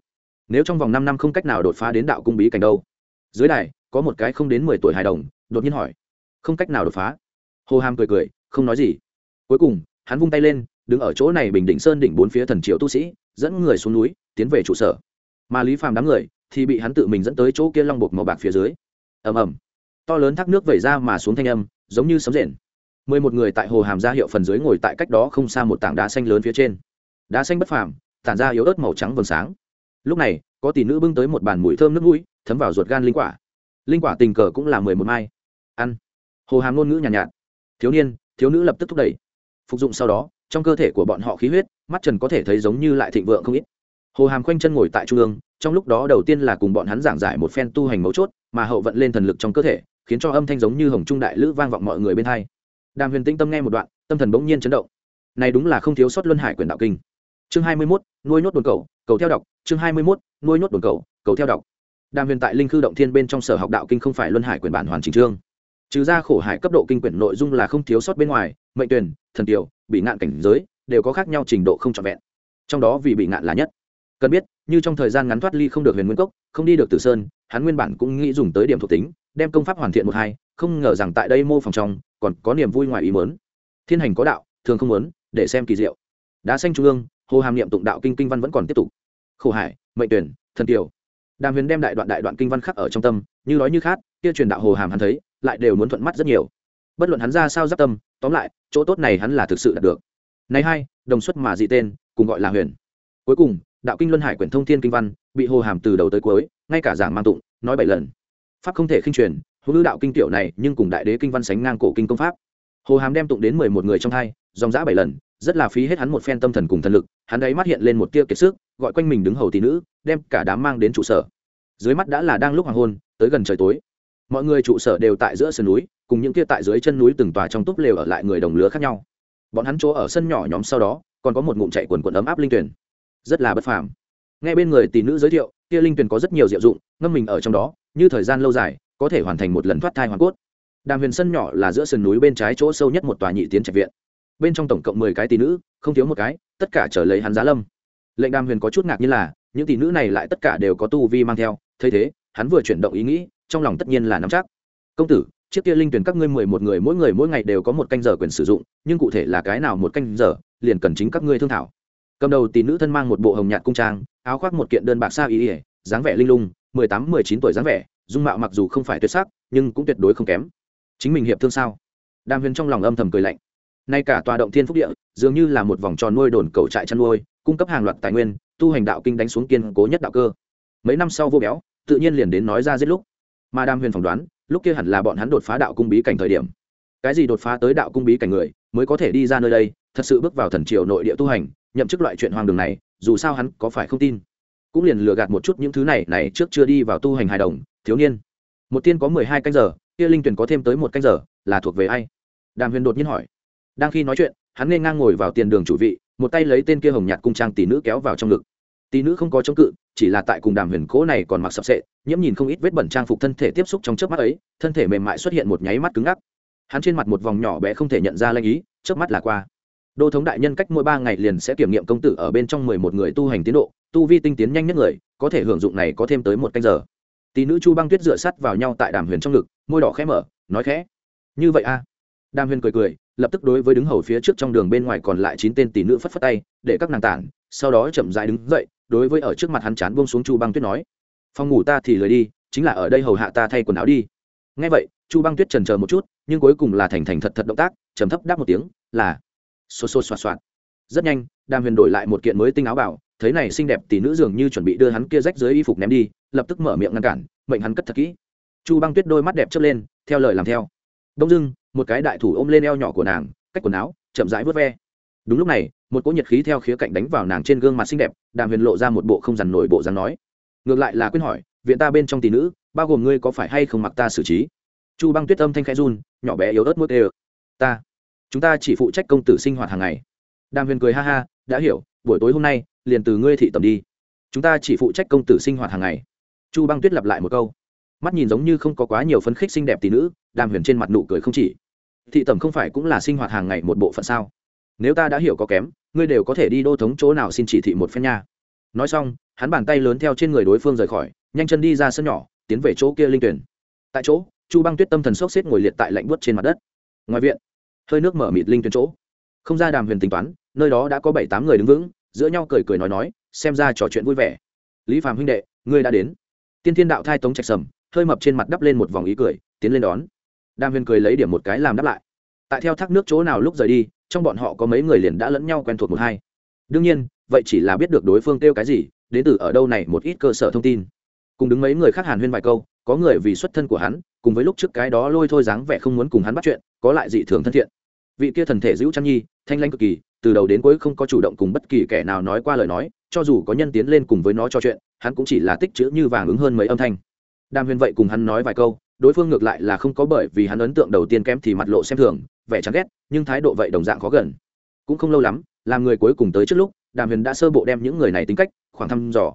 nếu trong vòng năm năm không cách nào đột phá đến đạo cung bí cảnh đâu? Dưới đài, có một cái không đến mười tuổi hài đồng, đột nhiên hỏi. Không cách nào đột phá. Hồ hàm cười cười, không nói gì. Cuối cùng, hắn vung tay lên, đứng ở chỗ này bình định sơn đỉnh bốn phía thần triều tu sĩ, dẫn người xuống núi, tiến về trụ sở. Mà lý phàm đám người thì bị hắn tự mình dẫn tới chỗ kia long bột màu bạc phía dưới. Ầm ầm. To lớn thác nước vẩy ra mà xuống thanh âm, giống như sấm rền. Mười một người tại hồ hàm ra hiệu phần dưới ngồi tại cách đó không xa một tảng đá xanh lớn phía trên. Đá xanh bất phàm, tản ra yếu ớt màu trắng vầng sáng lúc này có tỷ nữ bưng tới một bàn mùi thơm nước mũi thấm vào ruột gan linh quả. Linh quả tình cờ cũng là mười một mai. Ăn. Hồ hàm ngôn ngữ nhàn nhạt, nhạt. Thiếu niên thiếu nữ lập tức thúc đẩy. Phục dụng sau đó trong cơ thể của bọn họ khí huyết mắt trần có thể thấy giống như lại thịnh vượng không ít. Hồ hàm khoanh chân ngồi tại trung ương trong lúc đó đầu tiên là cùng bọn hắn giảng giải một phen tu hành mấu chốt mà hậu vận lên thần lực trong cơ thể khiến cho âm thanh giống như hồng trung đại lữ vang vọng mọi người bên hai. Đàm huyền tĩnh tâm nghe một đoạn tâm thần bỗng nhiên chấn động. Này đúng là không thiếu sót luân hải quyền đạo kinh. Chương hai mươi 21, nuôi nhốt đồn cầu cầu theo đọc, chương hai mươi mốt, nuôi nhốt đồn cầu cầu theo đọc. Đàm huyền tại linh khư động thiên bên trong sở học đạo kinh không phải luân hải quyền bản hoàn chỉnh chương. Trừ ra khổ hải cấp độ kinh quyển nội dung là không thiếu sót bên ngoài, mệnh tuyển, thần tiểu bị ngạn cảnh giới, đều có khác nhau trình độ không trọn vẹn. Trong đó vì bị ngạn là nhất. Cần biết, như trong thời gian ngắn thoát ly không được huyền nguyên cốc, không đi được tử sơn, hắn nguyên bản cũng nghĩ dùng tới điểm thuộc tính, đem công pháp hoàn thiện một hai, không ngờ rằng tại đây mô phòng trong, còn có niềm vui ngoài ý mớn thiên hành có đạo, thường không muốn, để xem kỳ diệu. Đá xanh trung ương hồ hàm niệm tụng đạo kinh kinh văn vẫn còn tiếp tục khổ hải, mệnh tuyển, thần tiểu đàm huyền đem đại đoạn đại đoạn kinh văn khắc ở trong tâm, như nói như khát kia truyền đạo hồ hàm hắn thấy, lại đều muốn thuận mắt rất nhiều. Bất luận hắn ra sao giáp tâm, tóm lại, chỗ tốt này hắn là thực sự đạt được. Này hai, đồng xuất mà dị tên, cùng gọi là huyền. Cuối cùng, đạo kinh luân hải quyển thông thiên kinh văn, bị hồ hàm từ đầu tới cuối, ngay cả giảng mang tụng, nói bảy lần. Pháp không thể khinh truyền hữu ngữ đạo kinh tiểu này, nhưng cùng đại đế kinh văn sánh ngang cổ kinh công pháp. Hồ hàm đem tụng đến mười một người trong hai, dòng giã bảy lần, rất là phí hết hắn một phen tâm thần cùng thần lực, hắn ấy mắt hiện lên một tia kiệt sức gọi quanh mình đứng hầu tỷ nữ, đem cả đám mang đến trụ sở. Dưới mắt đã là đang lúc hoàng hôn, tới gần trời tối. Mọi người trụ sở đều tại giữa sườn núi, cùng những kia tại dưới chân núi từng tòa trong túp lều ở lại người đồng lứa khác nhau. Bọn hắn chỗ ở sân nhỏ nhóm sau đó, còn có một ngụm chạy quần quần ấm áp linh tuyển. Rất là bất phàm. Nghe bên người tỷ nữ giới thiệu, kia linh tuyển có rất nhiều diệu dụng, ngâm mình ở trong đó, như thời gian lâu dài, có thể hoàn thành một lần thoát thai hoàn cốt. Đàm huyền sân nhỏ là giữa sườn núi bên trái chỗ sâu nhất một tòa nhị tiến trạch viện. Bên trong tổng cộng mười cái tỷ nữ, không thiếu một cái, tất cả trở lấy hắn giá lâm lệnh đàm huyền có chút ngạc như là, những tỷ nữ này lại tất cả đều có tu vi mang theo, thấy thế, hắn vừa chuyển động ý nghĩ, trong lòng tất nhiên là nắm chắc. Công tử, chiếc kia linh tuyển các ngươi mười một người mỗi người mỗi ngày đều có một canh giờ quyền sử dụng, nhưng cụ thể là cái nào một canh giờ, liền cần chính các ngươi thương thảo. Cầm đầu tỷ nữ thân mang một bộ hồng nhạt cung trang, áo khoác một kiện đơn bạc sa ý ỉa dáng vẻ linh lung, mười tám, mười chín tuổi dáng vẻ, dung mạo mặc dù không phải tuyệt sắc, nhưng cũng tuyệt đối không kém. Chính mình hiệp thương sao? Đàm huyền trong lòng âm thầm cười lạnh. Nay cả tòa động thiên phúc địa, dường như là một vòng tròn nuôi đồn cầu trại chăn nuôi cung cấp hàng loạt tài nguyên, tu hành đạo kinh đánh xuống kiên cố nhất đạo cơ. Mấy năm sau vô béo, tự nhiên liền đến nói ra giết lúc. Mà đam huyền phỏng đoán, lúc kia hẳn là bọn hắn đột phá đạo cung bí cảnh thời điểm. Cái gì đột phá tới đạo cung bí cảnh người, mới có thể đi ra nơi đây, thật sự bước vào thần triều nội địa tu hành, nhậm chức loại chuyện hoang đường này, dù sao hắn có phải không tin. Cũng liền lừa gạt một chút những thứ này này trước chưa đi vào tu hành hài đồng, thiếu niên. Một tiên có mười hai canh giờ, kia linh tuyển có thêm tới một canh giờ, là thuộc về ai? Đàm huyền đột nhiên hỏi. Đang khi nói chuyện, hắn nên ngang ngồi vào tiền đường chủ vị một tay lấy tên kia hồng nhạt cung trang tỷ nữ kéo vào trong ngực. Tỷ nữ không có chống cự, chỉ là tại cùng đàm huyền cố này còn mặc sập sệ, nhiễm nhìn không ít vết bẩn trang phục thân thể tiếp xúc trong chớp mắt ấy, thân thể mềm mại xuất hiện một nháy mắt cứng ngắc. Hắn trên mặt một vòng nhỏ bé không thể nhận ra lanh ý, chớp mắt là qua. Đô thống đại nhân cách mỗi ba ngày liền sẽ kiểm nghiệm công tử ở bên trong mười một người tu hành tiến độ, tu vi tinh tiến nhanh nhất người, có thể hưởng dụng này có thêm tới một canh giờ. Tỷ nữ chu băng tuyết dựa sắt vào nhau tại đàm huyền trong ngực, môi đỏ khẽ mở, nói khẽ. Như vậy a à đam huyên cười cười, lập tức đối với đứng hầu phía trước trong đường bên ngoài còn lại chín tên tỷ nữ phất phất tay, để các nàng tản, sau đó chậm dại đứng dậy, đối với ở trước mặt hắn chán buông xuống chu băng tuyết nói, phòng ngủ ta thì lời đi, chính là ở đây hầu hạ ta thay quần áo đi. Ngay vậy, chu băng tuyết trần chờ một chút, nhưng cuối cùng là thành thành thật thật động tác, trầm thấp đáp một tiếng, là xô xô xoạt xoạt. Rất nhanh, đàm huyền đổi lại một kiện mới tinh áo bảo, thấy này xinh đẹp tỷ nữ dường như chuẩn bị đưa hắn kia rách dưới y phục ném đi, lập tức mở miệng ngăn cản, mệnh hắn cất thật kỹ. Chu băng tuyết đôi mắt đẹp chớp lên, theo lời làm theo đông dưng một cái đại thủ ôm lên eo nhỏ của nàng, cách quần áo, chậm rãi vớt ve. Đúng lúc này, một cỗ nhiệt khí theo khía cạnh đánh vào nàng trên gương mặt xinh đẹp, đàm huyền lộ ra một bộ không dằn nổi bộ dáng nói. Ngược lại là quyết hỏi, viện ta bên trong tỷ nữ, bao gồm ngươi có phải hay không mặc ta xử trí? Chu băng tuyết âm thanh khẽ run, nhỏ bé yếu ớt mốt ê ta, chúng ta chỉ phụ trách công tử sinh hoạt hàng ngày. Đàm huyền cười ha ha, đã hiểu, buổi tối hôm nay, liền từ ngươi thị tầm đi. Chúng ta chỉ phụ trách công tử sinh hoạt hàng ngày. Chu băng tuyết lặp lại một câu mắt nhìn giống như không có quá nhiều phấn khích xinh đẹp tỷ nữ, đàm huyền trên mặt nụ cười không chỉ. Thị tẩm không phải cũng là sinh hoạt hàng ngày một bộ phận sao? Nếu ta đã hiểu có kém, ngươi đều có thể đi đô thống chỗ nào xin chỉ thị một phen nha. Nói xong, hắn bàn tay lớn theo trên người đối phương rời khỏi, nhanh chân đi ra sân nhỏ, tiến về chỗ kia linh tuyển. Tại chỗ, chu băng tuyết tâm thần sốc xếp ngồi liệt tại lạnh buốt trên mặt đất. Ngoài viện, hơi nước mở mịt linh tuyển chỗ. Không ra đàm huyền tính toán, nơi đó đã có bảy tám người đứng vững, giữa nhau cười cười nói nói, xem ra trò chuyện vui vẻ. Lý phạm huynh đệ, ngươi đã đến. Tiên thiên đạo thai tống trạch sầm hơi mập trên mặt đắp lên một vòng ý cười, tiến lên đón. Đàm huyền cười lấy điểm một cái làm đáp lại. Tại theo thác nước chỗ nào lúc rời đi, trong bọn họ có mấy người liền đã lẫn nhau quen thuộc một hai. Đương nhiên, vậy chỉ là biết được đối phương kêu cái gì, đến từ ở đâu này một ít cơ sở thông tin. Cùng đứng mấy người khác hàn huyên vài câu, có người vì xuất thân của hắn, cùng với lúc trước cái đó lôi thôi dáng vẻ không muốn cùng hắn bắt chuyện, có lại dị thường thân thiện. Vị kia thần thể giữ chăn nhi, thanh lanh cực kỳ, từ đầu đến cuối không có chủ động cùng bất kỳ kẻ nào nói qua lời nói, cho dù có nhân tiến lên cùng với nó trò chuyện, hắn cũng chỉ là tích chữ như vàng ứng hơn mấy âm thanh đàm huyền vậy cùng hắn nói vài câu, đối phương ngược lại là không có bởi vì hắn ấn tượng đầu tiên kém thì mặt lộ xem thường, vẻ chán ghét, nhưng thái độ vậy đồng dạng khó gần. Cũng không lâu lắm, làm người cuối cùng tới trước lúc, đàm huyền đã sơ bộ đem những người này tính cách, khoảng thăm dò.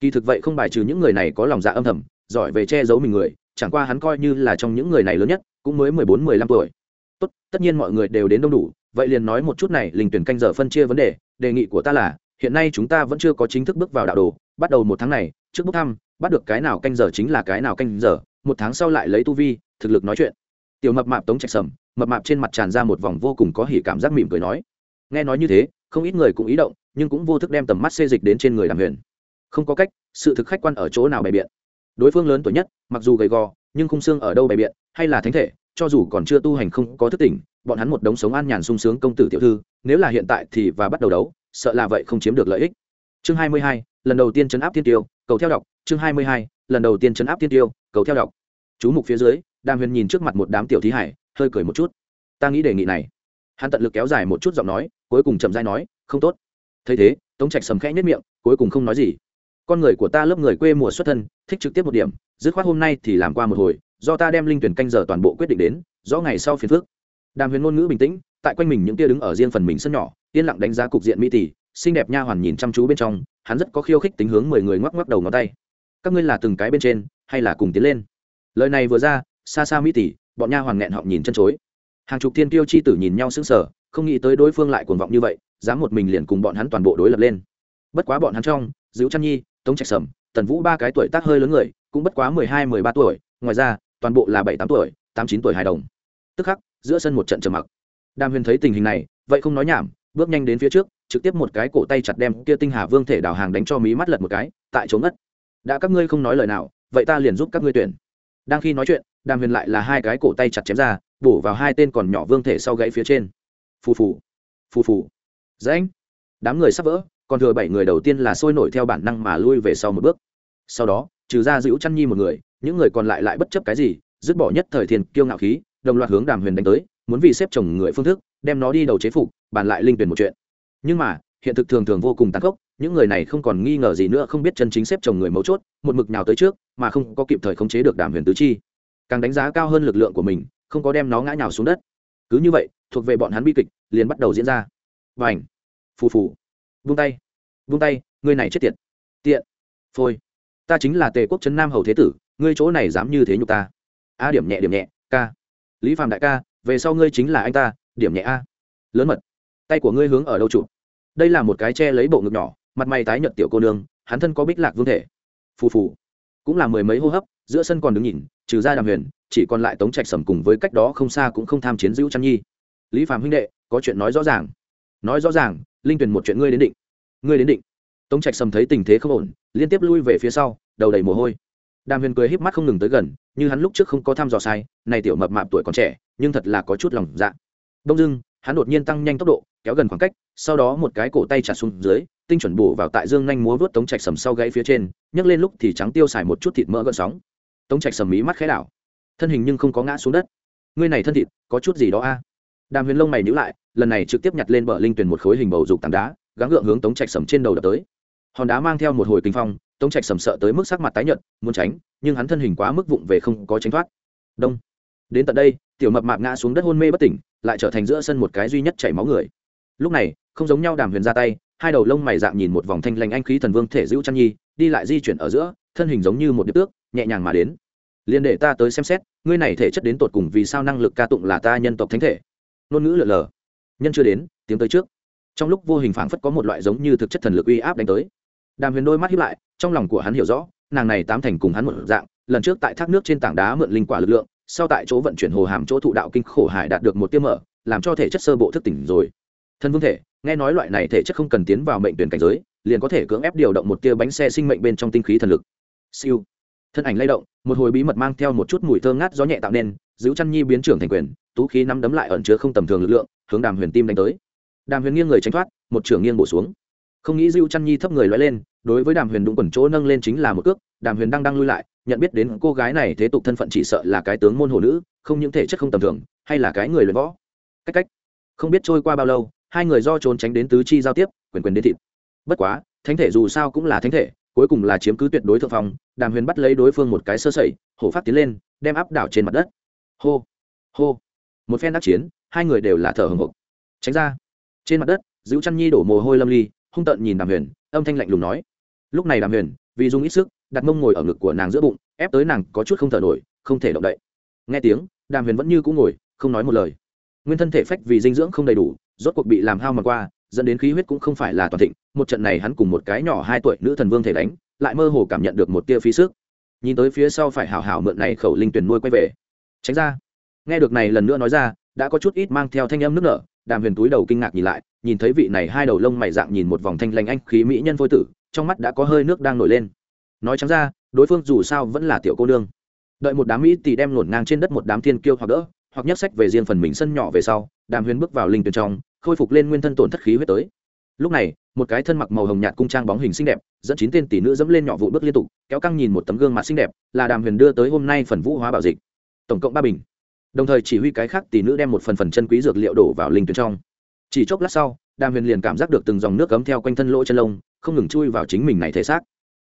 Kỳ thực vậy không bài trừ những người này có lòng dạ âm thầm, giỏi về che giấu mình người, chẳng qua hắn coi như là trong những người này lớn nhất, cũng mới mười bốn, mười lăm tuổi. Tốt, tất nhiên mọi người đều đến đông đủ, vậy liền nói một chút này, linh tuyển canh giờ phân chia vấn đề đề nghị của ta là, hiện nay chúng ta vẫn chưa có chính thức bước vào đạo đồ, bắt đầu một tháng này, trước bước thăm bắt được cái nào canh giờ chính là cái nào canh giờ, một tháng sau lại lấy tu vi, thực lực nói chuyện. Tiểu mập mạp tống trạch sầm, mập mạp trên mặt tràn ra một vòng vô cùng có hỉ cảm giác mỉm cười nói, nghe nói như thế, không ít người cũng ý động, nhưng cũng vô thức đem tầm mắt xê dịch đến trên người đàm huyền. Không có cách, sự thực khách quan ở chỗ nào bày biện. Đối phương lớn tuổi nhất, mặc dù gầy gò, nhưng khung xương ở đâu bày biện, hay là thánh thể, cho dù còn chưa tu hành không có thức tỉnh, bọn hắn một đống sống an nhàn sung sướng công tử tiểu thư, nếu là hiện tại thì và bắt đầu đấu, sợ là vậy không chiếm được lợi ích chương hai mươi hai, lần đầu tiên chấn áp tiên tiêu, cầu theo đọc. Chương hai mươi hai, lần đầu tiên chấn áp tiên tiêu, cầu theo đọc. Chú mục phía dưới, đàm huyền nhìn trước mặt một đám tiểu thí hải, hơi cười một chút. Ta nghĩ đề nghị này. Hắn tận lực kéo dài một chút giọng nói, cuối cùng chậm dai nói, không tốt. Thấy thế, tống trạch sầm khẽ nhất miệng, cuối cùng không nói gì. Con người của ta lớp người quê mùa xuất thân, thích trực tiếp một điểm, dứt khoát hôm nay thì làm qua một hồi, do ta đem linh tuyển canh giờ toàn bộ quyết định đến rõ ngày sau phiền phước đàm huyền ngôn ngữ bình tĩnh, tại quanh mình những tia đứng ở riêng phần mình sân nhỏ, yên lặng đánh giá cục diện mỹ tỷ xinh đẹp nha hoàn nhìn chăm chú bên trong, hắn rất có khiêu khích tính hướng mười người ngoắc ngoắc đầu ngón tay. Các ngươi là từng cái bên trên, hay là cùng tiến lên? Lời này vừa ra xa xa mỹ tỷ, bọn nha hoàn nghẹn họ nhìn chân chối. Hàng chục thiên tiêu chi tử nhìn nhau sững sờ, không nghĩ tới đối phương lại cuồng vọng như vậy, dám một mình liền cùng bọn hắn toàn bộ đối lập lên. Bất quá bọn hắn trong giữ chăn nhi, tống trạch sầm tần vũ ba cái tuổi tác hơi lớn người, cũng bất quá mười hai, mười ba tuổi, ngoài ra, toàn bộ là bảy, tám tuổi, tám, chín tuổi hài đồng. Tức khắc, giữa sân một trận trầm mặc. Đàm huyền thấy tình hình này, vậy không nói nhảm bước nhanh đến phía trước, trực tiếp một cái cổ tay chặt đem kia tinh hà vương thể đào hàng đánh cho mí mắt lật một cái, tại chỗ ngất. Đã các ngươi không nói lời nào, vậy ta liền giúp các ngươi tuyển. Đang khi nói chuyện, đàm huyền lại là hai cái cổ tay chặt chém ra, bổ vào hai tên còn nhỏ vương thể sau gãy phía trên. Phù phù phù phù. Rãnh. Đám người sắp vỡ, còn thừa bảy người đầu tiên là sôi nổi theo bản năng mà lui về sau một bước. Sau đó, trừ ra giữ chăn nhi một người, những người còn lại lại bất chấp cái gì, dứt bỏ nhất thời thiền kiêu ngạo khí, đồng loạt hướng đàm huyền đánh tới, muốn vì xếp chồng người phương thức đem nó đi đầu chế phục, bàn lại linh tuyển một chuyện. Nhưng mà, hiện thực thường thường vô cùng tàn khốc, những người này không còn nghi ngờ gì nữa, không biết chân chính xếp chồng người mấu chốt, một mực nào tới trước, mà không có kịp thời khống chế được đàm huyền tứ chi. Càng đánh giá cao hơn lực lượng của mình, không có đem nó ngã nhào xuống đất. Cứ như vậy, thuộc về bọn hắn bi kịch, liền bắt đầu diễn ra. Và ảnh phù phù. Vung tay. Vung tay ngươi này chết tiệt. Tiện. Phôi. Ta chính là tề quốc trấn nam hầu thế tử, ngươi chỗ này dám như thế nhục ta. A điểm nhẹ điểm nhẹ, ca. Lý phạm đại ca, về sau ngươi chính là anh ta điểm nhẹ a. Lớn mật. Tay của ngươi hướng ở đâu chụp? Đây là một cái che lấy bộ ngực nhỏ, mặt mày tái nhợt tiểu cô nương, hắn thân có bích lạc vương thể. Phù phù. Cũng là mười mấy hô hấp, giữa sân còn đứng nhìn, trừ ra đàm huyền, chỉ còn lại tống trạch sầm cùng với cách đó không xa cũng không tham chiến giữ chăn nhi. Lý phạm huynh đệ, có chuyện nói rõ ràng. Nói rõ ràng, linh tuyển một chuyện ngươi đến định. Ngươi đến định. Tống trạch sầm thấy tình thế không ổn, liên tiếp lui về phía sau, đầu đầy mồ hôi. Đàm huyền cười híp mắt không ngừng tới gần, như hắn lúc trước không có thăm dò sai, này tiểu mập mạp tuổi còn trẻ, nhưng thật là có chút lòng dạ đông dưng hắn đột nhiên tăng nhanh tốc độ, kéo gần khoảng cách, sau đó một cái cổ tay chà xuống dưới, tinh chuẩn bổ vào tại dương nhanh múa vớt tống trạch sầm sau gãy phía trên, nhấc lên lúc thì trắng tiêu xài một chút thịt mỡ gợn sóng. Tống trạch sầm mí mắt khẽ đảo. Thân hình nhưng không có ngã xuống đất. Ngươi này thân thịt, có chút gì đó a? Đàm huyền lông mày nhữ lại, lần này trực tiếp nhặt lên bờ linh tuyển một khối hình bầu dục tảng đá, gắng gượng hướng tống trạch sầm trên đầu đập tới. Hòn đá mang theo một hồi kinh phong, tống trạch sầm sợ tới mức sắc mặt tái nhợt, muốn tránh, nhưng hắn thân hình quá mức vụng về không có tránh thoát. Đông. Đến tận đây, tiểu mập mạp ngã xuống đất hôn mê bất tỉnh lại trở thành giữa sân một cái duy nhất chảy máu người. Lúc này, không giống nhau đàm huyền ra tay, hai đầu lông mày dạng nhìn một vòng thanh lành anh khí thần vương thể giữ chăn nhi, đi lại di chuyển ở giữa, thân hình giống như một điệp tước, nhẹ nhàng mà đến. Liền để ta tới xem xét, ngươi này thể chất đến tột cùng vì sao năng lực ca tụng là ta nhân tộc thánh thể? Ngôn ngữ lượn lờ. Nhân chưa đến, tiếng tới trước. Trong lúc vô hình phảng phất có một loại giống như thực chất thần lực uy áp đánh tới. Đàm huyền đôi mắt hiếp lại, trong lòng của hắn hiểu rõ, nàng này tám thành cùng hắn một dạng, lần trước tại thác nước trên tảng đá mượn linh quả lực lượng sau tại chỗ vận chuyển hồ hàm chỗ thụ đạo kinh khổ hải đạt được một tiêm mở, làm cho thể chất sơ bộ thức tỉnh rồi. Thân vương thể, nghe nói loại này thể chất không cần tiến vào mệnh tuyển cảnh giới, liền có thể cưỡng ép điều động một tia bánh xe sinh mệnh bên trong tinh khí thần lực. Siêu. Thân ảnh lay động, một hồi bí mật mang theo một chút mùi thơm ngát gió nhẹ tạo nên, giữ chăn nhi biến trưởng thành quyền, tú khí nắm đấm lại ẩn chứa không tầm thường lực lượng, hướng đàm huyền tim đánh tới. Đàm huyền nghiêng người tránh thoát, một trưởng nghiêng bổ xuống. Không nghĩ dịu chăn nhi thấp người loay lên, đối với đàm huyền đúng quần chỗ nâng lên chính là một cước, đàm huyền đang đang lui lại nhận biết đến cô gái này thế tục thân phận chỉ sợ là cái tướng môn hồ nữ, không những thể chất không tầm thường, hay là cái người luyện võ. Cách cách. Không biết trôi qua bao lâu, hai người do trốn tránh đến tứ chi giao tiếp, quyền quyền đến thịt. Bất quá, thánh thể dù sao cũng là thánh thể, cuối cùng là chiếm cứ tuyệt đối thượng phong, đàm huyền bắt lấy đối phương một cái sơ sẩy, hổ phát tiến lên, đem áp đảo trên mặt đất. Hô hô. Một phen đắc chiến, hai người đều là thở hồng hộc. Tránh ra. Trên mặt đất giữ chăn nhi đổ mồ hôi lâm ly, hung tợn nhìn đàm huyền, âm thanh lạnh lùng nói. Lúc này đàm huyền, vì dùng ít sức đặt mông ngồi ở ngực của nàng giữa bụng, ép tới nàng có chút không thở nổi, không thể động đậy. Nghe tiếng, đàm huyền vẫn như cũng ngồi, không nói một lời. Nguyên thân thể phách vì dinh dưỡng không đầy đủ, rốt cuộc bị làm hao mà qua, dẫn đến khí huyết cũng không phải là toàn thịnh, một trận này hắn cùng một cái nhỏ hai tuổi nữ thần vương thể đánh, lại mơ hồ cảm nhận được một tia phí sức. Nhìn tới phía sau phải hảo hảo mượn này khẩu linh tuyển nuôi quay về. Tránh ra. Nghe được này lần nữa nói ra, đã có chút ít mang theo thanh âm nước nở, đàm huyền túi đầu kinh ngạc nhìn lại, nhìn thấy vị này hai đầu lông mày dạng nhìn một vòng thanh lành anh khí mỹ nhân phôi tử, trong mắt đã có hơi nước đang nổi lên nói chẳng ra, đối phương dù sao vẫn là tiểu cô nương. Đợi một đám mỹ tỷ đem ngổn ngang trên đất một đám thiên kiêu hoặc đỡ, hoặc nhấc sách về riêng phần mình sân nhỏ về sau, đàm huyền bước vào linh tuyển trong, khôi phục lên nguyên thân tổn thất khí huyết tới. Lúc này, một cái thân mặc màu hồng nhạt cung trang bóng hình xinh đẹp, dẫn chín tên tỷ nữ dẫm lên nhỏ vụ bước liên tục, kéo căng nhìn một tấm gương mặt xinh đẹp, là đàm huyền đưa tới hôm nay phần vũ hóa bảo dịch. Tổng cộng ba bình. Đồng thời chỉ huy cái khác tỷ nữ đem một phần phần chân quý dược liệu đổ vào linh tuyển trong. Chỉ chốc lát sau, đàm huyền liền cảm giác được từng dòng nước cấm theo quanh thân lỗ chân lông, không ngừng chui vào chính mình này thể xác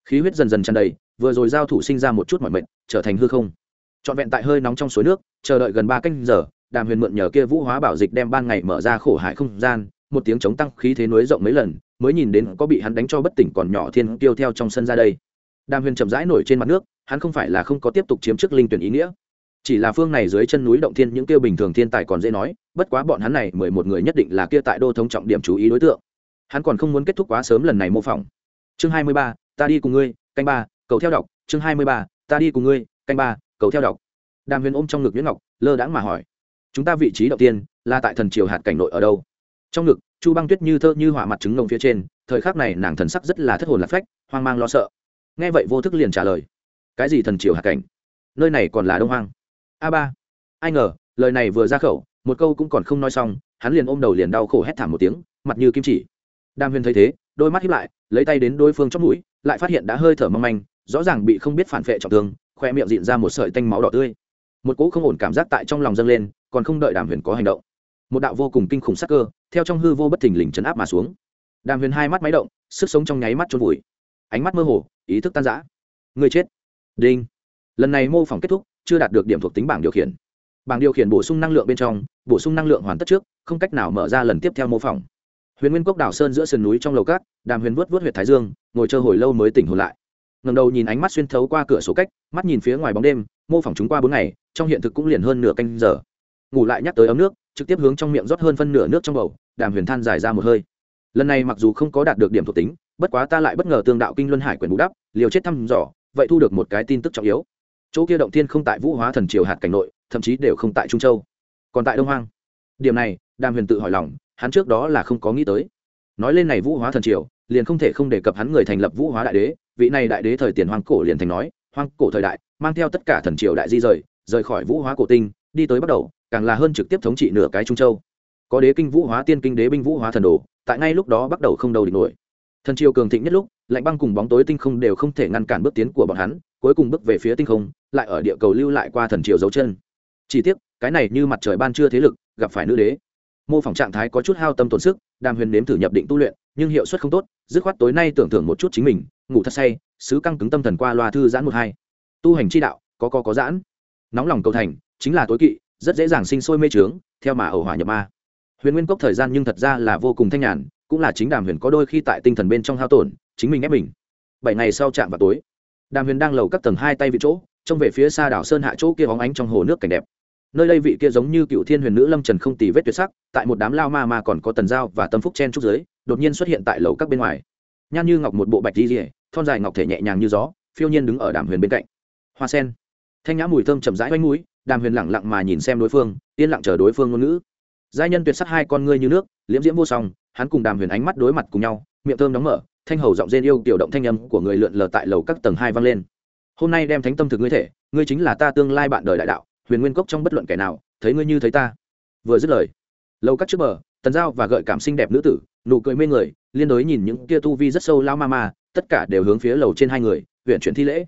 khí huyết dần dần tràn đầy, vừa rồi giao thủ sinh ra một chút mọi mệnh trở thành hư không. Trọn vẹn tại hơi nóng trong suối nước, chờ đợi gần ba canh giờ, đàm huyền mượn nhờ kia vũ hóa bảo dịch đem ban ngày mở ra khổ hại không gian, một tiếng chống tăng khí thế núi rộng mấy lần, mới nhìn đến có bị hắn đánh cho bất tỉnh còn nhỏ thiên tiêu theo trong sân ra đây. Đàm huyền chậm rãi nổi trên mặt nước, hắn không phải là không có tiếp tục chiếm chức linh tuyển ý nghĩa. Chỉ là phương này dưới chân núi động thiên những tiêu bình thường thiên tài còn dễ nói, bất quá bọn hắn này mười một người nhất định là kia tại đô thống trọng điểm chú ý đối tượng. Hắn còn không muốn kết thúc quá sớm lần này mô phỏng. Chương hai mươi ba ta đi cùng ngươi, canh ba, cầu theo đọc, chương hai mươi ba, ta đi cùng ngươi, canh ba, cầu theo đọc. Đàm huyền ôm trong ngực nguyễn ngọc, lơ đãng mà hỏi, chúng ta vị trí đầu tiên là tại thần triều hạt cảnh nội ở đâu? Trong ngực, chu băng tuyết như thơ như hỏa mặt trứng ngông phía trên, thời khắc này nàng thần sắc rất là thất hồn lạc phách, hoang mang lo sợ. Nghe vậy vô thức liền trả lời, cái gì thần triều hạt cảnh? Nơi này còn là đông hoang. A ba, ai ngờ, lời này vừa ra khẩu, một câu cũng còn không nói xong, hắn liền ôm đầu liền đau khổ hét thảm một tiếng, mặt như kim chỉ. Đam huyền thấy thế, đôi mắt hiếp lại, lấy tay đến đối phương chót mũi lại phát hiện đã hơi thở mong manh, rõ ràng bị không biết phản vệ trọng thương, khoe miệng dịn ra một sợi tanh máu đỏ tươi. Một cỗ không ổn cảm giác tại trong lòng dâng lên, còn không đợi đàm huyền có hành động. Một đạo vô cùng kinh khủng sắc cơ, theo trong hư vô bất thình lình chấn áp mà xuống. Đàm huyền hai mắt máy động, sức sống trong nháy mắt trôn vùi. Ánh mắt mơ hồ, ý thức tan rã. Người chết. Đinh. Lần này mô phỏng kết thúc, chưa đạt được điểm thuộc tính bảng điều khiển. Bảng điều khiển bổ sung năng lượng bên trong, bổ sung năng lượng hoàn tất trước, không cách nào mở ra lần tiếp theo mô phỏng huyền nguyên cốc đảo sơn giữa sườn núi trong lầu cát, đàm huyền vớt vớt huyệt thái dương, ngồi chơi hồi lâu mới tỉnh hồn lại. Ngầm đầu nhìn ánh mắt xuyên thấu qua cửa sổ cách, mắt nhìn phía ngoài bóng đêm, mô phỏng chúng qua bốn ngày, trong hiện thực cũng liền hơn nửa canh giờ. Ngủ lại nhắc tới ấm nước, trực tiếp hướng trong miệng rót hơn phân nửa nước trong bầu, đàm huyền than dài ra một hơi. Lần này mặc dù không có đạt được điểm thuộc tính, bất quá ta lại bất ngờ tương đạo kinh luân hải quyền bù đắp, liều chết thăm dò, vậy thu được một cái tin tức trọng yếu. Chỗ kia động thiên không tại vũ hóa thần triều hạt cảnh nội, thậm chí đều không tại trung châu. Còn tại đông hoang. Điểm này, đàm huyền tự hỏi lòng hắn trước đó là không có nghĩ tới. Nói lên này vũ hóa thần triều, liền không thể không đề cập hắn người thành lập vũ hóa đại đế. Vị này đại đế thời tiền hoang cổ liền thành nói, hoang cổ thời đại, mang theo tất cả thần triều đại di rời rời khỏi vũ hóa cổ tinh, đi tới bắt đầu, càng là hơn trực tiếp thống trị nửa cái trung châu. Có đế kinh vũ hóa, tiên kinh đế binh vũ hóa thần đồ, tại ngay lúc đó bắt đầu không đầu địch nổi. Thần triều cường thịnh nhất lúc, lạnh băng cùng bóng tối tinh không đều không thể ngăn cản bước tiến của bọn hắn, cuối cùng bước về phía tinh không, lại ở địa cầu lưu lại qua thần triều dấu chân. Chỉ tiếc, cái này như mặt trời ban chưa thế lực, gặp phải nữ đế mô phỏng trạng thái có chút hao tâm tổn sức, đàm huyền nếm thử nhập định tu luyện, nhưng hiệu suất không tốt, dứt khoát tối nay tưởng thưởng một chút chính mình, ngủ thật say, sứ căng cứng tâm thần qua loa thư giãn một hai. Tu hành chi đạo, có có có giãn. Nóng lòng cầu thành, chính là tối kỵ, rất dễ dàng sinh sôi mê trướng, theo mà ẩu hỏa nhập ma. Huyền nguyên cốc thời gian nhưng thật ra là vô cùng thanh nhàn, cũng là chính đàm huyền có đôi khi tại tinh thần bên trong hao tổn, chính mình ép mình. Bảy ngày sau chạm vào tối, đàm huyền đang lầu các tầng hai tay vị chỗ, trông về phía xa đảo sơn hạ chỗ kia hóng ánh trong hồ nước cảnh đẹp nơi đây vị kia giống như cựu thiên huyền nữ lâm trần không tì vết tuyệt sắc, tại một đám lao ma mà còn có tần giao và tâm phúc chen trúc giới đột nhiên xuất hiện tại lầu các bên ngoài. Nhan như ngọc một bộ bạch di rỉa thon dài ngọc thể nhẹ nhàng như gió, phiêu nhiên đứng ở đàm huyền bên cạnh. Hoa sen. Thanh nhã mùi thơm chậm rãi quanh mũi, đàm huyền lẳng lặng mà nhìn xem đối phương, yên lặng chờ đối phương ngôn ngữ. Giai nhân tuyệt sắc hai con ngươi như nước liễm diễm vô song, hắn cùng đàm huyền ánh mắt đối mặt cùng nhau, miệng thơm đóng mở, thanh hầu giọng rên yêu tiểu động thanh âm của người lượn lờ tại lầu các tầng hai vang lên. Hôm nay đem thánh tâm thực ngươi thể, ngươi chính là ta tương lai bạn đời đại đạo huyền nguyên cốc trong bất luận kẻ nào, thấy ngươi như thấy ta. Vừa dứt lời, lầu cắt trước bờ, tần giao và gợi cảm xinh đẹp nữ tử, nụ cười mê người, liên đối nhìn những kia tu vi rất sâu lao ma ma, tất cả đều hướng phía lầu trên hai người, huyện chuyển thi lễ.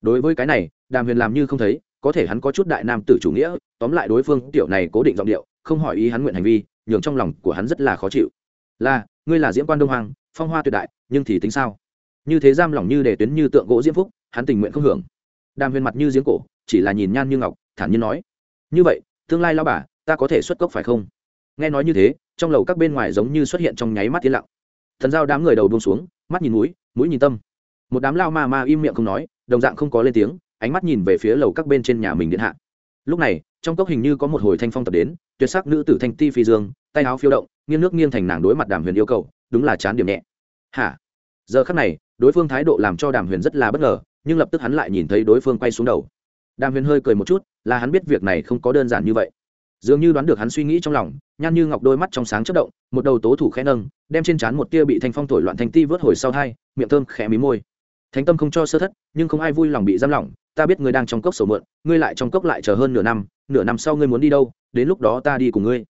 Đối với cái này, đàm huyền làm như không thấy, có thể hắn có chút đại nam tử chủ nghĩa, tóm lại đối phương tiểu này cố định giọng điệu, không hỏi ý hắn nguyện hành vi, nhường trong lòng của hắn rất là khó chịu. Là, ngươi là diễm quan đông hoàng phong hoa tuyệt đại, nhưng thì tính sao? Như thế giam lòng như để tuyến như tượng gỗ diễm phúc, hắn tình nguyện không hưởng. Đàm huyền mặt như giếng cổ chỉ là nhìn nhan như ngọc, thản nhiên nói. Như vậy, tương lai lao bà, ta có thể xuất cốc phải không? Nghe nói như thế, trong lầu các bên ngoài giống như xuất hiện trong nháy mắt tiến lặng. Thần giao đám người đầu buông xuống, mắt nhìn mũi mũi nhìn tâm. Một đám lao ma ma im miệng không nói, đồng dạng không có lên tiếng, ánh mắt nhìn về phía lầu các bên trên nhà mình điện hạ. Lúc này, trong cốc hình như có một hồi thanh phong tập đến, tuyệt sắc nữ tử thanh ti phi dương, tay áo phiêu động, nghiêng nước nghiêng thành nàng đối mặt đàm huyền yêu cầu, đúng là chán điểm nhẹ. Hả? Giờ khắc này, đối phương thái độ làm cho đàm huyền rất là bất ngờ, nhưng lập tức hắn lại nhìn thấy đối phương quay xuống đầu đàm huyền hơi cười một chút, là hắn biết việc này không có đơn giản như vậy. Dường như đoán được hắn suy nghĩ trong lòng, nhan như ngọc đôi mắt trong sáng chất động, một đầu tố thủ khẽ nâng, đem trên trán một tia bị thanh phong thổi loạn thanh ti vớt hồi sau hai, miệng thơm khẽ mí môi. Thánh tâm không cho sơ thất, nhưng không ai vui lòng bị giam lỏng, ta biết ngươi đang trong cốc sầu mượn, ngươi lại trong cốc lại chờ hơn nửa năm nửa năm sau ngươi muốn đi đâu, đến lúc đó ta đi cùng ngươi.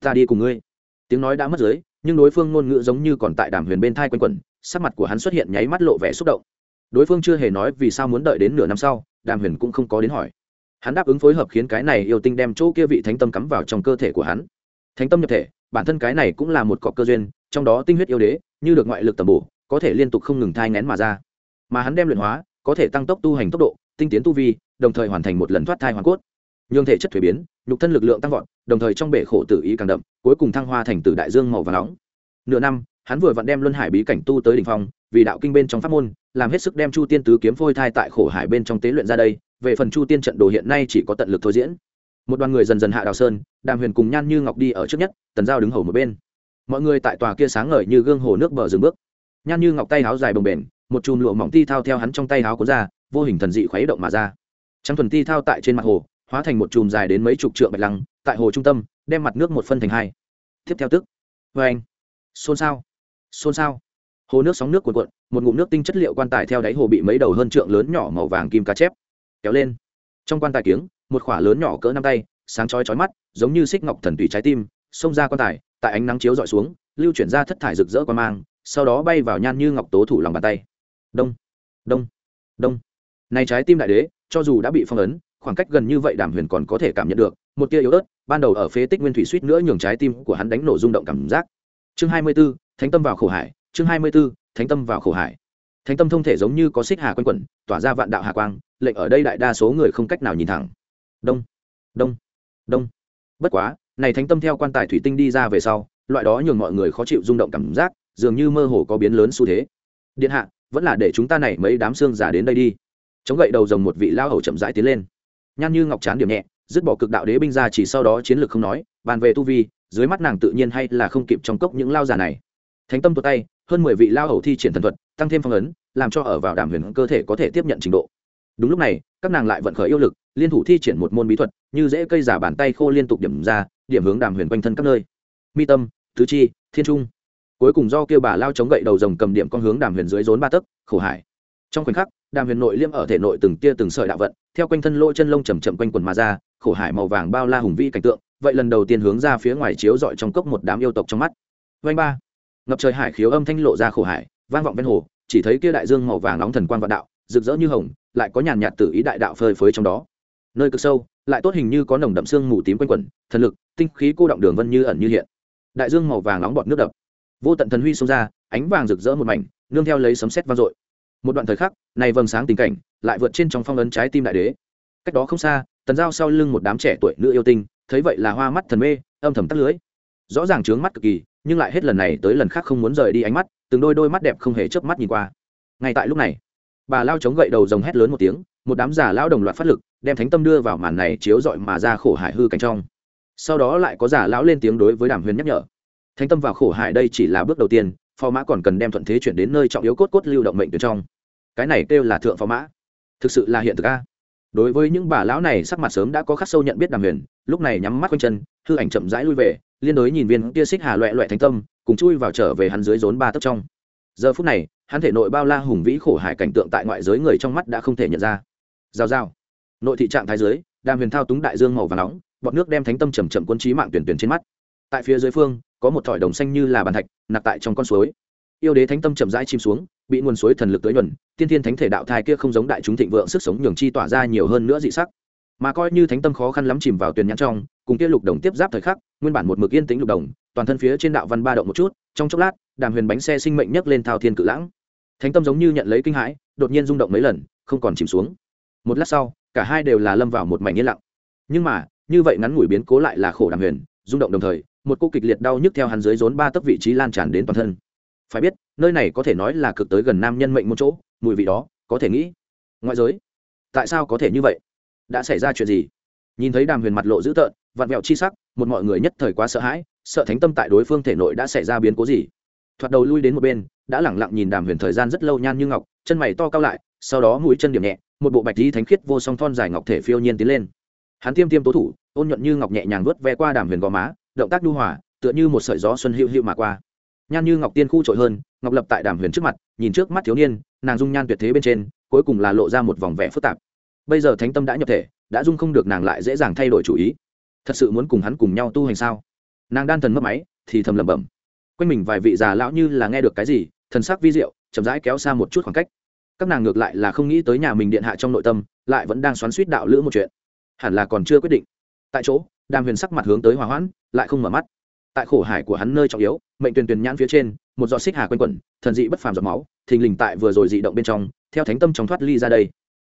Ta đi cùng ngươi. Tiếng nói đã mất dưới nhưng đối phương ngôn ngữ giống như còn tại đàm huyền bên thai quanh quẩn, sắc mặt của hắn xuất hiện nháy mắt lộ vẻ xúc động đối phương chưa hề nói vì sao muốn đợi đến nửa năm sau, đàm huyền cũng không có đến hỏi. Hắn đáp ứng phối hợp khiến cái này yêu tinh đem chỗ kia vị thánh tâm cắm vào trong cơ thể của hắn. Thánh tâm nhập thể, bản thân cái này cũng là một cọc cơ duyên, trong đó tinh huyết yêu đế, như được ngoại lực tầm bổ, có thể liên tục không ngừng thai ngén mà ra. Mà hắn đem luyện hóa, có thể tăng tốc tu hành tốc độ, tinh tiến tu vi, đồng thời hoàn thành một lần thoát thai hoàn cốt. Nhường thể chất thuế biến, nhục thân lực lượng tăng vọt, đồng thời trong bể khổ tự ý càng đậm, cuối cùng thăng hoa thành tử đại dương màu và nóng. Nửa năm, hắn vừa vặn đem luân hải bí cảnh tu tới đỉnh phong vì đạo kinh bên trong pháp môn, làm hết sức đem chu tiên tứ kiếm phôi thai tại khổ hải bên trong tế luyện ra đây, về phần chu tiên trận đồ hiện nay chỉ có tận lực thôi diễn. Một đoàn người dần dần hạ đào sơn, đàm huyền cùng nhan như ngọc đi ở trước nhất, tần giao đứng hầu một bên. Mọi người tại tòa kia sáng ngời như gương hồ nước bờ dừng bước. Nhan như ngọc tay áo dài bồng bềnh, một chùm lụa mỏng ti thao theo hắn trong tay áo cuốn ra, vô hình thần dị khuấy động mà ra. Trắng thuần ti thao tại trên mặt hồ, hóa thành một chùm dài đến mấy chục trượng bạch lăng, tại hồ trung tâm, đem mặt nước một phân thành hai. Tiếp theo tức. Vê anh xôn xao. Xôn xao hồ nước sóng nước cuộn cuộn một ngụm nước tinh chất liệu quan tài theo đáy hồ bị mấy đầu hơn trượng lớn nhỏ màu vàng kim cá chép kéo lên. Trong quan tài kiếng một khỏa lớn nhỏ cỡ năm tay sáng chói chói mắt giống như xích ngọc thần tùy trái tim xông ra quan tài tại ánh nắng chiếu dọi xuống lưu chuyển ra thất thải rực rỡ qua mang sau đó bay vào nhan như ngọc tố thủ lòng bàn tay. Đông đông đông. Này trái tim đại đế cho dù đã bị phong ấn khoảng cách gần như vậy đàm huyền còn có thể cảm nhận được một tia yếu ớt ban đầu ở phế tích nguyên thủy suýt nữa nhường trái tim của hắn đánh nổ rung động cảm giác. Chương hai mươi 24, thánh tâm vào khổ hải chương hai mươi 24, thánh tâm vào khổ hải. Thánh tâm thông thể giống như có xích hà quanh quẩn tỏa ra vạn đạo hà quang lệnh ở đây đại đa số người không cách nào nhìn thẳng. Đông đông đông. Bất quá này thánh tâm theo quan tài thủy tinh đi ra về sau loại đó nhường mọi người khó chịu rung động cảm giác dường như mơ hồ có biến lớn xu thế. Điện hạ vẫn là để chúng ta này mấy đám xương giả đến đây đi. Chống gậy đầu rồng một vị lao hầu chậm rãi tiến lên. Nhan như ngọc chán điểm nhẹ dứt bỏ cực đạo đế binh ra chỉ sau đó chiến lược không nói bàn về tu vi dưới mắt nàng tự nhiên hay là không kịp trong cốc những lao giả này thánh tâm tuột tay, hơn mười vị lao hầu thi triển thần thuật, tăng thêm phong ấn, làm cho ở vào đàm huyền cơ thể có thể tiếp nhận trình độ. Đúng lúc này, các nàng lại vận khởi yêu lực, liên thủ thi triển một môn bí thuật, như dễ cây giả bàn tay khô liên tục điểm ra, điểm hướng đàm huyền quanh thân các nơi. Mi tâm, tứ chi, thiên trung. Cuối cùng do kêu bà lao chống gậy đầu rồng cầm điểm con hướng đàm huyền dưới rốn ba tấc, khổ hải. Trong khoảnh khắc, đàm huyền nội liêm ở thể nội từng tia từng sợi đạo vận, theo quanh thân lỗ chân lông chầm chậm quanh quần mà ra, khổ hải màu vàng bao la hùng vĩ cảnh tượng, vậy lần đầu tiên hướng ra phía ngoài chiếu dọi trong cốc một đám yêu tộc trong mắt. Vanh ba ngập trời hải khiếu âm thanh lộ ra khổ hải, vang vọng ven hồ, chỉ thấy kia đại dương màu vàng nóng thần quan vạn đạo, rực rỡ như hồng, lại có nhàn nhạt tự ý đại đạo phơi phới trong đó. Nơi cực sâu, lại tốt hình như có nồng đậm xương mù tím quanh quẩn, thần lực, tinh khí cô động đường vân như ẩn như hiện. Đại dương màu vàng nóng bọt nước đập. Vô tận thần huy xông ra, ánh vàng rực rỡ một mảnh, nương theo lấy sấm sét vang dội. Một đoạn thời khắc, này vầng sáng tình cảnh lại vượt trên trong phong ấn trái tim đại đế. Cách đó không xa, tần giao sau lưng một đám trẻ tuổi nữ yêu tinh, thấy vậy là hoa mắt thần mê, âm thầm tắt lưới. Rõ ràng trướng mắt cực kỳ nhưng lại hết lần này tới lần khác không muốn rời đi ánh mắt, từng đôi đôi mắt đẹp không hề chớp mắt nhìn qua. Ngay tại lúc này, bà lao chống gậy đầu rồng hét lớn một tiếng, một đám giả lao đồng loạt phát lực, đem thánh tâm đưa vào màn này chiếu rọi mà ra khổ hải hư cảnh trong. Sau đó lại có giả lão lên tiếng đối với đàm huyền nhắc nhở. Thánh tâm vào khổ hải đây chỉ là bước đầu tiên, phò mã còn cần đem thuận thế chuyển đến nơi trọng yếu cốt cốt lưu động mệnh tuyển trong. Cái này kêu là thượng phò mã. Thực sự là hiện thực a. Đối với những bà lão này, sắc mặt sớm đã có khắc sâu nhận biết đàm huyền, lúc này nhắm mắt quanh chân, hư ảnh chậm rãi lui về liên đối nhìn viên kia xích hà loẹ loẹ thánh tâm, cùng chui vào trở về hắn dưới rốn ba tấc trong. Giờ phút này, hắn thể nội bao la hùng vĩ khổ hải cảnh tượng tại ngoại giới người trong mắt đã không thể nhận ra. Giao giao nội thị trạng thái giới đàm huyền thao túng đại dương màu và nóng, bọt nước đem thánh tâm chầm chậm quân trí mạng tuyển tuyển trên mắt. Tại phía dưới phương, có một thỏi đồng xanh như là bàn thạch nạp tại trong con suối. Yêu đế thánh tâm chậm rãi chìm xuống, bị nguồn suối thần lực tới nhuần, tiên thiên thánh thể đạo thai kia không giống đại chúng thịnh vượng sức sống nhường chi tỏa ra nhiều hơn nữa dị sắc. Mà coi như thánh tâm khó khăn lắm chìm vào tuyền nhãn trong, cùng kia lục đồng tiếp giáp thời khắc nguyên bản một mực yên tĩnh lục đồng, toàn thân phía trên đạo văn ba động một chút, trong chốc lát, đàm huyền bánh xe sinh mệnh nhấc lên thao thiên cự lãng. Thánh tâm giống như nhận lấy kinh hãi, đột nhiên rung động mấy lần, không còn chìm xuống. Một lát sau, cả hai đều là lâm vào một mảnh yên lặng. Nhưng mà, như vậy ngắn ngủi biến cố lại là khổ đàm huyền, rung động đồng thời, một cô kịch liệt đau nhức theo hắn dưới rốn ba tấc vị trí lan tràn đến toàn thân. Phải biết, nơi này có thể nói là cực tới gần nam nhân mệnh một chỗ, mùi vị đó, có thể nghĩ. Ngoại giới, tại sao có thể như vậy? Đã xảy ra chuyện gì? Nhìn thấy đàm huyền mặt lộ dữ tợn, vặn vẹo chi sắc một mọi người nhất thời quá sợ hãi, sợ thánh tâm tại đối phương thể nội đã xảy ra biến cố gì. Thoạt đầu lui đến một bên, đã lẳng lặng nhìn đàm huyền thời gian rất lâu nhan như ngọc, chân mày to cao lại, sau đó mũi chân điểm nhẹ, một bộ bạch di thánh khiết vô song thon dài ngọc thể phiêu nhiên tiến lên. Hắn tiêm tiêm tố thủ, ôn nhuận như ngọc nhẹ nhàng vớt ve qua đàm huyền gò má, động tác đu hòa, tựa như một sợi gió xuân hữu hữu mà qua. Nhan như ngọc tiên khu trội hơn, ngọc lập tại đàm huyền trước mặt, nhìn trước mắt thiếu niên, nàng dung nhan tuyệt thế bên trên, cuối cùng là lộ ra một vòng vẻ phức tạp. Bây giờ thánh tâm đã nhập thể, đã dung không được nàng lại dễ dàng thay đổi chủ ý thật sự muốn cùng hắn cùng nhau tu hành sao? Nàng đan thần mất máy, thì thầm lẩm bẩm. Quanh mình vài vị già lão như là nghe được cái gì, thần sắc vi diệu, chậm rãi kéo xa một chút khoảng cách. Các nàng ngược lại là không nghĩ tới nhà mình điện hạ trong nội tâm, lại vẫn đang xoắn suýt đạo lữ một chuyện. Hẳn là còn chưa quyết định. Tại chỗ, đàm huyền sắc mặt hướng tới hòa hoãn, lại không mở mắt. Tại khổ hải của hắn nơi trọng yếu, mệnh tuyền tuyền nhãn phía trên, một giọt xích hà quanh quẩn, thần dị bất phàm giọt máu, thình lình tại vừa rồi dị động bên trong, theo thánh tâm trong thoát ly ra đây.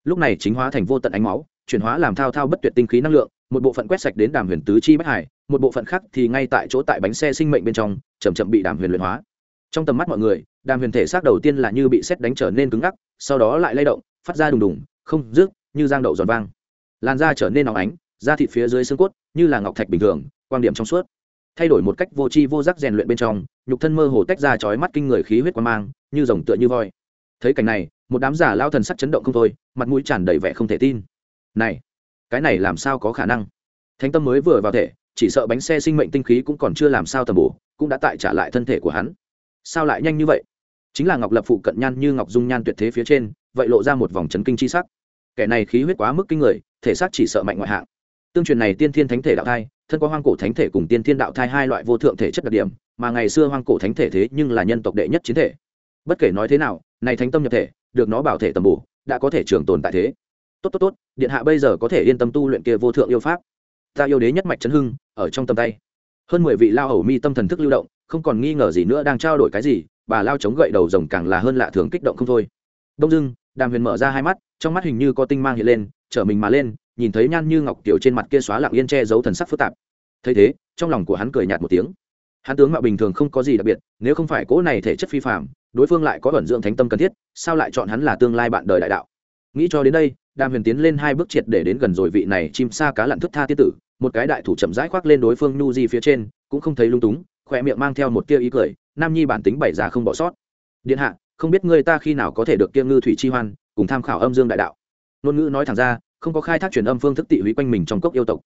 Lúc này chính hóa thành vô tận ánh máu, chuyển hóa làm thao thao bất tuyệt tinh khí năng lượng một bộ phận quét sạch đến đàm huyền tứ chi bách hải, một bộ phận khác thì ngay tại chỗ tại bánh xe sinh mệnh bên trong chầm chậm bị đàm huyền luyện hóa. Trong tầm mắt mọi người, đàm huyền thể xác đầu tiên là như bị xét đánh trở nên cứng ngắc, sau đó lại lay động, phát ra đùng đùng, không rước như giang đậu giòn vang. Làn da trở nên nóng ánh, da thịt phía dưới xương cốt, như là ngọc thạch bình thường quan điểm trong suốt. Thay đổi một cách vô tri vô giác rèn luyện bên trong, nhục thân mơ hồ tách ra chói mắt kinh người khí huyết quan mang, như rồng tựa như voi. Thấy cảnh này, một đám giả lao thần sắc chấn động không thôi, mặt mũi tràn đầy vẻ không thể tin. Này cái này làm sao có khả năng? Thánh tâm mới vừa vào thể, chỉ sợ bánh xe sinh mệnh tinh khí cũng còn chưa làm sao tầm bổ, cũng đã tại trả lại thân thể của hắn. Sao lại nhanh như vậy? Chính là ngọc lập phụ cận nhan như ngọc dung nhan tuyệt thế phía trên, vậy lộ ra một vòng chấn kinh chi sắc. Kẻ này khí huyết quá mức kinh người, thể xác chỉ sợ mạnh ngoại hạng. Tương truyền này tiên thiên thánh thể đạo thai, thân có hoang cổ thánh thể cùng tiên thiên đạo thai hai loại vô thượng thể chất đặc điểm, mà ngày xưa hoang cổ thánh thể thế nhưng là nhân tộc đệ nhất chiến thể. Bất kể nói thế nào, này thánh tâm nhập thể, được nó bảo thể tầm bổ, đã có thể trường tồn tại thế tốt tốt tốt, điện hạ bây giờ có thể yên tâm tu luyện kia vô thượng yêu pháp. Ta yêu đế nhất mạch chấn hưng, ở trong tầm tay. Hơn mười vị lao hầu mi tâm thần thức lưu động, không còn nghi ngờ gì nữa đang trao đổi cái gì, bà lao chống gậy đầu rồng càng là hơn lạ thường kích động không thôi. Đông dưng đàm huyền mở ra hai mắt, trong mắt hình như có tinh mang hiện lên, trở mình mà lên, nhìn thấy nhan như ngọc tiểu trên mặt kia xóa lặng yên che giấu thần sắc phức tạp. Thấy thế, trong lòng của hắn cười nhạt một tiếng. Hắn tướng mạo bình thường không có gì đặc biệt, nếu không phải cỗ này thể chất phi phạm đối phương lại có ẩn dưỡng thánh tâm cần thiết, sao lại chọn hắn là tương lai bạn đời đại đạo? Nghĩ cho đến đây đàm huyền tiến lên hai bước triệt để đến gần rồi vị này chim sa cá lặn thức tha tiết tử, một cái đại thủ chậm rãi khoác lên đối phương nu di phía trên, cũng không thấy lung túng khỏe miệng mang theo một tia ý cười, nam nhi bản tính bảy già không bỏ sót. Điện hạ, không biết người ta khi nào có thể được kiêng ngư thủy chi hoan, cùng tham khảo âm dương đại đạo. Ngôn ngữ nói thẳng ra, không có khai thác truyền âm phương thức tị húy quanh mình trong cốc yêu tộc.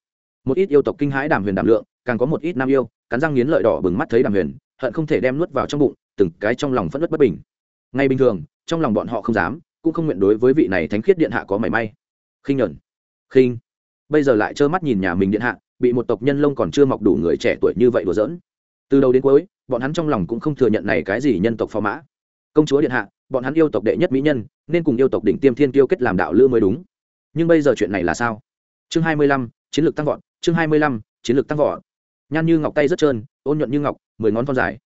Một ít yêu tộc kinh hãi đàm huyền đảm lượng, càng có một ít nam yêu, cắn răng nghiến lợi đỏ bừng mắt thấy đàm huyền, hận không thể đem nuốt vào trong bụng, từng cái trong lòng phẫn nứt bất bình. Ngay bình thường, trong lòng bọn họ không dám cũng không nguyện đối với vị này thánh khiết điện hạ có mảy may. Khinh nhẫn khinh. Bây giờ lại trơ mắt nhìn nhà mình điện hạ, bị một tộc nhân lông còn chưa mọc đủ người trẻ tuổi như vậy đùa giỡn. Từ đầu đến cuối, bọn hắn trong lòng cũng không thừa nhận này cái gì nhân tộc phò mã. Công chúa điện hạ, bọn hắn yêu tộc đệ nhất mỹ nhân, nên cùng yêu tộc đỉnh tiêm thiên tiêu kết làm đạo lữ mới đúng. Nhưng bây giờ chuyện này là sao? Chương hai mươi lăm, chiến lược tăng vọt, chương hai mươi lăm, chiến lược tăng vọt. Nhan như ngọc tay rất trơn, ôn nhuận như ngọc, mười ngón thon dài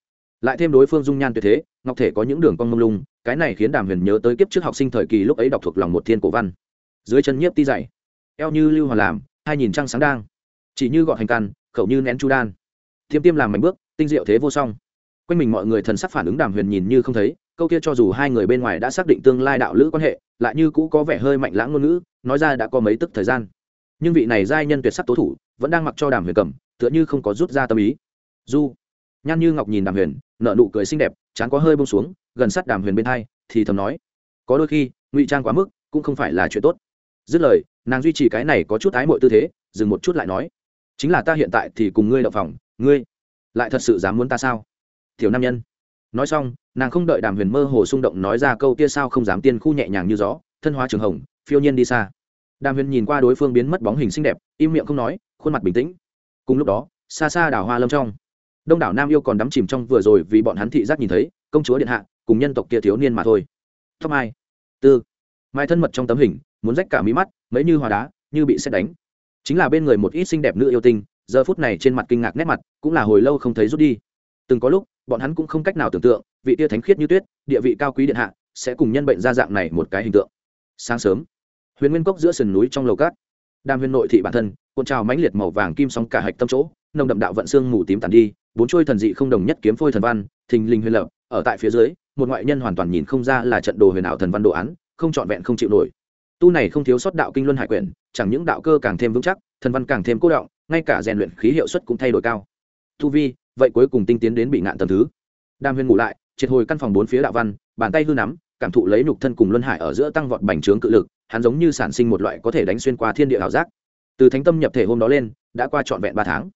lại thêm đối phương dung nhan tuyệt thế, ngọc thể có những đường cong mông lung, cái này khiến đàm huyền nhớ tới kiếp trước học sinh thời kỳ lúc ấy đọc thuộc lòng một thiên cổ văn. Dưới chân nhiếp ti dày, eo như lưu hoàn làm, hai nhìn trăng sáng đang. Chỉ như gọt hành căn khẩu như nén chu đan. Thiêm tiêm làm mảnh bước, tinh diệu thế vô song. Quanh mình mọi người thần sắc phản ứng đàm huyền nhìn như không thấy, câu kia cho dù hai người bên ngoài đã xác định tương lai đạo lữ quan hệ, lại như cũ có vẻ hơi mạnh lãng ngôn ngữ, nói ra đã có mấy tức thời gian. Nhưng vị này giai nhân tuyệt sắc tố thủ, vẫn đang mặc cho đàm huyền cầm, tựa như không có rút ra tâm ý. Du, nhan như ngọc nhìn đàm huyền nợ nụ cười xinh đẹp chán có hơi bông xuống, gần sát đàm huyền bên hai, thì thầm nói, có đôi khi, ngụy trang quá mức, cũng không phải là chuyện tốt. Dứt lời, nàng duy trì cái này có chút ái mọi tư thế, dừng một chút lại nói, chính là ta hiện tại thì cùng ngươi đậu phòng, ngươi lại thật sự dám muốn ta sao? Thiểu nam nhân. Nói xong, nàng không đợi đàm huyền mơ hồ xung động nói ra câu kia sao không dám tiên khu nhẹ nhàng như gió, thân hóa trường hồng, phiêu nhiên đi xa. Đàm huyền nhìn qua đối phương biến mất bóng hình xinh đẹp, im miệng không nói, khuôn mặt bình tĩnh. Cùng lúc đó, xa xa đảo hoa lâm trong đông đảo nam yêu còn đắm chìm trong vừa rồi vì bọn hắn thị giác nhìn thấy, công chúa điện hạ, cùng nhân tộc kia thiếu niên mà thôi. Thấp hai tư. Mai thân mật trong tấm hình, muốn rách cả mí mắt, mấy như hòa đá, như bị xét đánh. Chính là bên người một ít xinh đẹp nữ yêu tinh, giờ phút này trên mặt kinh ngạc nét mặt, cũng là hồi lâu không thấy rút đi. Từng có lúc, bọn hắn cũng không cách nào tưởng tượng, vị tia thánh khiết như tuyết, địa vị cao quý điện hạ, sẽ cùng nhân bệnh ra dạng này một cái hình tượng. Sáng sớm, huyền nguyên cốc giữa sườn núi trong lầu cát, đàm huyền nội thị bản thân, cuộn trào mãnh liệt màu vàng kim sóng cả hạch tâm chỗ, nồng đậm đạo vận xương mù tím tàn đi bốn trôi thần dị không đồng nhất kiếm phôi thần văn, thình linh huyền lập, ở tại phía dưới, một ngoại nhân hoàn toàn nhìn không ra là trận đồ huyền ảo thần văn đồ án, không trọn vẹn không chịu nổi. Tu này không thiếu sót đạo kinh luân hải quyển, chẳng những đạo cơ càng thêm vững chắc, thần văn càng thêm cố động, ngay cả rèn luyện khí hiệu suất cũng thay đổi cao. Tu vi, vậy cuối cùng tinh tiến đến bị ngạn tầm thứ. Đam huyền ngủ lại, triệt hồi căn phòng bốn phía đạo văn, bàn tay hư nắm, cảm thụ lấy nhục thân cùng luân hải ở giữa tăng vọt bành trướng cự lực, hắn giống như sản sinh một loại có thể đánh xuyên qua thiên địa ảo giác. Từ thánh tâm nhập thể hôm đó lên, đã qua trọn vẹn ba tháng.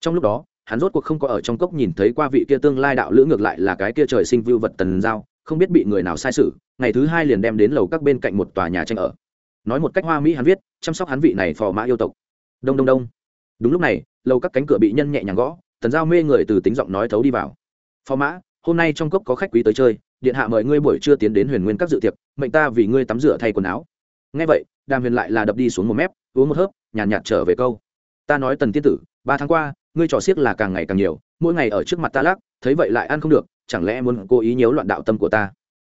Trong lúc đó hắn rốt cuộc không có ở trong cốc nhìn thấy qua vị kia tương lai đạo lữ ngược lại là cái kia trời sinh vưu vật tần giao không biết bị người nào sai sự ngày thứ hai liền đem đến lầu các bên cạnh một tòa nhà tranh ở. Nói một cách hoa mỹ hắn viết chăm sóc hắn vị này phò mã yêu tộc. Đông đông đông. Đúng lúc này lầu các cánh cửa bị nhân nhẹ nhàng gõ tần giao mê người từ tính giọng nói thấu đi vào. Phò mã hôm nay trong cốc có khách quý tới chơi điện hạ mời ngươi buổi trưa tiến đến huyền nguyên các dự tiệc mệnh ta vì ngươi tắm rửa thay quần áo. Ngay vậy đàm huyền lại là đập đi xuống một mép uống một hớp nhàn nhạt, nhạt trở về câu. Ta nói tần tiên tử ba tháng qua, ngươi trò xiếc là càng ngày càng nhiều, mỗi ngày ở trước mặt ta lắc, thấy vậy lại ăn không được, chẳng lẽ muốn cố ý nhiễu loạn đạo tâm của ta?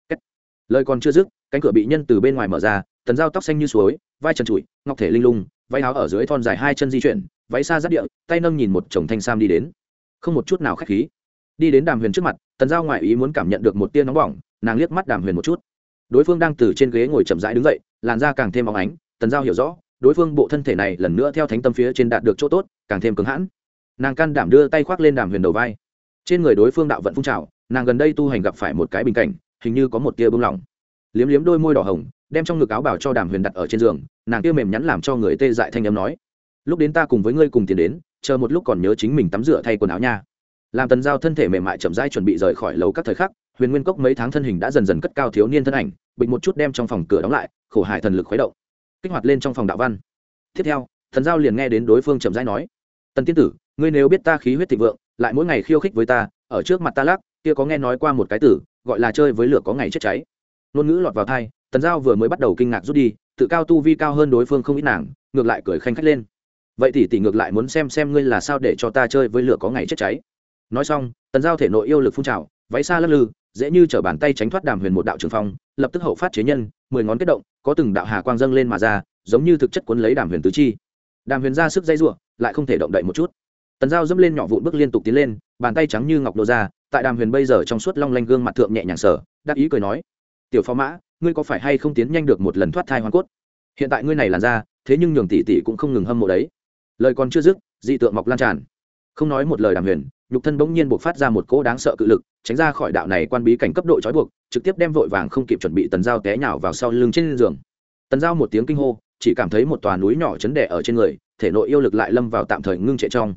Kết. lời còn chưa dứt, cánh cửa bị nhân từ bên ngoài mở ra, tần dao tóc xanh như suối, vai trần trụi, ngọc thể linh lung, váy áo ở dưới thon dài hai chân di chuyển, váy xa rất địa, tay nâng nhìn một chồng thanh sam đi đến. Không một chút nào khách khí. Đi đến đàm huyền trước mặt, tần giao ngoại ý muốn cảm nhận được một tia nóng bỏng, nàng liếc mắt đàm huyền một chút. Đối phương đang từ trên ghế ngồi chậm rãi đứng dậy, làn da càng thêm óng ánh, tần giao hiểu rõ đối phương bộ thân thể này lần nữa theo thánh tâm phía trên đạt được chỗ tốt, càng thêm cứng hãn. Nàng can đảm đưa tay khoác lên đàm huyền đầu vai. Trên người đối phương đạo vận phun trào, nàng gần đây tu hành gặp phải một cái bình cảnh, hình như có một tia bưng lỏng liếm liếm đôi môi đỏ hồng, đem trong ngực áo bảo cho đàm huyền đặt ở trên giường, nàng kia mềm nhắn làm cho người tê dại thanh âm nói, lúc đến ta cùng với ngươi cùng tiến đến, chờ một lúc còn nhớ chính mình tắm rửa thay quần áo nha. Làm tần giao thân thể mềm mại chậm rãi chuẩn bị rời khỏi lầu các thời khắc, huyền nguyên cốc mấy tháng thân hình đã dần dần cất cao thiếu niên thân ảnh, bịch một chút đem trong phòng cửa đóng lại, khổ hải thần lực khuấy động kích hoạt lên trong phòng đạo văn. Tiếp theo, thần giao liền nghe đến đối phương chậm rãi nói, tần tiên tử, ngươi nếu biết ta khí huyết thịnh vượng, lại mỗi ngày khiêu khích với ta, ở trước mặt ta lắc, kia có nghe nói qua một cái tử, gọi là chơi với lửa có ngày chết cháy. Ngôn ngữ lọt vào thai tần giao vừa mới bắt đầu kinh ngạc rút đi, tự cao tu vi cao hơn đối phương không ít nàng, ngược lại cười khanh khách lên. Vậy thì tỷ ngược lại muốn xem xem ngươi là sao để cho ta chơi với lửa có ngày chết cháy. Nói xong, tần giao thể nội yêu lực phun trào, váy xa lắc lư, dễ như t bàn tay tránh thoát đàm huyền một đạo trường phong, lập tức hậu phát chế nhân mười ngón kết động, có từng đạo hà quang dâng lên mà ra, giống như thực chất cuốn lấy đàm huyền tứ chi. Đàm huyền ra sức dây r lại không thể động đậy một chút. Tần giao dẫm lên nhỏ vụn bước liên tục tiến lên, bàn tay trắng như ngọc đồ ra, tại đàm huyền bây giờ trong suốt long lanh gương mặt thượng nhẹ nhàng sở đắc ý cười nói, tiểu phó mã, ngươi có phải hay không tiến nhanh được một lần thoát thai hoàn cốt? Hiện tại ngươi này làn ra thế nhưng nhường tỷ tỷ cũng không ngừng hâm mộ đấy. Lời còn chưa dứt, dị tượng mọc lan tràn. Không nói một lời đàm huyền, nhục thân bỗng nhiên buộc phát ra một cỗ đáng sợ cự lực tránh ra khỏi đạo này quan bí cảnh cấp độ trói buộc, trực tiếp đem vội vàng không kịp chuẩn bị tần dao té nhào vào sau lưng trên giường. Tần dao một tiếng kinh hô, chỉ cảm thấy một tòa núi nhỏ chấn đẻ ở trên người, thể nội yêu lực lại lâm vào tạm thời ngưng trệ trong.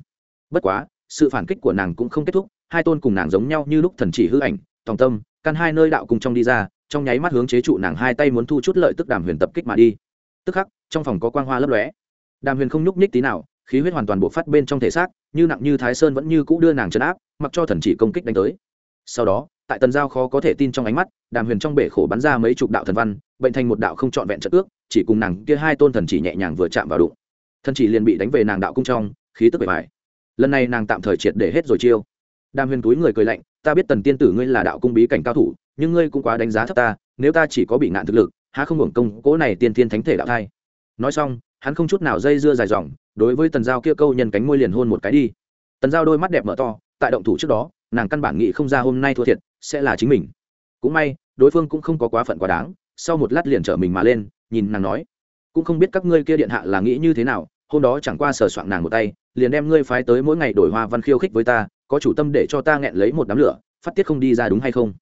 Bất quá, sự phản kích của nàng cũng không kết thúc, hai tôn cùng nàng giống nhau như lúc thần chỉ hư ảnh, tòng tâm, căn hai nơi đạo cùng trong đi ra, trong nháy mắt hướng chế trụ nàng hai tay muốn thu chút lợi tức đàm huyền tập kích mà đi. Tức khắc, trong phòng có quang hoa lấp lóe. Đàm huyền không nhúc nhích tí nào, khí huyết hoàn toàn buộc phát bên trong thể xác, như nặng như thái sơn vẫn như cũ đưa nàng chấn áp, mặc cho thần chỉ công kích đánh tới sau đó, tại tần giao khó có thể tin trong ánh mắt, đàm huyền trong bể khổ bắn ra mấy chục đạo thần văn, bệnh thành một đạo không trọn vẹn trận ước, chỉ cùng nàng kia hai tôn thần chỉ nhẹ nhàng vừa chạm vào đụng. Thần chỉ liền bị đánh về nàng đạo cung trong, khí tức bề bài lần này nàng tạm thời triệt để hết rồi chiêu. Đàm huyền túi người cười lạnh, ta biết tần tiên tử ngươi là đạo cung bí cảnh cao thủ, nhưng ngươi cũng quá đánh giá thấp ta, nếu ta chỉ có bị nạn thực lực, há không hưởng công cỗ này tiên thiên thánh thể đạo thai? Nói xong, hắn không chút nào dây dưa dài dòng, đối với tần giao kia câu nhân cánh môi liền hôn một cái đi. Tần giao đôi mắt đẹp mở to, tại động thủ trước đó nàng căn bản nghĩ không ra hôm nay thua thiệt, sẽ là chính mình. Cũng may, đối phương cũng không có quá phận quá đáng, sau một lát liền trở mình mà lên, nhìn nàng nói, cũng không biết các ngươi kia điện hạ là nghĩ như thế nào, hôm đó chẳng qua sờ soạng nàng một tay, liền đem ngươi phái tới mỗi ngày đổi hoa văn khiêu khích với ta, có chủ tâm để cho ta nghẹn lấy một đám lửa, phát tiết không đi ra đúng hay không?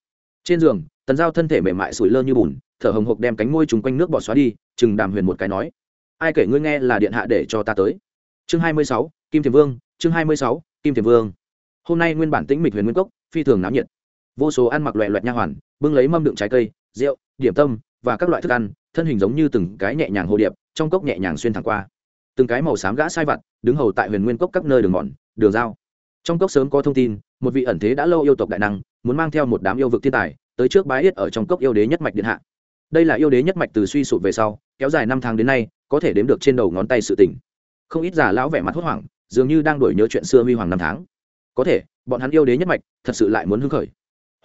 Trên giường, tần giao thân thể mềm mại sủi lơ như bùn, thở hồng hộc đem cánh môi trùng quanh nước bỏ xóa đi, chừng đàm huyền một cái nói, ai kể ngươi nghe là điện hạ để cho ta tới? Chương hai mươi sáu, kim thiềm vương, chương hai mươi sáu, kim thiềm vương hôm nay nguyên bản tĩnh mịch huyền nguyên cốc, phi thường náo nhiệt. Vô số ăn mặc loẹ loẹt nha hoàn, bưng lấy mâm đựng trái cây, rượu, điểm tâm và các loại thức ăn, thân hình giống như từng cái nhẹ nhàng hồ điệp, trong cốc nhẹ nhàng xuyên thẳng qua. Từng cái màu xám gã sai vặt, đứng hầu tại huyền nguyên cốc các nơi đường mòn, đường giao. Trong cốc sớm có thông tin, một vị ẩn thế đã lâu yêu tộc đại năng, muốn mang theo một đám yêu vực thiên tài, tới trước bái yết ở trong cốc yêu đế nhất mạch điện hạ. Đây là yêu đế nhất mạch từ suy sụp về sau, kéo dài năm tháng đến nay, có thể đếm được trên đầu ngón tay sự tỉnh không ít giả lão vẻ mặt hốt hoảng, dường như đang đổi nhớ chuyện xưa huy hoàng năm tháng có thể, bọn hắn yêu đế nhất mạch, thật sự lại muốn hưng khởi.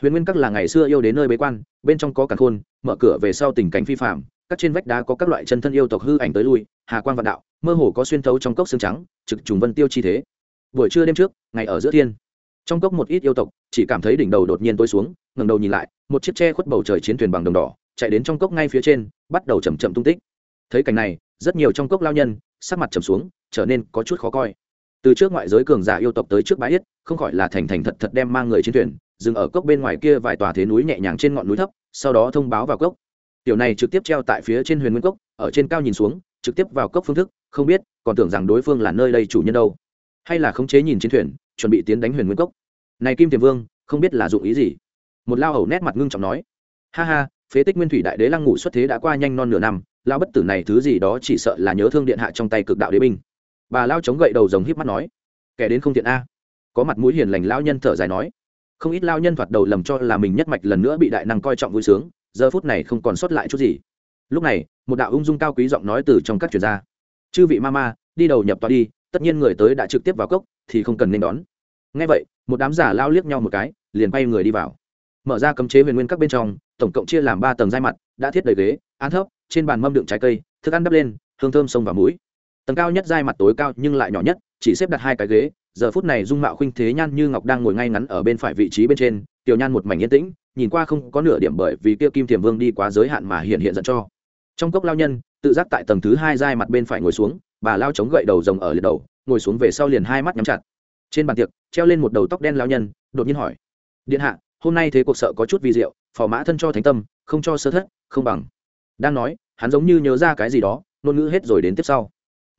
Huyền nguyên các là ngày xưa yêu đến nơi bế quan, bên trong có cả khôn mở cửa về sau tình cảnh phi phạm các trên vách đá có các loại chân thân yêu tộc hư ảnh tới lui, hà quan vạn đạo, mơ hồ có xuyên thấu trong cốc xương trắng, trực trùng vân tiêu chi thế. Buổi trưa đêm trước, ngày ở giữa thiên, trong cốc một ít yêu tộc, chỉ cảm thấy đỉnh đầu đột nhiên tối xuống, ngẩng đầu nhìn lại, một chiếc tre khuất bầu trời chiến thuyền bằng đồng đỏ, chạy đến trong cốc ngay phía trên, bắt đầu chầm chậm tung tích. Thấy cảnh này, rất nhiều trong cốc lao nhân, sắc mặt trầm xuống, trở nên có chút khó coi từ trước ngoại giới cường giả yêu tộc tới trước bãi yết, không khỏi là thành thành thật thật đem mang người trên thuyền, dừng ở cốc bên ngoài kia vài tòa thế núi nhẹ nhàng trên ngọn núi thấp, sau đó thông báo vào cốc. Tiểu này trực tiếp treo tại phía trên huyền nguyên cốc, ở trên cao nhìn xuống, trực tiếp vào cốc phương thức, không biết, còn tưởng rằng đối phương là nơi đây chủ nhân đâu. Hay là khống chế nhìn trên thuyền, chuẩn bị tiến đánh huyền nguyên cốc. Này kim tiềm vương, không biết là dụng ý gì. Một lao hầu nét mặt ngưng trọng nói. Ha ha, phế tích nguyên thủy đại đế lăng ngủ xuất thế đã qua nhanh non nửa năm, lao bất tử này thứ gì đó chỉ sợ là nhớ thương điện hạ trong tay cực đạo đế binh bà lao chống gậy đầu rồng híp mắt nói, kẻ đến không tiện a. Có mặt mũi hiền lành lao nhân thở dài nói, không ít lao nhân thoạt đầu lầm cho là mình nhất mạch lần nữa bị đại năng coi trọng vui sướng, giờ phút này không còn sót lại chút gì. Lúc này, một đạo ung dung cao quý giọng nói từ trong các chuyên gia, chư vị ma ma, đi đầu nhập tòa đi, tất nhiên người tới đã trực tiếp vào cốc, thì không cần nên đón. Ngay vậy, một đám giả lao liếc nhau một cái, liền bay người đi vào. Mở ra cấm chế huyền nguyên các bên trong, tổng cộng chia làm ba tầng giai mặt, đã thiết đầy ghế, án thấp, trên bàn mâm đựng trái cây, thức ăn đắp lên, hương thơm sông vào mũi tầng cao nhất giai mặt tối cao nhưng lại nhỏ nhất, chỉ xếp đặt hai cái ghế, giờ phút này dung mạo khuynh thế nhan như ngọc đang ngồi ngay ngắn ở bên phải vị trí bên trên, tiểu nhan một mảnh yên tĩnh, nhìn qua không có nửa điểm bởi vì kia kim thiềm vương đi quá giới hạn mà hiện hiện dẫn cho. Trong cốc lao nhân, tự giác tại tầng thứ hai giai mặt bên phải ngồi xuống, bà lao chống gậy đầu rồng ở liệt đầu, ngồi xuống về sau liền hai mắt nhắm chặt. Trên bàn tiệc, treo lên một đầu tóc đen lao nhân, đột nhiên hỏi, điện hạ, hôm nay thế cuộc sợ có chút vi diệu, phò mã thân cho thánh tâm, không cho sơ thất, không bằng. Đang nói, hắn giống như nhớ ra cái gì đó, ngôn ngữ hết rồi đến tiếp sau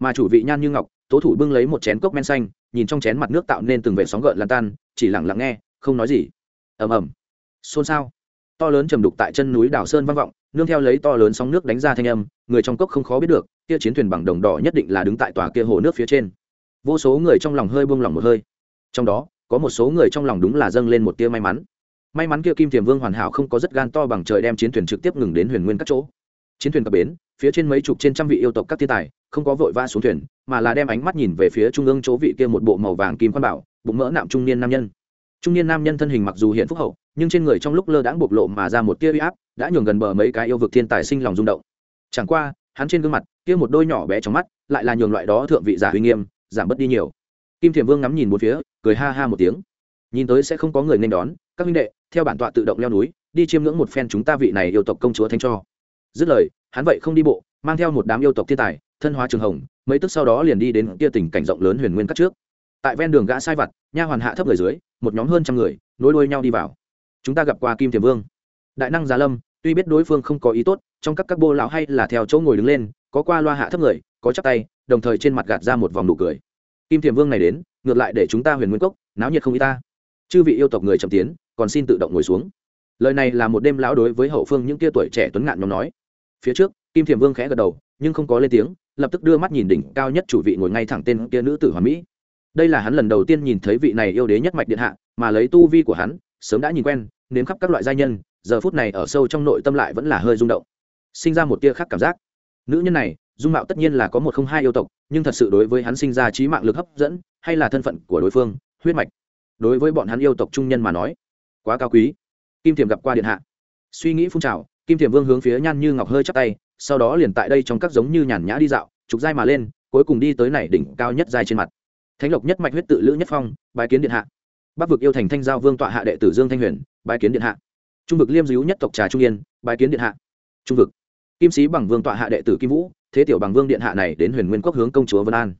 mà chủ vị nhan như ngọc, tố thủ bưng lấy một chén cốc men xanh, nhìn trong chén mặt nước tạo nên từng vệ sóng gợn lan tan, chỉ lặng lặng nghe, không nói gì. Ầm ầm. Xôn xao. To lớn trầm đục tại chân núi đảo sơn vang vọng, nương theo lấy to lớn sóng nước đánh ra thanh âm, người trong cốc không khó biết được, kia chiến thuyền bằng đồng đỏ nhất định là đứng tại tòa kia hồ nước phía trên. Vô số người trong lòng hơi buông lỏng một hơi. Trong đó, có một số người trong lòng đúng là dâng lên một tia may mắn. May mắn kia kim thiềm vương hoàn hảo không có rất gan to bằng trời đem chiến thuyền trực tiếp ngừng đến huyền nguyên các chỗ chiến thuyền cập bến, phía trên mấy chục trên trăm vị yêu tộc các thiên tài, không có vội vã xuống thuyền, mà là đem ánh mắt nhìn về phía trung ương chỗ vị kia một bộ màu vàng kim quan bảo, bụng mỡ nạm trung niên nam nhân. Trung niên nam nhân thân hình mặc dù hiện phúc hậu, nhưng trên người trong lúc lơ đãng bộc lộ mà ra một tia uy áp, đã nhường gần bờ mấy cái yêu vực thiên tài sinh lòng rung động. Chẳng qua, hắn trên gương mặt, kia một đôi nhỏ bé trong mắt, lại là nhường loại đó thượng vị giả uy nghiêm, giảm bớt đi nhiều. Kim thiềm vương ngắm nhìn một phía, cười ha ha một tiếng. Nhìn tới sẽ không có người nên đón, các huynh đệ, theo bản tọa tự động leo núi, đi chiêm ngưỡng một phen chúng ta vị này yêu tộc công chúa thanh cho dứt lời, hắn vậy không đi bộ, mang theo một đám yêu tộc thiên tài, thân hóa trường hồng, mấy tức sau đó liền đi đến kia tỉnh cảnh rộng lớn huyền nguyên cắt trước. Tại ven đường gã sai vặt, nha hoàn hạ thấp người dưới, một nhóm hơn trăm người, nối đuôi nhau đi vào. Chúng ta gặp qua kim thiềm vương. Đại năng gia lâm, tuy biết đối phương không có ý tốt, trong các các bô lão hay là theo chỗ ngồi đứng lên, có qua loa hạ thấp người, có chắc tay, đồng thời trên mặt gạt ra một vòng nụ cười. Kim thiềm vương này đến, ngược lại để chúng ta huyền nguyên cốc, náo nhiệt không ý ta. Chư vị yêu tộc người chậm tiến, còn xin tự động ngồi xuống. Lời này là một đêm lão đối với hậu phương những tia tuổi trẻ tuấn ngạn nhóm nói phía trước, kim thiềm vương khẽ gật đầu, nhưng không có lên tiếng, lập tức đưa mắt nhìn đỉnh cao nhất chủ vị ngồi ngay thẳng tên kia nữ tử hoàn mỹ. Đây là hắn lần đầu tiên nhìn thấy vị này yêu đế nhất mạch điện hạ, mà lấy tu vi của hắn, sớm đã nhìn quen, nếm khắp các loại giai nhân, giờ phút này ở sâu trong nội tâm lại vẫn là hơi rung động. Sinh ra một tia khác cảm giác. Nữ nhân này, dung mạo tất nhiên là có một không hai yêu tộc, nhưng thật sự đối với hắn sinh ra trí mạng lực hấp dẫn, hay là thân phận của đối phương, huyết mạch. Đối với bọn hắn yêu tộc trung nhân mà nói, quá cao quý. Kim thiềm gặp qua điện hạ. Suy nghĩ phun trào kim thiềm vương hướng phía nhan như ngọc hơi chắc tay, sau đó liền tại đây trong các giống như nhàn nhã đi dạo, trục dai mà lên, cuối cùng đi tới này đỉnh cao nhất dài trên mặt. Thánh lộc nhất mạch huyết tự lữ nhất phong, bái kiến điện hạ. Bắc vực yêu thành thanh giao vương tọa hạ đệ tử dương thanh huyền, bái kiến điện hạ. Trung vực liêm dữu nhất tộc trà trung yên, bái kiến điện hạ. Trung vực kim sĩ bằng vương tọa hạ đệ tử kim vũ, thế tiểu bằng vương điện hạ này đến huyền nguyên quốc hướng công chúa vân an.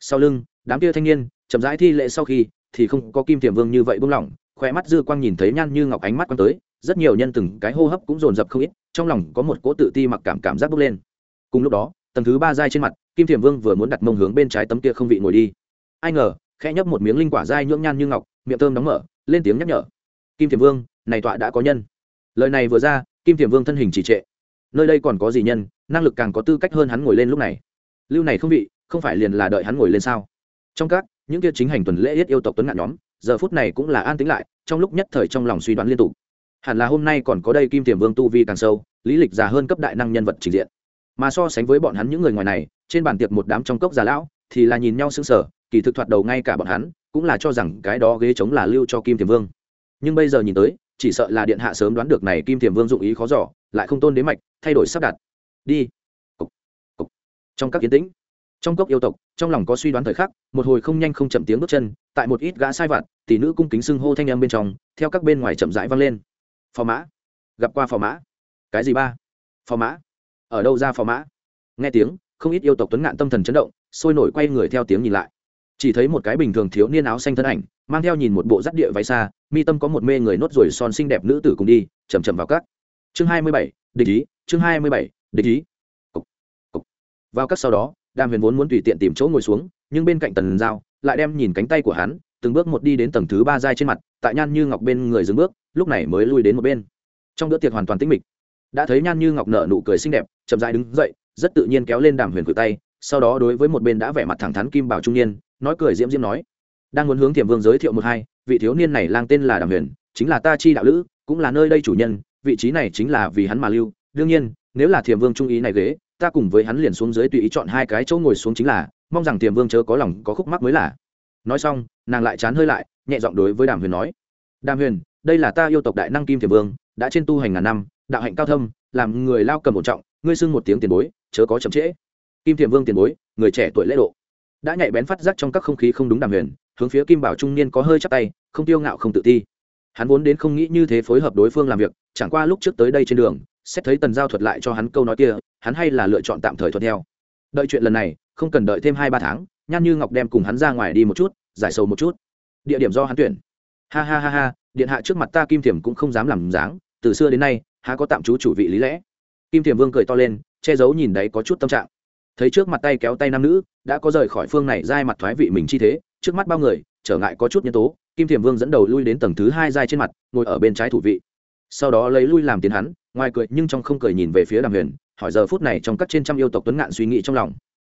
Sau lưng, đám kia thanh niên, chậm rãi thi lệ sau khi, thì không có kim tiềm vương như vậy buông lỏng khoe mắt dư quang nhìn thấy nhan như ngọc ánh mắt quăng tới rất nhiều nhân từng cái hô hấp cũng dồn dập không ít, trong lòng có một cỗ tự ti mặc cảm cảm giác bốc lên. Cùng lúc đó, tầng thứ ba dai trên mặt, kim thiểm vương vừa muốn đặt mông hướng bên trái tấm kia không vị ngồi đi. Ai ngờ, khẽ nhấp một miếng linh quả dai nhưỡng nhan như ngọc, miệng thơm đóng mở, lên tiếng nhắc nhở. Kim thiểm vương, này tọa đã có nhân. Lời này vừa ra, kim thiểm vương thân hình chỉ trệ. Nơi đây còn có gì nhân, năng lực càng có tư cách hơn hắn ngồi lên lúc này. Lưu này không vị, không phải liền là đợi hắn ngồi lên sao? Trong các, những kia chính hành tuần lễ yết yêu tộc tuấn ngạn nhóm, giờ phút này cũng là an tính lại, trong lúc nhất thời trong lòng suy đoán liên tục hẳn là hôm nay còn có đây kim tiềm vương tu vi càng sâu lý lịch già hơn cấp đại năng nhân vật trình diện. Mà so sánh với bọn hắn những người ngoài này trên bàn tiệc một đám trong cốc già lão thì là nhìn nhau sững sờ kỳ thực thoạt đầu ngay cả bọn hắn cũng là cho rằng cái đó ghế chống là lưu cho kim tiềm vương. Nhưng bây giờ nhìn tới chỉ sợ là điện hạ sớm đoán được này kim tiềm vương dụng ý khó giỏ lại không tôn đến mạch thay đổi sắp đặt. Đi. Cục, cục. trong các kiến tĩnh trong cốc yêu tộc trong lòng có suy đoán thời khắc một hồi không nhanh không chậm tiếng bước chân tại một ít gã sai vặt tỷ nữ cung kính xưng hô thanh âm bên trong theo các bên ngoài chậm rãi vang lên phò mã. Gặp qua phò mã. Cái gì ba? Phò mã. Ở đâu ra phò mã? Nghe tiếng không ít yêu tộc tuấn ngạn tâm thần chấn động sôi nổi quay người theo tiếng nhìn lại. Chỉ thấy một cái bình thường thiếu niên áo xanh thân ảnh mang theo nhìn một bộ rắt địa váy xa mi tâm có một mê người nốt ruồi son xinh đẹp nữ tử cùng đi chầm chậm vào các. Chương hai mươi bảy địch ý chương hai mươi bảy địch ý. Cục, cục. vào các sau đó đàm huyền vốn muốn tùy tiện tìm chỗ ngồi xuống nhưng bên cạnh tần giao lại đem nhìn cánh tay của hắn từng bước một đi đến tầng thứ ba giai trên mặt, tại nhan như ngọc bên người dừng bước, lúc này mới lui đến một bên. Trong bữa tiệc hoàn toàn tĩnh mịch, đã thấy nhan như ngọc nở nụ cười xinh đẹp, chậm dại đứng dậy, rất tự nhiên kéo lên đàm huyền cự tay, sau đó đối với một bên đã vẻ mặt thẳng thắn kim bảo trung niên, nói cười diễm diễm nói, đang muốn hướng thiểm vương giới thiệu một hai, vị thiếu niên này lang tên là đàm huyền, chính là ta chi đạo lữ, cũng là nơi đây chủ nhân, vị trí này chính là vì hắn mà lưu. Đương nhiên, nếu là thiểm vương trung ý này ghế, ta cùng với hắn liền xuống dưới tùy ý chọn hai cái chỗ ngồi xuống chính là, mong rằng tiềm vương chớ có lòng có khúc mắc mới là nói xong, nàng lại chán hơi lại, nhẹ giọng đối với đàm huyền nói, đàm huyền, đây là ta yêu tộc đại năng kim Thiềm vương, đã trên tu hành ngàn năm, đạo hạnh cao thâm, làm người lao cầm một trọng, ngươi xưng một tiếng tiền bối, chớ có chậm trễ. Kim Thiềm vương tiền bối, người trẻ tuổi lễ độ. Đã nhạy bén phát giác trong các không khí không đúng đàm huyền, hướng phía kim bảo trung niên có hơi chắc tay, không tiêu ngạo không tự ti. Hắn vốn đến không nghĩ như thế phối hợp đối phương làm việc, chẳng qua lúc trước tới đây trên đường, xét thấy tần giao thuật lại cho hắn câu nói kia, hắn hay là lựa chọn tạm thời thuận theo. Đợi chuyện lần này, không cần đợi thêm hai ba tháng nhan như ngọc đem cùng hắn ra ngoài đi một chút, giải sầu một chút. Địa điểm do hắn tuyển. Ha ha ha ha, điện hạ trước mặt ta kim thiểm cũng không dám làm dáng, từ xưa đến nay, há có tạm trú chủ vị lý lẽ. Kim thiểm vương cười to lên, che giấu nhìn đấy có chút tâm trạng. Thấy trước mặt tay kéo tay nam nữ, đã có rời khỏi phương này dai mặt thoái vị mình chi thế, trước mắt bao người, trở ngại có chút nhân tố, kim thiểm vương dẫn đầu lui đến tầng thứ hai dai trên mặt, ngồi ở bên trái thủ vị. Sau đó lấy lui làm tiến hắn, ngoài cười nhưng trong không cười nhìn về phía đàm huyền, hỏi giờ phút này trong các trên trăm yêu tộc tuấn ngạn suy nghĩ trong lòng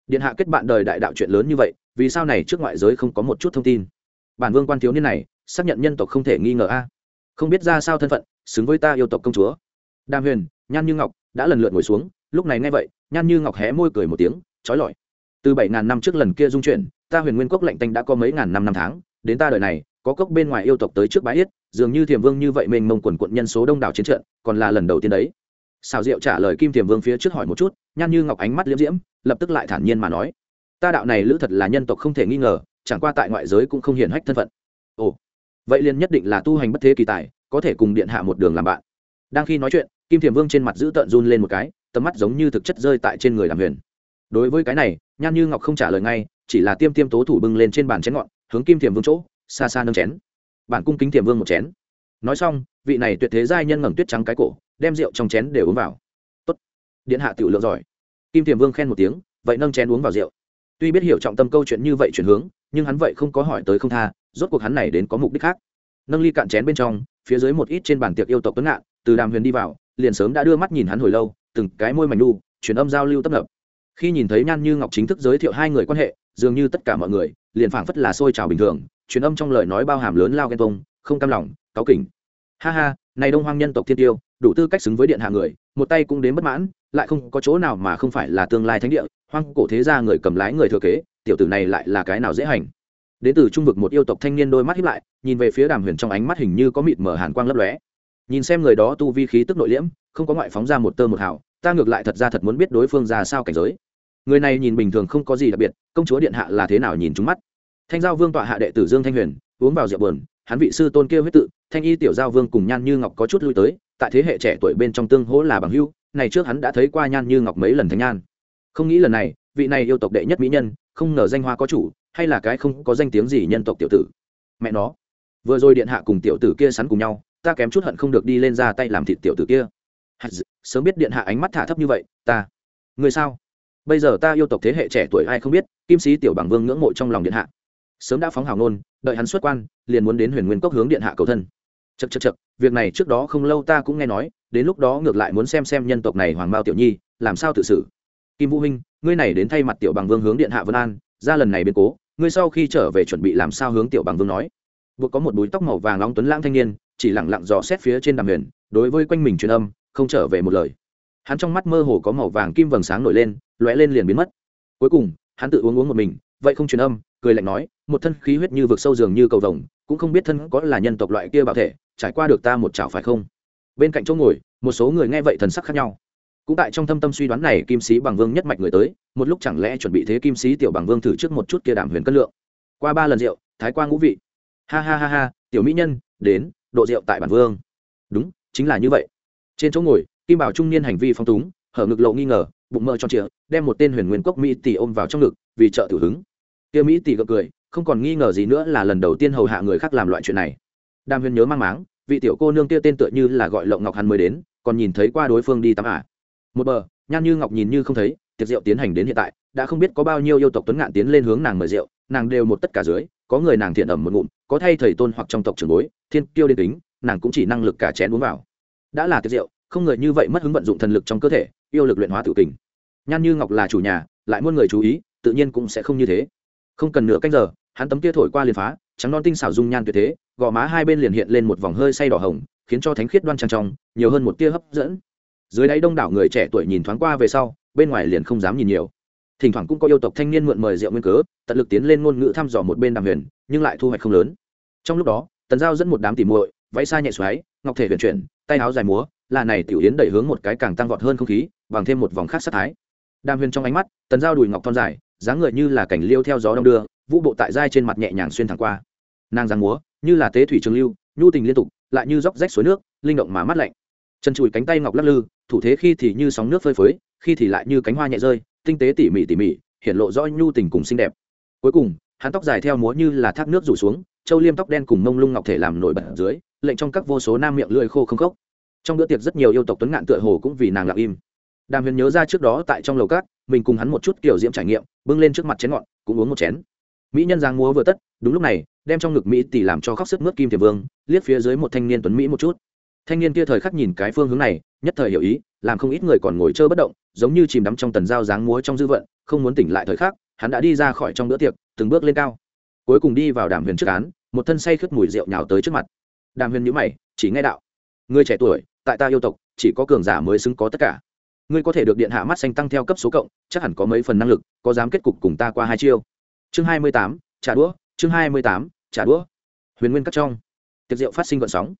điện hạ kết bạn đời đại đạo chuyện lớn như vậy, vì sao này trước ngoại giới không có một chút thông tin? Bản vương quan thiếu niên này, xác nhận nhân tộc không thể nghi ngờ a. Không biết ra sao thân phận, xứng với ta yêu tộc công chúa. Đàm huyền, nhan như ngọc đã lần lượt ngồi xuống, lúc này nghe vậy, nhan như ngọc hé môi cười một tiếng, trói lọi. Từ bảy ngàn năm trước lần kia dung chuyển, ta huyền nguyên quốc lạnh tanh đã có mấy ngàn năm năm tháng, đến ta đời này, có cốc bên ngoài yêu tộc tới trước bãi yết, dường như thiềm vương như vậy mình mông quần quận nhân số đông đảo chiến trận, còn là lần đầu tiên đấy xào diệu trả lời kim thiềm vương phía trước hỏi một chút, nhan như ngọc ánh mắt liễm diễm, lập tức lại thản nhiên mà nói, ta đạo này lữ thật là nhân tộc không thể nghi ngờ, chẳng qua tại ngoại giới cũng không hiển hách thân phận. Ồ, vậy liền nhất định là tu hành bất thế kỳ tài, có thể cùng điện hạ một đường làm bạn. Đang khi nói chuyện, kim thiềm vương trên mặt giữ tợn run lên một cái, tầm mắt giống như thực chất rơi tại trên người làm huyền. Đối với cái này, nhan như ngọc không trả lời ngay, chỉ là tiêm tiêm tố thủ bưng lên trên bàn chén ngọn, hướng kim thiềm vương chỗ, xa xa nâng chén. Bản cung kính thiềm vương một chén. Nói xong, vị này tuyệt thế giai nhân ngẩng tuyết trắng cái cổ đem rượu trong chén đều uống vào. Tốt. Điện hạ tiểu lượng giỏi. Kim thiềm vương khen một tiếng, vậy nâng chén uống vào rượu. Tuy biết hiểu trọng tâm câu chuyện như vậy chuyển hướng, nhưng hắn vậy không có hỏi tới không tha, rốt cuộc hắn này đến có mục đích khác. Nâng ly cạn chén bên trong, phía dưới một ít trên bàn tiệc yêu tộc tuấn ngạn, từ đàm huyền đi vào, liền sớm đã đưa mắt nhìn hắn hồi lâu, từng cái môi mảnh nu truyền âm giao lưu tấp nập. Khi nhìn thấy nhan như ngọc chính thức giới thiệu hai người quan hệ, dường như tất cả mọi người, liền phảng phất là xôi trào bình thường, truyền âm trong lời nói bao hàm lớn lao ghen tông không cam lòng, cáu kỉnh. Ha ha, này đông hoang nhân tộc thiên tiêu đủ tư cách xứng với điện hạ người, một tay cũng đến bất mãn, lại không có chỗ nào mà không phải là tương lai thánh địa, hoang cổ thế gia người cầm lái người thừa kế, tiểu tử này lại là cái nào dễ hành. Đến từ trung vực một yêu tộc thanh niên đôi mắt hiếp lại, nhìn về phía đàm huyền trong ánh mắt hình như có mịt mở hàn quang lấp lóe. Nhìn xem người đó tu vi khí tức nội liễm, không có ngoại phóng ra một tơ một hào, ta ngược lại thật ra thật muốn biết đối phương ra sao cảnh giới. Người này nhìn bình thường không có gì đặc biệt, công chúa điện hạ là thế nào nhìn trúng mắt. Thanh giao vương tọa hạ đệ tử dương thanh huyền, uống vào rượu bờn hắn vị sư tôn kia huyết tự, thanh y tiểu giao vương cùng nhan như ngọc có chút lui tới tại thế hệ trẻ tuổi bên trong tương hỗ là bằng hữu, này trước hắn đã thấy qua nhan như ngọc mấy lần thánh nhan. Không nghĩ lần này, vị này yêu tộc đệ nhất mỹ nhân, không ngờ danh hoa có chủ, hay là cái không có danh tiếng gì nhân tộc tiểu tử. Mẹ nó, vừa rồi điện hạ cùng tiểu tử kia sắn cùng nhau, ta kém chút hận không được đi lên ra tay làm thịt tiểu tử kia. Sớm biết điện hạ ánh mắt thả thấp như vậy, ta. Người sao? Bây giờ ta yêu tộc thế hệ trẻ tuổi ai không biết, kim sĩ tiểu bằng vương ngưỡng mộ trong lòng điện hạ. Sớm đã phóng hào nôn đợi hắn xuất quan, liền muốn đến huyền nguyên cốc hướng điện hạ cầu thân chật chật chật, việc này trước đó không lâu ta cũng nghe nói, đến lúc đó ngược lại muốn xem xem nhân tộc này hoàng mao tiểu nhi, làm sao tự xử. Kim vũ huynh, ngươi này đến thay mặt tiểu bằng vương hướng điện hạ vân an, ra lần này biến cố, ngươi sau khi trở về chuẩn bị làm sao hướng tiểu bằng vương nói? Buộc có một búi tóc màu vàng nóng tuấn lãng thanh niên, chỉ lẳng lặng dò xét phía trên đàm huyền, đối với quanh mình truyền âm, không trở về một lời. Hắn trong mắt mơ hồ có màu vàng kim vầng sáng nổi lên, lóe lên liền biến mất. Cuối cùng, hắn tự uống uống một mình, vậy không truyền âm, cười lạnh nói, một thân khí huyết như vực sâu dường như cầu vồng, cũng không biết thân có là nhân tộc loại kia bảo thể trải qua được ta một chảo phải không? Bên cạnh chỗ ngồi, một số người nghe vậy thần sắc khác nhau. Cũng tại trong thâm tâm suy đoán này, kim sĩ bằng vương nhất mạch người tới, một lúc chẳng lẽ chuẩn bị thế kim sĩ tiểu bằng vương thử trước một chút kia đảm huyền cân lượng. Qua ba lần rượu, thái qua ngũ vị. Ha ha ha ha, tiểu mỹ nhân, đến, độ rượu tại bản vương. Đúng, chính là như vậy. Trên chỗ ngồi, kim bảo trung niên hành vi phong túng, hở ngực lộ nghi ngờ, bụng mơ tròn trịa, đem một tên huyền nguyên cốc mỹ tỷ ôm vào trong ngực, vì trợ tử hứng. Kia mỹ tỷ gật cười, không còn nghi ngờ gì nữa là lần đầu tiên hầu hạ người khác làm loại chuyện này đam huyền nhớ mang máng, vị tiểu cô nương kia tên tựa như là gọi lộng ngọc hắn mới đến, còn nhìn thấy qua đối phương đi tắm ả một bờ, nhan như ngọc nhìn như không thấy, tiệc rượu tiến hành đến hiện tại, đã không biết có bao nhiêu yêu tộc tuấn ngạn tiến lên hướng nàng mời rượu, nàng đều một tất cả dưới, có người nàng thiện ẩm một ngụm, có thay thầy tôn hoặc trong tộc trường bối, thiên kiêu đến tính, nàng cũng chỉ năng lực cả chén uống vào. Đã là tiệc rượu, không người như vậy mất hứng vận dụng thần lực trong cơ thể, yêu lực luyện hóa tự kình nhan như ngọc là chủ nhà, lại muôn người chú ý, tự nhiên cũng sẽ không như thế. Không cần nửa canh giờ, hắn tấm kia thổi qua liền phá, trắng non tinh xảo dung nhan tuyệt thế gò má hai bên liền hiện lên một vòng hơi say đỏ hồng, khiến cho thánh khiết đoan trang trong, nhiều hơn một tia hấp dẫn. Dưới đáy đông đảo người trẻ tuổi nhìn thoáng qua về sau, bên ngoài liền không dám nhìn nhiều. Thỉnh thoảng cũng có yêu tộc thanh niên mượn mời rượu nguyên cớ, tận lực tiến lên ngôn ngữ thăm dò một bên đàm huyền, nhưng lại thu hoạch không lớn. Trong lúc đó, tần giao dẫn một đám tỉ muội, váy xa nhẹ xoáy, ngọc thể huyền chuyển, tay áo dài múa, là này tiểu yến đẩy hướng một cái càng tăng vọt hơn không khí, bằng thêm một vòng khác sát thái. Đàm huyền trong ánh mắt, tần giao đùi ngọc thon dài, dáng người như là cảnh liêu theo gió đông đưa, vũ bộ tại giai trên mặt nhẹ nhàng xuyên thẳng qua nàng giang múa, như là tế thủy trường lưu, nhu tình liên tục, lại như róc rách suối nước, linh động mà mát lạnh. Chân chùi cánh tay ngọc lắc lư, thủ thế khi thì như sóng nước phơi phới, khi thì lại như cánh hoa nhẹ rơi, tinh tế tỉ mỉ tỉ mỉ, hiện lộ rõ nhu tình cùng xinh đẹp. Cuối cùng, hắn tóc dài theo múa như là thác nước rủ xuống châu liêm tóc đen cùng mông lung ngọc thể làm nổi bật dưới, lệnh trong các vô số nam miệng lưỡi khô không khốc trong bữa tiệc rất nhiều yêu tộc tuấn ngạn tựa hồ cũng vì nàng lặng im. Đàm huyền nhớ ra trước đó tại trong lầu cát mình cùng hắn một chút kiểu diễm trải nghiệm, bưng lên trước mặt chén ngọn cũng uống một chén mỹ nhân giang múa vừa tất, đúng lúc này, đem trong ngực mỹ tỷ làm cho khóc sức mướt kim thiềm vương, liếc phía dưới một thanh niên tuấn mỹ một chút. Thanh niên kia thời khắc nhìn cái phương hướng này, nhất thời hiểu ý, làm không ít người còn ngồi chơi bất động, giống như chìm đắm trong tần dao dáng múa trong dư vận, không muốn tỉnh lại thời khắc, hắn đã đi ra khỏi trong bữa tiệc, từng bước lên cao. Cuối cùng đi vào đàm huyền trước án, một thân say khướt mùi rượu nhào tới trước mặt. Đàm huyền nhữ mày, chỉ nghe đạo người trẻ tuổi, tại ta yêu tộc, chỉ có cường giả mới xứng có tất cả. Ngươi có thể được điện hạ mắt xanh tăng theo cấp số cộng, chắc hẳn có mấy phần năng lực, có dám kết cục cùng ta qua hai chiêu chương hai mươi tám, trả đũa, chương hai mươi tám, trả đũa. Huyền nguyên cắt trong. Tiệc rượu phát sinh gọn sóng.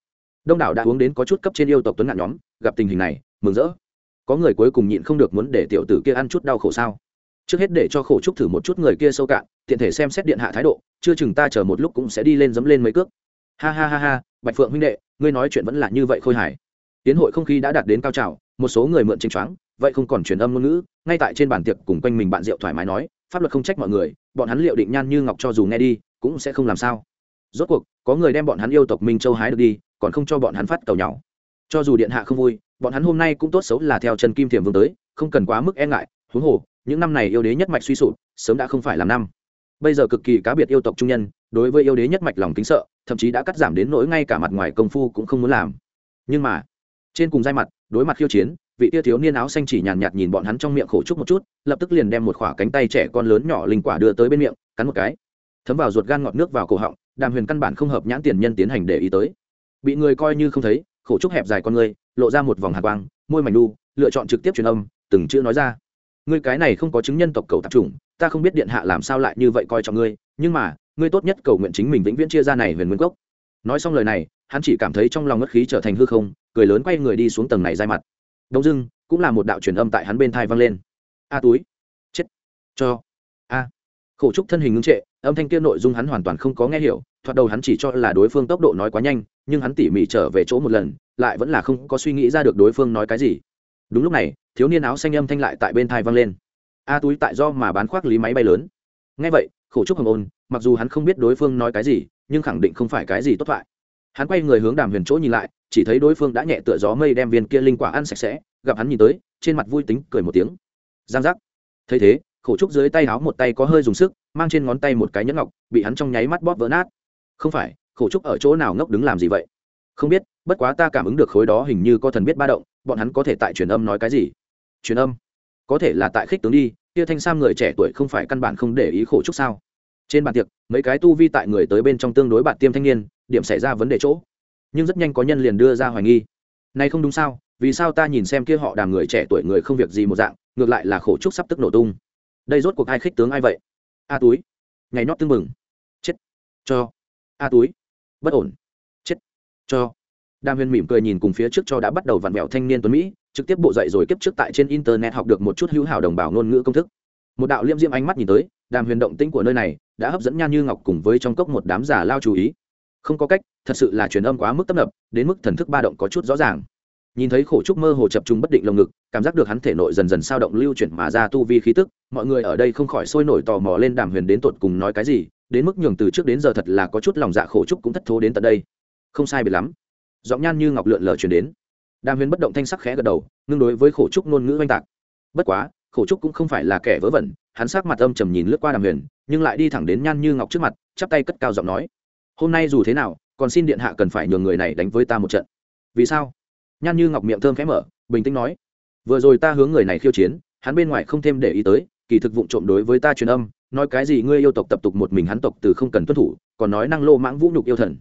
Đông đảo đã uống đến có chút cấp trên yêu tộc tuấn ngạn nhóm, gặp tình hình này, mừng rỡ. Có người cuối cùng nhịn không được muốn để tiểu tử kia ăn chút đau khổ sao? Trước hết để cho khổ trúc thử một chút người kia sâu cạn, tiện thể xem xét điện hạ thái độ, chưa chừng ta chờ một lúc cũng sẽ đi lên dấm lên mấy cước. Ha ha ha ha, bạch phượng huynh đệ, ngươi nói chuyện vẫn là như vậy khôi hài. Tiến hội không khí đã đạt đến cao trào, một số người mượn chênh choáng, vậy không còn truyền âm ngôn ngữ, ngay tại trên bàn tiệc cùng quanh mình bạn rượu thoải mái nói, pháp luật không trách mọi người bọn hắn liệu định nhan như ngọc cho dù nghe đi, cũng sẽ không làm sao. Rốt cuộc, có người đem bọn hắn yêu tộc minh châu hái được đi, còn không cho bọn hắn phát cầu nhau cho dù điện hạ không vui, bọn hắn hôm nay cũng tốt xấu là theo trần kim thiềm vương tới, không cần quá mức e ngại, huống hồ, những năm này yêu đế nhất mạch suy sụp, sớm đã không phải làm năm. Bây giờ cực kỳ cá biệt yêu tộc trung nhân, đối với yêu đế nhất mạch lòng kính sợ, thậm chí đã cắt giảm đến nỗi ngay cả mặt ngoài công phu cũng không muốn làm. Nhưng mà, trên cùng giai mặt, đối mặt khiêu chiến vị tia thiếu niên áo xanh chỉ nhàn nhạt, nhìn bọn hắn trong miệng khổ chúc một chút lập tức liền đem một khỏa cánh tay trẻ con lớn nhỏ linh quả đưa tới bên miệng cắn một cái. Thấm vào ruột gan ngọt nước vào cổ họng đàm huyền căn bản không hợp nhãn tiền nhân tiến hành để ý tới. Bị người coi như không thấy khổ trúc hẹp dài con người lộ ra một vòng hạt quang môi mảnh đu lựa chọn trực tiếp truyền âm từng chữ nói ra. Ngươi cái này không có chứng nhân tộc cầu tạp chủng ta không biết điện hạ làm sao lại như vậy coi trọng ngươi nhưng mà ngươi tốt nhất cầu nguyện chính mình vĩnh viễn chia ra này huyền nguyên gốc. Nói xong lời này hắn chỉ cảm thấy trong lòng ngất khí trở thành hư không cười lớn quay người đi xuống tầng này dai mặt đông dưng, cũng là một đạo truyền âm tại hắn bên thai vang lên. A túi. Chết. Cho. A. Khổ trúc thân hình ngưng trệ, âm thanh kia nội dung hắn hoàn toàn không có nghe hiểu, thoạt đầu hắn chỉ cho là đối phương tốc độ nói quá nhanh, nhưng hắn tỉ mỉ trở về chỗ một lần, lại vẫn là không có suy nghĩ ra được đối phương nói cái gì. Đúng lúc này, thiếu niên áo xanh âm thanh lại tại bên thai vang lên. A túi tại do mà bán khoác lý máy bay lớn. Ngay vậy, khổ trúc hồng ôn, mặc dù hắn không biết đối phương nói cái gì, nhưng khẳng định không phải cái gì tốt thoại hắn quay người hướng đàm huyền chỗ nhìn lại, chỉ thấy đối phương đã nhẹ tựa gió mây đem viên kia linh quả ăn sạch sẽ, gặp hắn nhìn tới, trên mặt vui tính, cười một tiếng. Giang giác. Thấy thế, khổ trúc dưới tay háo một tay có hơi dùng sức, mang trên ngón tay một cái nhẫn ngọc, bị hắn trong nháy mắt bóp vỡ nát. Không phải, khổ trúc ở chỗ nào ngốc đứng làm gì vậy? Không biết, bất quá ta cảm ứng được khối đó hình như có thần biết ba động, bọn hắn có thể tại truyền âm nói cái gì? Truyền âm? Có thể là tại khích tướng đi, kia thanh sam người trẻ tuổi không phải căn bản không để ý khổ trúc sao? Trên bàn tiệc, mấy cái tu vi tại người tới bên trong tương đối bạn tiêm thanh niên điểm xảy ra vấn đề chỗ. Nhưng rất nhanh có nhân liền đưa ra hoài nghi. Này không đúng sao, vì sao ta nhìn xem kia họ đàm người trẻ tuổi người không việc gì một dạng, ngược lại là khổ trúc sắp tức nổ tung. Đây rốt cuộc ai khích tướng ai vậy? A túi. Nhảy nhót tưng mừng chết. Cho. A túi. Bất ổn. Chết. Cho. Đàm huyền mỉm cười nhìn cùng phía trước cho đã bắt đầu vặn vẹo thanh niên tuấn mỹ, trực tiếp bộ dậy rồi kiếp trước tại trên internet học được một chút hữu hảo đồng bào ngôn ngữ công thức. Một đạo liêm diêm ánh mắt nhìn tới, đàm huyền động tĩnh của nơi này, đã hấp dẫn nhan như ngọc cùng với trong cốc một đám giả lao chú ý không có cách, thật sự là truyền âm quá mức tấp nập, đến mức thần thức ba động có chút rõ ràng. Nhìn thấy khổ trúc mơ hồ chập trung bất định lồng ngực, cảm giác được hắn thể nội dần dần sao động lưu chuyển mà ra tu vi khí tức, mọi người ở đây không khỏi sôi nổi tò mò lên đàm huyền đến tột cùng nói cái gì, đến mức nhường từ trước đến giờ thật là có chút lòng dạ khổ trúc cũng thất thố đến tận đây. Không sai biệt lắm. Giọng nhan như ngọc lượn lờ chuyển đến. Đàm huyền bất động thanh sắc khẽ gật đầu, ngưng đối với khổ trúc ngôn ngữ oanh tạc. Bất quá, khổ trúc cũng không phải là kẻ vớ vẩn, hắn sắc mặt âm trầm nhìn lướt qua đàm huyền, nhưng lại đi thẳng đến nhan như ngọc trước mặt, chắp tay cất cao giọng nói hôm nay dù thế nào, còn xin điện hạ cần phải nhường người này đánh với ta một trận. Vì sao? Nhan như ngọc miệng thơm khẽ mở, bình tĩnh nói. Vừa rồi ta hướng người này khiêu chiến, hắn bên ngoài không thêm để ý tới, kỳ thực vụng trộm đối với ta truyền âm, nói cái gì ngươi yêu tộc tập tục một mình hắn tộc từ không cần tuân thủ, còn nói năng lô mãng vũ nhục yêu thần.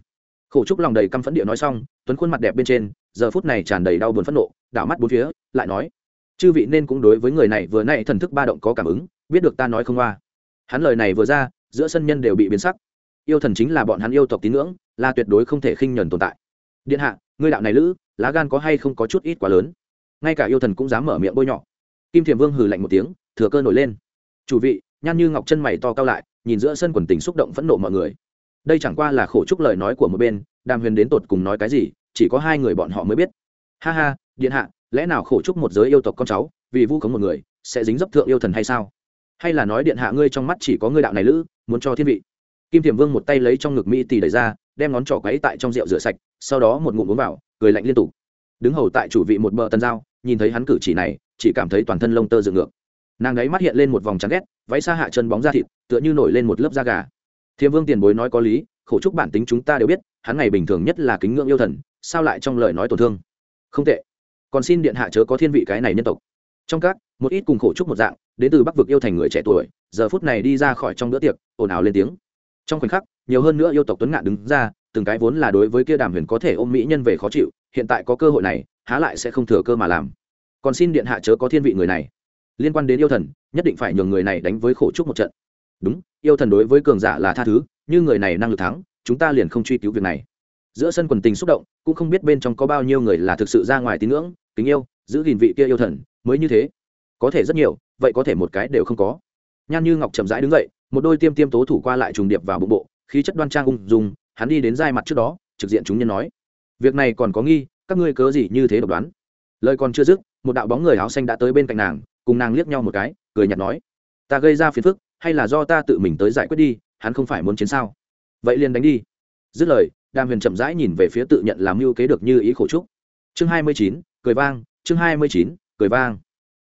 Khổ trúc lòng đầy căm phẫn địa nói xong, tuấn khuôn mặt đẹp bên trên, giờ phút này tràn đầy đau buồn phẫn nộ, đảo mắt bốn phía, lại nói. Chư vị nên cũng đối với người này vừa nay thần thức ba động có cảm ứng, biết được ta nói không qua. Hắn lời này vừa ra, giữa sân nhân đều bị biến sắc yêu thần chính là bọn hắn yêu tộc tín ngưỡng, là tuyệt đối không thể khinh nhuần tồn tại. Điện hạ, ngươi đạo này lữ, lá gan có hay không có chút ít quá lớn? Ngay cả yêu thần cũng dám mở miệng bôi nhọ. Kim thiềm vương hừ lạnh một tiếng, thừa cơ nổi lên. Chủ vị nhan như ngọc chân mày to cao lại, nhìn giữa sân quần tình xúc động phẫn nộ mọi người. Đây chẳng qua là khổ chúc lời nói của một bên, đàm huyền đến tột cùng nói cái gì, chỉ có hai người bọn họ mới biết. Ha ha, điện hạ, lẽ nào khổ chúc một giới yêu tộc con cháu, vì vu khống một người, sẽ dính dấp thượng yêu thần hay sao? Hay là nói điện hạ ngươi trong mắt chỉ có ngươi đạo này lữ, muốn cho thiên vị? Kim thiềm vương một tay lấy trong ngực mỹ tỷ đẩy ra, đem ngón trỏ quấy tại trong rượu rửa sạch, sau đó một ngụm uống vào, cười lạnh liên tục. Đứng hầu tại chủ vị một bờ tần dao nhìn thấy hắn cử chỉ này, chỉ cảm thấy toàn thân lông tơ dựng ngược. Nàng ấy mắt hiện lên một vòng trắng ghét, váy xa hạ chân bóng da thịt, tựa như nổi lên một lớp da gà. Thiềm vương tiền bối nói có lý, khổ trúc bản tính chúng ta đều biết, hắn ngày bình thường nhất là kính ngưỡng yêu thần, sao lại trong lời nói tổn thương? Không tệ. Còn xin điện hạ chớ có thiên vị cái này nhân tộc. Trong các, một ít cùng khổ trúc một dạng, đến từ bắc vực yêu thành người trẻ tuổi, giờ phút này đi ra khỏi trong bữa tiệc, ồn ào lên tiếng trong khoảnh khắc, nhiều hơn nữa yêu tộc tuấn ngạn đứng ra, từng cái vốn là đối với kia đàm huyền có thể ôm mỹ nhân về khó chịu, hiện tại có cơ hội này, há lại sẽ không thừa cơ mà làm. Còn xin điện hạ chớ có thiên vị người này. Liên quan đến yêu thần, nhất định phải nhường người này đánh với khổ trúc một trận. Đúng, yêu thần đối với cường giả là tha thứ, như người này năng lực thắng, chúng ta liền không truy cứu việc này. Giữa sân quần tình xúc động, cũng không biết bên trong có bao nhiêu người là thực sự ra ngoài tín ngưỡng, kính yêu, giữ gìn vị kia yêu thần, mới như thế. Có thể rất nhiều, vậy có thể một cái đều không có. Nhan như ngọc chậm rãi đứng dậy một đôi tiêm tiêm tố thủ qua lại trùng điệp vào bụng bộ, khí chất đoan trang ung dung, hắn đi đến giai mặt trước đó, trực diện chúng nhân nói, việc này còn có nghi, các ngươi cớ gì như thế độc đoán? Lời còn chưa dứt, một đạo bóng người áo xanh đã tới bên cạnh nàng, cùng nàng liếc nhau một cái, cười nhạt nói, ta gây ra phiền phức, hay là do ta tự mình tới giải quyết đi, hắn không phải muốn chiến sao? Vậy liền đánh đi. Dứt lời, đàm huyền chậm rãi nhìn về phía tự nhận làm mưu kế được như ý khổ trúc. Chương hai mươi chín, cười vang, chương hai mươi chín, cười vang.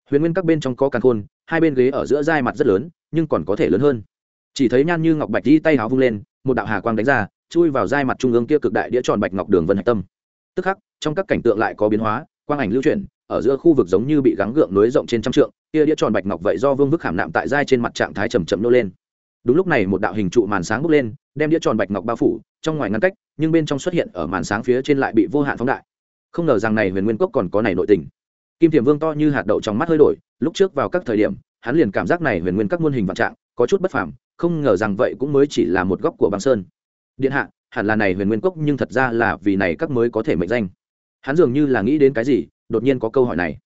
Huyền nguyên các bên trong có càn khôn, hai bên ghế ở giữa dai mặt rất lớn, nhưng còn có thể lớn hơn chỉ thấy nhan như ngọc bạch đi tay háo vung lên, một đạo hà quang đánh ra, chui vào dai mặt trung ương kia cực đại đĩa tròn bạch ngọc đường vân hạch tâm. Tức khắc, trong các cảnh tượng lại có biến hóa, quang ảnh lưu chuyển, ở giữa khu vực giống như bị gắng gượng nối rộng trên trăm trượng, kia đĩa tròn bạch ngọc vậy do vương vức khảm nạm tại dai trên mặt trạng thái chầm chậm nô lên. Đúng lúc này một đạo hình trụ màn sáng bốc lên, đem đĩa tròn bạch ngọc bao phủ, trong ngoài ngăn cách, nhưng bên trong xuất hiện ở màn sáng phía trên lại bị vô hạn phóng đại. Không ngờ rằng này huyền nguyên cốc còn có này nội tình. Kim thiểm vương to như hạt đậu trong mắt hơi đổi, lúc trước vào các thời điểm, hắn liền cảm giác này huyền nguyên các muôn hình vạn trạng, có chút bất phàm không ngờ rằng vậy cũng mới chỉ là một góc của băng sơn. Điện hạ, hẳn là này huyền nguyên cốc nhưng thật ra là vì này các mới có thể mệnh danh. Hắn dường như là nghĩ đến cái gì, đột nhiên có câu hỏi này.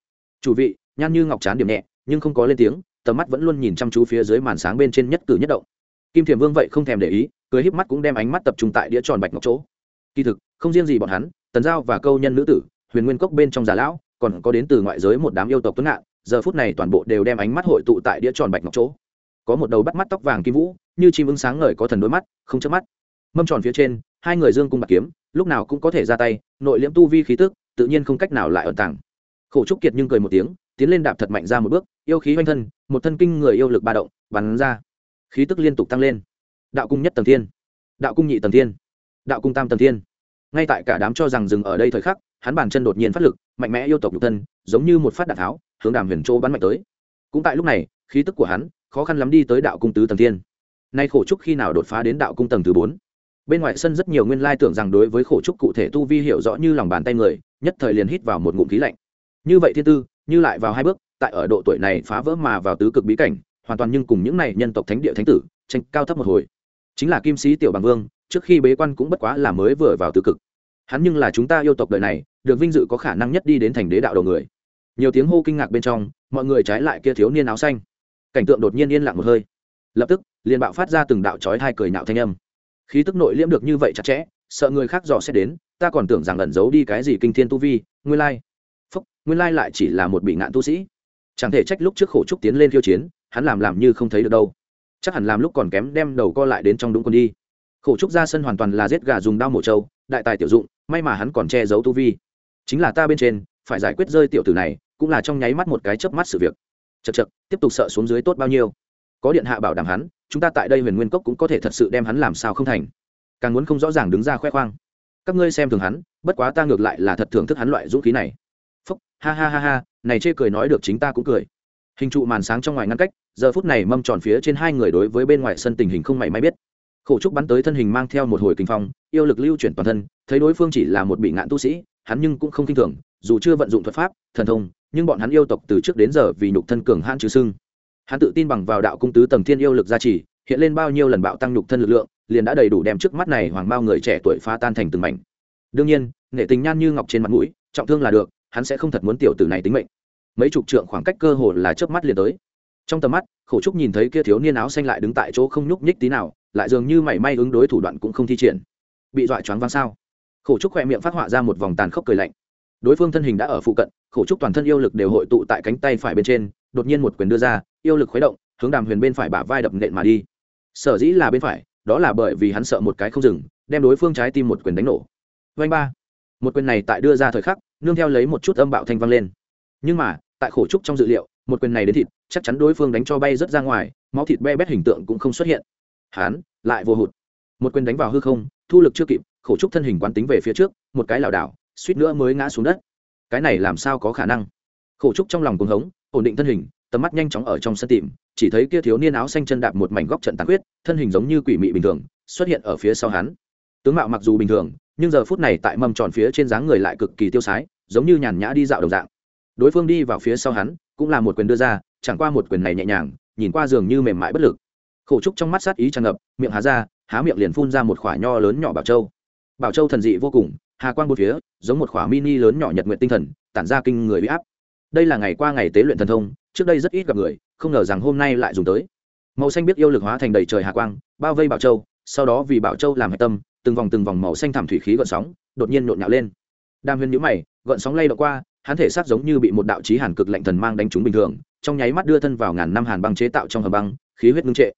Chủ vị, nhan như ngọc chán điểm nhẹ, nhưng không có lên tiếng, tầm mắt vẫn luôn nhìn chăm chú phía dưới màn sáng bên trên nhất cử nhất động. Kim thiềm vương vậy không thèm để ý, cười híp mắt cũng đem ánh mắt tập trung tại đĩa tròn bạch ngọc chỗ. Kỳ thực, không riêng gì bọn hắn, tần giao và câu nhân nữ tử, huyền nguyên cốc bên trong già lão, còn có đến từ ngoại giới một đám yêu tộc tuấn ngạn, giờ phút này toàn bộ đều đem ánh mắt hội tụ tại đĩa tròn bạch ngọc chỗ có một đầu bắt mắt tóc vàng kim vũ, như chim ưng sáng ngời có thần đôi mắt, không chớp mắt. Mâm tròn phía trên, hai người dương cung bạc kiếm, lúc nào cũng có thể ra tay, nội liễm tu vi khí tức, tự nhiên không cách nào lại ẩn tàng. Khổ trúc kiệt nhưng cười một tiếng, tiến lên đạp thật mạnh ra một bước, yêu khí oanh thân, một thân kinh người yêu lực ba động, bắn ra. Khí tức liên tục tăng lên. Đạo cung nhất tầng thiên. Đạo cung nhị tầng thiên. Đạo cung tam tầng thiên. Ngay tại cả đám cho rằng dừng ở đây thời khắc, hắn bàn chân đột nhiên phát lực, mạnh mẽ yêu tộc nhục thân, giống như một phát đạn tháo, hướng đàm huyền châu bắn mạnh tới. Cũng tại lúc này, khí tức của hắn khó khăn lắm đi tới đạo cung tứ tầng thiên. Nay khổ trúc khi nào đột phá đến đạo cung tầng thứ bốn? Bên ngoài sân rất nhiều nguyên lai tưởng rằng đối với khổ trúc cụ thể tu vi hiểu rõ như lòng bàn tay người, nhất thời liền hít vào một ngụm khí lạnh. Như vậy thiên tư, như lại vào hai bước, tại ở độ tuổi này phá vỡ mà vào tứ cực bí cảnh, hoàn toàn nhưng cùng những này nhân tộc thánh địa thánh tử, tranh cao thấp một hồi. Chính là kim sĩ tiểu bằng vương, trước khi bế quan cũng bất quá là mới vừa vào tứ cực. Hắn nhưng là chúng ta yêu tộc đời này, được vinh dự có khả năng nhất đi đến thành đế đạo đầu người. Nhiều tiếng hô kinh ngạc bên trong, mọi người trái lại kia thiếu niên áo xanh cảnh tượng đột nhiên yên lặng một hơi. Lập tức, liền bạo phát ra từng đạo chói hai cười nạo thanh âm. Khí tức nội liễm được như vậy chặt chẽ, sợ người khác dò sẽ đến, ta còn tưởng rằng ẩn giấu đi cái gì kinh thiên tu vi, nguyên lai. Phúc, nguyên lai lại chỉ là một bị ngạn tu sĩ. Chẳng thể trách lúc trước khổ trúc tiến lên khiêu chiến, hắn làm làm như không thấy được đâu. Chắc hẳn làm lúc còn kém đem đầu co lại đến trong đúng quân đi. Khổ trúc ra sân hoàn toàn là giết gà dùng đao mổ trâu, đại tài tiểu dụng, may mà hắn còn che giấu tu vi. Chính là ta bên trên, phải giải quyết rơi tiểu tử này, cũng là trong nháy mắt một cái chớp mắt sự việc chật chật, tiếp tục sợ xuống dưới tốt bao nhiêu? Có điện hạ bảo đảm hắn, chúng ta tại đây huyền nguyên cốc cũng có thể thật sự đem hắn làm sao không thành. Càng muốn không rõ ràng đứng ra khoe khoang. Các ngươi xem thường hắn, bất quá ta ngược lại là thật thưởng thức hắn loại dũng khí này. Phúc, ha ha ha ha, này chê cười nói được chính ta cũng cười. Hình trụ màn sáng trong ngoài ngăn cách, giờ phút này mâm tròn phía trên hai người đối với bên ngoài sân tình hình không mảy may biết. Khổ trúc bắn tới thân hình mang theo một hồi kinh phong, yêu lực lưu chuyển toàn thân, thấy đối phương chỉ là một bị ngạn tu sĩ, hắn nhưng cũng không kinh thường dù chưa vận dụng thuật pháp, thần thông, nhưng bọn hắn yêu tộc từ trước đến giờ vì nhục thân cường hãn trừ sưng. Hắn tự tin bằng vào đạo cung tứ tầng thiên yêu lực gia trì, hiện lên bao nhiêu lần bạo tăng nhục thân lực lượng, liền đã đầy đủ đem trước mắt này hoàng bao người trẻ tuổi phá tan thành từng mảnh. Đương nhiên, nghệ tình nhan như ngọc trên mặt mũi, trọng thương là được, hắn sẽ không thật muốn tiểu tử này tính mệnh. Mấy chục trượng khoảng cách cơ hồ là chớp mắt liền tới. Trong tầm mắt, khổ trúc nhìn thấy kia thiếu niên áo xanh lại đứng tại chỗ không nhúc nhích tí nào, lại dường như mảy may ứng đối thủ đoạn cũng không thi triển. Bị dọa choáng váng sao? Khổ trúc khỏe miệng phát họa ra một vòng tàn khốc cười lạnh đối phương thân hình đã ở phụ cận, khổ trúc toàn thân yêu lực đều hội tụ tại cánh tay phải bên trên, đột nhiên một quyền đưa ra, yêu lực khuấy động, hướng đàm huyền bên phải bả vai đập nện mà đi. Sở dĩ là bên phải, đó là bởi vì hắn sợ một cái không dừng, đem đối phương trái tim một quyền đánh nổ. Vanh ba. Một quyền này tại đưa ra thời khắc, nương theo lấy một chút âm bạo thanh vang lên. Nhưng mà, tại khổ trúc trong dự liệu, một quyền này đến thịt, chắc chắn đối phương đánh cho bay rất ra ngoài, máu thịt be bét hình tượng cũng không xuất hiện. Hán, lại vô hụt. Một quyền đánh vào hư không, thu lực chưa kịp, khổ trúc thân hình quán tính về phía trước, một cái lảo đảo suýt nữa mới ngã xuống đất. Cái này làm sao có khả năng? Khổ trúc trong lòng cuồng hống, ổn định thân hình, tầm mắt nhanh chóng ở trong sân tìm, chỉ thấy kia thiếu niên áo xanh chân đạp một mảnh góc trận tàn huyết thân hình giống như quỷ mị bình thường, xuất hiện ở phía sau hắn. Tướng mạo mặc dù bình thường, nhưng giờ phút này tại mâm tròn phía trên dáng người lại cực kỳ tiêu sái, giống như nhàn nhã đi dạo đồng dạng. Đối phương đi vào phía sau hắn, cũng là một quyền đưa ra, chẳng qua một quyền này nhẹ nhàng, nhìn qua dường như mềm mại bất lực. Khổ trúc trong mắt sát ý tràn ngập, miệng há ra, há miệng liền phun ra một khoả nho lớn nhỏ bảo châu. Bảo châu thần dị vô cùng hà quang bốn phía, giống một khỏa mini lớn nhỏ nhật nguyện tinh thần, tản ra kinh người bị áp. Đây là ngày qua ngày tế luyện thần thông, trước đây rất ít gặp người, không ngờ rằng hôm nay lại dùng tới. Màu xanh biết yêu lực hóa thành đầy trời hà quang, bao vây bảo châu, sau đó vì bảo châu làm hạch tâm, từng vòng từng vòng màu xanh thảm thủy khí gợn sóng, đột nhiên nhộn nhạo lên. Đam huyên nhũ mày, gợn sóng lay động qua, hắn thể xác giống như bị một đạo chí hàn cực lạnh thần mang đánh trúng bình thường, trong nháy mắt đưa thân vào ngàn năm hàn băng chế tạo trong hầm băng, khí huyết ngưng trệ.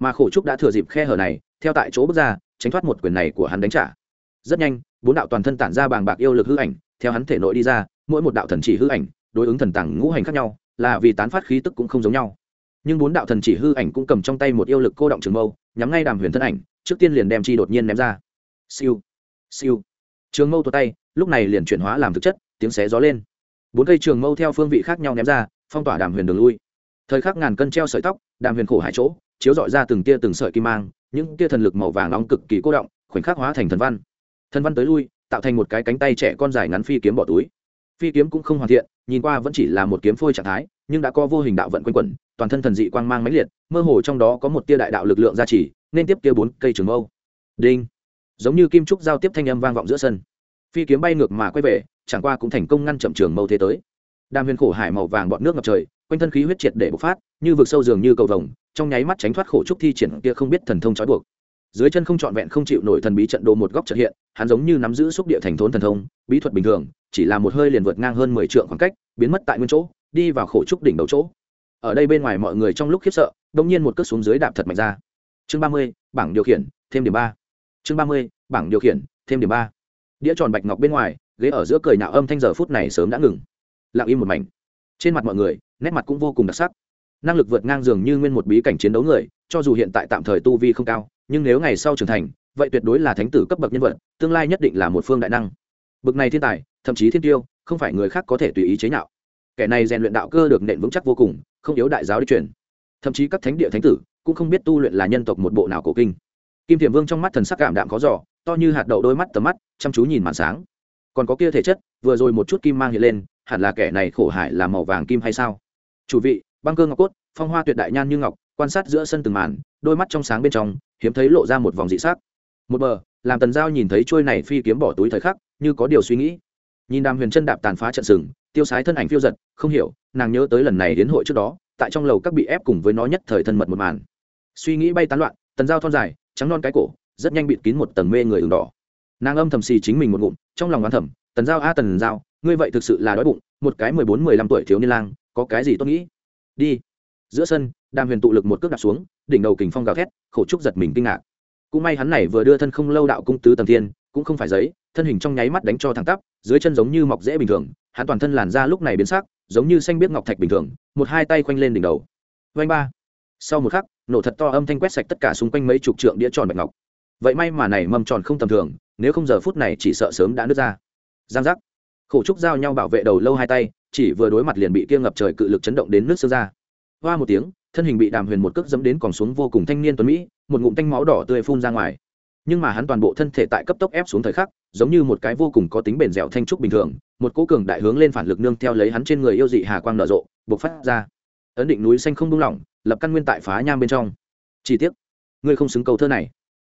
Mà khổ trúc đã thừa dịp khe hở này, theo tại chỗ bước ra, tránh thoát một quyền này của hắn đánh trả. Rất nhanh bốn đạo toàn thân tản ra bàng bạc yêu lực hư ảnh, theo hắn thể nội đi ra, mỗi một đạo thần chỉ hư ảnh, đối ứng thần tàng ngũ hành khác nhau, là vì tán phát khí tức cũng không giống nhau. Nhưng bốn đạo thần chỉ hư ảnh cũng cầm trong tay một yêu lực cô động trường mâu, nhắm ngay đàm huyền thân ảnh, trước tiên liền đem chi đột nhiên ném ra. Siêu siêu. Trường mâu tuột tay, lúc này liền chuyển hóa làm thực chất, tiếng xé gió lên. Bốn cây trường mâu theo phương vị khác nhau ném ra, phong tỏa đàm huyền đường lui. Thời khắc ngàn cân treo sợi tóc, đàm huyền khổ hải chỗ, chiếu dọi ra từng tia từng sợi kim mang, những tia thần lực màu vàng nóng cực kỳ cô động, khoảnh khắc hóa thành thần văn thần văn tới lui, tạo thành một cái cánh tay trẻ con dài ngắn phi kiếm bỏ túi. Phi kiếm cũng không hoàn thiện, nhìn qua vẫn chỉ là một kiếm phôi trạng thái, nhưng đã có vô hình đạo vận quanh quẩn, toàn thân thần dị quang mang mãnh liệt, mơ hồ trong đó có một tia đại đạo lực lượng gia trì, nên tiếp kia bốn cây trường mâu. Đinh. Giống như kim trúc giao tiếp thanh âm vang vọng giữa sân. Phi kiếm bay ngược mà quay về, chẳng qua cũng thành công ngăn chậm trường mâu thế tới. Đàm huyền khổ hải màu vàng bọt nước ngập trời, quanh thân khí huyết triệt để bộc phát, như vực sâu dường như cầu vồng, trong nháy mắt tránh thoát khổ trúc thi triển kia không biết thần thông trói buộc dưới chân không trọn vẹn không chịu nổi thần bí trận đồ một góc trận hiện, hắn giống như nắm giữ xúc địa thành thốn thần thông, bí thuật bình thường, chỉ là một hơi liền vượt ngang hơn mười trượng khoảng cách, biến mất tại nguyên chỗ, đi vào khổ trúc đỉnh đầu chỗ. Ở đây bên ngoài mọi người trong lúc khiếp sợ đông nhiên một cước xuống dưới đạp thật mạnh ra. Chương ba mươi, bảng điều khiển, thêm điểm ba. Chương ba mươi, bảng điều khiển, thêm điểm ba. Đĩa tròn bạch ngọc bên ngoài, ghế ở giữa cười nhạo âm thanh giờ phút này sớm đã ngừng. Lặng im một mảnh. Trên mặt mọi người, nét mặt cũng vô cùng đặc sắc. Năng lực vượt ngang dường như nguyên một bí cảnh chiến đấu người, cho dù hiện tại tạm thời tu vi không cao nhưng nếu ngày sau trưởng thành, vậy tuyệt đối là thánh tử cấp bậc nhân vật, tương lai nhất định là một phương đại năng. Bậc này thiên tài, thậm chí thiên tiêu, không phải người khác có thể tùy ý chế nhạo. Kẻ này rèn luyện đạo cơ được nện vững chắc vô cùng, không yếu đại giáo đi truyền. Thậm chí các thánh địa thánh tử cũng không biết tu luyện là nhân tộc một bộ nào cổ kinh. Kim thiểm vương trong mắt thần sắc cảm đạm khó giỏ to như hạt đậu đôi mắt, tầm mắt chăm chú nhìn màn sáng. Còn có kia thể chất, vừa rồi một chút kim mang hiện lên, hẳn là kẻ này khổ hại là màu vàng kim hay sao? Chủ vị, băng cơ ngọc cốt, phong hoa tuyệt đại nhan như ngọc, quan sát giữa sân từng màn, đôi mắt trong sáng bên trong hiếm thấy lộ ra một vòng dị sắc. Một bờ, làm tần giao nhìn thấy trôi này phi kiếm bỏ túi thời khắc, như có điều suy nghĩ. Nhìn đàm huyền chân đạp tàn phá trận sừng, tiêu sái thân ảnh phiêu giật, không hiểu, nàng nhớ tới lần này đến hội trước đó, tại trong lầu các bị ép cùng với nó nhất thời thân mật một màn. Suy nghĩ bay tán loạn, tần giao thon dài, trắng non cái cổ, rất nhanh bịt kín một tầng mê người ửng đỏ. Nàng âm thầm xì chính mình một ngụm, trong lòng oán thầm, tần giao a, tần giao, ngươi vậy thực sự là đói bụng, một cái mười bốn, mười lăm tuổi thiếu niên lang, có cái gì tốt nghĩ? Đi giữa sân, đàm huyền tụ lực một cước đạp xuống, đỉnh đầu kình phong gào thét, khổ trúc giật mình kinh ngạc. Cũng may hắn này vừa đưa thân không lâu đạo cung tứ tầng thiên, cũng không phải giấy, thân hình trong nháy mắt đánh cho thẳng tắp, dưới chân giống như mọc dễ bình thường, hắn toàn thân làn ra lúc này biến sắc, giống như xanh biết ngọc thạch bình thường, một hai tay quanh lên đỉnh đầu. Vanh ba. Sau một khắc, nổ thật to âm thanh quét sạch tất cả xung quanh mấy chục trượng đĩa tròn bạch ngọc. Vậy may mà này mâm tròn không tầm thường, nếu không giờ phút này chỉ sợ sớm đã nứt ra. Giang giác. Khổ trúc giao nhau bảo vệ đầu lâu hai tay, chỉ vừa đối mặt liền bị kia ngập trời cự lực chấn động đến nước xương ra hoa một tiếng, thân hình bị đàm huyền một cước dẫm đến còn xuống vô cùng thanh niên tuấn mỹ, một ngụm tanh máu đỏ tươi phun ra ngoài. Nhưng mà hắn toàn bộ thân thể tại cấp tốc ép xuống thời khắc, giống như một cái vô cùng có tính bền dẻo thanh trúc bình thường, một cố cường đại hướng lên phản lực nương theo lấy hắn trên người yêu dị hà quang nở rộ buộc phát ra. Ấn định núi xanh không buông lỏng, lập căn nguyên tại phá nham bên trong. Chi tiết ngươi không xứng câu thơ này.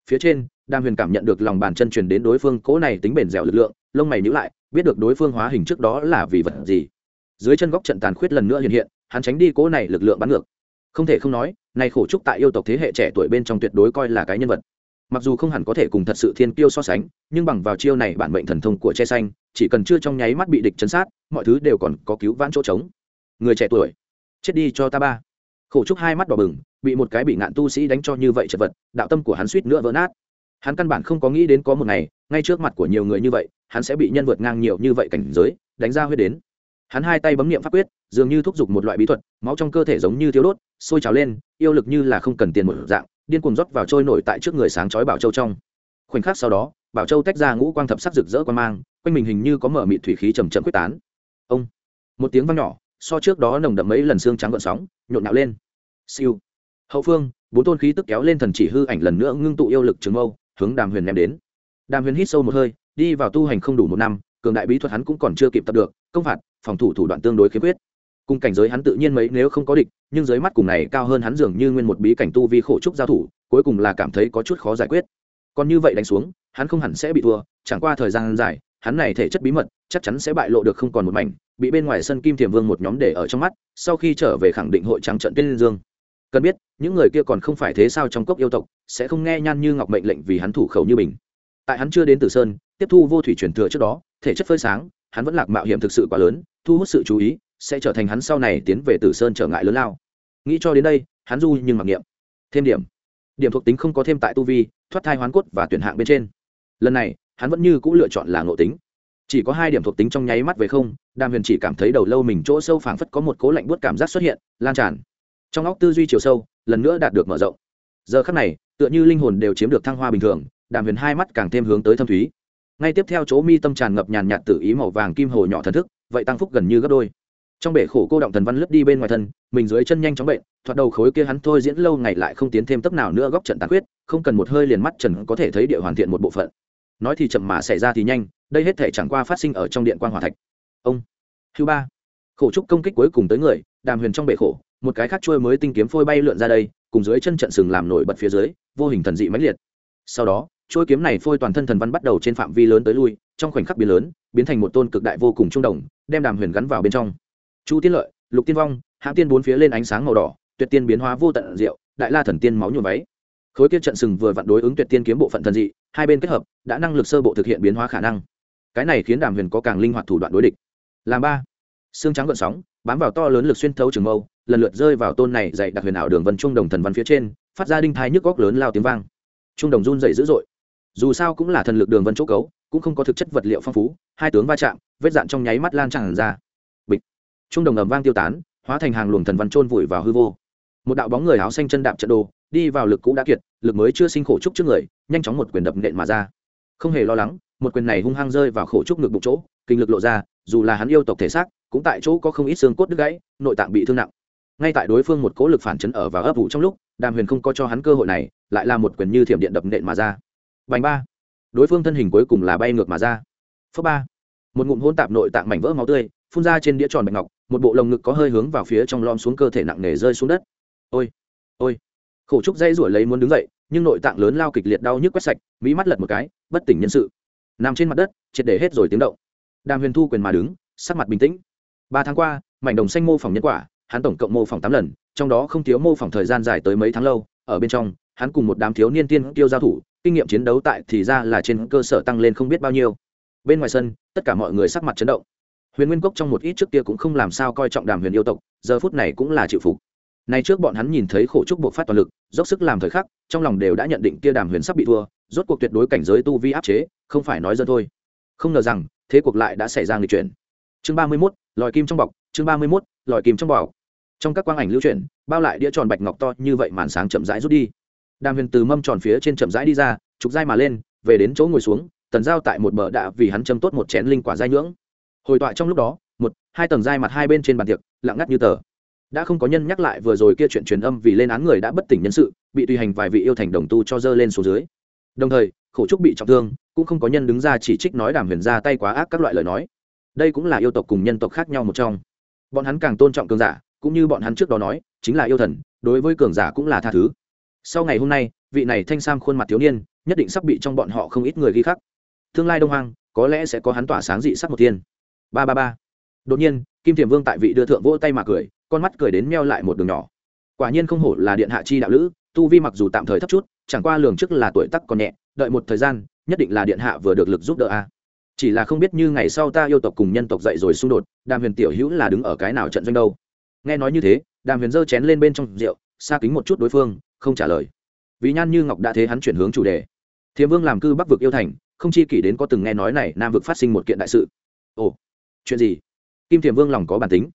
Phía trên, đàm huyền cảm nhận được lòng bàn chân truyền đến đối phương cố này tính bền dẻo lực lượng, lông mày nhữ lại, biết được đối phương hóa hình trước đó là vì vật gì. Dưới chân góc trận tàn khuyết lần nữa hiện hiện hắn tránh đi cố này lực lượng bắn ngược. Không thể không nói, này khổ trúc tại yêu tộc thế hệ trẻ tuổi bên trong tuyệt đối coi là cái nhân vật. Mặc dù không hẳn có thể cùng thật sự thiên kiêu so sánh, nhưng bằng vào chiêu này bản mệnh thần thông của che xanh, chỉ cần chưa trong nháy mắt bị địch chấn sát, mọi thứ đều còn có cứu vãn chỗ trống. Người trẻ tuổi, chết đi cho ta ba. Khổ trúc hai mắt đỏ bừng, bị một cái bị ngạn tu sĩ đánh cho như vậy chật vật, đạo tâm của hắn suýt nữa vỡ nát. Hắn căn bản không có nghĩ đến có một ngày, ngay trước mặt của nhiều người như vậy, hắn sẽ bị nhân vượt ngang nhiều như vậy cảnh giới, đánh ra huyết đến hắn hai tay bấm niệm pháp quyết, dường như thúc giục một loại bí thuật, máu trong cơ thể giống như thiếu đốt, sôi trào lên, yêu lực như là không cần tiền một dạng, điên cuồng rót vào trôi nổi tại trước người sáng chói bảo châu trong. Khoảnh khắc sau đó, bảo châu tách ra ngũ quang thập sắc rực rỡ quan mang, quanh mình hình như có mở mịt thủy khí chầm chậm quyết tán. Ông! Một tiếng vang nhỏ, so trước đó nồng đậm mấy lần xương trắng gợn sóng, nhộn nhạo lên. Siêu! Hậu phương, bốn tôn khí tức kéo lên thần chỉ hư ảnh lần nữa ngưng tụ yêu lực trường mâu, hướng đàm huyền ném đến. Đàm huyền hít sâu một hơi, đi vào tu hành không đủ một năm cường đại bí thuật hắn cũng còn chưa kịp tập được, công phạt, phòng thủ thủ đoạn tương đối khiếm khuyết. Cùng cảnh giới hắn tự nhiên mấy nếu không có địch, nhưng dưới mắt cùng này cao hơn hắn dường như nguyên một bí cảnh tu vi khổ trúc giao thủ, cuối cùng là cảm thấy có chút khó giải quyết. Còn như vậy đánh xuống, hắn không hẳn sẽ bị thua, chẳng qua thời gian dài, hắn này thể chất bí mật, chắc chắn sẽ bại lộ được không còn một mảnh, bị bên ngoài sân kim thiềm vương một nhóm để ở trong mắt, sau khi trở về khẳng định hội trắng trận tiên liên dương. Cần biết, những người kia còn không phải thế sao trong cốc yêu tộc, sẽ không nghe nhan như ngọc mệnh lệnh vì hắn thủ khẩu như mình. Tại hắn chưa đến tử sơn tiếp thu vô thủy truyền thừa trước đó, thể chất phơi sáng, hắn vẫn lạc mạo hiểm thực sự quá lớn, thu hút sự chú ý, sẽ trở thành hắn sau này tiến về tử sơn trở ngại lớn lao. Nghĩ cho đến đây, hắn du nhưng mặc niệm. Thêm điểm. Điểm thuộc tính không có thêm tại tu vi, thoát thai hoán cốt và tuyển hạng bên trên. Lần này, hắn vẫn như c ũ lựa chọn là ngộ tính. Chỉ có hai điểm thuộc tính trong nháy mắt về không, đàm huyền chỉ cảm thấy đầu lâu mình chỗ sâu phảng phất có một cố lạnh buốt cảm giác xuất hiện, lan tràn. Trong óc tư duy chiều sâu, lần nữa đạt được mở rộng. Giờ khắc này, tựa như linh hồn đều chiếm được thăng hoa bình thường, đàm huyền hai mắt càng thêm hướng tới thâm thúy ngay tiếp theo chỗ mi tâm tràn ngập nhàn nhạt tự ý màu vàng kim hồ nhỏ thần thức, vậy tăng phúc gần như gấp đôi. Trong bể khổ cô động thần văn lướt đi bên ngoài thân, mình dưới chân nhanh chóng bệnh, thoạt đầu khối kia hắn thôi diễn lâu ngày lại không tiến thêm tấp nào nữa góc trận tàn quyết không cần một hơi liền mắt trần có thể thấy địa hoàn thiện một bộ phận. Nói thì chậm mà xảy ra thì nhanh, đây hết thể chẳng qua phát sinh ở trong điện quan hòa thạch. Ông thứ ba. Khổ trúc công kích cuối cùng tới người, đàm huyền trong bể khổ, một cái khác trôi mới tinh kiếm phôi bay lượn ra đây, cùng dưới chân trận sừng làm nổi bật phía dưới, vô hình thần dị mãnh liệt. Sau đó trôi kiếm này phôi toàn thân thần văn bắt đầu trên phạm vi lớn tới lui, trong khoảnh khắc biến lớn, biến thành một tôn cực đại vô cùng trung đồng, đem đàm huyền gắn vào bên trong. Chu tiên lợi, lục tiên vong hãng tiên bốn phía lên ánh sáng màu đỏ, tuyệt tiên biến hóa vô tận diệu, đại la thần tiên máu nhuộm váy. Khối kia trận sừng vừa vặn đối ứng tuyệt tiên kiếm bộ phận thần dị, hai bên kết hợp, đã năng lực sơ bộ thực hiện biến hóa khả năng. Cái này khiến đàm huyền có càng linh hoạt thủ đoạn đối địch. Làm ba, xương trắng gợn sóng, bám vào to lớn lực xuyên thấu trường mâu, lần lượt rơi vào tôn này dạy đặc huyền ảo đường vân trung đồng thần văn phía trên, phát ra đinh thái nhức góc lớn lao tiếng vang. Trung đồng run dày dữ dội dù sao cũng là thần lực đường vân chỗ cấu, cũng không có thực chất vật liệu phong phú, hai tướng va chạm, vết dạn trong nháy mắt lan tràn ra. Bịch. Trung đồng ầm vang tiêu tán, hóa thành hàng luồng thần văn trôn vùi vào hư vô. Một đạo bóng người áo xanh chân đạp trận đồ, đi vào lực cũ đã kiệt, lực mới chưa sinh khổ trúc trước người, nhanh chóng một quyền đập nện mà ra. Không hề lo lắng, một quyền này hung hăng rơi vào khổ trúc ngực bụng chỗ, kinh lực lộ ra, dù là hắn yêu tộc thể xác, cũng tại chỗ có không ít xương cốt đứt gãy, nội tạng bị thương nặng. Ngay tại đối phương một cố lực phản chấn ở và ấp vụ trong lúc, đàm huyền không có cho hắn cơ hội này, lại là một quyền như thiểm điện đập nện mà ra bành ba. Đối phương thân hình cuối cùng là bay ngược mà ra. Phớp ba. Một ngụm hôn tạp nội tạng mảnh vỡ máu tươi, phun ra trên đĩa tròn bạch ngọc, một bộ lồng ngực có hơi hướng vào phía trong lom xuống cơ thể nặng nề rơi xuống đất. Ôi ôi. Khổ trúc dây rủi lấy muốn đứng dậy, nhưng nội tạng lớn lao kịch liệt đau nhức quét sạch mỹ mắt lật một cái, bất tỉnh nhân sự. Nằm trên mặt đất, triệt để hết rồi tiếng động. Đàm huyền thu quyền mà đứng, sắc mặt bình tĩnh. Ba tháng qua, mảnh đồng xanh mô phỏng nhân quả, hắn tổng cộng mô phỏng tám lần, trong đó không thiếu mô phỏng thời gian dài tới mấy tháng lâu, ở bên trong, hắn cùng một đám thiếu niên tiên tiêu giao thủ kinh nghiệm chiến đấu tại thì ra là trên cơ sở tăng lên không biết bao nhiêu. Bên ngoài sân, tất cả mọi người sắc mặt chấn động. Huyền nguyên cốc trong một ít trước kia cũng không làm sao coi trọng đàm huyền yêu tộc, giờ phút này cũng là chịu phục. Nay trước bọn hắn nhìn thấy khổ trúc buộc phát toàn lực, dốc sức làm thời khắc, trong lòng đều đã nhận định kia đàm huyền sắp bị thua, rốt cuộc tuyệt đối cảnh giới tu vi áp chế, không phải nói dân thôi. Không ngờ rằng, thế cuộc lại đã xảy ra người chuyển. Chương ba mươi mốt, lòi kim trong bọc, chương ba mươi mốt, lòi kim trong bọc. Trong các quang ảnh lưu chuyển, bao lại đĩa tròn bạch ngọc to như vậy màn sáng chậm rãi rút đi đàm huyền từ mâm tròn phía trên chậm rãi đi ra, trục dai mà lên, về đến chỗ ngồi xuống, tần giao tại một bờ đạ vì hắn châm tốt một chén linh quả dai nhưỡng. Hồi tọa trong lúc đó, một, hai tầng dai mặt hai bên trên bàn tiệc, lặng ngắt như tờ. Đã không có nhân nhắc lại vừa rồi kia chuyện truyền âm vì lên án người đã bất tỉnh nhân sự, bị tùy hành vài vị yêu thành đồng tu cho dơ lên xuống dưới. Đồng thời, khổ trúc bị trọng thương, cũng không có nhân đứng ra chỉ trích nói đàm huyền ra tay quá ác các loại lời nói. Đây cũng là yêu tộc cùng nhân tộc khác nhau một trong. Bọn hắn càng tôn trọng cường giả, cũng như bọn hắn trước đó nói, chính là yêu thần, đối với cường giả cũng là tha thứ sau ngày hôm nay, vị này thanh sam khuôn mặt thiếu niên, nhất định sắp bị trong bọn họ không ít người ghi khắc. Tương lai đông hoang, có lẽ sẽ có hắn tỏa sáng dị sắc một thiên. Ba ba ba. Đột nhiên, kim thiểm vương tại vị đưa thượng vỗ tay mà cười, con mắt cười đến meo lại một đường nhỏ. Quả nhiên không hổ là điện hạ chi đạo lữ, tu vi mặc dù tạm thời thấp chút, chẳng qua lường trước là tuổi tắc còn nhẹ, đợi một thời gian, nhất định là điện hạ vừa được lực giúp đỡ a. Chỉ là không biết như ngày sau ta yêu tộc cùng nhân tộc dậy rồi xung đột, đàm huyền tiểu hữu là đứng ở cái nào trận doanh đâu? Nghe nói như thế, đàm huyền giơ chén lên bên trong rượu, xa kính một chút đối phương không trả lời. Vì nhan như ngọc đã thế hắn chuyển hướng chủ đề. Thiếm vương làm cư bắc vực yêu thành, không chi kỷ đến có từng nghe nói này nam vực phát sinh một kiện đại sự. Ồ, chuyện gì? Kim thiềm vương lòng có bản tính.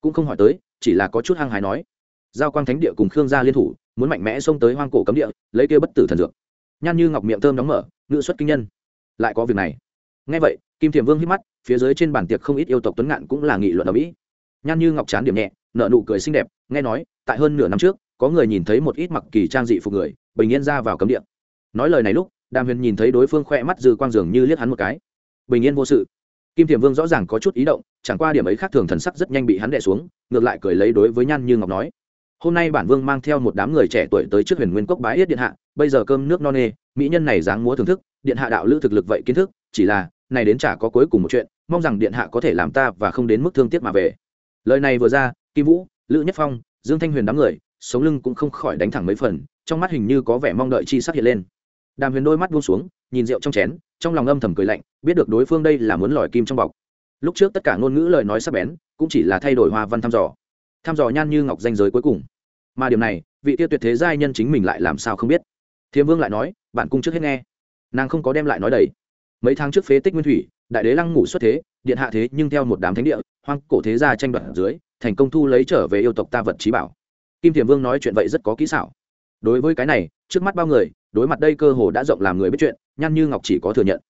Cũng không hỏi tới, chỉ là có chút hăng hái nói. Giao quang thánh địa cùng khương gia liên thủ, muốn mạnh mẽ xông tới hoang cổ cấm địa, lấy kia bất tử thần dược. Nhan như ngọc miệng thơm đóng mở, ngự xuất kinh nhân. Lại có việc này. Ngay vậy, kim thiềm vương hít mắt, phía dưới trên bàn tiệc không ít yêu tộc tuấn ngạn cũng là nghị luận ở mỹ. Nhan như ngọc chán điểm nhẹ nợ nụ cười xinh đẹp, nghe nói, tại hơn nửa năm trước có người nhìn thấy một ít mặc kỳ trang dị phục người, bình yên ra vào cấm địa. Nói lời này lúc, đàm huyền nhìn thấy đối phương khoe mắt dư quang dường như liếc hắn một cái. Bình yên vô sự. Kim thiểm vương rõ ràng có chút ý động, chẳng qua điểm ấy khác thường thần sắc rất nhanh bị hắn đẻ xuống, ngược lại cười lấy đối với nhan như ngọc nói, hôm nay bản vương mang theo một đám người trẻ tuổi tới trước huyền nguyên cốc bái yết điện hạ, bây giờ cơm nước no nê, mỹ nhân này dáng múa thưởng thức, điện hạ đạo lữ thực lực vậy kiến thức, chỉ là, này đến chả có cuối cùng một chuyện, mong rằng điện hạ có thể làm ta và không đến mức thương tiếc mà về. Lời này vừa ra, kim vũ, lữ nhất phong, dương thanh huyền đám người sống lưng cũng không khỏi đánh thẳng mấy phần, trong mắt hình như có vẻ mong đợi chi sắc hiện lên. Đàm huyền đôi mắt buông xuống, nhìn rượu trong chén, trong lòng âm thầm cười lạnh, biết được đối phương đây là muốn lòi kim trong bọc. Lúc trước tất cả ngôn ngữ lời nói sắc bén, cũng chỉ là thay đổi hoa văn thăm dò. Thăm dò nhan như ngọc danh giới cuối cùng. Mà điều này, vị tiêu tuyệt thế giai nhân chính mình lại làm sao không biết. Thiêm vương lại nói, bạn cung trước hết nghe. Nàng không có đem lại nói đầy. Mấy tháng trước phế tích nguyên thủy, đại đế lăng ngủ xuất thế, điện hạ thế nhưng theo một đám thánh địa, hoang cổ thế gia tranh đoạt dưới, thành công thu lấy trở về yêu tộc ta vật trí bảo kim thiềm vương nói chuyện vậy rất có kỹ xảo. Đối với cái này, trước mắt bao người, đối mặt đây cơ hồ đã rộng làm người biết chuyện Nhan như ngọc chỉ có thừa nhận.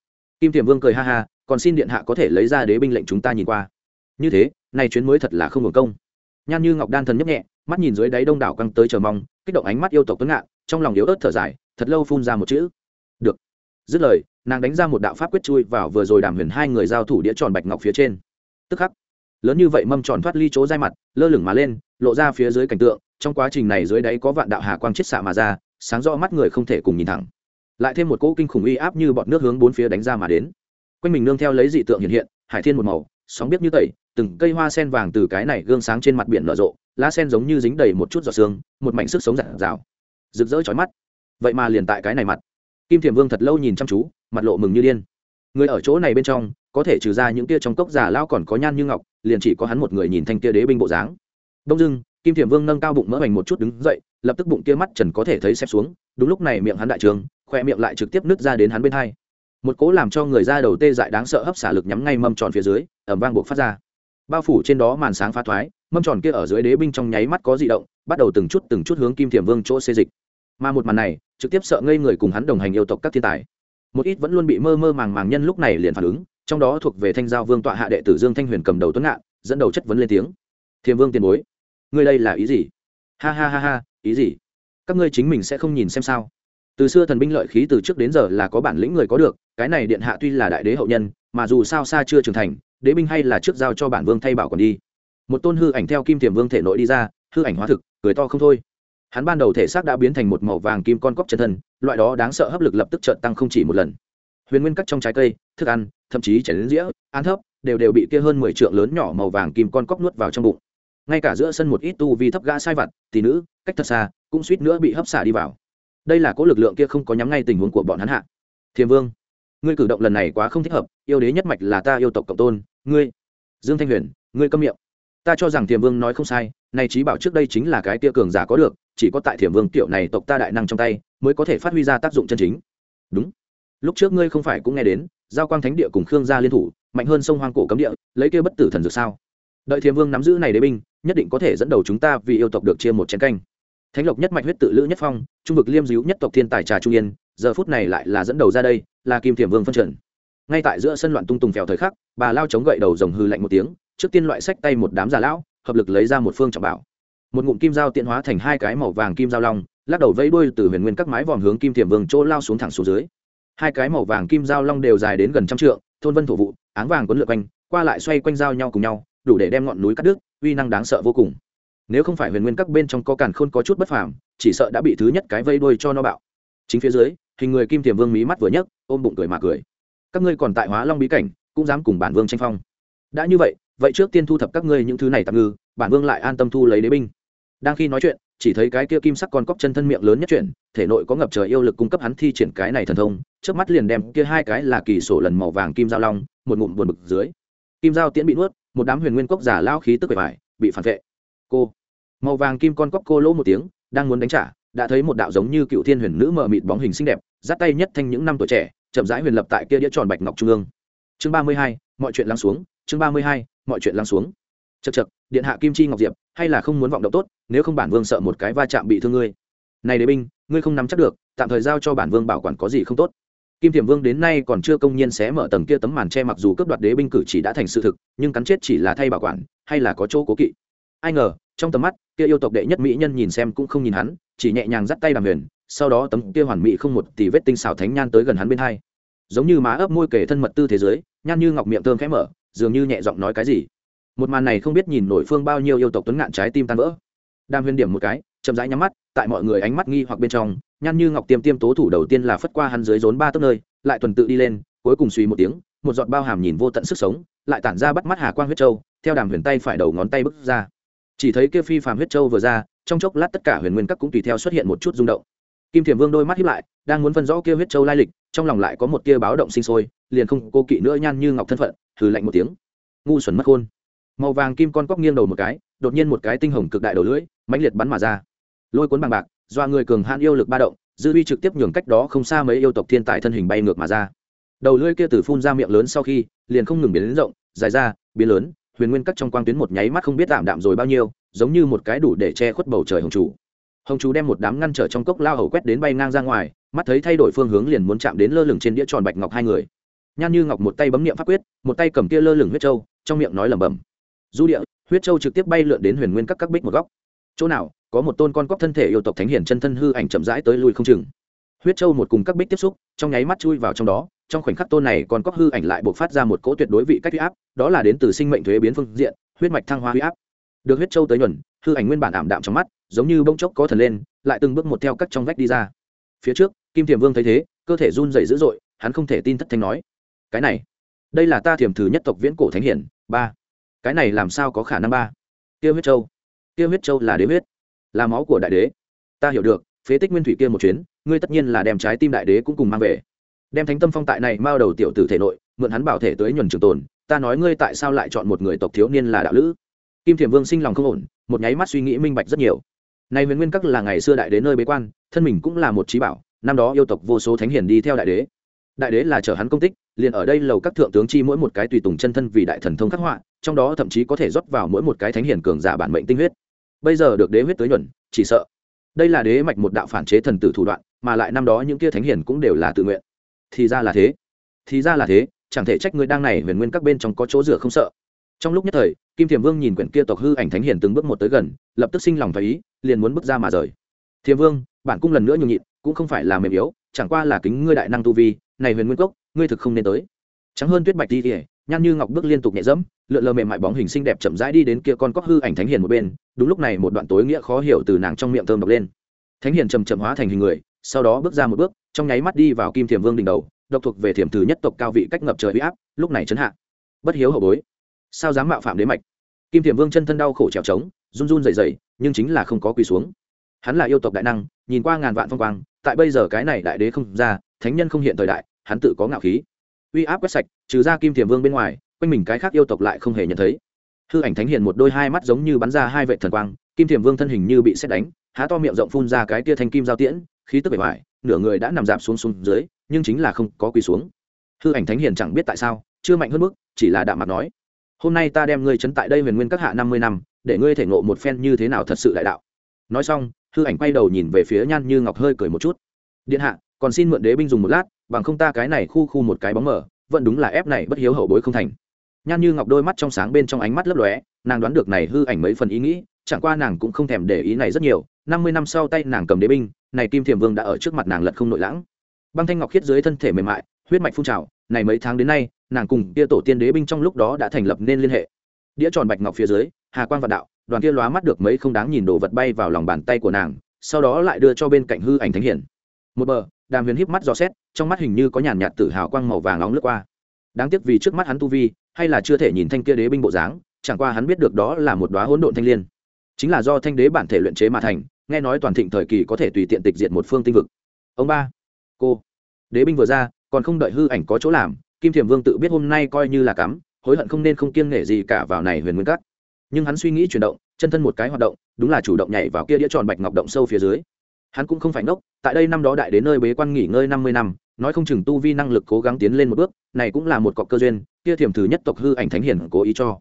Kim thiềm vương cười ha ha, còn xin điện hạ có thể lấy ra đế binh lệnh chúng ta nhìn qua. Như thế, này chuyến mới thật là không hưởng công. Nhan như ngọc đan thần nhấp nhẹ, mắt nhìn dưới đáy đông đảo căng tới chờ mong, kích động ánh mắt yêu tộc tuấn ngạn, trong lòng yếu ớt thở dài, thật lâu phun ra một chữ. Được. Dứt lời, nàng đánh ra một đạo pháp quyết chui vào vừa rồi đàm huyền hai người giao thủ đĩa tròn bạch ngọc phía trên. Tức khắc lớn như vậy mâm tròn thoát ly chỗ dai mặt, lơ lửng mà lên, lộ ra phía dưới cảnh tượng, trong quá trình này dưới đáy có vạn đạo hà quang chiết xạ mà ra, sáng rõ mắt người không thể cùng nhìn thẳng. Lại thêm một cỗ kinh khủng uy áp như bọn nước hướng bốn phía đánh ra mà đến. Quanh mình nương theo lấy dị tượng hiện hiện, hải thiên một màu, sóng biết như tẩy, từng cây hoa sen vàng từ cái này gương sáng trên mặt biển nở rộ, lá sen giống như dính đầy một chút giọt xương một mảnh sức sống rạng rào. Rực rỡ chói mắt. Vậy mà liền tại cái này mặt. Kim thiềm vương thật lâu nhìn chăm chú, mặt lộ mừng như điên. Người ở chỗ này bên trong có thể trừ ra những kia trong cốc giả lao còn có nhan như ngọc, liền chỉ có hắn một người nhìn thanh kia đế binh bộ dáng. Đông dưng kim thiểm vương nâng cao bụng mỡ hoành một chút đứng dậy, lập tức bụng kia mắt trần có thể thấy xếp xuống, đúng lúc này miệng hắn đại trường, khoe miệng lại trực tiếp nứt ra đến hắn bên hai. Một cố làm cho người ra đầu tê dại đáng sợ hấp xả lực nhắm ngay mâm tròn phía dưới ẩm vang buộc phát ra. Bao phủ trên đó màn sáng phá thoái, mâm tròn kia ở dưới đế binh trong nháy mắt có di động, bắt đầu từng chút từng chút hướng kim thiểm vương chỗ xê dịch. Mà một màn này, trực tiếp sợ ngây người cùng hắn đồng hành yêu tộc các thiên tài. Một ít vẫn luôn bị mơ mơ màng màng nhân lúc này liền phản ứng trong đó thuộc về thanh giao vương tọa hạ đệ tử dương thanh huyền cầm đầu tuấn ngạn, dẫn đầu chất vấn lên tiếng. Thiềm vương tiền bối, ngươi đây là ý gì? Ha ha ha ha, ý gì? Các ngươi chính mình sẽ không nhìn xem sao? Từ xưa thần binh lợi khí từ trước đến giờ là có bản lĩnh người có được, cái này điện hạ tuy là đại đế hậu nhân, mà dù sao xa chưa trưởng thành, đế binh hay là trước giao cho bản vương thay bảo còn đi. Một tôn hư ảnh theo kim thiềm vương thể nội đi ra, hư ảnh hóa thực, cười to không thôi. Hắn ban đầu thể xác đã biến thành một màu vàng kim con cóc chân thân, loại đó đáng sợ hấp lực lập tức trợn tăng không chỉ một lần huyền nguyên cắt trong trái cây, thức ăn, thậm chí chảy đến dĩa, ăn thấp đều đều bị kia hơn mười trượng lớn nhỏ màu vàng kim con cóc nuốt vào trong bụng. Ngay cả giữa sân một ít tu vi thấp gã sai vặt, tỷ nữ, cách thật xa, cũng suýt nữa bị hấp xả đi vào. Đây là cố lực lượng kia không có nhắm ngay tình huống của bọn hắn hạ. Thiềm vương, ngươi cử động lần này quá không thích hợp, yêu đế nhất mạch là ta yêu tộc cộng tôn, ngươi. Dương thanh huyền, ngươi câm miệng. Ta cho rằng thiềm vương nói không sai, nay trí bảo trước đây chính là cái tia cường giả có được, chỉ có tại thiềm vương tiểu này tộc ta đại năng trong tay, mới có thể phát huy ra tác dụng chân chính. Đúng lúc trước ngươi không phải cũng nghe đến, giao quang thánh địa cùng khương gia liên thủ, mạnh hơn sông hoang cổ cấm địa, lấy kia bất tử thần dược sao? Đợi thiềm vương nắm giữ này đế binh, nhất định có thể dẫn đầu chúng ta vì yêu tộc được chia một chén canh. Thánh lộc nhất mạch huyết tự lữ nhất phong, trung vực liêm diếu nhất tộc thiên tài trà trung yên, giờ phút này lại là dẫn đầu ra đây, là kim thiềm vương phân trần ngay tại giữa sân loạn tung tùng phèo thời khắc, bà lao chống gậy đầu rồng hư lạnh một tiếng, trước tiên loại sách tay một đám già lão, hợp lực lấy ra một phương trọng bảo. Một ngụm kim dao tiện hóa thành hai cái màu vàng kim dao long, lắc đầu vẫy đuôi từ huyền nguyên các mái vòm hướng kim thiềm vương chỗ lao xuống thẳng xuống dưới hai cái màu vàng kim dao long đều dài đến gần trăm trượng, thôn vân thổ vụ, áng vàng quấn lượt quanh, qua lại xoay quanh dao nhau cùng nhau, đủ để đem ngọn núi cắt đứt, uy năng đáng sợ vô cùng. Nếu không phải huyền nguyên các bên trong có càn khôn có chút bất phàm, chỉ sợ đã bị thứ nhất cái vây đuôi cho nó bạo. Chính phía dưới, hình người kim tiềm vương mí mắt vừa nhấc, ôm bụng cười mà cười. Các ngươi còn tại hóa long bí cảnh, cũng dám cùng bản vương tranh phong. Đã như vậy vậy trước tiên thu thập các ngươi những thứ này tạm ngư, bản vương lại an tâm thu lấy đế binh. Đang khi nói chuyện chỉ thấy cái kia kim sắc con cóc chân thân miệng lớn nhất chuyển thể nội có ngập trời yêu lực cung cấp hắn thi triển cái này thần thông trước mắt liền đem kia hai cái là kỳ sổ lần màu vàng kim giao long, một ngụm buồn bực dưới. Kim giao tiễn bị nuốt, một đám huyền nguyên cốc giả lao khí tức bề bài bị phản vệ. Cô. Màu vàng kim con cóc cô lỗ một tiếng, đang muốn đánh trả, đã thấy một đạo giống như cựu thiên huyền nữ mờ mịt bóng hình xinh đẹp giắt tay nhất thanh những năm tuổi trẻ, chậm rãi huyền lập tại kia đĩa tròn bạch ngọc trung ương. Chương ba mươi hai, mọi chuyện lắng xuống, chương ba mươi hai, mọi chuyện lắng xuống chật chật, điện hạ kim chi ngọc diệp, hay là không muốn vọng động tốt, nếu không bản vương sợ một cái va chạm bị thương ngươi. Này đế binh, ngươi không nắm chắc được, tạm thời giao cho bản vương bảo quản có gì không tốt. Kim thiểm vương đến nay còn chưa công nhiên xé mở tầng kia tấm màn che mặc dù cướp đoạt đế binh cử chỉ đã thành sự thực, nhưng cắn chết chỉ là thay bảo quản, hay là có chỗ cố kỵ. Ai ngờ, trong tầm mắt, kia yêu tộc đệ nhất mỹ nhân nhìn xem cũng không nhìn hắn, chỉ nhẹ nhàng dắt tay đàm huyền, sau đó tấm kia hoàn mỹ không một tỷ vết tinh xảo thánh nhan tới gần hắn bên hai. Giống như má ấp môi kể thân mật tư thế giới, nhan như ngọc miệng thơm khẽ mở, dường như nhẹ giọng nói cái gì một màn này không biết nhìn nổi phương bao nhiêu yêu tộc tuấn ngạn trái tim tan vỡ. Đàm huyền điểm một cái, chậm rãi nhắm mắt, tại mọi người ánh mắt nghi hoặc bên trong nhan như ngọc tiêm tiêm tố thủ đầu tiên là phất qua hắn dưới rốn ba tấc nơi, lại tuần tự đi lên, cuối cùng suy một tiếng, một giọt bao hàm nhìn vô tận sức sống, lại tản ra bắt mắt hà quang huyết châu, theo đàm huyền tay phải đầu ngón tay bước ra. Chỉ thấy kia phi phàm huyết châu vừa ra, trong chốc lát tất cả huyền nguyên các cũng tùy theo xuất hiện một chút rung động. Kim thiềm vương đôi mắt hiếp lại, đang muốn phân rõ kia huyết châu lai lịch, trong lòng lại có một kia báo động sinh sôi, liền không cô kỵ nữa nhan như ngọc thân phận thử lạnh một tiếng. Ngu xuẩn mất khôn màu vàng kim con cóc nghiêng đầu một cái, đột nhiên một cái tinh hồng cực đại đầu lưỡi, mãnh liệt bắn mà ra. Lôi cuốn bằng bạc do người cường hạn yêu lực ba động, dư uy trực tiếp nhường cách đó không xa mấy yêu tộc thiên tài thân hình bay ngược mà ra. Đầu lưỡi kia từ phun ra miệng lớn sau khi, liền không ngừng biến lớn rộng, dài ra, biến lớn, huyền nguyên cắt trong quang tuyến một nháy mắt không biết tạm đạm rồi bao nhiêu, giống như một cái đủ để che khuất bầu trời hồng chủ. Hồng chú đem một đám ngăn trở trong cốc lao hầu quét đến bay ngang ra ngoài, mắt thấy thay đổi phương hướng liền muốn chạm đến lơ lửng trên đĩa tròn bạch ngọc hai người. Nhan như ngọc một tay bấm niệm pháp quyết, một tay cầm kia lơ lửng huyết châu, trong miệng nói lẩm bẩm du địa, huyết châu trực tiếp bay lượn đến huyền nguyên các các bích một góc. Chỗ nào, có một tôn con cóc thân thể yêu tộc thánh hiển chân thân hư ảnh chậm rãi tới lui không chừng. Huyết châu một cùng các bích tiếp xúc, trong nháy mắt chui vào trong đó, trong khoảnh khắc tôn này còn cóc hư ảnh lại buộc phát ra một cỗ tuyệt đối vị cách huy áp, đó là đến từ sinh mệnh thuế biến phương diện, huyết mạch thăng hoa huy áp. Được huyết châu tới nhuần, hư ảnh nguyên bản ảm đạm trong mắt, giống như bông chốc có thần lên, lại từng bước một theo các trong vách đi ra. Phía trước, kim thiềm vương thấy thế, cơ thể run dày dữ dội, hắn không thể tin thất thanh nói, cái này, đây là ta thiềm thứ nhất tộc viễn cổ thánh hiển, ba cái này làm sao có khả năng ba? Kia huyết châu. Kia huyết châu là đế huyết. Là máu của đại đế. Ta hiểu được, phế tích nguyên thủy kia một chuyến, ngươi tất nhiên là đem trái tim đại đế cũng cùng mang về. Đem thánh tâm phong tại này mao đầu tiểu tử thể nội, mượn hắn bảo thể tới nhuần trường tồn, ta nói ngươi tại sao lại chọn một người tộc thiếu niên là đạo lữ? Kim thiểm vương sinh lòng không ổn, một nháy mắt suy nghĩ minh bạch rất nhiều. Này huyền nguyên các là ngày xưa đại đế nơi bế quan, thân mình cũng là một trí bảo, năm đó yêu tộc vô số thánh hiền đi theo đại đế. Đại đế là chở hắn công tích, liền ở đây lầu các thượng tướng chi mỗi một cái tùy tùng chân thân vì đại thần thông khắc họa trong đó thậm chí có thể rót vào mỗi một cái thánh hiền cường giả bản mệnh tinh huyết. Bây giờ được đế huyết tới nhuần chỉ sợ. Đây là đế mạch một đạo phản chế thần tử thủ đoạn, mà lại năm đó những kia thánh hiền cũng đều là tự nguyện. Thì ra là thế. Thì ra là thế, chẳng thể trách người đang này huyền nguyên các bên trong có chỗ rửa không sợ. Trong lúc nhất thời, kim thiềm vương nhìn quyển kia tộc hư ảnh thánh hiền từng bước một tới gần, lập tức sinh lòng thấy ý, liền muốn bước ra mà rời. Thiềm vương, bản cung lần nữa nhường nhịn, cũng không phải là mềm yếu, chẳng qua là kính ngươi đại năng tu vi, này huyền nguyên cốc, ngươi thực không nên tới. Trắng hơn tuyết bạch đi kỉa nhan như ngọc bước liên tục nhẹ dẫm, lượn lờ mềm mại bóng hình xinh đẹp chậm rãi đi đến kia con cóc hư ảnh thánh hiền một bên, đúng lúc này một đoạn tối nghĩa khó hiểu từ nàng trong miệng thơm độc lên. Thánh hiền chầm chậm hóa thành hình người, sau đó bước ra một bước, trong nháy mắt đi vào kim thiềm vương đỉnh đầu, độc thuộc về thiểm thứ nhất tộc cao vị cách ngập trời huy áp, lúc này chấn hạ. Bất hiếu hậu bối. Sao dám mạo phạm đế mạch? Kim thiềm vương chân thân đau khổ trèo trống, run run dày dày nhưng chính là không có quỳ xuống. Hắn là yêu tộc đại năng, nhìn qua ngàn vạn phong quang, tại bây giờ cái này đại đế không ra, thánh nhân không hiện thời đại, hắn tự có ngạo khí uy áp quét sạch, trừ ra kim thiềm vương bên ngoài, quanh mình cái khác yêu tộc lại không hề nhận thấy. Hư ảnh thánh hiền một đôi hai mắt giống như bắn ra hai vệ thần quang, kim thiềm vương thân hình như bị xét đánh, há to miệng rộng phun ra cái tia thanh kim giao tiễn, khí tức bể hoại nửa người đã nằm dạp xuống xuống dưới, nhưng chính là không có quỳ xuống. Hư ảnh thánh hiền chẳng biết tại sao, chưa mạnh hơn mức, chỉ là đạm mặt nói, hôm nay ta đem ngươi chấn tại đây huyền nguyên các hạ năm mươi năm, để ngươi thể ngộ một phen như thế nào thật sự đại đạo. Nói xong, hư ảnh quay đầu nhìn về phía nhan như ngọc hơi cười một chút. Điện hạ, còn xin mượn đế binh dùng một lát bằng không ta cái này khu khu một cái bóng mở, vẫn đúng là ép này bất hiếu hậu bối không thành. Nhan như ngọc đôi mắt trong sáng bên trong ánh mắt lấp lóe, nàng đoán được này hư ảnh mấy phần ý nghĩ, chẳng qua nàng cũng không thèm để ý này rất nhiều, năm mươi năm sau tay nàng cầm đế binh, này kim thiềm vương đã ở trước mặt nàng lật không nội lãng. Băng thanh ngọc khiết dưới thân thể mềm mại, huyết mạch phun trào, này mấy tháng đến nay, nàng cùng kia tổ tiên đế binh trong lúc đó đã thành lập nên liên hệ. Đĩa tròn bạch ngọc phía dưới, hà quang vạn đạo, đoàn kia lóa mắt được mấy không đáng nhìn đồ vật bay vào lòng bàn tay của nàng, sau đó lại đưa cho bên cạnh hư ảnh thánh hiển. Một bờ, đàm huyền híp mắt dò xét trong mắt hình như có nhàn nhạt tự hào quang màu vàng nóng lướt qua. Đáng tiếc vì trước mắt hắn tu vi, hay là chưa thể nhìn thanh kia đế binh bộ dáng, chẳng qua hắn biết được đó là một đóa hỗn độn thanh liên. Chính là do thanh đế bản thể luyện chế mà thành, nghe nói toàn thịnh thời kỳ có thể tùy tiện tịch diệt một phương tinh vực. Ông ba, cô, đế binh vừa ra, còn không đợi hư ảnh có chỗ làm, kim thiềm vương tự biết hôm nay coi như là cắm, hối hận không nên không kiêng nể gì cả vào này huyền nguyên cắt nhưng hắn suy nghĩ chuyển động, chân thân một cái hoạt động, đúng là chủ động nhảy vào kia đĩa tròn bạch ngọc động sâu phía dưới. Hắn cũng không phải ngốc, tại đây năm đó đại đến nơi bế quan nghỉ ngơi năm mươi năm nói không chừng tu vi năng lực cố gắng tiến lên một bước, này cũng là một cọc cơ duyên, kia thiềm thứ nhất tộc hư ảnh thánh hiển cố ý cho.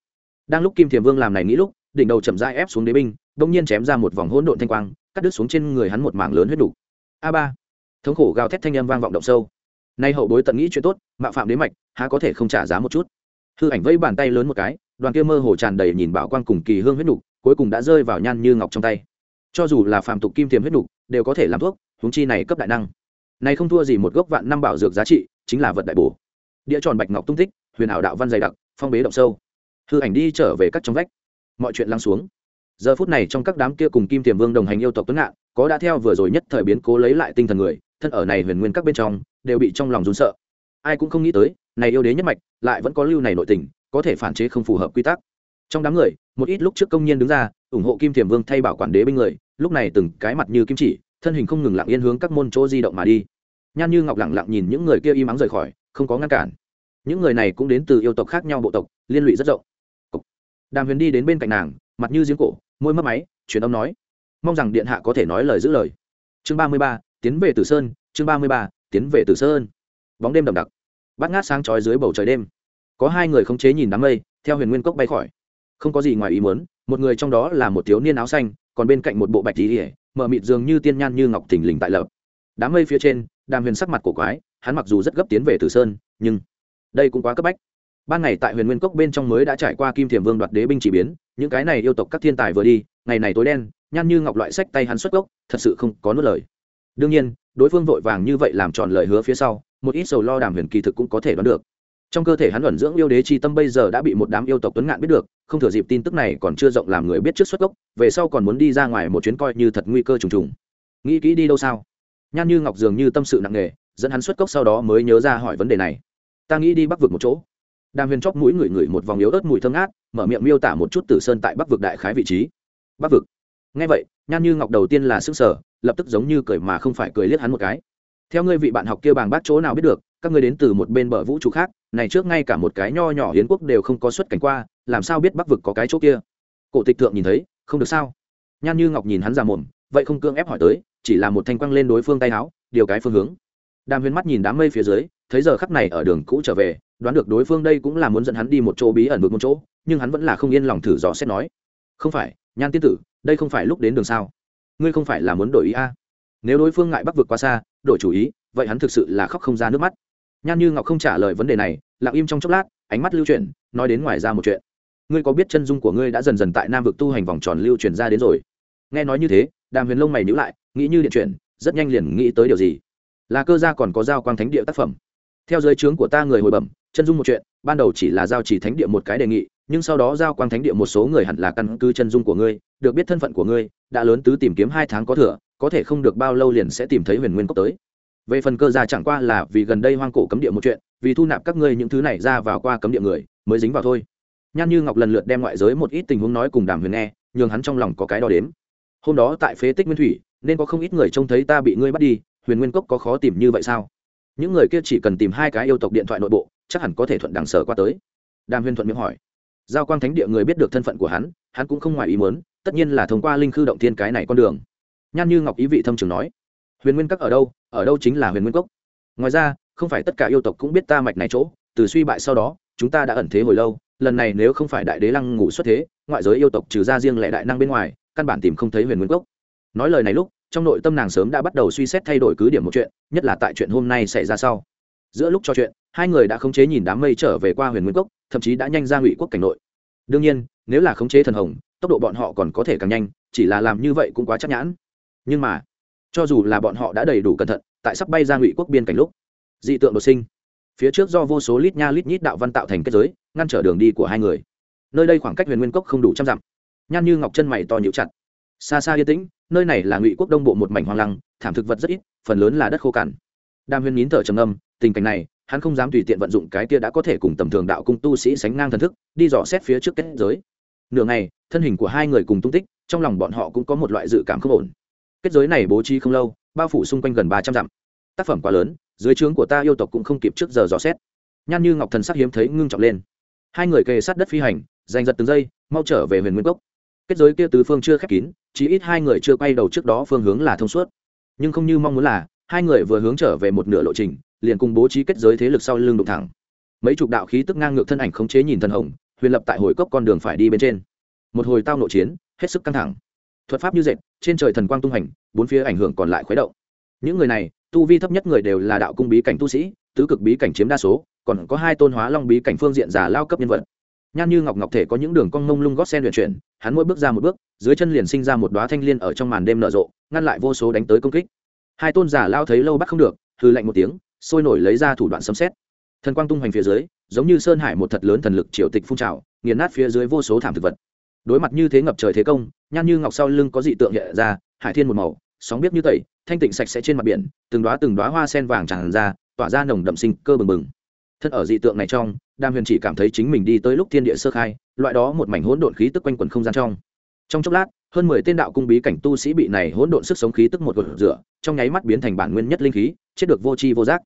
Đang lúc kim thiềm vương làm này nghĩ lúc, đỉnh đầu chậm rãi ép xuống đế binh bỗng nhiên chém ra một vòng hỗn độn thanh quang, cắt đứt xuống trên người hắn một mảng lớn huyết đủ a ba. Thống khổ gào thét thanh âm vang vọng động sâu. Nay hậu bối tận nghĩ chuyện tốt, mạo phạm đế mạch, há có thể không trả giá một chút. Hư ảnh vẫy bàn tay lớn một cái, đoàn kia mơ hồ tràn đầy nhìn bảo quang cùng kỳ hương huyết đủ cuối cùng đã rơi vào nhan như ngọc trong tay. Cho dù là phàm tục kim thiềm huyết đủ đều có thể làm thuốc, huống chi này cấp đại năng này không thua gì một gốc vạn năm bảo dược giá trị, chính là vật đại bổ. Địa tròn bạch ngọc tung tích, huyền ảo đạo văn dày đặc, phong bế động sâu. Hư ảnh đi trở về các trong vách. Mọi chuyện lắng xuống. Giờ phút này trong các đám kia cùng kim tiềm vương đồng hành yêu tộc tuấn ngạn, có đã theo vừa rồi nhất thời biến cố lấy lại tinh thần người, thân ở này huyền nguyên các bên trong, đều bị trong lòng run sợ. Ai cũng không nghĩ tới, này yêu đế nhất mạch, lại vẫn có lưu này nội tình, có thể phản chế không phù hợp quy tắc. Trong đám người, một ít lúc trước công nhân đứng ra, ủng hộ kim thiềm vương thay bảo quản đế binh người, lúc này từng cái mặt như kim chỉ thân hình không ngừng lặng yên hướng các môn chỗ di động mà đi. Nhan như ngọc lặng lặng nhìn những người kia im ắng rời khỏi, không có ngăn cản. Những người này cũng đến từ yêu tộc khác nhau bộ tộc, liên lụy rất rộng. Đàm huyền đi đến bên cạnh nàng, mặt như giếng cổ, môi mất máy, truyền âm nói, mong rằng điện hạ có thể nói lời giữ lời. Chương ba mươi ba, tiến về tử sơn, chương ba mươi ba, tiến về tử sơn. Bóng đêm đậm đặc. Bát ngát sáng trói dưới bầu trời đêm. Có hai người không chế nhìn đám mây, theo huyền nguyên cốc bay khỏi. Không có gì ngoài ý muốn, một người trong đó là một thiếu niên áo xanh, còn bên cạnh một bộ bạch tí ỉa mở mịt dường như tiên nhan như ngọc thình lình tại lập. Đám mây phía trên, đàm huyền sắc mặt cổ quái, hắn mặc dù rất gấp tiến về tử sơn, nhưng đây cũng quá cấp bách. Ban ngày tại huyền nguyên cốc bên trong mới đã trải qua kim thiềm vương đoạt đế binh chỉ biến, những cái này yêu tộc các thiên tài vừa đi, ngày này tối đen, nhan như ngọc loại sách tay hắn xuất gốc, thật sự không có nuốt lời. Đương nhiên, đối phương vội vàng như vậy làm tròn lời hứa phía sau, một ít sầu lo đàm huyền kỳ thực cũng có thể đoán được trong cơ thể hắn luẩn dưỡng yêu đế chi tâm bây giờ đã bị một đám yêu tộc tuấn ngạn biết được, không thừa dịp tin tức này còn chưa rộng làm người biết trước xuất gốc, về sau còn muốn đi ra ngoài một chuyến coi như thật nguy cơ trùng trùng. Nghĩ kỹ đi đâu sao? Nhan như ngọc dường như tâm sự nặng nề, dẫn hắn xuất cốc sau đó mới nhớ ra hỏi vấn đề này. Ta nghĩ đi bắc vực một chỗ. Đàm huyền chóp mũi ngửi ngửi một vòng yếu ớt mùi thơm ngát, mở miệng miêu tả một chút tử sơn tại bắc vực đại khái vị trí. Bắc vực. Ngay vậy, nhan như ngọc đầu tiên là sức sở lập tức giống như cười mà không phải cười liếc hắn một cái. Theo ngươi vị bạn học kia bàng bác chỗ nào biết được các ngươi đến từ một bên bờ vũ trụ khác, này trước ngay cả một cái nho nhỏ hiến quốc đều không có xuất cảnh qua, làm sao biết bắc vực có cái chỗ kia? Cổ tịch thượng nhìn thấy, không được sao? Nhan như ngọc nhìn hắn ra mồm, vậy không cưỡng ép hỏi tới, chỉ là một thanh quăng lên đối phương tay áo, điều cái phương hướng. Đàm huyền mắt nhìn đám mây phía dưới, thấy giờ khắc này ở đường cũ trở về, đoán được đối phương đây cũng là muốn dẫn hắn đi một chỗ bí ẩn vượt một chỗ, nhưng hắn vẫn là không yên lòng thử dò xét nói. Không phải, nhan tiên tử, đây không phải lúc đến đường sao? Ngươi không phải là muốn đổi ý a? À? nếu đối phương ngại bắc vực quá xa, đổi chủ ý, vậy hắn thực sự là khóc không ra nước mắt nhan như ngọc không trả lời vấn đề này, lặng im trong chốc lát, ánh mắt lưu chuyển, nói đến ngoài ra một chuyện. Ngươi có biết chân dung của ngươi đã dần dần tại nam vực tu hành vòng tròn lưu truyền ra đến rồi? Nghe nói như thế, đàm huyền lông mày nhữ lại, nghĩ như điện chuyển, rất nhanh liền nghĩ tới điều gì? Là cơ gia còn có giao quang thánh địa tác phẩm. Theo giới trướng của ta người hồi bẩm, chân dung một chuyện, ban đầu chỉ là giao chỉ thánh địa một cái đề nghị, nhưng sau đó giao quang thánh địa một số người hẳn là căn cứ chân dung của ngươi, được biết thân phận của ngươi, đã lớn tứ tìm kiếm hai tháng có thừa, có thể không được bao lâu liền sẽ tìm thấy huyền nguyên cốc tới về phần cơ gia chẳng qua là vì gần đây hoang cổ cấm địa một chuyện, vì thu nạp các ngươi những thứ này ra vào qua cấm địa người, mới dính vào thôi. Nhan như ngọc lần lượt đem ngoại giới một ít tình huống nói cùng đàm huyền nghe, nhường hắn trong lòng có cái đo đếm. Hôm đó tại phế tích nguyên thủy, nên có không ít người trông thấy ta bị ngươi bắt đi, huyền nguyên cốc có khó tìm như vậy sao? Những người kia chỉ cần tìm hai cái yêu tộc điện thoại nội bộ, chắc hẳn có thể thuận đằng sở qua tới. Đàm huyền thuận miệng hỏi. Giao quang thánh địa người biết được thân phận của hắn hắn cũng không ngoài ý muốn, tất nhiên là thông qua linh khư động thiên cái này con đường. Nhan như ngọc ý vị thâm trường nói huyền nguyên các ở đâu ở đâu chính là huyền nguyên cốc. Ngoài ra, không phải tất cả yêu tộc cũng biết ta mạch này chỗ, từ suy bại sau đó, chúng ta đã ẩn thế hồi lâu, lần này nếu không phải đại đế lăng ngủ xuất thế, ngoại giới yêu tộc trừ ra riêng lẻ đại năng bên ngoài, căn bản tìm không thấy huyền nguyên cốc. Nói lời này lúc, trong nội tâm nàng sớm đã bắt đầu suy xét thay đổi cứ điểm một chuyện, nhất là tại chuyện hôm nay xảy ra sau. Giữa lúc trò chuyện, hai người đã khống chế nhìn đám mây trở về qua huyền nguyên cốc, thậm chí đã nhanh ra ngụy quốc cảnh nội. Đương nhiên, nếu là khống chế thần hồng, tốc độ bọn họ còn có thể càng nhanh, chỉ là làm như vậy cũng quá chắc nhãn. Nhưng mà cho dù là bọn họ đã đầy đủ cẩn thận, tại sắp bay ra ngụy quốc biên cảnh lúc, dị tượng đột sinh. Phía trước do vô số lít nha lít nhít đạo văn tạo thành kết giới, ngăn trở đường đi của hai người. Nơi đây khoảng cách huyền nguyên cốc không đủ trăm dặm. Nhan như ngọc chân mày to nhịu chặt. Xa xa yên tĩnh, nơi này là ngụy quốc đông bộ một mảnh hoang lăng, thảm thực vật rất ít, phần lớn là đất khô cằn. Đam huyền nín thở trầm âm tình cảnh này, hắn không dám tùy tiện vận dụng cái kia đã có thể cùng tầm thường đạo cung tu sĩ sánh ngang thần thức, đi dò xét phía trước kết giới. Nửa ngày, thân hình của hai người cùng tung tích, trong lòng bọn họ cũng có một loại dự cảm không ổn kết giới này bố trí không lâu, bao phủ xung quanh gần ba trăm dặm. Tác phẩm quá lớn, dưới trướng của ta yêu tộc cũng không kịp trước giờ dò xét. Nhan như ngọc thần sắc hiếm thấy ngưng trọng lên. Hai người kề sát đất phi hành, giành giật từng giây, mau trở về huyền nguyên cốc. Kết giới kia tứ phương chưa khép kín chỉ ít hai người chưa quay đầu trước đó phương hướng là thông suốt. Nhưng không như mong muốn là, hai người vừa hướng trở về một nửa lộ trình, liền cùng bố trí kết giới thế lực sau lưng đụng thẳng. Mấy chục đạo khí tức ngang ngược thân ảnh khống chế nhìn thần hồng, huyền lập tại hồi cốc con đường phải đi bên trên. Một hồi tao nội chiến, hết sức căng thẳng thuật pháp như dệt, trên trời thần quang tung hành, bốn phía ảnh hưởng còn lại khuấy động. Những người này, tu vi thấp nhất người đều là đạo cung bí cảnh tu sĩ, tứ cực bí cảnh chiếm đa số, còn có hai tôn hóa long bí cảnh phương diện giả lao cấp nhân vật. Nhan như ngọc ngọc thể có những đường cong mông lung gót sen luyện chuyển, hắn mỗi bước ra một bước, dưới chân liền sinh ra một đoá thanh l i ê n ở trong màn đêm nở rộ, ngăn lại vô số đánh tới công kích. Hai tôn giả lao thấy lâu bắt không được hư lạnh một tiếng, sôi nổi lấy ra thủ đoạn sấm xét thần quang tung hoành phía dưới, giống như sơn hải một thật lớn thần lực triều tịch phun trào, nghiền nát phía dưới vô số thảm thực vật đối mặt như thế ngập trời thế công, nhan như ngọc sau lưng có dị tượng hiện ra, hải thiên một màu, sóng biết như tẩy, thanh tịnh sạch sẽ trên mặt biển, từng đoá từng đoá hoa sen vàng tràn ra, tỏa ra nồng đậm sinh cơ bừng bừng. Thân ở dị tượng này trong đam huyền chỉ cảm thấy chính mình đi tới lúc thiên địa sơ khai, loại đó một mảnh hỗn độn khí tức quanh quần không gian trong. Trong chốc lát, hơn mười tên đạo cung bí cảnh tu sĩ bị này hỗn độn sức sống khí tức một gột rửa, trong nháy mắt biến thành bản nguyên nhất linh khí, chết được vô tri vô giác.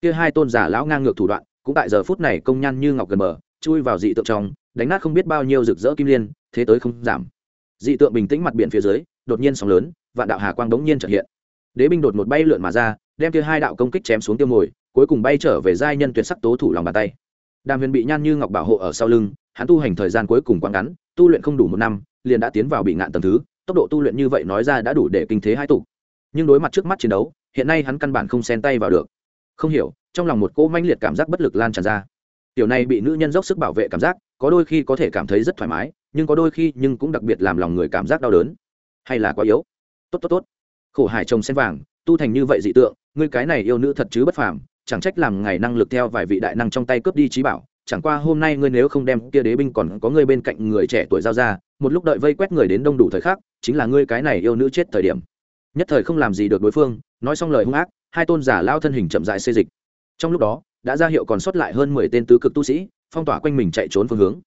Kia hai tôn giả lão ngang ngược thủ đoạn, cũng tại giờ phút này công nhan như ngọc gần bờ, chui vào dị tượng trong đánh nát không biết bao nhiêu rực rỡ kim liên, thế tới không giảm. Dị tượng bình tĩnh mặt biển phía dưới, đột nhiên sóng lớn, vạn đạo hà quang đống nhiên trợ hiện. Đế binh đột một bay lượn mà ra, đem kia hai đạo công kích chém xuống tiêu mồi, cuối cùng bay trở về giai nhân tuyệt sắc tố thủ lòng bàn tay. Đàm huyền bị nhan như ngọc bảo hộ ở sau lưng, hắn tu hành thời gian cuối cùng quá ngắn, tu luyện không đủ một năm, liền đã tiến vào bị ngạn tầng thứ, tốc độ tu luyện như vậy nói ra đã đủ để kinh thế hai tục nhưng đối mặt trước mắt chiến đấu, hiện nay hắn căn bản không xen tay vào được. Không hiểu, trong lòng một cỗ manh liệt cảm giác bất lực lan tràn ra tiểu này bị nữ nhân dốc sức bảo vệ cảm giác, có đôi khi có thể cảm thấy rất thoải mái, nhưng có đôi khi nhưng cũng đặc biệt làm lòng người cảm giác đau đớn. Hay là quá yếu. Tốt tốt tốt. Khổ hải trồng sen vàng, tu thành như vậy dị tượng, ngươi cái này yêu nữ thật chứ bất phàm, chẳng trách làm ngày năng lực theo vài vị đại năng trong tay cướp đi trí bảo, chẳng qua hôm nay ngươi nếu không đem kia đế binh còn có ngươi bên cạnh người trẻ tuổi giao ra, một lúc đợi vây quét người đến đông đủ thời khắc, chính là ngươi cái này yêu nữ chết thời điểm. Nhất thời không làm gì được đối phương, nói xong lời hung ác, hai tôn giả lao thân hình chậm dại xê dịch. Trong lúc đó đã ra hiệu còn sót lại hơn mười tên tứ cực tu sĩ, phong tỏa quanh mình chạy trốn phương hướng.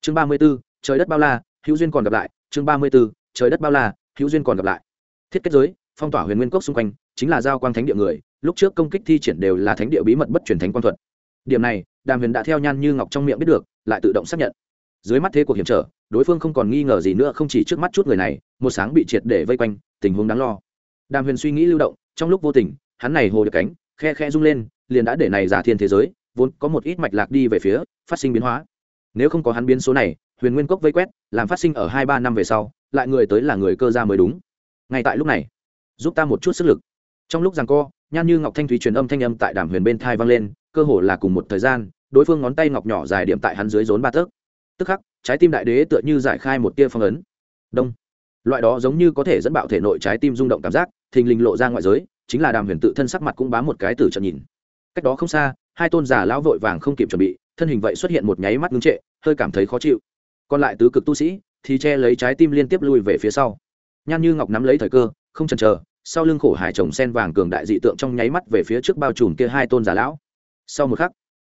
Chương ba mươi b ố trời đất bao la, hữu duyên còn gặp lại. Chương ba mươi b ố trời đất bao la, hữu duyên còn gặp lại. Thiết kết giới, phong tỏa huyền nguyên cốc xung quanh, chính là giao quang thánh địa người, lúc trước công kích thi triển đều là thánh địa bí mật bất truyền thánh quan thuật. Điểm này, đàm huyền đã theo nhan như ngọc trong miệng biết được, lại tự động xác nhận. Dưới mắt thế cuộc hiểm trở, đối phương không còn nghi ngờ gì nữa, không chỉ trước mắt chút người này, một sáng bị triệt để vây quanh, tình huống đáng lo. Đàm huyền suy nghĩ lưu động, trong lúc vô tình, hắn này hồ được cánh, khe khe rung lên liền đã để này giả thiên thế giới, vốn có một ít mạch lạc đi về phía, phát sinh biến hóa. Nếu không có hắn biến số này, huyền nguyên cốc vây quét, làm phát sinh ở hai ba năm về sau, lại người tới là người cơ gia mới đúng. Ngay tại lúc này, giúp ta một chút sức lực. Trong lúc rằng co, nhan như ngọc thanh thúy truyền âm thanh âm tại đàm huyền bên thai vang lên, cơ hồ là cùng một thời gian, đối phương ngón tay ngọc nhỏ dài điểm tại hắn dưới rốn ba tấc. Tức khắc, trái tim đại đế tựa như giải khai một tia phong ấn. Đông. Loại đó giống như có thể dẫn bạo thể nội trái tim rung động cảm giác, thình lình lộ ra ngoại giới, chính là đàm huyền tự thân sắc mặt cũng bám một cái tử trận nhìn cách đó không xa, hai tôn giả lão vội vàng không kịp chuẩn bị, thân hình vậy xuất hiện một nháy mắt ngưng trệ, hơi cảm thấy khó chịu. Còn lại tứ cực tu sĩ thì che lấy trái tim liên tiếp lui về phía sau. Nhan như ngọc nắm lấy thời cơ, không chần chờ, sau lưng khổ hải trồng sen vàng cường đại dị tượng trong nháy mắt về phía trước bao trùm kia hai tôn giả lão. Sau một khắc,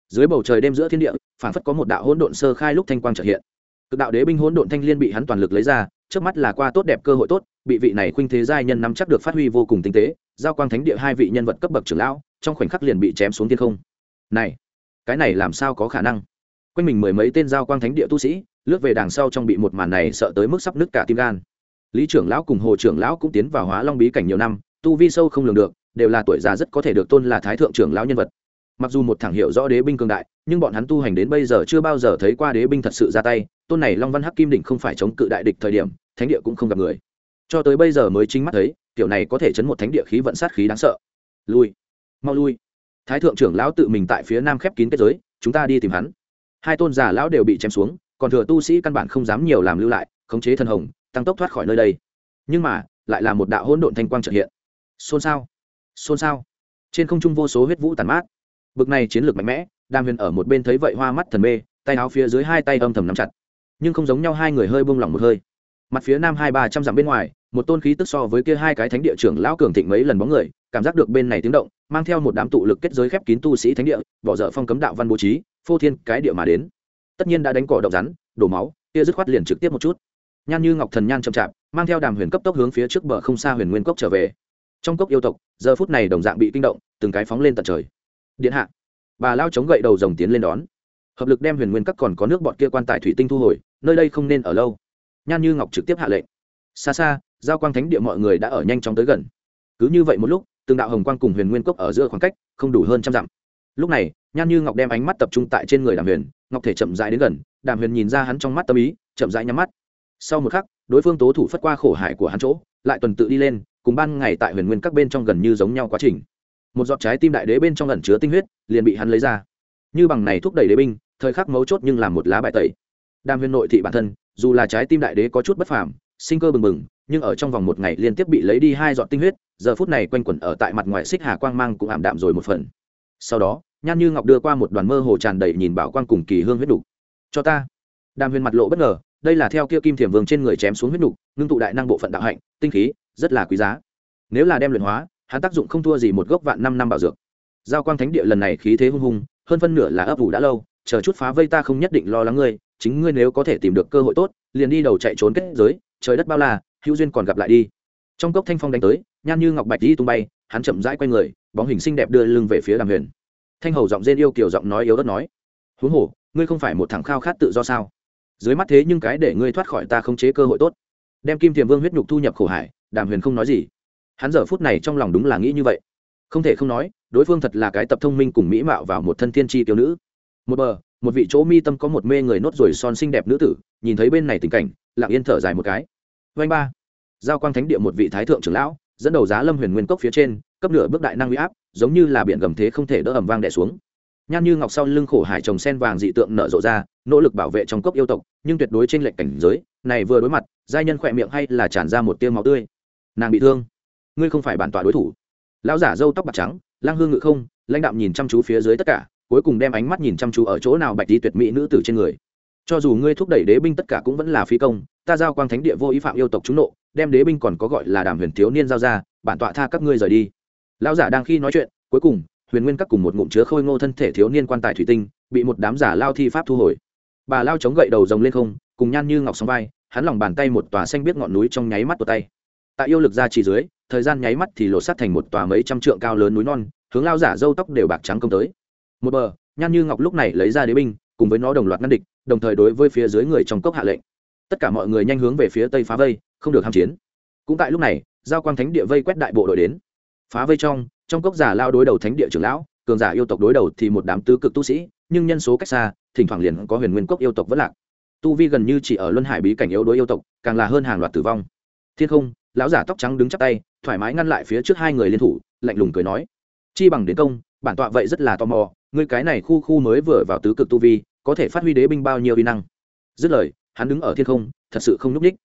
dưới bầu trời đêm giữa thiên địa phản phất có một đạo hỗn độn sơ khai lúc thanh quang trợ hiện. Cực đạo đế binh hỗn độn thanh liên bị hắn toàn lực lấy ra, trước mắt là qua tốt đẹp cơ hội tốt, bị vị này khuynh thế giai nhân nắm chắc được phát huy vô cùng tinh tế, giao quang thánh địa hai vị nhân vật cấp bậc trưởng lão trong khoảnh khắc liền bị chém xuống thiên không. Này, cái này làm sao có khả năng? Quanh mình mười mấy tên giao quang thánh địa tu sĩ, lướt về đằng sau trong bị một màn này sợ tới mức sắp nứt cả tim gan. Lý trưởng lão cùng hồ trưởng lão cũng tiến vào hóa long bí cảnh nhiều năm, tu vi sâu không lường được, đều là tuổi già rất có thể được tôn là thái thượng trưởng lão nhân vật. Mặc dù một thẳng hiệu rõ đế binh cường đại, nhưng bọn hắn tu hành đến bây giờ chưa bao giờ thấy qua đế binh thật sự ra tay, tôn này long văn hắc kim đỉnh không phải chống cự đại địch thời điểm, thánh địa cũng không gặp người. Cho tới bây giờ mới chính mắt thấy, tiểu này có thể chấn một thánh địa khí vận sát khí đáng sợ. Lui mau lui. Thái thượng trưởng lão tự mình tại phía nam khép kín kết giới, chúng ta đi tìm hắn. Hai tôn giả lão đều bị chém xuống, còn thừa tu sĩ căn bản không dám nhiều làm lưu lại, khống chế thần hồng, tăng tốc thoát khỏi nơi đây. Nhưng mà, lại là một đạo hỗn độn thanh quang trợ hiện. Xôn xao xôn xao. Trên không trung vô số huyết vũ tàn mát. Bực này chiến lược mạnh mẽ, đàm huyền ở một bên thấy vậy hoa mắt thần mê, tay áo phía dưới hai tay âm thầm nắm chặt. Nhưng không giống nhau hai người hơi buông lỏng một hơi. Mặt phía nam hai ba trăm dặm bên ngoài, một tôn khí tức so với kia hai cái thánh địa trưởng lão cường thịnh mấy lần bóng người cảm giác được bên này tiếng động, mang theo một đám tụ lực kết giới khép kín tu sĩ thánh địa, bỏ dở phong cấm đạo văn bố trí, phô thiên cái địa mà đến. Tất nhiên đã đánh cỏ động rắn, đổ máu, kia dứt khoát liền trực tiếp một chút. Nhan như ngọc thần nhan chậm chạp, mang theo đàm huyền cấp tốc hướng phía trước bờ không xa huyền nguyên cốc trở về. Trong cốc yêu tộc, giờ phút này đồng dạng bị kinh động, từng cái phóng lên tận trời. Điện hạ, bà lao chống gậy đầu rồng tiến lên đón. Hợp lực đem huyền nguyên các còn có nước bọn kia quan tài thủy tinh thu hồi, nơi đây không nên ở lâu. Nhan như ngọc trực tiếp hạ lệnh. Xa xa, giao quang thánh địa mọi người đã ở nhanh chóng tới gần. Cứ như vậy một lúc từng đạo hồng quang cùng huyền nguyên cốc ở giữa khoảng cách, không đủ hơn trăm dặm. Lúc này, nhan như ngọc đem ánh mắt tập trung tại trên người đàm huyền, ngọc thể chậm rãi đến gần, đàm huyền nhìn ra hắn trong mắt tâm ý, chậm rãi nhắm mắt. Sau một khắc, đối phương tố thủ phất qua khổ hải của hắn chỗ, lại tuần tự đi lên, cùng ban ngày tại huyền nguyên các bên trong gần như giống nhau quá trình. Một giọt trái tim đại đế bên trong ẩn chứa tinh huyết, liền bị hắn lấy ra. Như bằng này thúc đẩy đế binh, thời khắc mấu chốt nhưng làm một lá bài tẩy. Đàm huyền nội thị bản thân, dù là trái tim đại đế có chút bất phàm, sinh cơ bừng bừng nhưng ở trong vòng một ngày liên tiếp bị lấy đi hai giọt tinh huyết, giờ phút này quanh quẩn ở tại mặt ngoài xích hà quang mang cũng ảm đạm rồi một phần. Sau đó, nhan như ngọc đưa qua một đoàn mơ hồ tràn đầy nhìn bảo quang cùng kỳ hương huyết đục. Cho ta. Đàm huyền mặt lộ bất ngờ, đây là theo kia kim thiểm vương trên người chém xuống huyết đục, ngưng tụ đại năng bộ phận đạo hạnh, tinh khí, rất là quý giá. Nếu là đem luyện hóa, hắn tác dụng không thua gì một gốc vạn năm năm bảo dược. Giao quang thánh địa lần này khí thế hung hùng, hơn phân nửa là ấp ủ đã lâu, chờ chút phá vây ta không nhất định lo lắng ngươi, chính ngươi nếu có thể tìm được cơ hội tốt, liền đi đầu chạy trốn kết giới, trời đất bao la hữu duyên còn gặp lại đi. Trong cốc thanh phong đánh tới, nhan như ngọc bạch đi tung bay, hắn chậm rãi q u a y người, bóng hình xinh đẹp đưa lưng về phía đàm huyền. Thanh hầu giọng rên yêu kiểu giọng nói yếu đất nói, huống hồ, ngươi không phải một thằng khao khát tự do sao? Dưới mắt thế nhưng cái để ngươi thoát khỏi ta không chế cơ hội tốt. Đem kim thiềm vương huyết nhục thu nhập khổ hải, đàm huyền không nói gì. Hắn giờ phút này trong lòng đúng là nghĩ như vậy. Không thể không nói, đối phương thật là cái tập thông minh cùng mỹ mạo vào một thân thiên tri tiểu nữ. Một bờ, một vị chỗ mi tâm có một mê người nốt ruồi son xinh đẹp nữ tử, nhìn thấy bên này tình cảnh, lặng yên thở dài một cái vanh ba. Giao quang thánh địa một vị thái thượng trưởng lão, dẫn đầu giá lâm huyền nguyên cốc phía trên, cấp nửa bước đại năng uy áp, giống như là biển gầm thế không thể đỡ ẩm vang đẻ xuống. Nhan như ngọc sau lưng khổ hải trồng sen vàng dị tượng nở rộ ra, nỗ lực bảo vệ trong cốc yêu tộc, nhưng tuyệt đối trên lệnh cảnh giới, này vừa đối mặt, giai nhân khỏe miệng hay là tràn ra một tiêu máu tươi. Nàng bị thương. Ngươi không phải bản tọa đối thủ. Lão giả râu tóc bạc trắng lang hương ngự không, lãnh đạm nhìn chăm chú phía dưới tất cả, cuối cùng đem ánh mắt nhìn chăm chú ở chỗ nào bạch đi tuyệt mỹ nữ tử trên người cho dù ngươi thúc đẩy đế binh tất cả cũng vẫn là phi công, ta giao quang thánh địa vô ý phạm yêu tộc chúng nộ, đem đế binh còn có gọi là đàm huyền thiếu niên giao ra, bản tọa tha các ngươi rời đi. Lão giả đang khi nói chuyện, cuối cùng, huyền nguyên các cùng một ngụm chứa khôi ngô thân thể thiếu niên quan tài thủy tinh, bị một đám giả lao thi pháp thu hồi. Bà lao chống gậy đầu rồng lên không, cùng nhan như ngọc sóng vai, hắn lòng bàn tay một tòa xanh biết ngọn núi trong nháy mắt của tay. Tại yêu lực ra chỉ dưới, thời gian nháy mắt thì lộ sát thành một tòa mấy trăm trượng cao lớn núi non, hướng lao giả dâu tóc đều bạc trắng công tới. Một bờ, nhan như ngọc lúc này lấy ra đế binh cùng với nó đồng loạt ngăn địch, đồng thời đối với phía dưới người trong cốc hạ lệnh. Tất cả mọi người nhanh hướng về phía tây phá vây, không được ham chiến. Cũng tại lúc này, giao quang thánh địa vây quét đại bộ đội đến. Phá vây trong trong cốc giả lao đối đầu thánh địa trưởng lão, cường giả yêu tộc đối đầu thì một đám tứ cực tu sĩ, nhưng nhân số cách xa, thỉnh thoảng liền có huyền nguyên cốc yêu tộc vẫn lạc. Tu vi gần như chỉ ở luân hải bí cảnh yếu đối yêu tộc, càng là hơn hàng loạt tử vong. Thiên không, lão giả tóc trắng đứng chắp tay, thoải mái ngăn lại phía trước hai người liên thủ, lạnh lùng cười nói, chi bằng đến công, bản tọa vậy rất là tò mò, ngươi cái này khu khu mới vừa vào tứ cực tu vi có thể phát huy đế binh bao nhiêu uy năng. Dứt lời, hắn đứng ở thiên không, thật sự không nhúc ních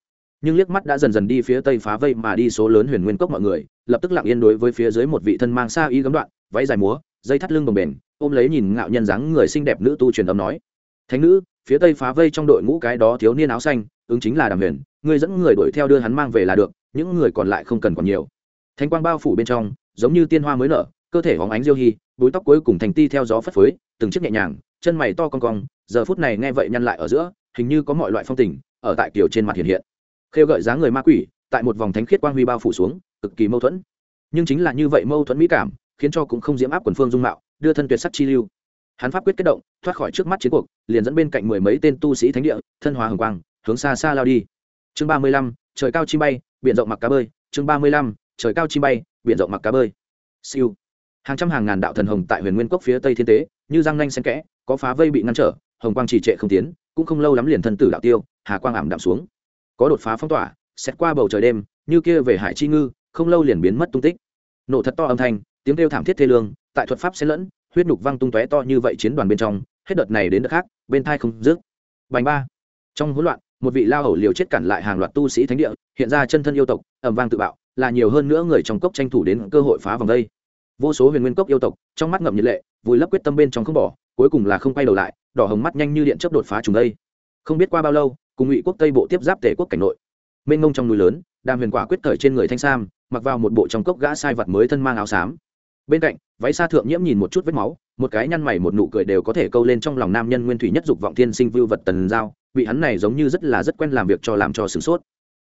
nhưng liếc mắt đã dần dần đi phía tây phá vây mà đi số lớn huyền nguyên cốc mọi người, lập tức lặng yên đối với phía dưới một vị thân mang xa y gấm đoạn, váy dài múa, dây thắt lưng bồng bềnh, ôm lấy nhìn ngạo nhân dáng người xinh đẹp nữ tu truyền âm nói. Thánh nữ, phía tây phá vây trong đội ngũ cái đó thiếu niên áo xanh, ứng chính là đàm huyền người dẫn người đuổi theo đưa hắn mang về là được, những người còn lại không cần còn nhiều. Thanh quang bao phủ bên trong, giống như tiên hoa mới nở, cơ thể hóng ánh diêu hy búi tóc cuối cùng thành ti theo gió phất phới, từng chiếc nhẹ nhàng chân mày to cong cong, giờ phút này nghe vậy nhăn lại ở giữa, hình như có mọi loại phong tình, ở tại kiểu trên mặt hiện hiện. Khêu gợi giá người ma quỷ, tại một vòng thánh khiết quang huy bao phủ xuống, cực kỳ mâu thuẫn. Nhưng chính là như vậy mâu thuẫn mỹ cảm, khiến cho cũng không diễm áp quần phương dung mạo, đưa thân tuyệt sắc chi lưu. Hắn pháp quyết kết động, thoát khỏi trước mắt chiến cuộc, liền dẫn bên cạnh mười mấy tên tu sĩ thánh địa, thân hòa hồng quang, hướng xa xa lao đi. Chương ba mươi lăm, trời cao chi bay, biển rộng mặc cá bơi. Chương ba mươi lăm, trời cao chi bay, biển rộng mặc cá bơi. Siêu. Hàng trăm hàng ngàn đạo thần hồng tại huyền nguyên cốc phía tây thiên tế, như răng nanh xen kẽ có phá vây bị ngăn trở, hồng quang trì trệ không tiến, cũng không lâu lắm liền thân tử đạo tiêu, hà quang ảm đạm xuống. Có đột phá phong tỏa, xét qua bầu trời đêm, như kia về hải chi ngư, không lâu liền biến mất tung tích. Nổ thật to âm thanh, tiếng kêu thảm thiết thê lương, tại thuật pháp xen lẫn, huyết nhục văng tung tóe to như vậy chiến đoàn bên trong, hết đợt này đến đợt khác, bên thai không dứt. Bành ba. Trong hỗn loạn, một vị lao hầu liều chết cản lại hàng loạt tu sĩ thánh địa, hiện ra chân thân yêu tộc ẩm vang tự bạo, là nhiều hơn nữa người trong cốc tranh thủ đến cơ hội phá vòng đây. Vô số huyền nguyên cốc yêu tộc, trong mắt ngậm nhiệt lệ, vùi lấp quyết tâm bên trong không bỏ cuối cùng là không quay đầu lại, đỏ hồng mắt nhanh như điện chớp đột phá trùng đây. Không biết qua bao lâu, cùng ngụy quốc tây bộ tiếp giáp tể quốc cảnh nội. Mênh ngông trong núi lớn, đàm huyền quả quyết thời trên người thanh sam, mặc vào một bộ trong cốc gã sai vật mới thân mang áo xám. Bên cạnh, váy xa thượng nhiễm nhìn một chút vết máu, một cái nhăn mày một nụ cười đều có thể câu lên trong lòng nam nhân nguyên thủy nhất dục vọng thiên sinh vưu vật tần giao, bị hắn này giống như rất là rất quen làm việc cho làm cho sửng sốt.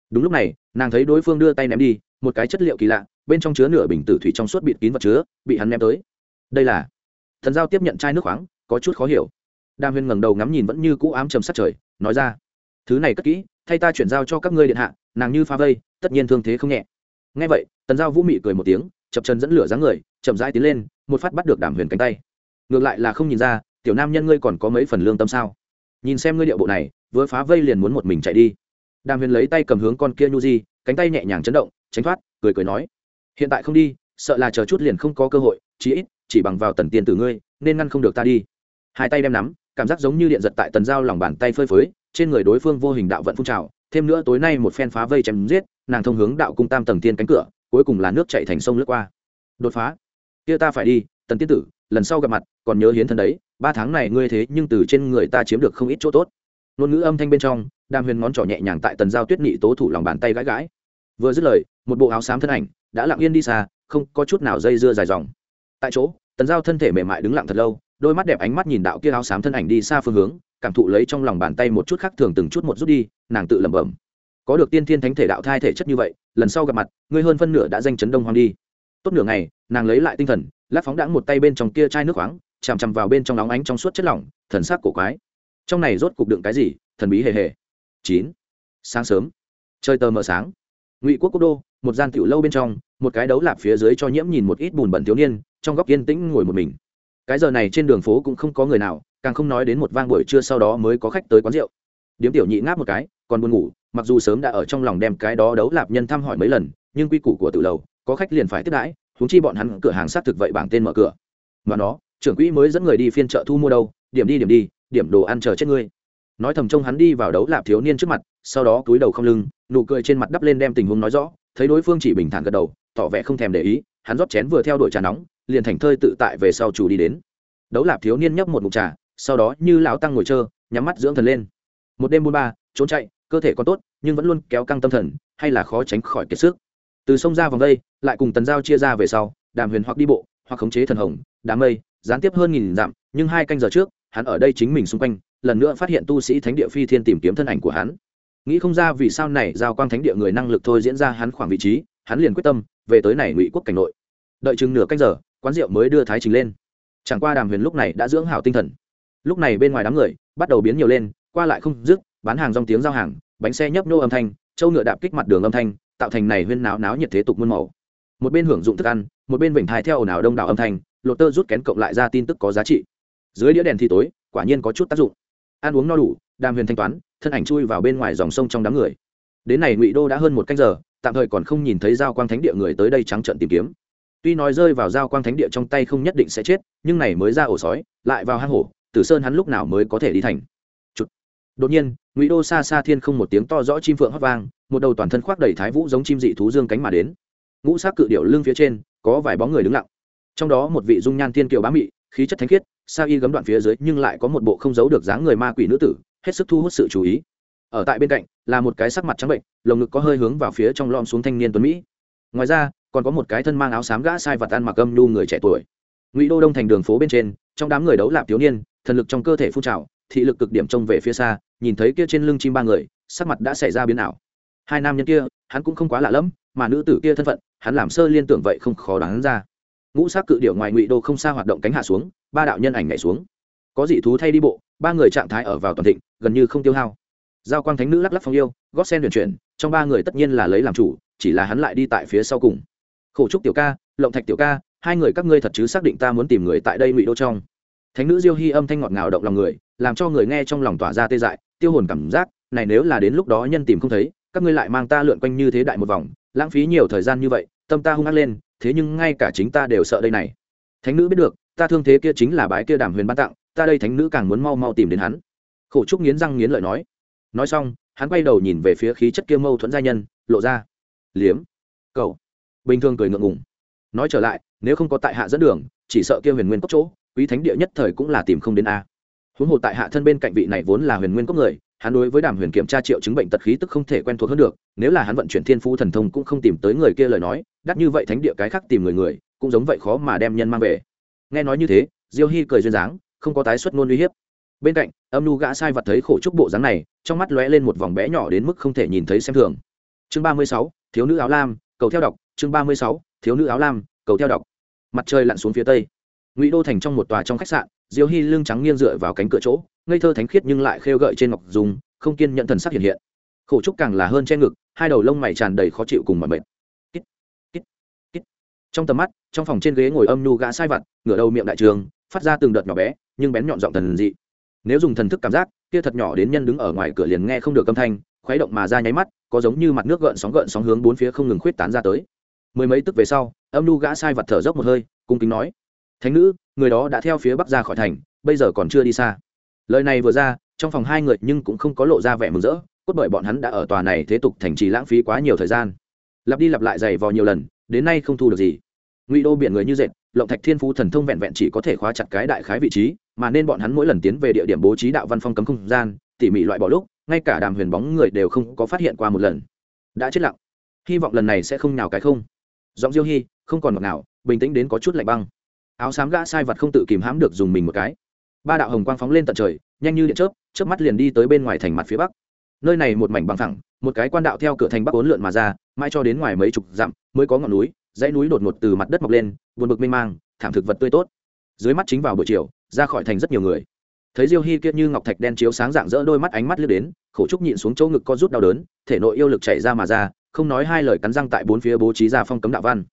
Đúng lúc này, nàng thấy đối phương đưa tay ném đi, một cái chất liệu kỳ lạ, bên trong chứa nửa bình tử thủy trong suốt bịt kín vật chứa, bị hắn ném tới. Đây là thần giao tiếp nhận chai nước khoáng có chút khó hiểu. Đàm huyền ngẩng đầu ngắm nhìn vẫn như cũ ám trầm sát trời, nói ra, thứ này cất kỹ, thay ta chuyển giao cho các ngươi điện hạ, nàng như pha vây, tất nhiên thương thế không nhẹ. Ngay vậy, tần giao vũ mị cười một tiếng, chập chân dẫn lửa dáng người, chậm rãi tiến lên, một phát bắt được đàm huyền cánh tay. Ngược lại là không nhìn ra, tiểu nam nhân ngươi còn có mấy phần lương tâm sao? Nhìn xem ngươi điệu bộ này, vừa phá vây liền muốn một mình chạy đi. Đàm huyền lấy tay cầm hướng con kia nhu di, cánh tay nhẹ nhàng chấn động, tránh thoát, cười cười nói, hiện tại không đi, sợ là chờ chút liền không có cơ hội, chí ít chỉ bằng vào tần tiền từ ngươi, nên ngăn không được ta đi hai tay đem nắm, cảm giác giống như điện giật tại tần dao lòng bàn tay phơi phới, trên người đối phương vô hình đạo vận phun trào, thêm nữa tối nay một phen phá vây chém giết, nàng thông hướng đạo cung tam tầng tiên cánh cửa, cuối cùng là nước chạy thành sông lướt qua. Đột phá. Kia ta phải đi, tần tiên tử, lần sau gặp mặt, còn nhớ hiến thân đấy, ba tháng này ngươi thế nhưng từ trên người ta chiếm được không ít chỗ tốt. Ngôn ngữ âm thanh bên trong, đàm huyền ngón trỏ nhẹ nhàng tại tần giao tuyết nghị tố thủ lòng bàn tay gãi gãi. Vừa dứt lời, một bộ áo xám thân ảnh, đã lặng yên đi xa, không có chút nào dây dưa dài dòng. Tại chỗ, tần giao thân thể mềm mại đứng lặng thật lâu đôi mắt đẹp ánh mắt nhìn đạo kia áo xám thân ảnh đi xa phương hướng, cảm thụ lấy trong lòng bàn tay một chút khác thường từng chút một rút đi, nàng tự lẩm bẩm. Có được tiên thiên thánh thể đạo thai thể chất như vậy, lần sau gặp mặt, ngươi hơn phân nửa đã danh chấn đông hoang đi. Tốt nửa ngày, nàng lấy lại tinh thần, lát phóng đãng một tay bên trong kia chai nước khoáng, chằm chằm vào bên trong nóng ánh trong suốt chất lỏng, thần sắc cổ quái. Trong này rốt cục đựng cái gì? Thần bí hề hề. Chín. Sáng sớm. Trời tờ mờ sáng. Ngụy quốc quốc đô, một gian tiểu lâu bên trong, một cái đấu lạp phía dưới cho nhiễm nhìn một ít bùn bẩn thiếu niên, trong góc yên tĩnh ngồi một mình cái giờ này trên đường phố cũng không có người nào, càng không nói đến một vang buổi trưa sau đó mới có khách tới quán rượu. Điếm tiểu nhị ngáp một cái, còn buồn ngủ, mặc dù sớm đã ở trong lòng đem cái đó đấu lạp nhân thăm hỏi mấy lần, nhưng quy củ của tự lầu, có khách liền phải tiếp đãi húng chi bọn hắn cửa hàng xác thực vậy bảng tên mở cửa. Mà nó, trưởng quỹ mới dẫn người đi phiên chợ thu mua đâu, điểm đi điểm đi, điểm đồ ăn chờ chết ngươi. Nói thầm trông hắn đi vào đấu lạp thiếu niên trước mặt, sau đó túi đầu không lưng, nụ cười trên mặt đắp lên đem tình huống nói rõ, thấy đối phương chỉ bình thản gật đầu, tỏ vẻ không thèm để ý, hắn rót chén vừa theo đuổi trà nóng liền thành thơi tự tại về sau chủ đi đến. Đấu lạp thiếu niên nhấp một mục trà, sau đó như lão tăng ngồi trơ, nhắm mắt dưỡng thần lên. Một đêm buôn ba, trốn chạy, cơ thể còn tốt, nhưng vẫn luôn kéo căng tâm thần, hay là khó tránh khỏi kiệt sức. Từ sông ra vòng đây, lại cùng tần giao chia ra về sau, đàm huyền hoặc đi bộ, hoặc khống chế thần hồng, đám mây, gián tiếp hơn nghìn dặm, nhưng hai canh giờ trước, hắn ở đây chính mình xung quanh, lần nữa phát hiện tu sĩ thánh địa phi thiên tìm kiếm thân ảnh của hắn. Nghĩ không ra vì sao này giao quang thánh địa người năng lực thôi diễn ra hắn khoảng vị trí, hắn liền quyết tâm, về tới này ngụy quốc cảnh nội. Đợi chừng nửa canh giờ quán rượu mới đưa thái trình lên. Chẳng qua đàm huyền lúc này đã dưỡng hảo tinh thần. Lúc này bên ngoài đám người bắt đầu biến nhiều lên, qua lại không dứt, bán hàng rong tiếng giao hàng, bánh xe nhấp nhô âm thanh châu ngựa đạp kích mặt đường âm thanh, tạo thành này huyên náo náo nhiệt thế tục muôn màu. Một bên hưởng dụng thức ăn, một bên vịnh thái theo ồn ào đông đảo âm thanh, lột tơ rút kén cộng lại ra tin tức có giá trị. Dưới đĩa đèn thì tối, quả nhiên có chút tác dụng. Ăn uống no đủ, đàm huyền thanh toán, thân ảnh chui vào bên ngoài dòng sông trong đám người. Đến này ngụy đô đã hơn một canh giờ, tạm thời còn không nhìn thấy giao quang thánh địa người tới đây trắng trận tìm kiếm tuy nói rơi vào giao quang thánh địa trong tay không nhất định sẽ chết, nhưng này mới ra ổ sói, lại vào hang hổ, tử sơn hắn lúc nào mới có thể đi thành? Chụt. đột nhiên, ngụy đô xa xa thiên không một tiếng to rõ chim phượng hót vang, một đầu toàn thân khoác đầy thái vũ giống chim dị thú dương cánh mà đến. Ngũ sắc cự điệu lưng phía trên, có vài bóng người đứng lặng. Trong đó một vị dung nhan thiên kiều bá mị, khí chất thánh khiết sa y gấm đoạn phía dưới nhưng lại có một bộ không giấu được dáng người ma quỷ nữ tử, hết sức thu hút sự chú ý. Ở tại bên cạnh, là một cái sắc mặt trắng bệnh, lồng ngực có hơi hướng vào phía trong lom xuống thanh niên tuấn mỹ. Ngoài ra còn có một cái thân mang áo xám gã sai vật ăn mặc âm nhu người trẻ tuổi. Ngụy đô đông thành đường phố bên trên, trong đám người đấu lạp thiếu niên, thần lực trong cơ thể phun trào, thị lực cực điểm trông về phía xa, nhìn thấy kia trên lưng chim ba người, sắc mặt đã xảy ra biến ảo. Hai nam nhân kia, hắn cũng không quá lạ lẫm, mà nữ tử kia thân phận, hắn làm sơ liên tưởng vậy không khó đoán ra. Ngũ sắc cự điểu ngoài ngụy đô không xa hoạt động cánh hạ xuống, ba đạo nhân ảnh nhảy xuống. Có dị thú thay đi bộ, ba người trạng thái ở vào toàn thịnh, gần như không tiêu hao. Giao quang thánh nữ lắc lắc phong yêu, gót sen huyền chuyển, trong ba người tất nhiên là lấy làm chủ, chỉ là hắn lại đi tại phía sau cùng khổ trúc tiểu ca, lộng thạch tiểu ca, hai người các ngươi thật chứ xác định ta muốn tìm người tại đây ngụy đô trong. Thánh nữ diêu hy âm thanh ngọt ngào động lòng người, làm cho người nghe trong lòng tỏa ra tê dại, tiêu hồn cảm giác, này nếu là đến lúc đó nhân tìm không thấy, các ngươi lại mang ta lượn quanh như thế đại một vòng, lãng phí nhiều thời gian như vậy, tâm ta hung ác lên, thế nhưng ngay cả chính ta đều sợ đây này. Thánh nữ biết được, ta thương thế kia chính là bái kia đàm huyền ban tặng, ta đây thánh nữ càng muốn mau mau tìm đến hắn. Khổ trúc nghiến răng nghiến lợi nói. Nói xong, hắn quay đầu nhìn về phía khí chất kia mâu thuẫn gia nhân, lộ ra. Liếm. Cậu bình thường cười ngượng ngùng. Nói trở lại, nếu không có tại hạ dẫn đường, chỉ sợ kia huyền nguyên cốc chỗ, quý thánh địa nhất thời cũng là tìm không đến a. Huống hồ tại hạ thân bên cạnh vị này vốn là huyền nguyên cốc người, hắn đối với đàm huyền kiểm tra triệu chứng bệnh tật khí tức không thể quen thuộc hơn được, nếu là hắn vận chuyển thiên phú thần thông cũng không tìm tới người kia lời nói đắt như vậy thánh địa cái khác tìm người người, cũng giống vậy khó mà đem nhân mang về. Nghe nói như thế, diêu hy cười duyên dáng, không có tái xuất ngôn uy hiếp. Bên cạnh, âm nu gã sai vật thấy khổ trúc bộ dáng này, trong mắt lóe lên một vòng bé nhỏ đến mức không thể nhìn thấy xem thường. Chương ba mươi sáu, thiếu nữ áo lam, cầu theo đọc chương ba mươi sáu thiếu nữ áo lam cầu theo đọc. Mặt trời lặn xuống phía tây. Ngụy đô thành trong một tòa trong khách sạn diêu hy lưng trắng nghiêng dựa vào cánh cửa chỗ ngây thơ thánh khiết nhưng lại khêu gợi trên ngọc dùng không kiên nhận thần sắc hiện hiện. Khổ trúc càng là hơn che ngực hai đầu lông mày tràn đầy khó chịu cùng mọi mệt. Kít, kít, kít. trong tầm mắt trong phòng trên ghế ngồi âm nhu gã sai vặt ngửa đầu miệng đại trường phát ra từng đợt nhỏ bé nhưng bén nhọn giọng thần dị. Nếu dùng thần thức cảm giác kia thật nhỏ đến nhân đứng ở ngoài cửa liền nghe không được âm thanh khuấy động mà ra nháy mắt có giống như mặt nước gợn sóng gợn sóng hướng bốn phía không ngừng khuyết tán ra tới mười mấy tức về sau, âm nu gã sai vật thở dốc một hơi, cung kính nói, thánh nữ, người đó đã theo phía bắc ra khỏi thành, bây giờ còn chưa đi xa. Lời này vừa ra, trong phòng hai người nhưng cũng không có lộ ra vẻ mừng rỡ, cốt bởi bọn hắn đã ở tòa này thế tục thành trì lãng phí quá nhiều thời gian. Lặp đi lặp lại giày vò nhiều lần, đến nay không thu được gì. Ngụy đô biển người như dệt, lộng thạch thiên phú thần thông vẹn vẹn chỉ có thể khóa chặt cái đại khái vị trí, mà nên bọn hắn mỗi lần tiến về địa điểm bố trí đạo văn phong cấm không gian, tỉ mỉ loại bỏ lúc, ngay cả đàm huyền bóng người đều không có phát hiện qua một lần. Đã chết lặng. Hy vọng lần này sẽ không nào cái không giọng diêu hy không còn ngọt nào, bình tĩnh đến có chút lạnh băng. Áo xám gã sai vật không tự kìm hãm được dùng mình một cái. Ba đạo hồng quang phóng lên tận trời, nhanh như điện chớp chớp mắt liền đi tới bên ngoài thành mặt phía bắc. Nơi này một mảnh bằng thẳng một cái quan đạo theo cửa thành bắc bốn lượn mà ra, mãi cho đến ngoài mấy chục dặm mới có ngọn núi, dãy núi đột ngột từ mặt đất mọc lên, buồn bực mênh mang, thảm thực vật tươi tốt. Dưới mắt chính vào buổi chiều, ra khỏi thành rất nhiều người. Thấy diêu hy kia như ngọc thạch đen chiếu sáng dạng dỡ đôi mắt ánh mắt lướt đến, khổ trúc nhịn xuống chỗ ngực co rút đau đớn, thể nội yêu lực chảy ra mà ra không nói hai lời cắn răng tại bốn phía bố trí ra phong cấm đạo văn.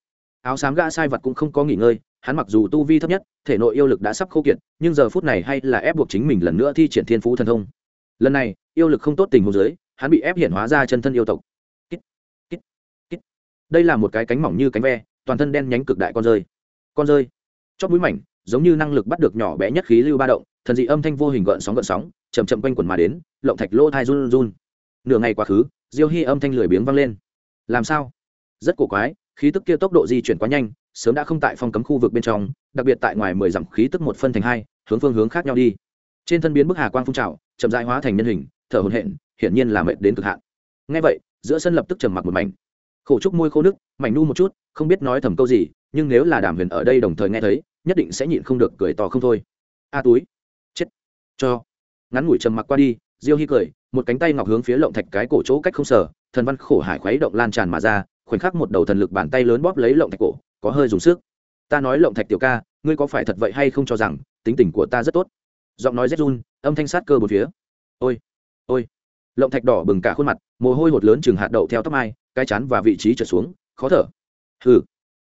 Áo xám gã sai vật cũng không có nghỉ ngơi hắn mặc dù tu vi thấp nhất thể nội yêu lực đã sắp khô kiệt nhưng giờ phút này hay là ép buộc chính mình lần nữa thi triển thiên phú thần thông. Lần này yêu lực không tốt tình hồ dưới hắn bị ép hiện hóa ra chân thân yêu tộc. Kít, kít, kít. đây là một cái cánh mỏng như cánh ve toàn thân đen nhánh cực đại con rơi. Con rơi. Chóp mũi mảnh giống như năng lực bắt được nhỏ bé nhất khí lưu ba động thần dị âm thanh vô hình gợn sóng gợn sóng chầm chậm quanh quẩn mà đến lộng thạch lỗ thai run run. Nửa ngày quá khứ diêu hy âm thanh lười biếng vang lên làm sao? Rất cổ quái, khí tức kia tốc độ di chuyển quá nhanh, sớm đã không tại phong cấm khu vực bên trong, đặc biệt tại ngoài mười dặm khí tức một phân thành hai, hướng phương hướng khác nhau đi. Trên thân biến bức hà quang phun trào, chậm dại hóa thành nhân hình, thở hồn hện hiển nhiên là mệt đến cực hạn. Ngay vậy, giữa sân lập tức trầm mặc một mảnh. Khổ trúc môi khô nước mảnh nu một chút, không biết nói thầm câu gì, nhưng nếu là đàm huyền ở đây đồng thời nghe thấy, nhất định sẽ nhịn không được cười to không thôi. A túi, chết, cho. Ngắn ngủi trầm mặc qua đi, diêu hy cười, một cánh tay ngọc hướng phía lộng thạch cái cổ chỗ cách không sở thần văn khổ hải khuấy động lan tràn mà ra, khoảnh khắc một đầu thần lực bàn tay lớn bóp lấy lộng thạch cổ, có hơi dùng sức. Ta nói lộng thạch tiểu ca, ngươi có phải thật vậy hay không cho rằng, tính tình của ta rất tốt? Giọng nói rét run, âm thanh sát cơ một phía. Ôi ôi. Lộng thạch đỏ bừng cả khuôn mặt, mồ hôi hột lớn chừng hạt đậu theo tóc mai, cái chán và vị trí trở xuống, khó thở. Hừ.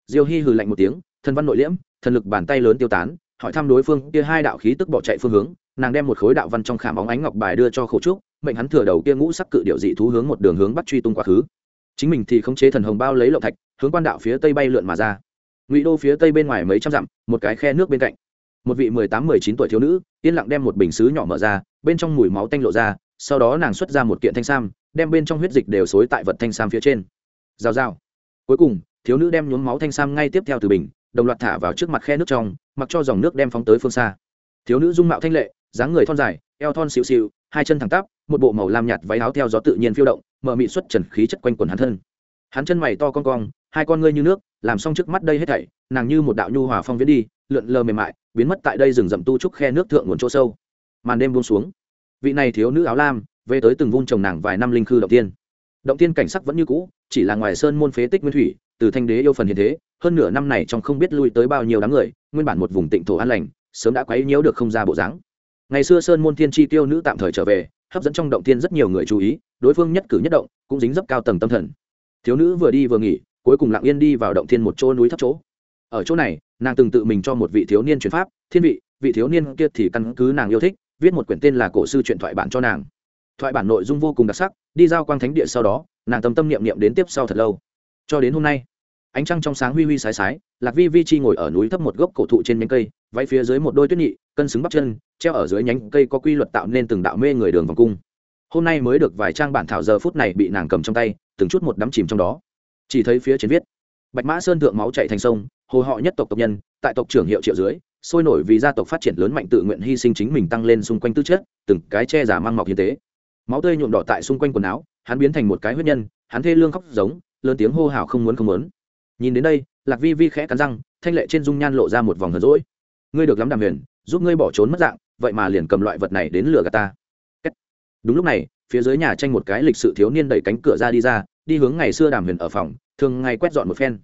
Diêu hy hừ lạnh một tiếng, thần văn nội liễm, thần lực bàn tay lớn tiêu tán, hỏi thăm đối phương, kia hai đạo khí tức bỏ chạy phương hướng, nàng đem một khối đạo văn trong khảm óng ánh ngọc bài đưa cho khổ trúc mệnh hắn thừa đầu kia ngũ sắc cự điệu dị thú hướng một đường hướng bắt truy tung quá khứ. Chính mình thì khống chế thần hồng bao lấy lộng thạch, hướng quan đạo phía tây bay lượn mà ra. Ngụy đô phía tây bên ngoài mấy trăm dặm, một cái khe nước bên cạnh. Một vị mười tám, mười chín tuổi thiếu nữ, yên lặng đem một bình xứ nhỏ mở ra, bên trong mùi máu tanh lộ ra, sau đó nàng xuất ra một kiện thanh sam, đem bên trong huyết dịch đều xối tại vật thanh sam phía trên. Rào rào. Cuối cùng, thiếu nữ đem nhuốm máu thanh sam ngay tiếp theo từ bình, đồng loạt thả vào trước mặt khe nước trong, mặc cho dòng nước đem phóng tới phương xa. Thiếu nữ dung mạo thanh lệ, dáng người thon dài, eo thon xịu xịu hai chân thẳng tắp, một bộ màu lam nhạt váy áo theo gió tự nhiên phiêu động, mở mị xuất trần khí chất quanh quần hắn thân. Hắn chân mày to con cong, hai con ngươi như nước, làm xong trước mắt đây hết thảy, nàng như một đạo nhu hòa phong viễn đi, lượn lờ mềm mại, biến mất tại đây rừng rậm tu trúc khe nước thượng nguồn chỗ sâu. Màn đêm buông xuống. Vị này thiếu nữ áo lam, về tới từng vun trồng nàng vài năm linh khư động tiên. Động tiên cảnh sắc vẫn như cũ, chỉ là ngoài sơn môn phế tích nguyên thủy, từ thanh đế yêu phần hiện thế, hơn nửa năm này trong không biết lui tới bao nhiêu đám người, nguyên bản một vùng tịnh thổ an lành, sớm đã quấy nhiễu được không ra bộ dáng ngày xưa sơn môn thiên chi tiêu nữ tạm thời trở về, hấp dẫn trong động tiên rất nhiều người chú ý, đối phương nhất cử nhất động, cũng dính dấp cao tầng tâm thần. Thiếu nữ vừa đi vừa nghỉ, cuối cùng lặng yên đi vào động thiên một chỗ núi thấp chỗ. Ở chỗ này, nàng từng tự mình cho một vị thiếu niên truyền pháp, thiên vị vị thiếu niên kia thì căn cứ nàng yêu thích, viết một quyển tên là cổ sư truyện thoại bản cho nàng. Thoại bản nội dung vô cùng đặc sắc, đi giao quang thánh địa sau đó, nàng tâm tâm niệm niệm đến tiếp sau thật lâu. Cho đến hôm nay, ánh trăng trong sáng huy huy sái sái, lạc vi vi chi ngồi ở núi thấp một gốc cổ thụ trên nhánh cây, váy phía dưới một đôi tuyết nhị cân xứng bắp chân, treo ở dưới nhánh cây có quy luật tạo nên từng đạo mê người đường vòng cung. Hôm nay mới được vài trang bản thảo giờ phút này bị nàng cầm trong tay, từng chút một đắm chìm trong đó. Chỉ thấy phía trên viết, bạch mã sơn thượng máu chạy thành sông, hồ họ nhất tộc tộc nhân, tại tộc trưởng hiệu triệu dưới, sôi nổi vì gia tộc phát triển lớn mạnh tự nguyện hy sinh chính mình tăng lên xung quanh tư chất, từng cái che giả mang mọc hiến tế. Máu tươi nhuộm đỏ tại xung quanh quần áo, hắn biến thành một cái huyết nhân, hắn thê lương khóc giống, lớn tiếng hô hào không muốn không muốn. Nhìn đến đây, lạc vi vi khẽ cắn răng, thanh lệ trên dung nhan lộ ra một vòng hờn rỗi ngươi được lắm đàm huyền giúp ngươi bỏ trốn mất dạng, vậy mà liền cầm loại vật này đến lừa gạt ta. Đúng lúc này, phía dưới nhà tranh một cái lịch sự thiếu niên đẩy cánh cửa ra đi ra, đi hướng ngày xưa đàm huyền ở phòng, thường ngày quét dọn một phen.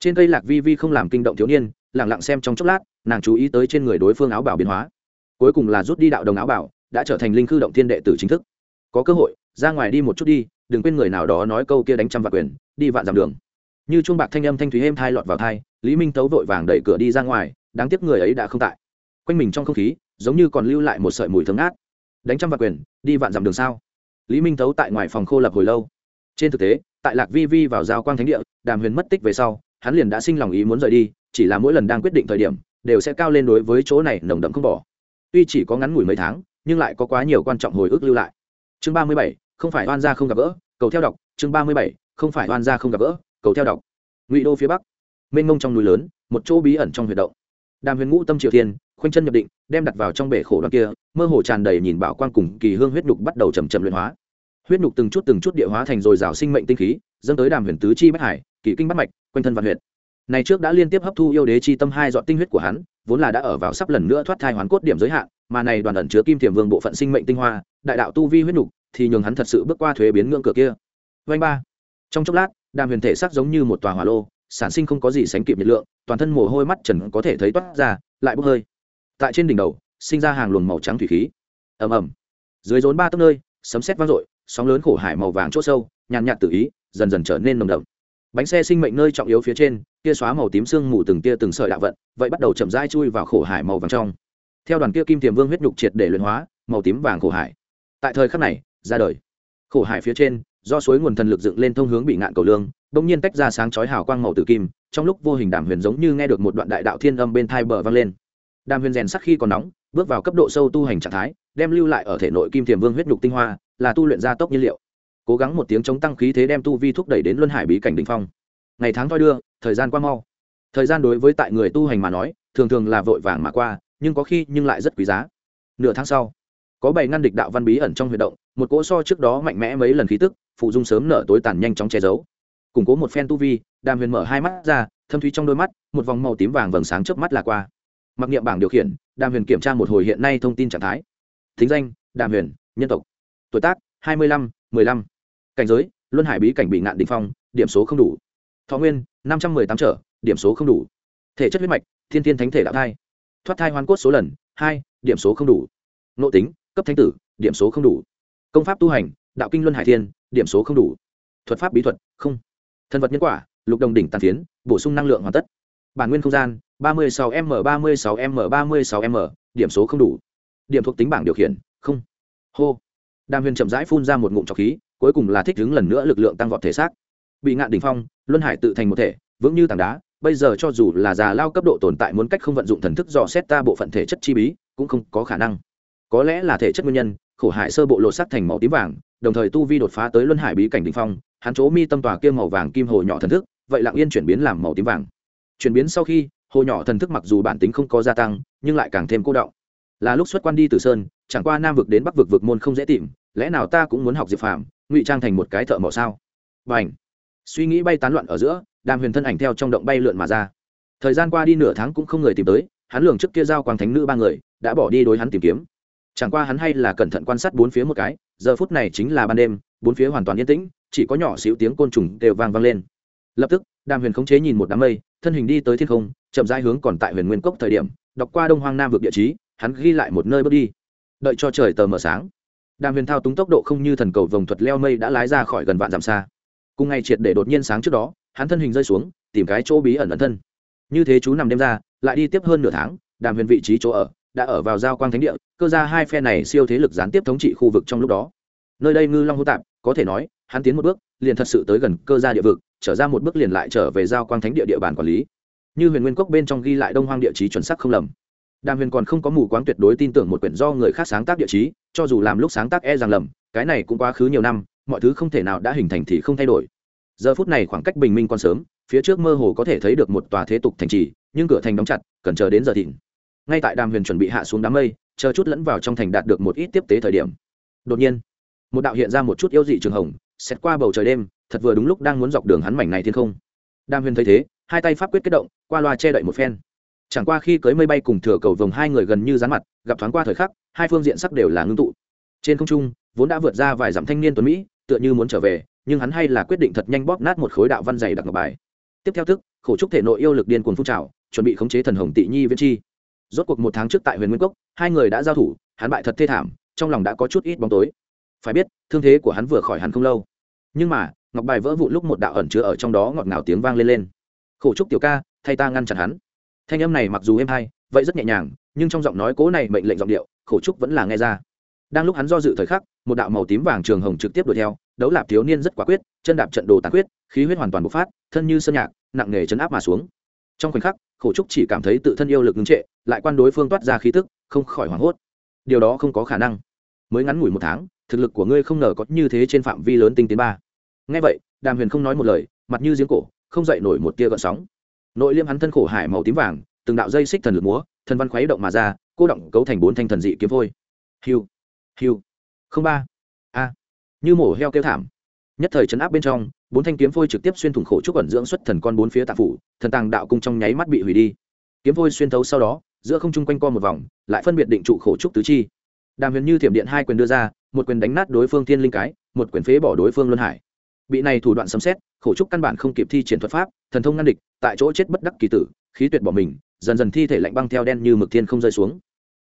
Trên cây lạc vi vi không làm kinh động thiếu niên lẳng lặng xem trong chốc lát, nàng chú ý tới trên người đối phương áo bảo biến hóa. Cuối cùng là rút đi đạo đồng áo bảo, đã trở thành linh khư động thiên đệ tử chính thức. Có cơ hội, ra ngoài đi một chút đi, đừng quên người nào đó nói câu kia đánh trăm vạn quyền, đi vạn dặm đường. Như chuông bạc thanh âm thanh thúy êm thai lọt vào thai lý minh tấu vội vàng đẩy cửa đi ra ngoài, đáng tiếc người ấy đã không tại quanh mình trong không khí, giống như còn lưu lại một sợi mùi thơm ngát. Đánh trăm vạn quyền, đi vạn dặm đường sao? Lý minh thấu tại ngoài phòng khô lập hồi lâu. Trên thực tế, tại lạc vi vi vào giao quang thánh địa, đàm huyền mất tích về sau, hắn liền đã sinh lòng ý muốn rời đi, chỉ là mỗi lần đang quyết định thời điểm, đều sẽ cao lên đối với chỗ này nồng đậm không bỏ. Tuy chỉ có ngắn ngủi mấy tháng, nhưng lại có quá nhiều quan trọng hồi ức lưu lại. Chương ba mươi bảy, không phải oan gia không gặp gỡ, cầu theo đọc. Chương ba mươi bảy, không phải oan gia không gặp gỡ, cầu theo đọc. Ngụy đô phía bắc, mênh mông trong núi lớn, một chỗ bí ẩn trong huyệt động. Đàm huyền ngũ tâm triều thiên khoanh chân nhập định, đem đặt vào trong bể khổ đoạn kia, mơ hồ tràn đầy nhìn bảo quan cùng kỳ hương huyết nhục bắt đầu chầm chậm luyện hóa. Huyết nhục từng chút từng chút địa hóa thành rồi rào sinh mệnh tinh khí, dâng tới đàm huyền tứ chi bách hải kỳ kinh bắt mạch, quanh thân văn huyệt. Này trước đã liên tiếp hấp thu yêu đế chi tâm hai dọn tinh huyết của hắn, vốn là đã ở vào sắp lần nữa thoát thai hoàn cốt điểm giới hạn, mà này đoàn ẩn chứa kim thiềm vương bộ phận sinh mệnh tinh hoa, đại đạo tu vi huyết nhục, thì nhường hắn thật sự bước qua thuế biến ngưỡng cửa kia. Vanh ba. Trong chốc lát, đàm huyền thể sắc giống như một tòa hỏa lô, sản sinh không có gì sánh kịp nhiệt lượng, toàn thân mồ hôi mắt trần có thể thấy toát ra, lại bốc hơi tại trên đỉnh đầu, sinh ra hàng luồng màu trắng thủy khí. Ầm ầm. Dưới rốn ba tấc nơi, sấm sét vang dội, sóng lớn khổ hải màu vàng chỗ sâu, nhàn nhạt tự ý, dần dần trở nên nồng đậm. Bánh xe sinh mệnh nơi trọng yếu phía trên, kia xóa màu tím sương mù từng tia từng sợi đạo vận, vậy bắt đầu chậm rãi chui vào khổ hải màu vàng trong. Theo đoàn kia kim tiềm vương huyết nhục triệt để luyện hóa, màu tím vàng khổ hải. Tại thời khắc này, ra đời. Khổ hải phía trên, do suối nguồn thần lực dựng lên thông hướng bị ngạn cầu lương, bỗng nhiên tách ra sáng chói hào quang màu tử kim, trong lúc vô hình đàm huyền giống như nghe được một đoạn đại đạo thiên âm bên thai bờ vang lên đàm huyền rèn sắc khi còn nóng, bước vào cấp độ sâu tu hành trạng thái, đem lưu lại ở thể nội kim thiềm vương huyết nhục tinh hoa, là tu luyện gia tốc nhiên liệu. Cố gắng một tiếng chống tăng khí thế đem tu vi thúc đẩy đến luân hải bí cảnh đình phong. Ngày tháng thoi đưa, thời gian qua mau. Thời gian đối với tại người tu hành mà nói, thường thường là vội vàng mà qua, nhưng có khi nhưng lại rất quý giá. Nửa tháng sau, có bảy ngăn địch đạo văn bí ẩn trong huy động, một cỗ so trước đó mạnh mẽ mấy lần khí tức, phụ dung sớm nở tối tàn nhanh chóng che giấu. Củng cố một phen tu vi, đàm huyền mở hai mắt ra, thâm thúy trong đôi mắt, một vòng màu tím vàng vầng sáng trước mắt là qua mặc niệm bảng điều khiển, đàm huyền kiểm tra một hồi hiện nay thông tin trạng thái. Thính danh, đàm huyền, nhân tộc. Tuổi tác, hai mươi lăm, mười lăm. Cảnh giới, luân hải bí cảnh bị ngạn định phong, điểm số không đủ. Thọ nguyên, năm trăm mười tám trở, điểm số không đủ. Thể chất huyết mạch, thiên thiên thánh thể đạo thai. Thoát thai hoàn cốt số lần, hai, điểm số không đủ. Nộ tính, cấp thánh tử, điểm số không đủ. Công pháp tu hành, đạo kinh luân hải thiên, điểm số không đủ. Thuật pháp bí thuật, không. Thân vật nhân quả, lục đồng đỉnh tàn phiến, bổ sung năng lượng hoàn tất bản nguyên không gian, ba mươi sáu m, ba mươi sáu m, ba mươi sáu m, điểm số không đủ. Điểm thuộc tính bảng điều khiển, không. Hô. Đàm huyền chậm rãi phun ra một ngụm trọc khí, cuối cùng là thích ứng lần nữa lực lượng tăng vọt thể xác. Bị ngạn đỉnh phong, luân hải tự thành một thể, vững như tảng đá, bây giờ cho dù là già lao cấp độ tồn tại muốn cách không vận dụng thần thức dò xét ta bộ phận thể chất chi bí, cũng không có khả năng. Có lẽ là thể chất nguyên nhân, khổ hại sơ bộ lột sắc thành màu tím vàng, đồng thời tu vi đột phá tới luân hải bí cảnh đỉnh phong, hắn chỗ mi tâm tòa kia màu vàng kim hồ nhỏ thần thức, vậy lặng yên chuyển biến làm màu tím vàng chuyển biến sau khi, hồ nhỏ thần thức mặc dù bản tính không có gia tăng, nhưng lại càng thêm cô động. Là lúc xuất quan đi từ sơn, chẳng qua nam vực đến bắc vực vực môn không dễ tìm, lẽ nào ta cũng muốn học diệp phàm, ngụy trang thành một cái thợ mỏ sao? Và ảnh suy nghĩ bay tán loạn ở giữa, đàm huyền thân ảnh theo trong động bay lượn mà ra. Thời gian qua đi nửa tháng cũng không người tìm tới, hắn lường trước kia giao quang thánh nữ ba người, đã bỏ đi đối hắn tìm kiếm. Chẳng qua hắn hay là cẩn thận quan sát bốn phía một cái, giờ phút này chính là ban đêm, bốn phía hoàn toàn yên tĩnh, chỉ có nhỏ xíu tiếng côn trùng đều vang vang lên. Lập tức, đàm huyền khống chế nhìn một đám mây thân hình đi tới thiên không, chậm rãi hướng còn tại huyền nguyên cốc thời điểm, đọc qua đông hoang nam vực địa chí hắn ghi lại một nơi bước đi. Đợi cho trời tờ mờ sáng, đàm huyền thao túng tốc độ không như thần cầu vồng thuật leo mây đã lái ra khỏi gần vạn dặm xa. Cùng ngày triệt để đột nhiên sáng trước đó, hắn thân hình rơi xuống, tìm cái chỗ bí ẩn ẩn thân. Như thế chú nằm đêm ra, lại đi tiếp hơn nửa tháng, đàm huyền vị trí chỗ ở đã ở vào giao quang thánh địa, cơ ra hai phe này siêu thế lực gián tiếp thống trị khu vực trong lúc đó. Nơi đây ngư long hô tạp, có thể nói, hắn tiến một bước, liền thật sự tới gần cơ gia địa vực trở ra một bước liền lại trở về giao quang thánh địa địa bàn quản lý. Như huyền nguyên cốc bên trong ghi lại đông hoang địa chí chuẩn xác không lầm. Đàm huyền còn không có mù quáng tuyệt đối tin tưởng một quyển do người khác sáng tác địa chí, cho dù làm lúc sáng tác e rằng lầm, cái này cũng quá khứ nhiều năm, mọi thứ không thể nào đã hình thành thì không thay đổi. Giờ phút này khoảng cách bình minh còn sớm, phía trước mơ hồ có thể thấy được một tòa thế tục thành trì, nhưng cửa thành đóng chặt, cần chờ đến giờ thịnh. Ngay tại đàm huyền chuẩn bị hạ xuống đám mây, chờ chút lẫn vào trong thành đạt được một ít tiếp tế thời điểm. Đột nhiên, một đạo hiện ra một chút yếu dị trường hồng xét qua bầu trời đêm thật vừa đúng lúc đang muốn dọc đường hắn mảnh này thiên không. Đam huyền thấy thế hai tay pháp quyết kết động qua loa che đậy một phen. Chẳng qua khi cưới mây bay cùng thừa cầu vồng hai người gần như dán mặt gặp thoáng qua thời khắc hai phương diện sắc đều là ngưng tụ. Trên không trung vốn đã vượt ra vài dặm thanh niên tuấn mỹ tựa như muốn trở về nhưng hắn hay là quyết định thật nhanh bóp nát một khối đạo văn dày đặc ngọc bài. Tiếp theo thức, khổ trúc thể nội yêu lực điên cuồng phun trào chuẩn bị khống chế thần hồng tị nhi viễn chi. Rốt cuộc một tháng trước tại huyền nguyên cốc hai người đã giao thủ hắn bại thật thê thảm trong lòng đã có chút ít bóng tối. Phải biết thương thế của hắn vừa khỏi hắn không lâu. Nhưng mà ngọc bài vỡ vụn lúc một đạo ẩn chứa ở trong đó ngọt ngào tiếng vang lên lên. Khổ trúc tiểu ca, thay ta ngăn chặn hắn. Thanh âm này mặc dù êm hay, vậy rất nhẹ nhàng, nhưng trong giọng nói cố này mệnh lệnh giọng điệu, khổ trúc vẫn là nghe ra. Đang lúc hắn do dự thời khắc, một đạo màu tím vàng trường hồng trực tiếp đuổi theo, đấu lạp thiếu niên rất quả quyết, chân đạp trận đồ tàn quyết khí huyết hoàn toàn bộc phát, thân như sơn nhạc, nặng nề chấn áp mà xuống. Trong khoảnh khắc, khổ trúc chỉ cảm thấy tự thân yêu lực ngưng trệ, lại quan đối phương toát ra khí tức, không khỏi hoảng hốt. Điều đó không có khả năng. Mới ngắn ngủi một tháng, thực lực của ngươi không ngờ có như thế trên phạm vi lớn tinh tiến ba ngay vậy, đàm huyền không nói một lời, mặt như giếng cổ, không dậy nổi một tia gợn sóng. Nội liêm hắn thân khổ hải màu tím vàng, từng đạo dây xích thần lực múa, thần văn khuấy động mà ra, cô động cấu thành bốn thanh thần dị kiếm vôi. Hiu hiu, không ba, a, như mổ heo kêu thảm. Nhất thời chấn áp bên trong, bốn thanh kiếm phôi trực tiếp xuyên thủng khổ trúc ẩn dưỡng xuất thần con bốn phía tạ phủ, thần tàng đạo cung trong nháy mắt bị hủy đi. Kiếm phôi xuyên thấu sau đó, giữa không trung quanh co một vòng, lại phân biệt định trụ khổ trúc tứ chi. Đàm huyền như thiểm điện hai quyền đưa ra, một quyền đánh nát đối phương thiên linh cái, một quyền phế bỏ đối phương luân hải bị này thủ đoạn sấm xét khổ trúc căn bản không kịp thi triển thuật pháp, thần thông ngăn địch, tại chỗ chết bất đắc kỳ tử, khí tuyệt bỏ mình, dần dần thi thể lạnh băng theo đen như mực thiên không rơi xuống.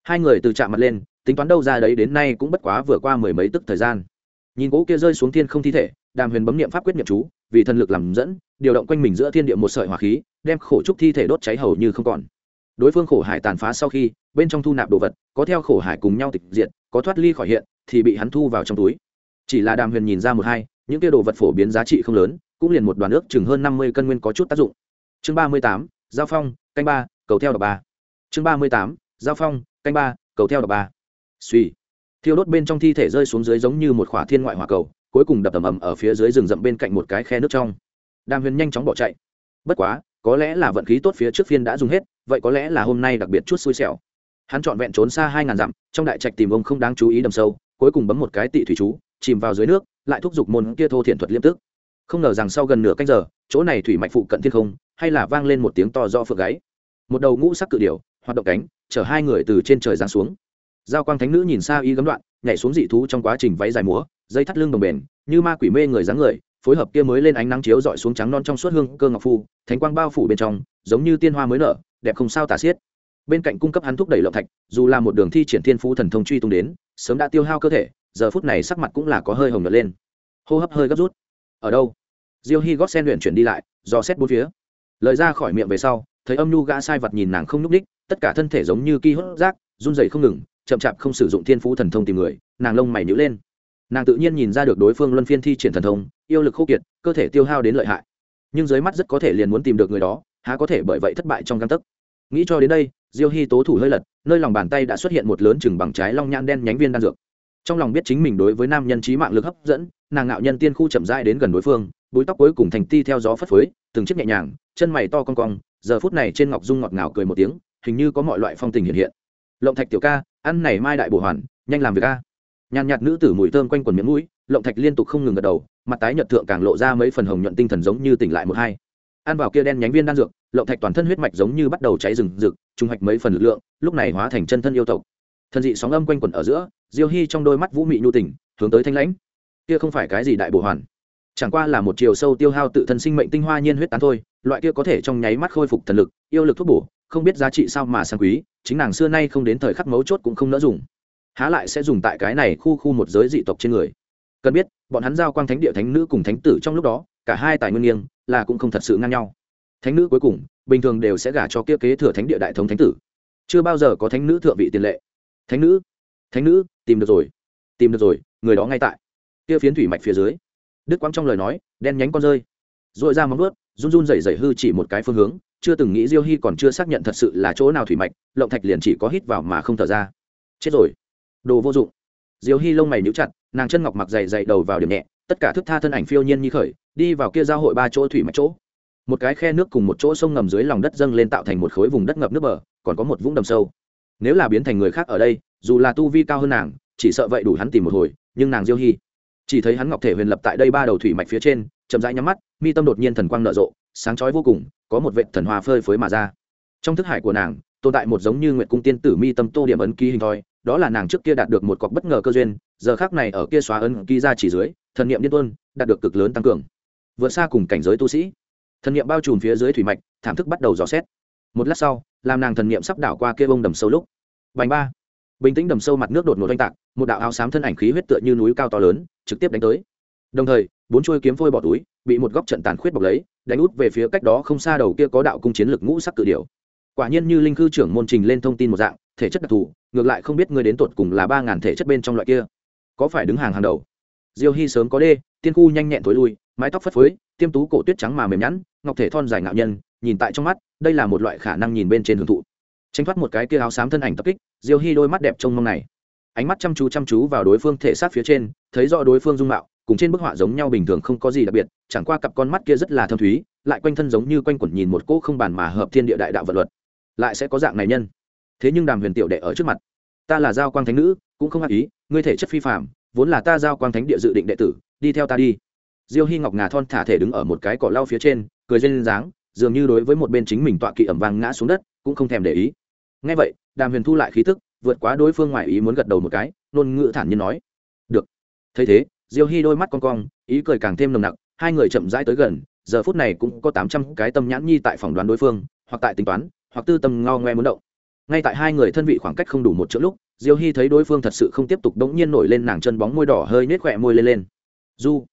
Hai người từ chạm mặt lên, tính toán đâu ra đấy đến nay cũng bất quá vừa qua mười mấy tức thời gian. Nhìn cỗ kia rơi xuống thiên không thi thể, đàm huyền bấm niệm pháp quyết niệm chú, vì thần lực làm dẫn, điều động quanh mình giữa thiên địa một sợi hỏa khí, đem khổ trúc thi thể đốt cháy hầu như không còn. Đối phương khổ hải tàn phá sau khi, bên trong thu nạp đồ vật, có theo khổ hải cùng nhau tịch diệt, có thoát ly khỏi hiện, thì bị hắn thu vào trong túi. Chỉ là đàm huyền nhìn ra một hai những kia đồ vật phổ biến giá trị không lớn, cũng liền một đoàn nước chừng hơn năm mươi cân nguyên có chút tác dụng. Chương ba mươi tám, giao phong, canh ba, cầu theo đọc ba. Chương ba mươi tám, giao phong, canh ba, cầu theo đọc ba. Suy thiêu đốt bên trong thi thể rơi xuống dưới giống như một khỏa thiên ngoại hỏa cầu, cuối cùng đập ầm ầm ở phía dưới rừng rậm bên cạnh một cái khe nước trong. Đàm huyền nhanh chóng bỏ chạy. Bất quá, có lẽ là vận khí tốt phía trước phiên đã dùng hết, vậy có lẽ là hôm nay đặc biệt chút xui xẻo. Hắn trọn vẹn trốn xa hai ngàn dặm, trong đại trạch tìm ông không đáng chú ý đầm sâu, cuối cùng bấm một cái tị thủy chú, chìm vào dưới nước lại thúc giục môn kia thô thiện thuật liêm tức không ngờ rằng sau gần nửa canh giờ, chỗ này thủy mạch phụ cận thiên không, hay là vang lên một tiếng to do phượng gáy. Một đầu ngũ sắc cự điểu, hoạt động cánh, chở hai người từ trên trời giáng xuống. Giao quang thánh nữ nhìn xa y gấm đoạn, nhảy xuống dị thú trong quá trình váy dài múa, dây thắt lưng đồng bền, như ma quỷ mê người dáng người, phối hợp kia mới lên ánh nắng chiếu dọi xuống trắng non trong suốt hương cơ ngọc phu, thánh quang bao phủ bên trong, giống như tiên hoa mới nở, đẹp không sao tả xiết. Bên cạnh cung cấp hắn thúc đẩy lộng thạch, dù là một đường thi triển thiên phú thần thông truy tung đến, sớm đã tiêu hao cơ thể giờ phút này sắc mặt cũng là có hơi hồng nhợt lên. Hô hấp hơi gấp rút. Ở đâu? Diêu hy gót sen luyện chuyển đi lại do xét bốn phía. Lời ra khỏi miệng về sau, thấy âm nhu gã sai vật nhìn nàng không nhúc ních tất cả thân thể giống như ki hốt rác, run rẩy không ngừng, chậm chạp không sử dụng thiên phú thần thông tìm người, nàng lông mày nhữ lên. Nàng tự nhiên nhìn ra được đối phương luân phiên thi triển thần thông, yêu lực khô kiệt, cơ thể tiêu hao đến lợi hại. Nhưng dưới mắt rất có thể liền muốn tìm được người đó, há có thể bởi vậy thất bại trong căn tấc. Nghĩ cho đến đây, diêu hy tố thủ hơi lật, nơi lòng bàn tay đã xuất hiện một lớn chừng bằng trái long nhãn đen nhánh viên đan dược trong lòng biết chính mình đối với nam nhân trí mạng lực hấp dẫn, nàng ngạo nhân tiên khu chậm rãi đến gần đối phương, búi tóc cuối cùng thành ti theo gió phất phới, từng chiếc nhẹ nhàng, chân mày to cong cong, giờ phút này trên ngọc dung ngọt ngào cười một tiếng, hình như có mọi loại phong tình hiện hiện. Lộng thạch tiểu ca, ăn này mai đại bổ hoàn, nhanh làm việc ca nhàn nhạt nữ tử mùi thơm quanh quần miếng mũi, lộng thạch liên tục không ngừng gật đầu, mặt tái nhợt thượng càng lộ ra mấy phần hồng nhuận tinh thần giống như tỉnh lại một hai. Ăn vào kia đen nhánh viên đan dược, lộng thạch toàn thân huyết mạch giống như bắt đầu cháy rừng rực trung hoạch mấy phần lực lượng, lúc này hóa thành chân thân yêu tộc. Thần dị sóng âm quanh quẩn ở giữa diêu hy trong đôi mắt vũ mị nhu tình, hướng tới thanh lãnh. Kia không phải cái gì đại bổ hoàn. Chẳng qua là một chiều sâu tiêu hao tự thân sinh mệnh tinh hoa nhiên huyết tán thôi loại kia có thể trong nháy mắt khôi phục thần lực yêu lực thuốc bổ không biết giá trị sao mà sang quý chính nàng xưa nay không đến thời khắc mấu chốt cũng không nỡ dùng. Há lại sẽ dùng tại cái này khu khu một giới dị tộc trên người. Cần biết bọn hắn giao quang thánh địa thánh nữ cùng thánh tử trong lúc đó cả hai tài nguyên nghiêng là cũng không thật sự ngang nhau. Thánh nữ cuối cùng bình thường đều sẽ gả cho kia kế thừa thánh địa đại thống thánh tử. Chưa bao giờ có thánh nữ thượng vị tiền lệ. Thánh nữ thánh nữ, tìm được rồi. Tìm được rồi, người đó ngay tại. Kia phiến thủy mạch phía dưới. Đức quang trong lời nói, đen nhánh con rơi. R ồ i ra móng ướt run run rẩy rẩy hư chỉ một cái phương hướng, chưa từng nghĩ diêu hy còn chưa xác nhận thật sự là chỗ nào thủy mạch, lộng thạch liền chỉ có hít vào mà không thở ra. Chết rồi. Đồ vô dụng. Diêu hy lông mày níu chặt, nàng chân ngọc mặc dày dày đầu vào điểm nhẹ, tất cả thức tha thân ảnh phiêu nhiên như khởi, đi vào kia giao hội ba chỗ thủy mạch chỗ. Một cái khe nước cùng một chỗ sông ngầm dưới lòng đất dâng lên tạo thành một khối vùng đất ngập nước bờ, còn có một vũng đầm sâu. Nếu là biến thành người khác ở đây dù là tu vi cao hơn nàng, chỉ sợ vậy đủ hắn tìm một hồi, nhưng nàng diêu hy chỉ thấy hắn ngọc thể huyền lập tại đây ba đầu thủy mạch phía trên, chậm rãi nhắm mắt, mi tâm đột nhiên thần quang nở rộ, sáng chói vô cùng, có một vệ thần hòa phơi phới mà ra. Trong thức hải của nàng, tồn tại một giống như nguyện cung tiên tử mi tâm tô điểm ấn ký hình thoi, đó là nàng trước kia đạt được một cọc bất ngờ cơ duyên, giờ khác này ở kia xóa ấn ký ra chỉ dưới, thần niệm điên tuân đạt được cực lớn tăng cường. Vượt xa cùng cảnh giới tu sĩ, thần niệm bao trùm phía dưới thủy mạch, thảm thức bắt đầu dò xét. Một lát sau, làm nàng thần niệm sắp đảo qua kia bông đầm sâu lúc. Vành ba bình tĩnh đầm sâu mặt nước đột ngột oanh tạc, một đạo áo xám thân ảnh khí huyết tựa như núi cao to lớn, trực tiếp đánh tới. Đồng thời, bốn chuôi kiếm phôi bỏ túi, bị một góc trận tàn khuyết bọc lấy, đánh út về phía cách đó không xa đầu kia có đạo cung chiến lực ngũ sắc cự điều. quả nhiên như linh cư trưởng môn trình lên thông tin một dạng, thể chất đặc thù, ngược lại không biết ngươi đến tột cùng là ba ngàn thể chất bên trong loại kia. Có phải đứng hàng hàng đầu? Diêu hy sớm có đê, tiên khu nhanh nhẹn thối lui, mái tóc phất phới, tiêm tú cổ tuyết trắng mà mềm nhẵn, ngọc thể thon dài ngạo nhân, nhìn tại trong mắt, đây là một loại khả năng nhìn bên trên hưởng thụ tranh thoát một cái kia áo xám thân ảnh tập kích, diêu hy đôi mắt đẹp trông mong này. Ánh mắt chăm chú chăm chú vào đối phương thể xác phía trên, thấy rõ đối phương dung mạo, cùng trên bức họa giống nhau bình thường không có gì đặc biệt, chẳng qua cặp con mắt kia rất là thâm thúy, lại quanh thân giống như quanh quẩn nhìn một cỗ không bàn mà hợp thiên địa đại đạo vật luật. Lại sẽ có dạng này nhân. Thế nhưng đàm huyền tiểu đệ ở trước mặt, ta là giao quang thánh nữ, cũng không ác ý, ngươi thể chất phi phạm vốn là ta giao quang thánh địa dự định đệ tử, đi theo ta đi. Diêu hy ngọc ngà thon thả thể đứng ở một cái cỏ lau phía trên, cười lên dáng, dường như đối với một bên chính mình tọa kỵ ẩm vàng ngã xuống đất, cũng không thèm để ý ngay vậy, đàm huyền thu lại khí tức, vượt quá đối phương ngoài ý muốn gật đầu một cái nôn ngữ thản nhiên nói, được. Thấy thế, diêu hy đôi mắt con cong, ý cười càng thêm nồng nặc, hai người chậm rãi tới gần, giờ phút này cũng có tám trăm cái tâm nhãn nhi tại phòng đoán đối phương, hoặc tại tính toán, hoặc tư tâm ngao ngoe muốn động. Ngay tại hai người thân vị khoảng cách không đủ một chữ lúc, diêu hy thấy đối phương thật sự không tiếp tục đống nhiên nổi lên nàng chân bóng môi đỏ hơi nết khỏe môi lên lên. Du.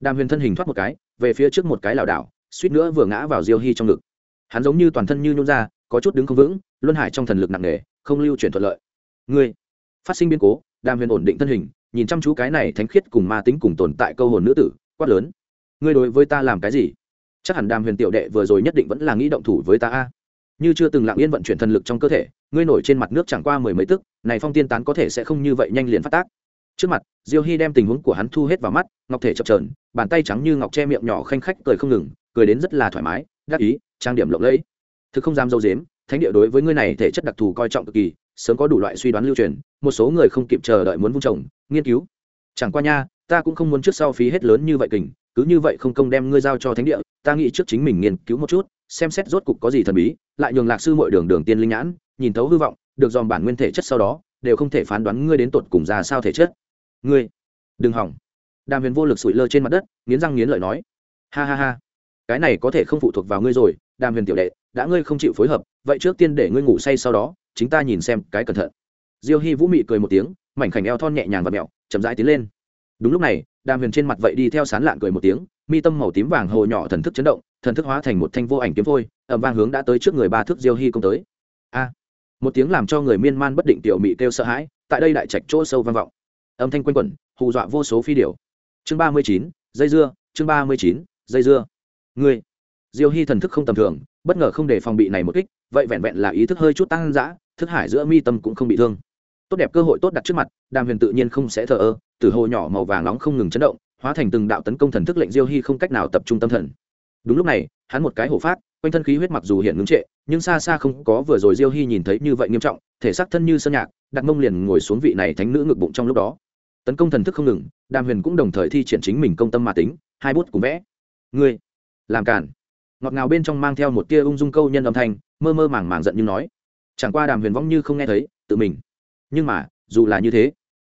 Đàm huyền thân hình thoát một cái, về phía trước một cái lảo đảo, suýt nữa vừa ngã vào diêu hy trong ngực. Hắn giống như toàn thân như nhún ra có chút đứng không vững, luân hải trong thần lực nặng nề, không lưu chuyển thuận lợi. Ngươi, phát sinh biến cố, đàm huyền ổn định thân hình, nhìn chăm chú cái này thánh khiết cùng ma tính cùng tồn tại câu hồn nữ tử, quát lớn. Ngươi đối với ta làm cái gì? Chắc hẳn đàm huyền tiểu đệ vừa rồi nhất định vẫn là nghĩ động thủ với ta a. Như chưa từng lặng yên vận chuyển thần lực trong cơ thể, ngươi nổi trên mặt nước chẳng qua mười mấy tức, này phong tiên tán có thể sẽ không như vậy nhanh liền phát tác. Trước mặt, diêu hy đem tình huống của hắn thu hết vào mắt, ngọc thể chập trờn bàn tay trắng như ngọc che miệng nhỏ khanh khách cười không ngừng, cười đến rất là thoải mái, đắc ý, trang điểm lộng lẫy thực không dám dâu dếm, thánh địa đối với ngươi này thể chất đặc thù coi trọng cực kỳ, sớm có đủ loại suy đoán lưu truyền, một số người không kịp chờ đợi muốn vung trồng nghiên cứu. Chẳng qua nha, ta cũng không muốn trước sau phí hết lớn như vậy kình, cứ như vậy không công đem ngươi giao cho thánh địa, ta nghĩ trước chính mình nghiên cứu một chút, xem xét rốt cục có gì thần bí, lại nhường lạc sư mọi đường đường tiên linh nhãn, nhìn thấu hư vọng, được dòm bản nguyên thể chất sau đó, đều không thể phán đoán ngươi đến tột cùng ra sao thể chất. Ngươi, đừng hỏng. Đàm huyền vô lực sủi lơ trên mặt đất, nghiến răng nghiến lợi nói. Ha ha ha, cái này có thể không phụ thuộc vào ngươi rồi đàm huyền tiểu đệ, đã ngươi không chịu phối hợp, vậy trước tiên để ngươi ngủ say sau đó, chính ta nhìn xem cái cẩn thận. Diêu hy vũ mị cười một tiếng, mảnh khảnh eo thon nhẹ nhàng và mẹo, chậm rãi tiến lên. Đúng lúc này, đàm huyền trên mặt vậy đi theo sán lạn cười một tiếng, mi tâm màu tím vàng hồ nhỏ thần thức chấn động, thần thức hóa thành một thanh vô ảnh kiếm phôi ẩm vang hướng đã tới trước người ba thước diêu hy công tới. A! Một tiếng làm cho người miên man bất định tiểu mị kêu sợ hãi, tại đây đại trạch chỗ sâu vang vọng. Âm thanh quanh quẩn, hù dọa vô số phi điểu. Chương ba mươi chín, dây dưa, chương ba mươi chín, dây dưa. Ngươi! Diêu hy thần thức không tầm thường, bất ngờ không để phòng bị này một kích, vậy vẹn vẹn là ý thức hơi chút tăng dã, thức hải giữa mi tâm cũng không bị thương. Tốt đẹp cơ hội tốt đặt trước mặt, đàm huyền tự nhiên không sẽ thờ ơ từ hồ nhỏ màu vàng nóng không ngừng chấn động, hóa thành từng đạo tấn công thần thức lệnh diêu hy không cách nào tập trung tâm thần. Đúng lúc này, hắn một cái hổ phát, quanh thân khí huyết mặc dù hiện ngưng trệ, nhưng xa xa không có vừa rồi diêu hy nhìn thấy như vậy nghiêm trọng, thể xác thân như sơn nhạc, đặt mông liền ngồi xuống vị này thánh nữ ngực bụng trong lúc đó. Tấn công thần thức không ngừng, đàm huyền cũng đồng thời thi triển chính mình công tâm mà tính, hai bút cùng vẽ. Ngươi, làm cản ngọt ngào bên trong mang theo một tia ung dung câu nhân âm thanh, mơ mơ màng màng giận như nói, chẳng qua đàm huyền vong như không nghe thấy, tự mình. Nhưng mà, dù là như thế,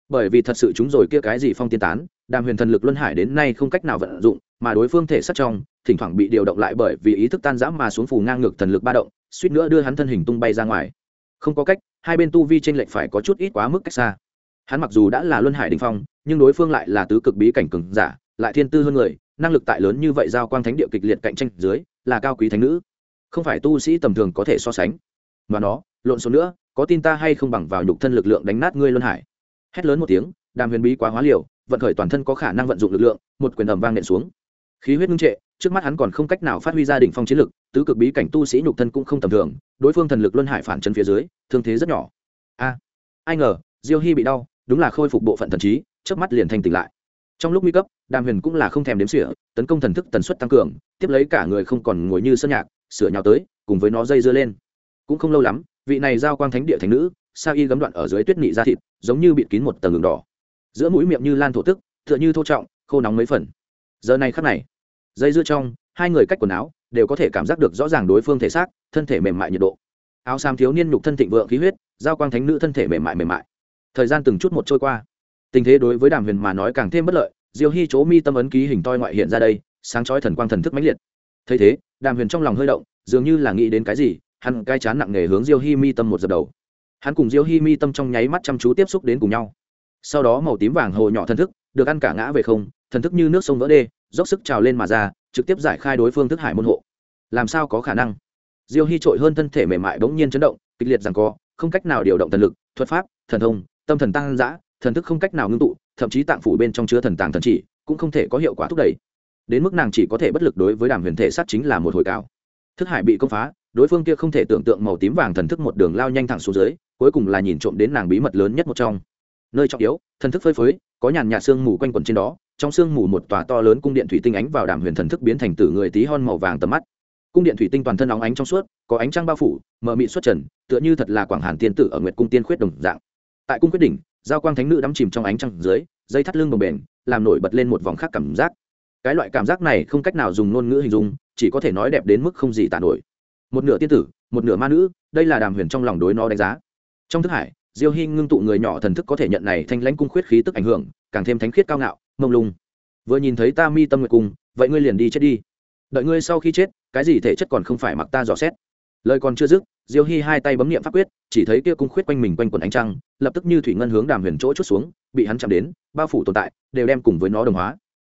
bởi vì thật sự chúng rồi kia cái gì phong tiên tán, đàm huyền thần lực luân hải đến nay không cách nào vận dụng, mà đối phương thể sắc trong, thỉnh thoảng bị điều động lại bởi vì ý thức tan rã mà xuống phù ngang ngược thần lực ba động, suýt nữa đưa hắn thân hình tung bay ra ngoài. Không có cách, hai bên tu vi tranh lệch phải có chút ít quá mức cách xa. Hắn mặc dù đã là luân hải đình phong, nhưng đối phương lại là tứ cực bí cảnh cường giả, lại thiên tư hơn người, năng lực tại lớn như vậy giao quang thánh địa kịch liệt cạnh tranh dưới là cao quý thánh nữ. Không phải tu sĩ tầm thường có thể so sánh. Mà nó, lộn số nữa, có tin ta hay không bằng vào nhục thân lực lượng đánh nát ngươi luân hải. Hét lớn một tiếng, đàm huyền bí quá hóa liều, vận khởi toàn thân có khả năng vận dụng lực lượng, một quyền ầm vang nện xuống. Khí huyết ngưng trệ, trước mắt hắn còn không cách nào phát huy ra đỉnh phong chiến lực, tứ cực bí cảnh tu sĩ nhục thân cũng không tầm thường, đối phương thần lực luân hải phản chân phía dưới, thương thế rất nhỏ. A, ai ngờ, diêu hy bị đau, đúng là khôi phục bộ phận thần trí trước mắt liền thành tỉnh lại trong lúc nguy cấp, đàm huyền cũng là không thèm đếm sỉa tấn công thần thức tần suất tăng cường, tiếp lấy cả người không còn ngồi như sơn nhạc, sửa nhào tới, cùng với nó dây dưa lên. Cũng không lâu lắm, vị này giao quang thánh địa thánh nữ, sa y gấm đoạn ở dưới tuyết nị ra thịt, giống như bịt kín một tầng đường đỏ. Giữa mũi miệng như lan thổ tức, tựa như thô trọng, khô nóng mấy phần. Giờ này khắc này, dây dưa trong, hai người cách quần áo, đều có thể cảm giác được rõ ràng đối phương thể xác, thân thể mềm mại nhiệt độ. Áo xám thiếu niên nhục thân thịnh vượng khí huyết, giao quang thánh nữ thân thể mềm mại mềm mại. Thời gian từng chút một trôi qua tình thế đối với đàm huyền mà nói càng thêm bất lợi, diêu hy chỗ mi tâm ấn ký hình toi ngoại hiện ra đây, sáng chói thần quang thần thức mãnh liệt. Thấy thế, đàm huyền trong lòng hơi động, dường như là nghĩ đến cái gì, hắn cai chán nặng nề hướng diêu hy mi tâm một dập đầu. Hắn cùng diêu hy mi tâm trong nháy mắt chăm chú tiếp xúc đến cùng nhau. Sau đó màu tím vàng hồ nhỏ thần thức, được ăn cả ngã về không, thần thức như nước sông vỡ đê, dốc sức trào lên mà ra, trực tiếp giải khai đối phương thức hải môn hộ. Làm sao có khả năng? Diêu hy trội hơn thân thể mềm mại bỗng nhiên chấn động, kịch liệt rằng co, không cách nào điều động thần lực, thuật pháp, thần thông, tâm thần tăng giã thần thức không cách nào ngưng tụ, thậm chí tạng phủ bên trong chứa thần tàng thần chỉ cũng không thể có hiệu quả thúc đẩy. Đến mức nàng chỉ có thể bất lực đối với đàm huyền thể sát chính là một hồi cao thức hải bị công phá, đối phương kia không thể tưởng tượng màu tím vàng thần thức một đường lao nhanh thẳng xuống dưới, cuối cùng là nhìn trộm đến nàng bí mật lớn nhất một trong. Nơi trọng yếu, thần thức phơi phới, có nhàn nhạt sương mù quanh quẩn trên đó, trong sương mù một tòa to lớn cung điện thủy tinh ánh vào đàm huyền thần thức biến thành tử người tí hon màu vàng tầm mắt. Cung điện thủy tinh toàn thân óng ánh trong suốt, có ánh trăng bao phủ, mờ mị xuất trần, tựa như thật là quảng hàn tiên tử ở nguyệt cung tiên khuyết đồng dạng. Tại cung quyết đỉnh giao quang thánh nữ đắm chìm trong ánh trăng dưới, dây thắt lưng bồng bềnh, làm nổi bật lên một vòng khác cảm giác. Cái loại cảm giác này không cách nào dùng ngôn ngữ hình dung, chỉ có thể nói đẹp đến mức không gì tả nổi. Một nửa tiên tử, một nửa ma nữ, đây là đàm huyền trong lòng đối nó đánh giá. Trong thức hải, diêu hy ngưng tụ người nhỏ thần thức có thể nhận này thanh lãnh cung khuyết khí tức ảnh hưởng, càng thêm thánh khiết cao ngạo, mông lung. Vừa nhìn thấy ta mi tâm nguyệt cung, vậy ngươi liền đi chết đi. Đợi ngươi sau khi chết, cái gì thể chất còn không phải mặc ta dò xét lời còn chưa dứt, diêu hy hai tay bấm nghiệm pháp quyết, chỉ thấy kia cung khuyết quanh mình quanh quần ánh trăng, lập tức như thủy ngân hướng đàm huyền chỗ chút xuống, bị hắn chạm đến, bao phủ tồn tại, đều đem cùng với nó đồng hóa.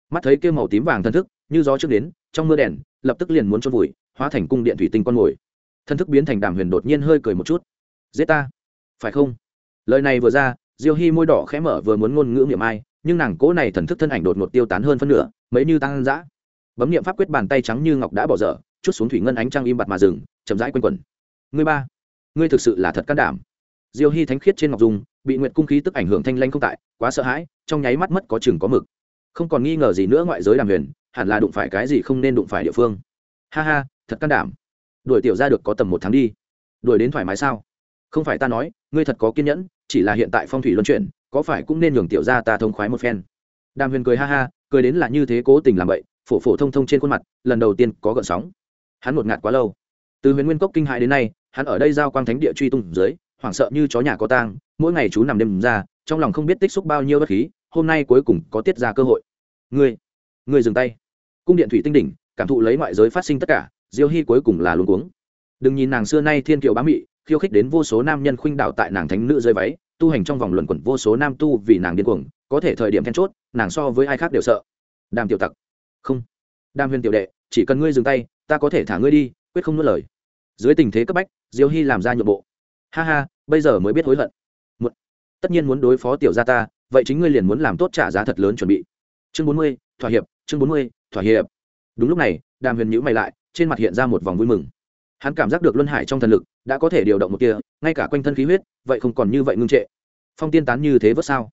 Mắt thấy kia màu tím vàng thân thức, như gió trước đến, trong mưa đèn, lập tức liền muốn trôn vùi, hóa thành cung điện thủy tinh con mồi. Thân thức biến thành đàm huyền đột nhiên hơi cười một chút. Giết ta! Phải không? Lời này vừa ra, diêu hy môi đỏ khẽ mở vừa muốn ngôn ngữ miệng ai, nhưng nàng cố này thần thức thân ảnh đột ngột tiêu tán hơn phân nửa, mấy như tăng dã. Bấm niệm pháp quyết bàn tay trắng như ngọc đã bỏ dở chút xuống thủy ngân ánh trăng im bặt mà dừng, chậm rãi quanh quẩn. Ngươi ba, ngươi thực sự là thật can đảm. Diêu hy thánh khiết trên ngọc dung, bị nguyệt cung khí tức ảnh hưởng thanh lanh không tại, quá sợ hãi, trong nháy mắt mất có chừng có mực. Không còn nghi ngờ gì nữa ngoại giới đàm huyền, hẳn là đụng phải cái gì không nên đụng phải địa phương. Ha ha, thật can đảm. Đuổi tiểu ra được có tầm một tháng đi. Đuổi đến thoải mái sao? Không phải ta nói, ngươi thật có kiên nhẫn, chỉ là hiện tại phong thủy luân chuyển, có phải cũng nên nhường tiểu ra ta thông khoái một phen? Đàm huyền cười ha ha, cười đến là như thế cố tình làm vậy phổ phổ thông thông trên khuôn mặt, lần đầu tiên có gợn sóng hắn một ngạt quá lâu. Từ huyền nguyên cốc kinh hại đến nay, hắn ở đây giao quang thánh địa truy tung dưới, hoảng sợ như chó nhà có tang, mỗi ngày chú nằm đêm ra, trong lòng không biết tích xúc bao nhiêu bất khí, hôm nay cuối cùng có tiết ra cơ hội. Ngươi ngươi dừng tay. Cung điện thủy tinh đỉnh, cảm thụ lấy ngoại giới phát sinh tất cả, diêu hy cuối cùng là luôn cuống. Đừng nhìn nàng xưa nay thiên kiều bá mị, khiêu khích đến vô số nam nhân khuynh đạo tại nàng thánh nữ rơi váy, tu hành trong vòng luẩn quẩn vô số nam tu vì nàng điên cuồng, có thể thời điểm then chốt, nàng so với ai khác đều sợ. Đàm tiểu tặc. Không. Đàm huyền tiểu đệ, chỉ cần ngươi dừng tay ta có thể thả ngươi đi quyết không nuốt lời. Dưới tình thế cấp bách diêu hy làm ra nhượng bộ. Ha ha bây giờ mới biết hối hận. Một, tất nhiên muốn đối phó tiểu gia ta vậy chính ngươi liền muốn làm tốt trả giá thật lớn chuẩn bị. Chương bốn mươi thỏa hiệp chương bốn mươi thỏa hiệp. Đúng lúc này đàm huyền nhữ mày lại trên mặt hiện ra một vòng vui mừng. Hắn cảm giác được luân hải trong thần lực đã có thể điều động một kia ngay cả quanh thân khí huyết vậy không còn như vậy ngưng trệ. Phong tiên tán như thế vớt sao?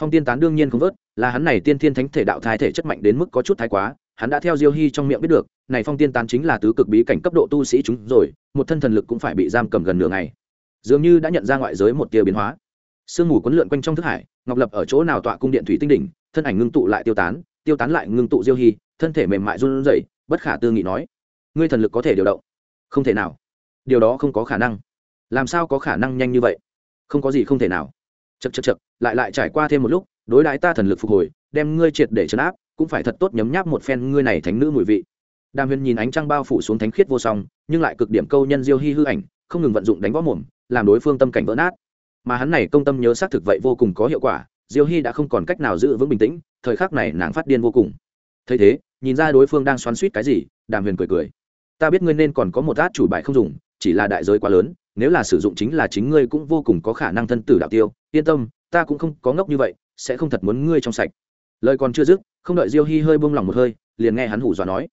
Phong tiên tán đương nhiên không vớt là hắn này tiên thiên thánh thể đạo thai thể chất mạnh đến mức có chút thái quá hắn đã theo diêu hy trong miệng biết được này phong tiên tán chính là tứ cực bí cảnh cấp độ tu sĩ chúng rồi, một thân thần lực cũng phải bị giam cầm gần nửa ngày. Dường như đã nhận ra ngoại giới một tia biến hóa. Sương mù quấn lượn quanh trong thức hải, ngọc lập ở chỗ nào tọa cung điện thủy tinh đỉnh, thân ảnh ngưng tụ lại tiêu tán tiêu tán lại ngưng tụ diêu hy, thân thể mềm mại run rẩy, bất khả tư nghị nói, ngươi thần lực có thể điều động? Không thể nào. Điều đó không có khả năng. Làm sao có khả năng nhanh như vậy? Không có gì không thể nào. Chật chật chật lại lại trải qua thêm một lúc, đối đãi ta thần lực phục hồi, đem ngươi triệt để chấn áp, cũng phải thật tốt nhấm nháp một phen ngươi này thánh nữ mùi vị đàm huyền nhìn ánh trăng bao phủ xuống thánh khiết vô song, nhưng lại cực điểm câu nhân diêu hy hư ảnh, không ngừng vận dụng đánh võ mồm, làm đối phương tâm cảnh vỡ nát. Mà hắn này công tâm nhớ xác thực vậy vô cùng có hiệu quả, diêu hy đã không còn cách nào giữ vững bình tĩnh, thời khắc này nàng phát điên vô cùng. Thấy thế, nhìn ra đối phương đang xoắn suýt cái gì, đàm huyền cười cười. Ta biết ngươi nên còn có một át chủ bài không dùng, chỉ là đại giới quá lớn, nếu là sử dụng chính là chính ngươi cũng vô cùng có khả năng thân tử đạo tiêu. Yên tâm, ta cũng không có ngốc như vậy, sẽ không thật muốn ngươi trong sạch. Lời còn chưa dứt, không đợi diêu hy hơi buông lỏng một hơi, liền nghe hắn hủ dọa nói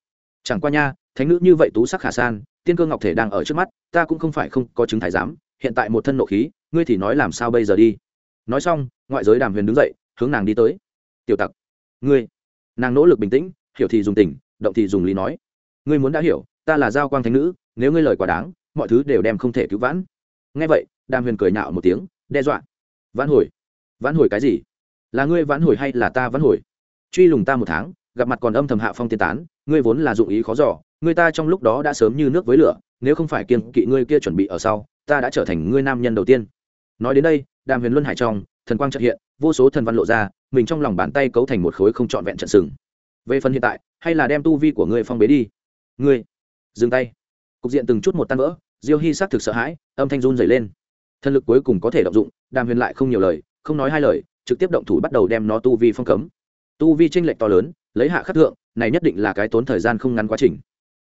chẳng qua nha, thánh nữ như vậy tú sắc khả san, tiên cơ ngọc thể đang ở trước mắt, ta cũng không phải không có chứng thái giám, hiện tại một thân nộ khí, ngươi thì nói làm sao bây giờ đi? Nói xong, ngoại giới đàm huyền đứng dậy, hướng nàng đi tới. Tiểu tặc, ngươi, nàng nỗ lực bình tĩnh, hiểu thì dùng tình động thì dùng lý nói. Ngươi muốn đã hiểu, ta là giao quang thánh nữ, nếu ngươi lời quá đáng, mọi thứ đều đem không thể cứu vãn. Ngay vậy, đàm huyền cười nhạo một tiếng, đe dọa. Vãn hồi vãn hồi cái gì? Là ngươi vãn hồi hay là ta vãn hồi? Truy lùng ta một tháng, gặp mặt còn âm thầm hạ phong tiên tán ngươi vốn là dụng ý khó dò, ngươi ta trong lúc đó đã sớm như nước với lửa nếu không phải kiên kỵ ngươi kia chuẩn bị ở sau ta đã trở thành ngươi nam nhân đầu tiên. Nói đến đây đàm huyền luân hải trong thần quang chợt hiện vô số thần văn lộ ra mình trong lòng bàn tay cấu thành một khối không trọn vẹn trận sừng. Về phần hiện tại hay là đem tu vi của ngươi phong bế đi? Ngươi dừng tay. Cục diện từng chút một tan vỡ diêu hy xác thực sợ hãi âm thanh run dày lên. Thân lực cuối cùng có thể động dụng đàm huyền lại không nhiều lời không nói hai lời trực tiếp động thủ bắt đầu đem nó tu vi phong cấm. Tu vi tranh lệch to lớn lấy hạ khắc thượng này nhất định là cái tốn thời gian không ngắn quá trình.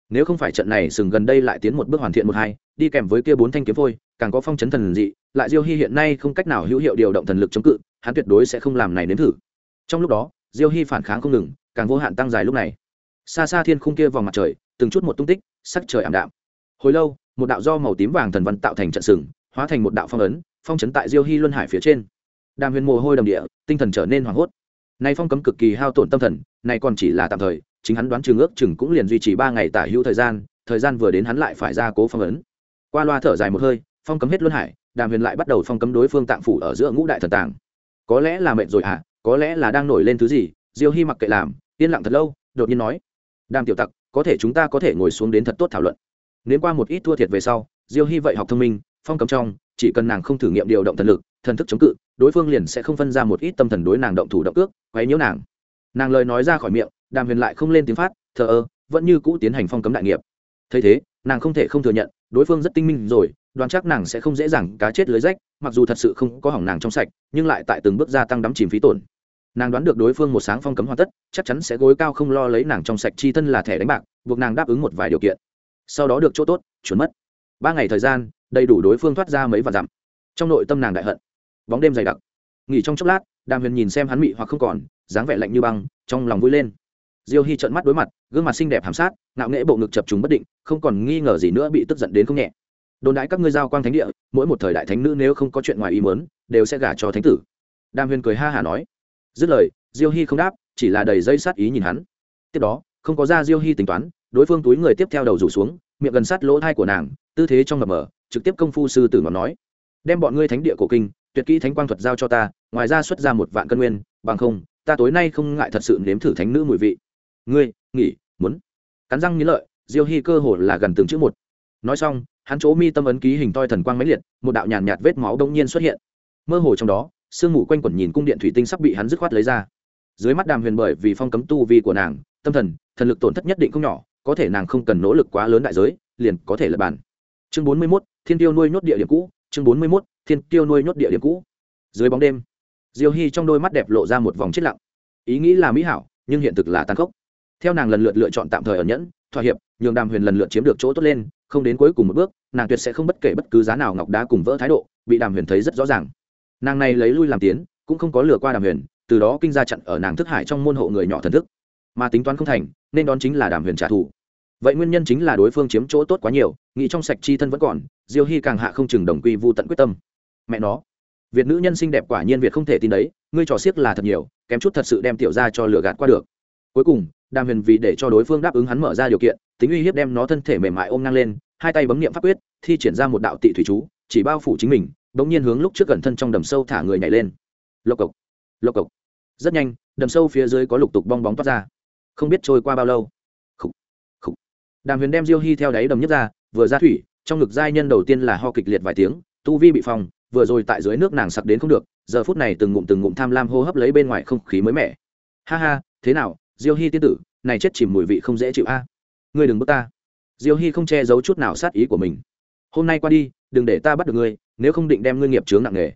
Nếu không phải trận này sừng gần đây lại tiến một bước hoàn thiện một hai, đi kèm với kia bốn thanh kiếm phôi, càng có phong chấn thần dị, lại diêu hy hiện nay không cách nào hữu hiệu điều động thần lực chống cự, hắn tuyệt đối sẽ không làm này nếm thử. Trong lúc đó, diêu hy phản kháng không ngừng, càng vô hạn tăng dài lúc này. Xa xa thiên khung kia vòng mặt trời, từng chút một tung tích, sắc trời ảm đạm. Hồi lâu, một đạo do màu tím vàng thần văn tạo thành trận sừng, hóa thành một đạo phong ấn, phong chấn tại diêu hy luân hải phía trên. Đàm huyền mồ hôi đầm địa, tinh thần trở nên hoảng hốt nay phong cấm cực kỳ hao tổn tâm thần, này còn chỉ là tạm thời, chính hắn đoán chừng ước chừng cũng liền duy trì ba ngày tả hữu thời gian thời gian vừa đến hắn lại phải ra cố phong ấn. Qua loa thở dài một hơi, phong cấm hết luân hải, đàm huyền lại bắt đầu phong cấm đối phương tạng phủ ở giữa ngũ đại thần tàng. Có lẽ là mệt rồi à có lẽ là đang nổi lên thứ gì? Diêu hy mặc kệ làm, yên lặng thật lâu, đột nhiên nói. Đàm tiểu tặc, có thể chúng ta có thể ngồi xuống đến thật tốt thảo luận. Nếu qua một ít thua thiệt về sau, diêu hy vậy học thông minh, phong cấm trong, chỉ cần nàng không thử nghiệm điều động thần lực, thần thức chống cự đối phương liền sẽ không phân ra một ít tâm thần đối nàng động thủ động ước quấy nhiễu nàng. Nàng lời nói ra khỏi miệng, đàm huyền lại không lên tiếng phát, thờ ơ, vẫn như cũ tiến hành phong cấm đại nghiệp. Thấy thế, nàng không thể không thừa nhận, đối phương rất tinh minh rồi, đoán chắc nàng sẽ không dễ dàng cá chết lưới rách, mặc dù thật sự không có hỏng nàng trong sạch, nhưng lại tại từng bước gia tăng đắm chìm phí tổn. Nàng đoán được đối phương một sáng phong cấm hoàn tất, chắc chắn sẽ gối cao không lo lấy nàng trong sạch chi thân là thẻ đánh bạc, buộc nàng đáp ứng một vài điều kiện. Sau đó được chỗ tốt, chuẩn mất. Ba ngày thời gian, đầy đủ đối phương thoát ra mấy vạn dặm. Trong nội tâm nàng đại hận bóng đêm dày đặc. Nghỉ trong chốc lát, đàm huyền nhìn xem hắn mị hoặc không còn, dáng vẻ lạnh như băng, trong lòng vui lên. Diêu hy trợn mắt đối mặt, gương mặt xinh đẹp hàm sát, ngạo nghễ bộ ngực chập trùng bất định, không còn nghi ngờ gì nữa bị tức giận đến không nhẹ. Đồn đãi các ngươi giao quang thánh địa, mỗi một thời đại thánh nữ nếu không có chuyện ngoài ý muốn, đều sẽ gả cho thánh tử. Đàm huyền cười ha hả nói. Dứt lời, diêu hy không đáp, chỉ là đầy dây sát ý nhìn hắn. Tiếp đó, không có ra diêu hy tính toán, đối phương túi người tiếp theo đầu rủ xuống, miệng gần sát lỗ thai của nàng, tư thế trong mập mờ, trực tiếp công phu sư tử ngọc nói. Đem bọn ngươi thánh địa cổ kinh tuyệt kỹ thánh quang thuật giao cho ta, ngoài ra xuất ra một vạn cân nguyên, bằng không, ta tối nay không ngại thật sự nếm thử thánh nữ mùi vị. Ngươi, nghỉ, muốn. Cắn răng nghĩ lợi, diêu hy cơ hồ là gần từng chữ một. Nói xong, hắn chỗ mi tâm ấn ký hình toi thần quang máy liệt, một đạo nhàn nhạt vết máu đông nhiên xuất hiện. Mơ hồ trong đó, sương mù quanh quẩn nhìn cung điện thủy tinh sắp bị hắn dứt khoát lấy ra. Dưới mắt đàm huyền bởi vì phong cấm tu vi của nàng, tâm thần thần lực tổn thất nhất định không nhỏ, có thể nàng không cần nỗ lực quá lớn đại giới, liền có thể lập bản. chương bốn mươi mốt, thiên tiêu nuôi nhốt địa điểm cũ chương bốn mươi 41, thiên tiêu nuôi nhốt địa điểm cũ. Dưới bóng đêm diêu hy trong đôi mắt đẹp lộ ra một vòng chết lặng. Ý nghĩ là mỹ hảo nhưng hiện thực là tàn khốc. Theo nàng lần lượt lựa chọn tạm thời ở nhẫn thỏa hiệp nhường đàm huyền lần lượt chiếm được chỗ tốt lên không đến cuối cùng một bước nàng tuyệt sẽ không bất kể bất cứ giá nào ngọc đá cùng vỡ thái độ bị đàm huyền thấy rất rõ ràng. Nàng này lấy lui làm tiến cũng không có lừa qua đàm huyền từ đó kinh ra chặn ở nàng thức hải trong môn hộ người nhỏ thần thức. Mà tính toán không thành nên đón chính là đàm huyền trả thù vậy nguyên nhân chính là đối phương chiếm chỗ tốt quá nhiều, nghĩ trong sạch chi thân vẫn còn, diêu hy càng hạ không chừng đồng quy vô tận quyết tâm. Mẹ nó, việt nữ nhân xinh đẹp quả nhiên việt không thể tin đấy, ngươi trò xiếc là thật nhiều, kém chút thật sự đem tiểu ra cho lừa gạt qua được. Cuối cùng, đàm huyền vì để cho đối phương đáp ứng hắn mở ra điều kiện, tính uy hiếp đem nó thân thể mềm mại ôm ngang lên, hai tay bấm nghiệm pháp quyết, thi triển ra một đạo tị thủy chú, chỉ bao phủ chính mình, bỗng nhiên hướng lúc trước gần thân trong đầm sâu thả người nhảy lên. Lộc cộc lộc cộc. Rất nhanh, đầm sâu phía dưới có lục tục bong bóng toát ra. Không biết trôi qua bao lâu đàm huyền đem diêu hy theo đáy đầm nhất ra, vừa ra thủy, trong ngực giai nhân đầu tiên là ho kịch liệt vài tiếng, tu vi bị phòng vừa rồi tại dưới nước nàng sặc đến không được, giờ phút này từng ngụm từng ngụm tham lam hô hấp lấy bên ngoài không khí mới mẻ. Ha ha, thế nào, diêu hy tiên tử, này chết chìm mùi vị không dễ chịu a. Ngươi đừng bước ta. Diêu hy không che giấu chút nào sát ý của mình. Hôm nay qua đi, đừng để ta bắt được ngươi, nếu không định đem ngươi nghiệp chướng nặng nề.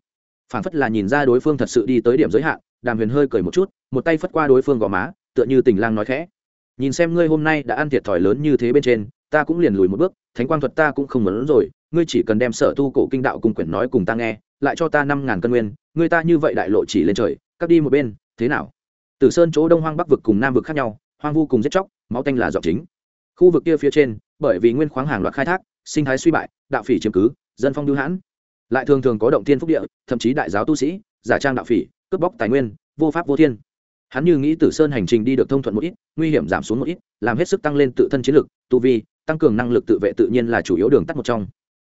Phản phất là nhìn ra đối phương thật sự đi tới điểm giới hạn, đàm huyền hơi cười một chút, một tay phất qua đối phương gò má, tựa như tình lang nói khẽ nhìn xem ngươi hôm nay đã ăn thiệt thòi lớn như thế bên trên, ta cũng liền lùi một bước, thánh quang thuật ta cũng không muốn rồi, ngươi chỉ cần đem sở tu cổ kinh đạo cùng quyển nói cùng ta nghe, lại cho ta năm ngàn cân nguyên, ngươi ta như vậy đại lộ chỉ lên trời cắt đi một bên, thế nào? Từ sơn chỗ đông hoang bắc vực cùng nam vực khác nhau, hoang vu cùng giết chóc, máu tanh là dọc chính. Khu vực kia phía trên, bởi vì nguyên khoáng hàng loạt khai thác, sinh thái suy bại, đạo phỉ chiếm cứ, dân phong lưu hãn. Lại thường thường có động thiên phúc địa, thậm chí đại giáo tu sĩ, giả trang đạo phỉ, cướp bóc tài nguyên, vô pháp vô thiên hắn như nghĩ tử sơn hành trình đi được thông thuận một ít, nguy hiểm giảm xuống một ít, làm hết sức tăng lên tự thân chiến lực, tu vi, tăng cường năng lực tự vệ tự nhiên là chủ yếu đường tắt một trong.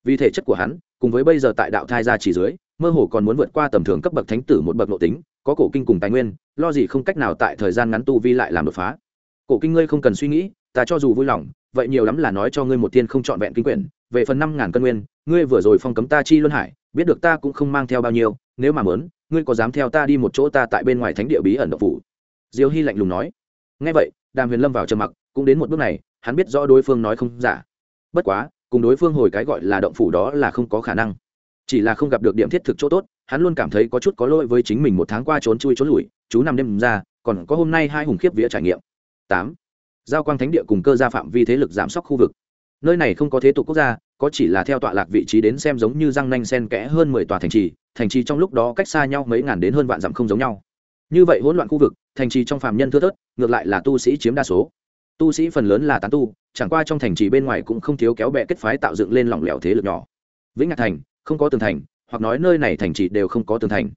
Vì thể chất của hắn, cùng với bây giờ tại đạo thai gia chỉ dưới, mơ hồ còn muốn vượt qua tầm thường cấp bậc thánh tử một bậc nội tính, có cổ kinh cùng tài nguyên, lo gì không cách nào tại thời gian ngắn tu vi lại làm đột phá. Cổ kinh ngươi không cần suy nghĩ, ta cho dù vui lòng, vậy nhiều lắm là nói cho ngươi một tiên không trọn vẹn kinh quyển, về phần năm ngàn cân nguyên, ngươi vừa rồi phong cấm ta chi luân hải, biết được ta cũng không mang theo bao nhiêu, nếu mà mớn ngươi có dám theo ta đi một chỗ ta tại bên ngoài thánh địa bí ẩn độc phủ? Diêu hy lạnh lùng nói. Ngay vậy, đàm huyền lâm vào trầm mặc, cũng đến một bước này, hắn biết rõ đối phương nói không giả. Bất quá, cùng đối phương hồi cái gọi là động phủ đó là không có khả năng. Chỉ là không gặp được điểm thiết thực chỗ tốt, hắn luôn cảm thấy có chút có lỗi với chính mình một tháng qua trốn chui trốn lủi, chú nằm đêm ra, còn có hôm nay hai hùng khiếp vía trải nghiệm. Tám. Giao quang thánh địa cùng cơ gia phạm vi thế lực giảm sóc khu vực nơi này không có thế tục quốc gia, có chỉ là theo tọa lạc vị trí đến xem giống như răng nanh sen kẽ hơn mười tòa thành trì thành trì trong lúc đó cách xa nhau mấy ngàn đến hơn vạn dặm không giống nhau. Như vậy hỗn loạn khu vực, thành trì trong phàm nhân thưa thớt, ngược lại là tu sĩ chiếm đa số. Tu sĩ phần lớn là tán tu, chẳng qua trong thành trì bên ngoài cũng không thiếu kéo bè kết phái tạo dựng lên lỏng lẻo thế lực nhỏ. Vĩnh ngạc thành, không có tường thành, hoặc nói nơi này thành trì đều không có tường thành.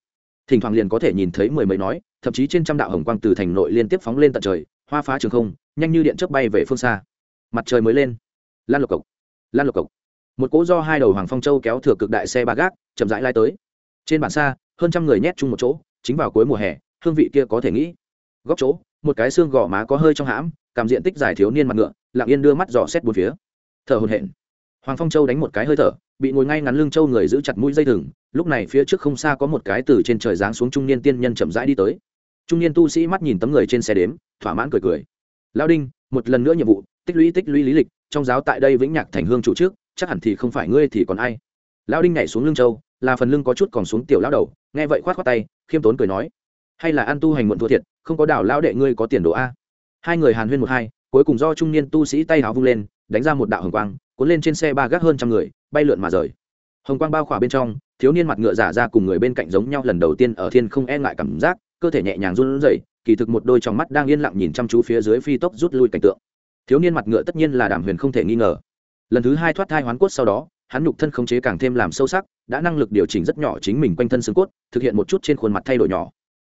Thỉnh thoảng liền có thể nhìn thấy mười mấy nói, thậm chí trên trăm đạo hồng quang từ thành nội liên tiếp phóng lên tận trời, hoa phá trường không, nhanh như điện chớp bay về phương xa. Mặt trời mới lên lan lộc cộc. Lan lộc cộc. Một cỗ do hai đầu hoàng phong châu kéo thừa cực đại xe ba gác, chậm rãi lai tới. Trên bản xa, hơn trăm người nhét chung một chỗ, chính vào cuối mùa hè, hương vị kia có thể nghĩ. Góc chỗ, một cái xương gò má có hơi trong hãm, cảm diện tích dài thiếu niên mặt ngựa, lặng yên đưa mắt dò xét bốn phía. Thở hồn hển. Hoàng phong châu đánh một cái hơi thở, bị ngồi ngay ngắn lưng châu người giữ chặt mũi dây thừng, lúc này phía trước không xa có một cái từ trên trời giáng xuống trung niên tiên nhân chậm rãi đi tới. Trung niên tu sĩ mắt nhìn tấm người trên xe đếm, thỏa mãn cười cười. Lao đinh, một lần nữa nhiệm vụ, tích lũy tích lũy lý lịch trong giáo tại đây vĩnh nhạc thành hương chủ trước, chắc hẳn thì không phải ngươi thì còn ai. Lão đinh nhảy xuống lưng châu, là phần lưng có chút còn xuống tiểu lão đầu, nghe vậy khoát khoát tay, khiêm tốn cười nói, hay là ăn tu hành muộn thua thiệt, không có đảo lão đệ ngươi có tiền đồ a? Hai người hàn huyên một hai, cuối cùng do trung niên tu sĩ tay háo vung lên, đánh ra một đạo hồng quang, cuốn lên trên xe ba gác hơn trăm người, bay lượn mà rời. Hồng quang bao khỏa bên trong, thiếu niên mặt ngựa giả ra cùng người bên cạnh giống nhau lần đầu tiên ở thiên không e ngại cảm giác, cơ thể nhẹ nhàng run rẩy, kỳ thực một đôi trong mắt đang yên lặng nhìn chăm chú phía dưới phi tốc rút lui cảnh tượng thiếu niên mặt ngựa tất nhiên là đàm huyền không thể nghi ngờ. Lần thứ hai thoát thai hoán cốt sau đó, hắn nhục thân khống chế càng thêm làm sâu sắc, đã năng lực điều chỉnh rất nhỏ chính mình quanh thân xương cốt, thực hiện một chút trên khuôn mặt thay đổi nhỏ.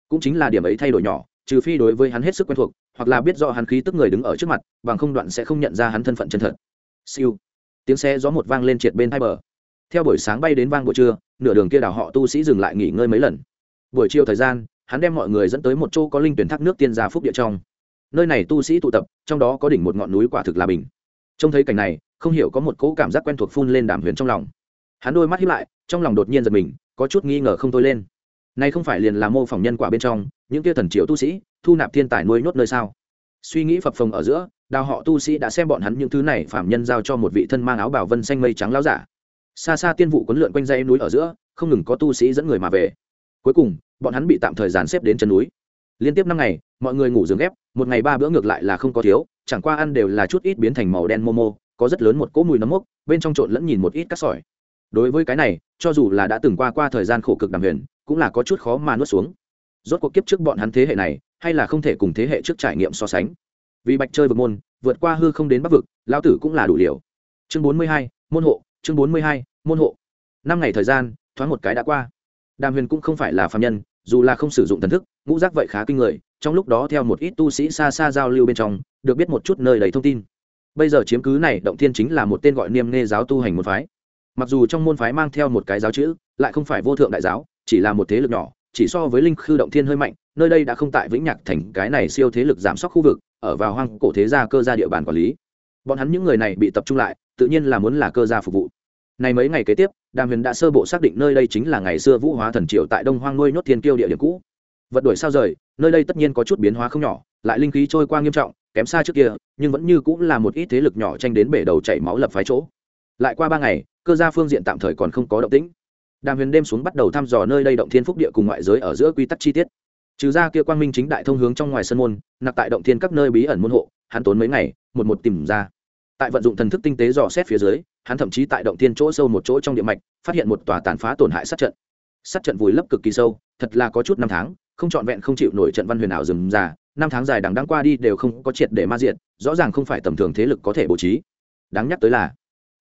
Cũng chính là điểm ấy thay đổi nhỏ, trừ phi đối với hắn hết sức quen thuộc, hoặc là biết do hắn khí tức người đứng ở trước mặt, bằng không đoạn sẽ không nhận ra hắn thân phận chân thật. Siêu. Tiếng xe gió một vang lên triệt bên hai bờ. Theo buổi sáng bay đến vang buổi trưa, nửa đường kia đảo họ tu sĩ dừng lại nghỉ ngơi mấy lần. Buổi chiều thời gian, hắn đem mọi người dẫn tới một chỗ có linh tuyển thác nước tiên gia phúc địa trong nơi này tu sĩ tụ tập, trong đó có đỉnh một ngọn núi quả thực là bình. Trông thấy cảnh này, không hiểu có một cỗ cảm giác quen thuộc phun lên đàm huyền trong lòng. Hắn đôi mắt hiếp lại, trong lòng đột nhiên giật mình, có chút nghi ngờ không thôi lên. Nay không phải liền là mô phỏng nhân quả bên trong, những kia thần triệu tu sĩ, thu nạp thiên tài nuôi nhốt nơi sao? Suy nghĩ phập phồng ở giữa, đào họ tu sĩ đã xem bọn hắn những thứ này phạm nhân giao cho một vị thân mang áo bảo vân xanh mây trắng láo giả. Xa xa tiên vụ quấn lượn quanh dãy núi ở giữa, không ngừng có tu sĩ dẫn người mà về. Cuối cùng, bọn hắn bị tạm thời dàn xếp đến chân núi liên tiếp năm ngày, mọi người ngủ giường ghép, một ngày ba bữa ngược lại là không có thiếu, chẳng qua ăn đều là chút ít biến thành màu đen momo, có rất lớn một cỗ mùi nấm mốc, bên trong trộn lẫn nhìn một ít cát sỏi. Đối với cái này, cho dù là đã từng qua qua thời gian khổ cực đàm huyền, cũng là có chút khó mà nuốt xuống. Rốt cuộc kiếp trước bọn hắn thế hệ này, hay là không thể cùng thế hệ trước trải nghiệm so sánh. Vì bạch chơi vực môn, vượt qua hư không đến bắc vực lao tử cũng là đủ liều. Chương bốn mươi hai, môn hộ, chương bốn mươi hai, môn hộ. Năm ngày thời gian, thoáng một cái đã qua. Đàm huyền cũng không phải là phạm nhân, dù là không sử dụng thần thức ngũ giác vậy khá kinh người, trong lúc đó theo một ít tu sĩ xa xa giao lưu bên trong, được biết một chút nơi đầy thông tin. Bây giờ chiếm cứ này, động thiên chính là một tên gọi niêm nê giáo tu hành môn phái. Mặc dù trong môn phái mang theo một cái giáo chữ, lại không phải vô thượng đại giáo, chỉ là một thế lực nhỏ, chỉ so với linh khư động thiên hơi mạnh, nơi đây đã không tại vĩnh nhạc thành cái này siêu thế lực giảm sóc khu vực, ở vào hoang cổ thế gia cơ gia địa bàn quản lý. Bọn hắn những người này bị tập trung lại, tự nhiên là muốn là cơ gia phục vụ. Này mấy ngày kế tiếp, đàm huyền đã sơ bộ xác định nơi đây chính là ngày xưa vũ hóa thần triều tại đông hoang nuôi nhốt thiên kiêu địa điểm cũ vật đuổi sao rời, nơi đây tất nhiên có chút biến hóa không nhỏ, lại linh khí trôi qua nghiêm trọng, kém xa trước kia, nhưng vẫn như cũng là một ít thế lực nhỏ tranh đến bể đầu chảy máu lập phái chỗ. Lại qua ba ngày, cơ gia phương diện tạm thời còn không có động tĩnh. Đàm huyền đêm xuống bắt đầu thăm dò nơi đây động thiên phúc địa cùng ngoại giới ở giữa quy tắc chi tiết. Trừ ra kia quang minh chính đại thông hướng trong ngoài sân môn, nặc tại động thiên các nơi bí ẩn môn hộ, hắn tốn mấy ngày, một một tìm ra. Tại vận dụng thần thức tinh tế dò xét phía dưới, hắn thậm chí tại động thiên chỗ sâu một chỗ trong địa mạch, phát hiện một tòa tàn phá tổn hại sát trận. Sát trận vùi lấp cực kỳ sâu, thật là có chút năm tháng không trọn vẹn không chịu nổi trận văn huyền ảo rừng già, năm tháng dài đằng đang qua đi đều không có triệt để ma diện rõ ràng không phải tầm thường thế lực có thể bố trí. Đáng nhắc tới là,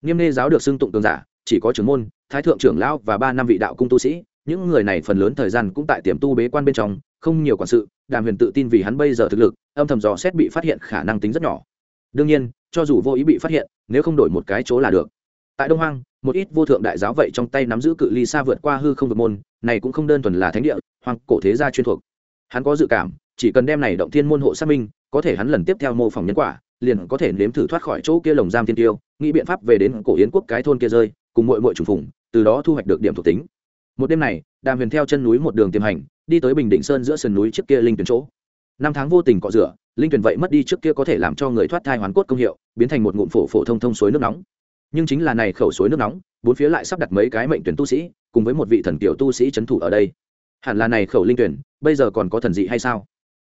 nghiêm nê giáo được xưng tụng tương giả, chỉ có trưởng môn, thái thượng trưởng lão và ba năm vị đạo cung tu sĩ, những người này phần lớn thời gian cũng tại tiềm tu bế quan bên trong, không nhiều quản sự, đàm huyền tự tin vì hắn bây giờ thực lực, âm thầm dò xét bị phát hiện khả năng tính rất nhỏ. Đương nhiên, cho dù vô ý bị phát hiện, nếu không đổi một cái chỗ là được. Tại đông hoang, một ít vô thượng đại giáo vậy trong tay nắm giữ cự ly xa vượt qua hư không vực môn, này cũng không đơn thuần là thánh địa hoặc cổ thế gia chuyên thuộc. Hắn có dự cảm, chỉ cần đem này động thiên môn hộ xác minh, có thể hắn lần tiếp theo mô phỏng nhân quả, liền có thể nếm thử thoát khỏi chỗ kia lồng giam thiên tiêu, nghĩ biện pháp về đến cổ yến quốc cái thôn kia rơi, cùng mội mội trùng phùng, từ đó thu hoạch được điểm thuộc tính. Một đêm này, đàm huyền theo chân núi một đường tiềm hành, đi tới bình định sơn giữa sườn núi trước kia linh tuyển chỗ. Năm tháng vô tình cọ rửa, linh tuyển vậy mất đi trước kia có thể làm cho người thoát thai hoàn cốt công hiệu, biến thành một ngụm phổ phổ thông thông suối nước nóng. Nhưng chính là này khẩu suối nước nóng, bốn phía lại sắp đặt mấy cái mệnh tuyển tu sĩ, cùng với một vị thần tiểu tu sĩ trấn thủ ở đây hẳn là này khẩu linh tuyển, bây giờ còn có thần dị hay sao?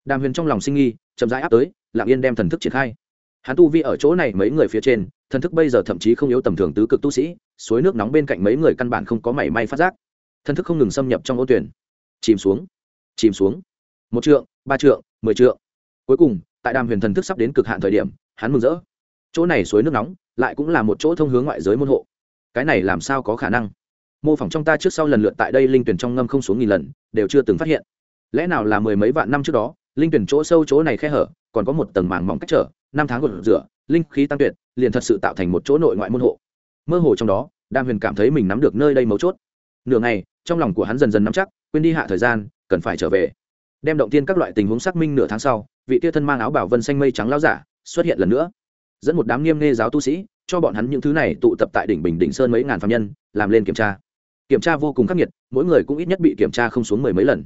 Đàm huyền trong lòng sinh nghi, chậm rãi áp tới, lặng yên đem thần thức triển khai. Hắn tu vi ở chỗ này mấy người phía trên, thần thức bây giờ thậm chí không yếu tầm thường tứ cực tu sĩ, suối nước nóng bên cạnh mấy người căn bản không có mảy may phát giác. Thần thức không ngừng xâm nhập trong ô tuyển. Chìm xuống. Chìm xuống. Một trượng, ba trượng, mười trượng. Cuối cùng, tại đàm huyền thần thức sắp đến cực hạn thời điểm, hắn mừng rỡ. Chỗ này suối nước nóng lại cũng là một chỗ thông hướng ngoại giới môn hộ. Cái này làm sao có khả năng? Mô phỏng trong ta trước sau lần lượt tại đây linh tuyển trong ngâm không xuống nghìn lần, đều chưa từng phát hiện. Lẽ nào là mười mấy vạn năm trước đó, linh tuyển chỗ sâu chỗ này khe hở, còn có một tầng màng mỏng cách trở, năm tháng gột rửa, linh khí tăng tuyệt, liền thật sự tạo thành một chỗ nội ngoại môn hộ. Mơ hồ trong đó, đam huyền cảm thấy mình nắm được nơi đây mấu chốt. Nửa ngày, trong lòng của hắn dần dần nắm chắc, quên đi hạ thời gian, cần phải trở về. Đem động tiên các loại tình huống xác minh nửa tháng sau, vị tia thân mang áo bảo vân xanh mây trắng lao giả xuất hiện lần nữa. Dẫn một đám nghiêm nghe giáo tu sĩ, cho bọn hắn những thứ này tụ tập tại đỉnh bình đỉnh sơn mấy ngàn phạm nhân, làm lên kiểm tra kiểm tra vô cùng khắc nghiệt, mỗi người cũng ít nhất bị kiểm tra không xuống mười mấy lần.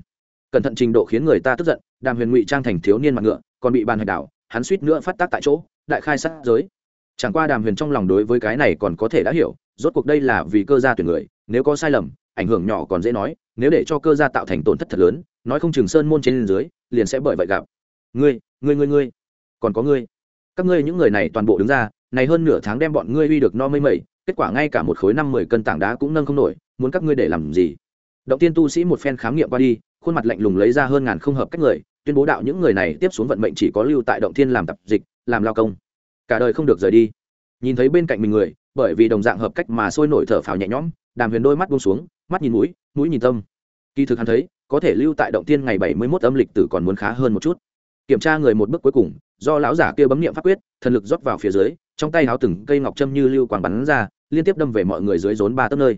Cẩn thận trình độ khiến người ta tức giận, đàm huyền ngụy trang thành thiếu niên mặt ngựa, còn bị bàn hạch đảo, hắn suýt nữa phát tác tại chỗ, đại khai sát giới. Chẳng qua đàm huyền trong lòng đối với cái này còn có thể đã hiểu, rốt cuộc đây là vì cơ gia tuyển người, nếu có sai lầm, ảnh hưởng nhỏ còn dễ nói, nếu để cho cơ gia tạo thành tổn thất thật lớn, nói không chừng sơn môn trên dưới liền sẽ bởi vậy gặp. Ngươi ngươi ngươi ngươi, còn có ngươi. Các ngươi những người này toàn bộ đứng ra, này hơn nửa tháng đem bọn ngươi uy được no mây mẩy kết quả ngay cả một khối năm mười cân tảng đá cũng nâng không nổi, muốn các ngươi để làm gì? Động tiên tu sĩ một phen khám nghiệm qua đi, khuôn mặt lạnh lùng lấy ra hơn ngàn không hợp cách người, tuyên bố đạo những người này tiếp xuống vận mệnh chỉ có lưu tại động thiên làm tập dịch, làm lao công. Cả đời không được rời đi. Nhìn thấy bên cạnh mình người, bởi vì đồng dạng hợp cách mà sôi nổi thở phào nhẹ nhõm, đàm huyền đôi mắt buông xuống, mắt nhìn mũi mũi nhìn tâm. Kỳ thực hắn thấy, có thể lưu tại động tiên ngày bảy mươi mốt âm lịch tử còn muốn khá hơn một chút. Kiểm tra người một bước cuối cùng, do lão giả kia bấm nghiệm pháp quyết, thần lực rót vào phía dưới trong tay háo từng cây ngọc trâm như lưu quang bắn ra, liên tiếp đâm về mọi người dưới rốn ba tấc nơi.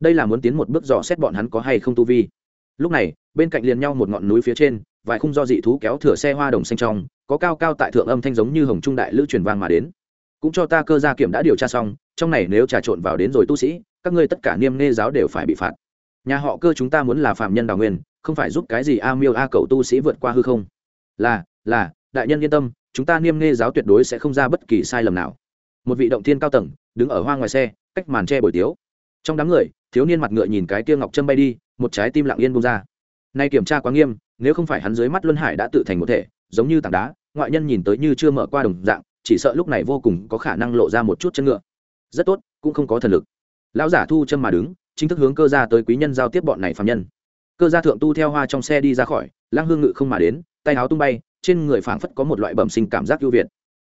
Đây là muốn tiến một bước dò xét bọn hắn có hay không tu vi. Lúc này, bên cạnh liền nhau một ngọn núi phía trên, vài khung do dị thú kéo thửa xe hoa đồng xanh trong, có cao cao tại thượng âm thanh giống như hồng trung đại lữ truyền vang mà đến. Cũng cho ta cơ gia kiểm đã điều tra xong, trong này nếu trà trộn vào đến rồi tu sĩ, các ngươi tất cả niêm nê giáo đều phải bị phạt. Nhà họ cơ chúng ta muốn là phạm nhân đào nguyên, không phải giúp cái gì a miêu a cậu tu sĩ vượt qua hư không? Là là, đại nhân yên tâm chúng ta niêm nghe giáo tuyệt đối sẽ không ra bất kỳ sai lầm nào. Một vị động thiên cao tầng, đứng ở hoa ngoài xe, cách màn tre bồi tiếu. Trong đám người, thiếu niên mặt ngựa nhìn cái tia ngọc trâm bay đi, một trái tim lặng yên bông ra. Nay kiểm tra quá nghiêm, nếu không phải hắn dưới mắt luân hải đã tự thành một thể, giống như tảng đá, ngoại nhân nhìn tới như chưa mở qua đồng dạng, chỉ sợ lúc này vô cùng có khả năng lộ ra một chút chân ngựa. Rất tốt, cũng không có thần lực. Lão giả thu châm mà đứng, chính thức hướng cơ gia tới quý nhân giao tiếp bọn này phạm nhân. Cơ gia thượng tu theo hoa trong xe đi ra khỏi lang hương ngự không mà đến, tay áo tung bay trên người phảng phất có một loại bẩm sinh cảm giác ưu việt.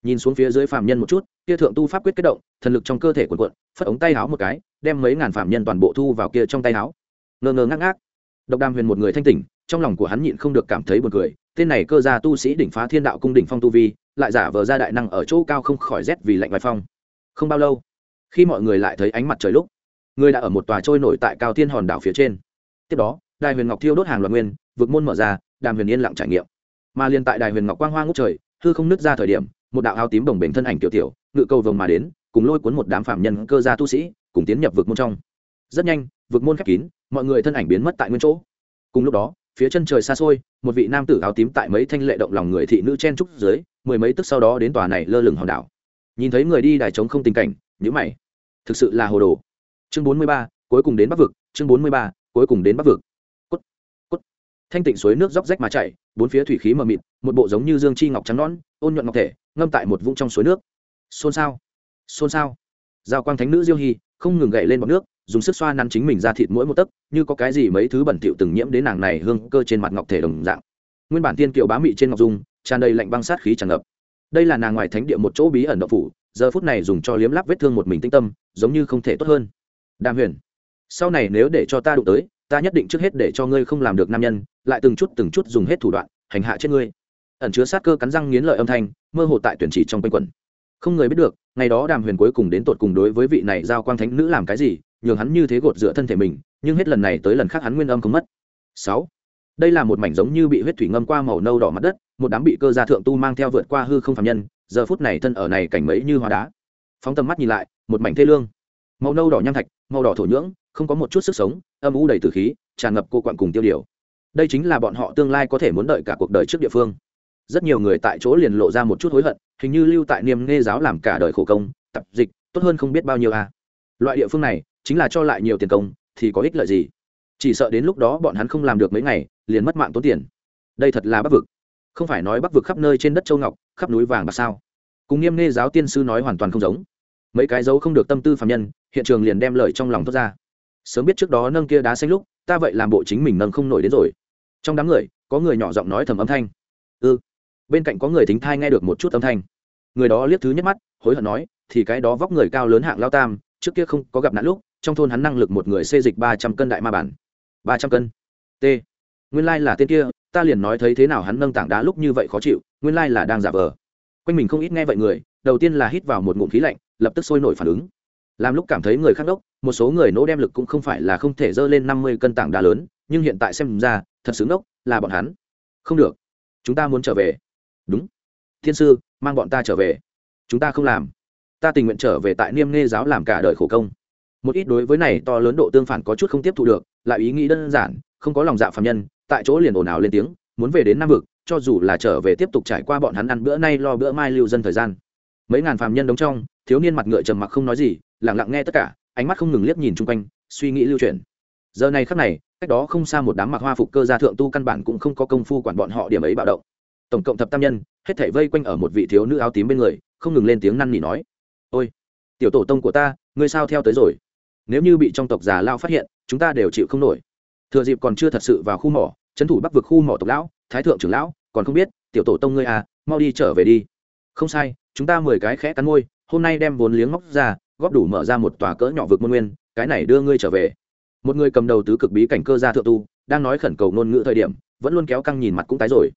Nhìn xuống phía dưới phạm nhân một chút, kia thượng tu pháp quyết kết động, thần lực trong cơ thể quần quận phất ống tay áo một cái, đem mấy ngàn phạm nhân toàn bộ thu vào kia trong tay áo ngơ ngơ ngác ngác. Độc đàm huyền một người thanh tỉnh, trong lòng của hắn nhịn không được cảm thấy buồn cười, tên này cơ gia tu sĩ đỉnh phá thiên đạo cung đỉnh phong tu vi, lại giả vờ ra đại năng ở chỗ cao không khỏi rét vì lạnh vài phong. Không bao lâu, khi mọi người lại thấy ánh mặt trời lúc, người đã ở một tòa trôi nổi tại cao thiên hòn đảo phía trên. Tiếp đó, đài huyền ngọc thiêu đốt hàng loạt nguyên, vực môn mở ra, đàm huyền yên lặng trải nghiệm mà liền tại đài huyền ngọc quang hoa ngút trời, hư không nứt ra thời điểm, một đạo áo tím đồng bền thân ảnh tiểu tiểu, ngự cầu vồng mà đến, cùng lôi cuốn một đám phạm nhân cơ gia tu sĩ, cùng tiến nhập vực môn trong. Rất nhanh, vực môn khép kín, mọi người thân ảnh biến mất tại nguyên chỗ. Cùng lúc đó, phía chân trời xa xôi, một vị nam tử áo tím tại mấy thanh lệ động lòng người thị nữ chen trúc dưới, mười mấy tức sau đó đến tòa này lơ lửng hòn đảo. Nhìn thấy người đi đài trống không tình cảnh nhữ mày. Thực sự là hồ đồ. Chương bốn mươi ba, cuối cùng đến bắc vực, chương bốn mươi ba, cuối cùng đến bắc vực. Cốt cốt thanh tịnh suối nước róc rách mà chảy bốn phía thủy khí mờ mịt, một bộ giống như dương chi ngọc trắng nón ôn nhuận ngọc thể, ngâm tại một vũng trong suối nước. Xôn xao xôn xao. Giao quang thánh nữ diêu hy không ngừng gậy lên bọc nước, dùng sức xoa nắn chính mình ra thịt mỗi một tấc, như có cái gì mấy thứ bẩn thịu từng nhiễm đến nàng này hương cơ trên mặt ngọc thể đồng dạng. Nguyên bản tiên kiều bá mị trên ngọc dung, tràn đầy lạnh băng sát khí tràn ngập. Đây là nàng ngoài thánh địa một chỗ bí ẩn độc phủ, giờ phút này dùng cho liếm lắp vết thương một mình tinh tâm, giống như không thể tốt hơn. Đàm huyền, sau này nếu để cho ta đụng tới ta nhất định trước hết để cho ngươi không làm được nam nhân, lại từng chút từng chút dùng hết thủ đoạn, hành hạ trên ngươi. Ẩn chứa sát cơ cắn răng nghiến lợi âm thanh, mơ hồ tại tuyển chỉ trong quanh quẩn. Không người biết được, ngày đó đàm huyền cuối cùng đến tột cùng đối với vị này giao quang thánh nữ làm cái gì, nhường hắn như thế gột dựa thân thể mình, nhưng hết lần này tới lần khác hắn nguyên âm không mất. Sáu. Đây là một mảnh giống như bị huyết thủy ngâm qua màu nâu đỏ mặt đất, một đám bị cơ gia thượng tu mang theo vượt qua hư không phạm nhân, giờ phút này thân ở này cảnh mấy như hóa đá. Phóng tầm mắt nhìn lại, một mảnh thê lương. Màu nâu đỏ nham thạch, màu đỏ thổ nhưỡng không có một chút sức sống, âm u đầy tử khí, tràn ngập cô quặn cùng tiêu điều. Đây chính là bọn họ tương lai có thể muốn đợi cả cuộc đời trước địa phương. Rất nhiều người tại chỗ liền lộ ra một chút hối hận, hình như lưu tại niềm nghe giáo làm cả đời khổ công, tập dịch, tốt hơn không biết bao nhiêu à. loại địa phương này, chính là cho lại nhiều tiền công, thì có ích lợi gì? Chỉ sợ đến lúc đó bọn hắn không làm được mấy ngày, liền mất mạng tốn tiền. Đây thật là bắc vực. Không phải nói bắc vực khắp nơi trên đất châu ngọc, khắp núi vàng bạc sao? Cùng nghiêm nghe giáo tiên sư nói hoàn toàn không giống. Mấy cái dấu không được tâm tư phạm nhân, hiện trường liền đem lời trong lòng thoát ra sớm biết trước đó nâng kia đá xanh lúc, ta vậy làm bộ chính mình nâng không nổi đến rồi. Trong đám người, có người nhỏ giọng nói thầm âm thanh. Ư ừ. bên cạnh có người thính thai nghe được một chút âm thanh. Người đó liếc thứ nhất mắt, hối hận nói, thì cái đó vóc người cao lớn hạng lao tam, trước kia không có gặp nạn lúc, trong thôn hắn năng lực một người xê dịch ba trăm cân đại ma bản. Ba trăm cân. T. Nguyên lai là tên kia, ta liền nói thấy thế nào hắn nâng tảng đá lúc như vậy khó chịu, nguyên lai là đang giả vờ. Quanh mình không ít nghe vậy người, đầu tiên là hít vào một ngụm khí lạnh, lập tức sôi nổi phản ứng. Làm lúc cảm thấy người khác đốc một số người nỗ đem lực cũng không phải là không thể dơ lên năm mươi cân tảng đá lớn, nhưng hiện tại xem ra, thật xứng đốc, là bọn hắn. Không được. Chúng ta muốn trở về. Đúng. Thiên sư, mang bọn ta trở về. Chúng ta không làm. Ta tình nguyện trở về tại niêm nghe giáo làm cả đời khổ công. Một ít đối với này to lớn độ tương phản có chút không tiếp thu được, lại ý nghĩ đơn giản, không có lòng dạ phạm nhân, tại chỗ liền ồn ào lên tiếng, muốn về đến nam vực, cho dù là trở về tiếp tục trải qua bọn hắn ăn bữa nay lo bữa mai lưu dân thời gian. Mấy ngàn phạm nhân đóng trong, thiếu niên mặt ngựa trầm mặc không nói gì lẳng lặng nghe tất cả ánh mắt không ngừng liếc nhìn chung quanh, suy nghĩ lưu chuyển. Giờ này khắc này, cách đó không xa một đám mặc hoa phục cơ gia thượng tu căn bản cũng không có công phu quản bọn họ điểm ấy bạo động. Tổng cộng thập tam nhân, hết thảy vây quanh ở một vị thiếu nữ áo tím bên người, không ngừng lên tiếng năn nỉ nói, ôi, tiểu tổ tông của ta, ngươi sao theo tới rồi? Nếu như bị trong tộc già lao phát hiện, chúng ta đều chịu không nổi. Thừa dịp còn chưa thật sự vào khu mỏ, trấn thủ bắc vực khu mỏ tộc lão, thái thượng trưởng lão, còn không biết, tiểu tổ tông ngươi à mau đi trở về đi. Không sai, chúng ta mười cái khẽ cắn môi, hôm nay đem vốn liếng móc ra góp đủ mở ra một tòa cỡ nhỏ vực môn nguyên, cái này đưa ngươi trở về. Một người cầm đầu tứ cực bí cảnh cơ gia thượng tu, đang nói khẩn cầu ngôn ngữ thời điểm, vẫn luôn kéo căng nhìn mặt cũng tái rồi.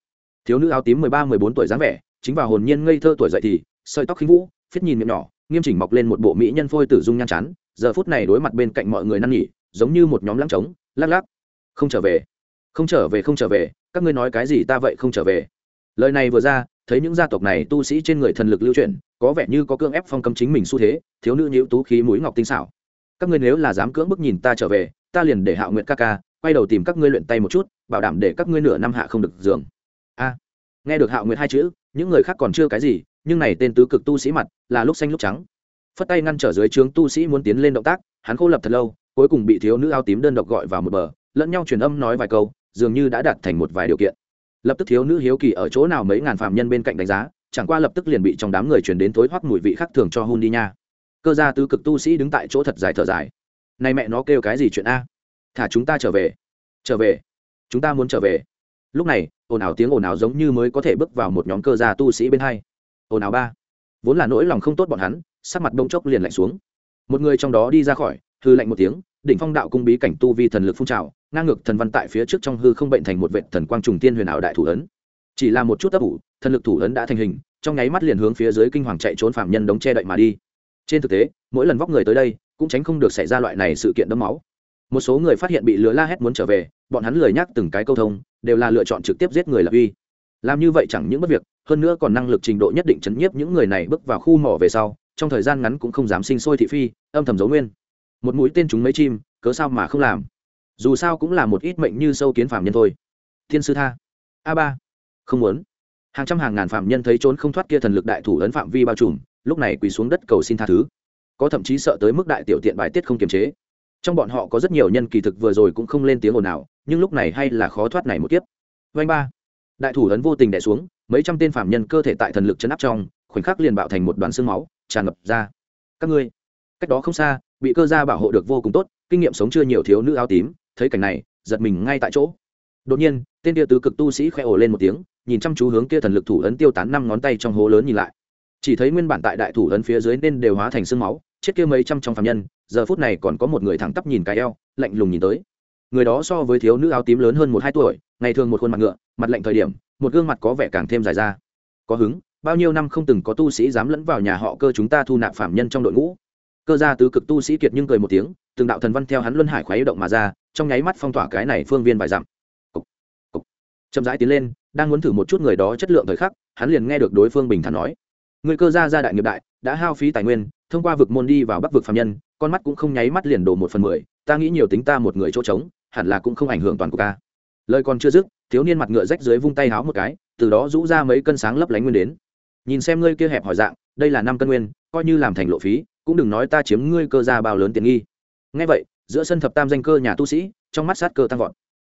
Thiếu nữ áo tím mười ba, mười bốn tuổi dáng vẻ, chính vào hồn nhiên ngây thơ tuổi dậy thì, sợi tóc khinh vũ, phiết nhìn miệng nhỏ, nghiêm chỉnh mọc lên một bộ mỹ nhân phôi tử dung nhan chán, giờ phút này đối mặt bên cạnh mọi người năn nỉ, giống như một nhóm lăng trống, lắc lắc. Không trở về. Không trở về, không trở về. Các ngươi nói cái gì ta vậy không trở về. Lời này vừa ra thấy những gia tộc này tu sĩ trên người thần lực lưu chuyển, có vẻ như có cưỡng ép phong cấm chính mình xu thế, thiếu nữ nhiễu tú khí mũi ngọc tinh xảo. Các ngươi nếu là dám cưỡng bức nhìn ta trở về, ta liền để hạo nguyện ca ca, quay đầu tìm các ngươi luyện tay một chút, bảo đảm để các ngươi nửa năm hạ không được giường. A. Nghe được hạo nguyện hai chữ, những người khác còn chưa cái gì, nhưng này tên tứ cực tu sĩ mặt là lúc xanh lúc trắng. Phất tay ngăn trở dưới trướng tu sĩ muốn tiến lên động tác, hắn khô lập thật lâu, cuối cùng bị thiếu nữ áo tím đơn độc gọi vào một bờ, lẫn nhau truyền âm nói vài câu, dường như đã đạt thành một vài điều kiện lập tức thiếu nữ hiếu kỳ ở chỗ nào mấy ngàn phạm nhân bên cạnh đánh giá, chẳng qua lập tức liền bị trong đám người chuyển đến tối hoắc mùi vị khác thường cho hun đi nha. Cơ gia tứ cực tu sĩ đứng tại chỗ thật dài thở dài. Này mẹ nó kêu cái gì chuyện a? Thả chúng ta trở về. Trở về. Chúng ta muốn trở về. Lúc này, ồn ào tiếng ồn ào giống như mới có thể bước vào một nhóm cơ gia tu sĩ bên hai. Ồn ào ba. Vốn là nỗi lòng không tốt bọn hắn, sắc mặt đông chốc liền lạnh xuống. Một người trong đó đi ra khỏi hư lạnh một tiếng, đỉnh phong đạo cung bí cảnh tu vi thần lực phun trào, ngang ngược thần văn tại phía trước trong hư không bệnh thành một vệ thần quang trùng tiên huyền ảo đại thủ ấn. Chỉ là một chút ấp ủ, thần lực thủ ấn đã thành hình, trong nháy mắt liền hướng phía dưới kinh hoàng chạy trốn phạm nhân đống che đậy mà đi. Trên thực tế, mỗi lần vóc người tới đây, cũng tránh không được xảy ra loại này sự kiện đẫm máu. Một số người phát hiện bị lừa la hét muốn trở về, bọn hắn lười nhắc từng cái câu thông, đều là lựa chọn trực tiếp giết người lập uy. Làm như vậy chẳng những bất việc, hơn nữa còn năng lực trình độ nhất định chấn nhiếp những người này bước vào khu mỏ về sau, trong thời gian ngắn cũng không dám sinh sôi thị phi, âm thầm giấu nguyên một mũi tên chúng mấy chim, cớ sao mà không làm? Dù sao cũng là một ít mệnh như sâu kiến phạm nhân thôi. Thiên sư tha. A ba. Không muốn. Hàng trăm hàng ngàn phạm nhân thấy trốn không thoát kia thần lực đại thủ ấn phạm vi bao trùm, lúc này quỳ xuống đất cầu xin tha thứ. Có thậm chí sợ tới mức đại tiểu tiện bài tiết không kiềm chế. Trong bọn họ có rất nhiều nhân kỳ thực vừa rồi cũng không lên tiếng ồn nào nhưng lúc này hay là khó thoát này một kiếp. Vanh ba. Đại thủ ấn vô tình đẻ xuống, mấy trăm tên phạm nhân cơ thể tại thần lực chấn áp trong, khoảnh khắc liền bạo thành một đoàn xương máu, tràn ngập ra. Các ngươi cách đó không xa, bị cơ gia bảo hộ được vô cùng tốt, kinh nghiệm sống chưa nhiều thiếu nữ áo tím, thấy cảnh này, giật mình ngay tại chỗ. Đột nhiên, tên kia tứ cực tu sĩ khẽ ồ lên một tiếng, nhìn chăm chú hướng kia thần lực thủ ấn tiêu tán năm ngón tay trong hố lớn nhìn lại. Chỉ thấy nguyên bản tại đại thủ ấn phía dưới nên đều hóa thành sương máu, chết kia mấy trăm trong phạm nhân, giờ phút này còn có một người thẳng tắp nhìn cái eo, lạnh lùng nhìn tới. Người đó so với thiếu nữ áo tím lớn hơn một hai tuổi, ngày thường một khuôn mặt ngựa, mặt lạnh thời điểm, một gương mặt có vẻ càng thêm dài ra. Có hứng, bao nhiêu năm không từng có tu sĩ dám lẫn vào nhà họ cơ chúng ta thu nạp phạm nhân trong đội ngũ cơ gia tứ cực tu sĩ kiệt nhưng cười một tiếng từng đạo thần văn theo hắn luân hải khoái động mà ra trong nháy mắt phong tỏa cái này phương viên vài dặm. Cục, cục. chậm rãi tiến lên đang muốn thử một chút người đó chất lượng thời khắc hắn liền nghe được đối phương bình thản nói. Người cơ gia gia đại nghiệp đại đã hao phí tài nguyên thông qua vực môn đi vào bắc vực phạm nhân con mắt cũng không nháy mắt liền đổ một phần mười ta nghĩ nhiều tính ta một người chỗ trống hẳn là cũng không ảnh hưởng toàn của ca lời còn chưa dứt thiếu niên mặt ngựa rách dưới vung tay háo một cái từ đó rũ ra mấy cân sáng lấp lánh nguyên đến. Nhìn xem ngươi kia hẹp hỏi dạng đây là năm cân nguyên coi như làm thành lộ phí cũng đừng nói ta chiếm ngươi cơ ra bao lớn tiền nghi. Ngay vậy, giữa sân thập tam danh cơ nhà tu sĩ, trong mắt sát cơ tăng vọt.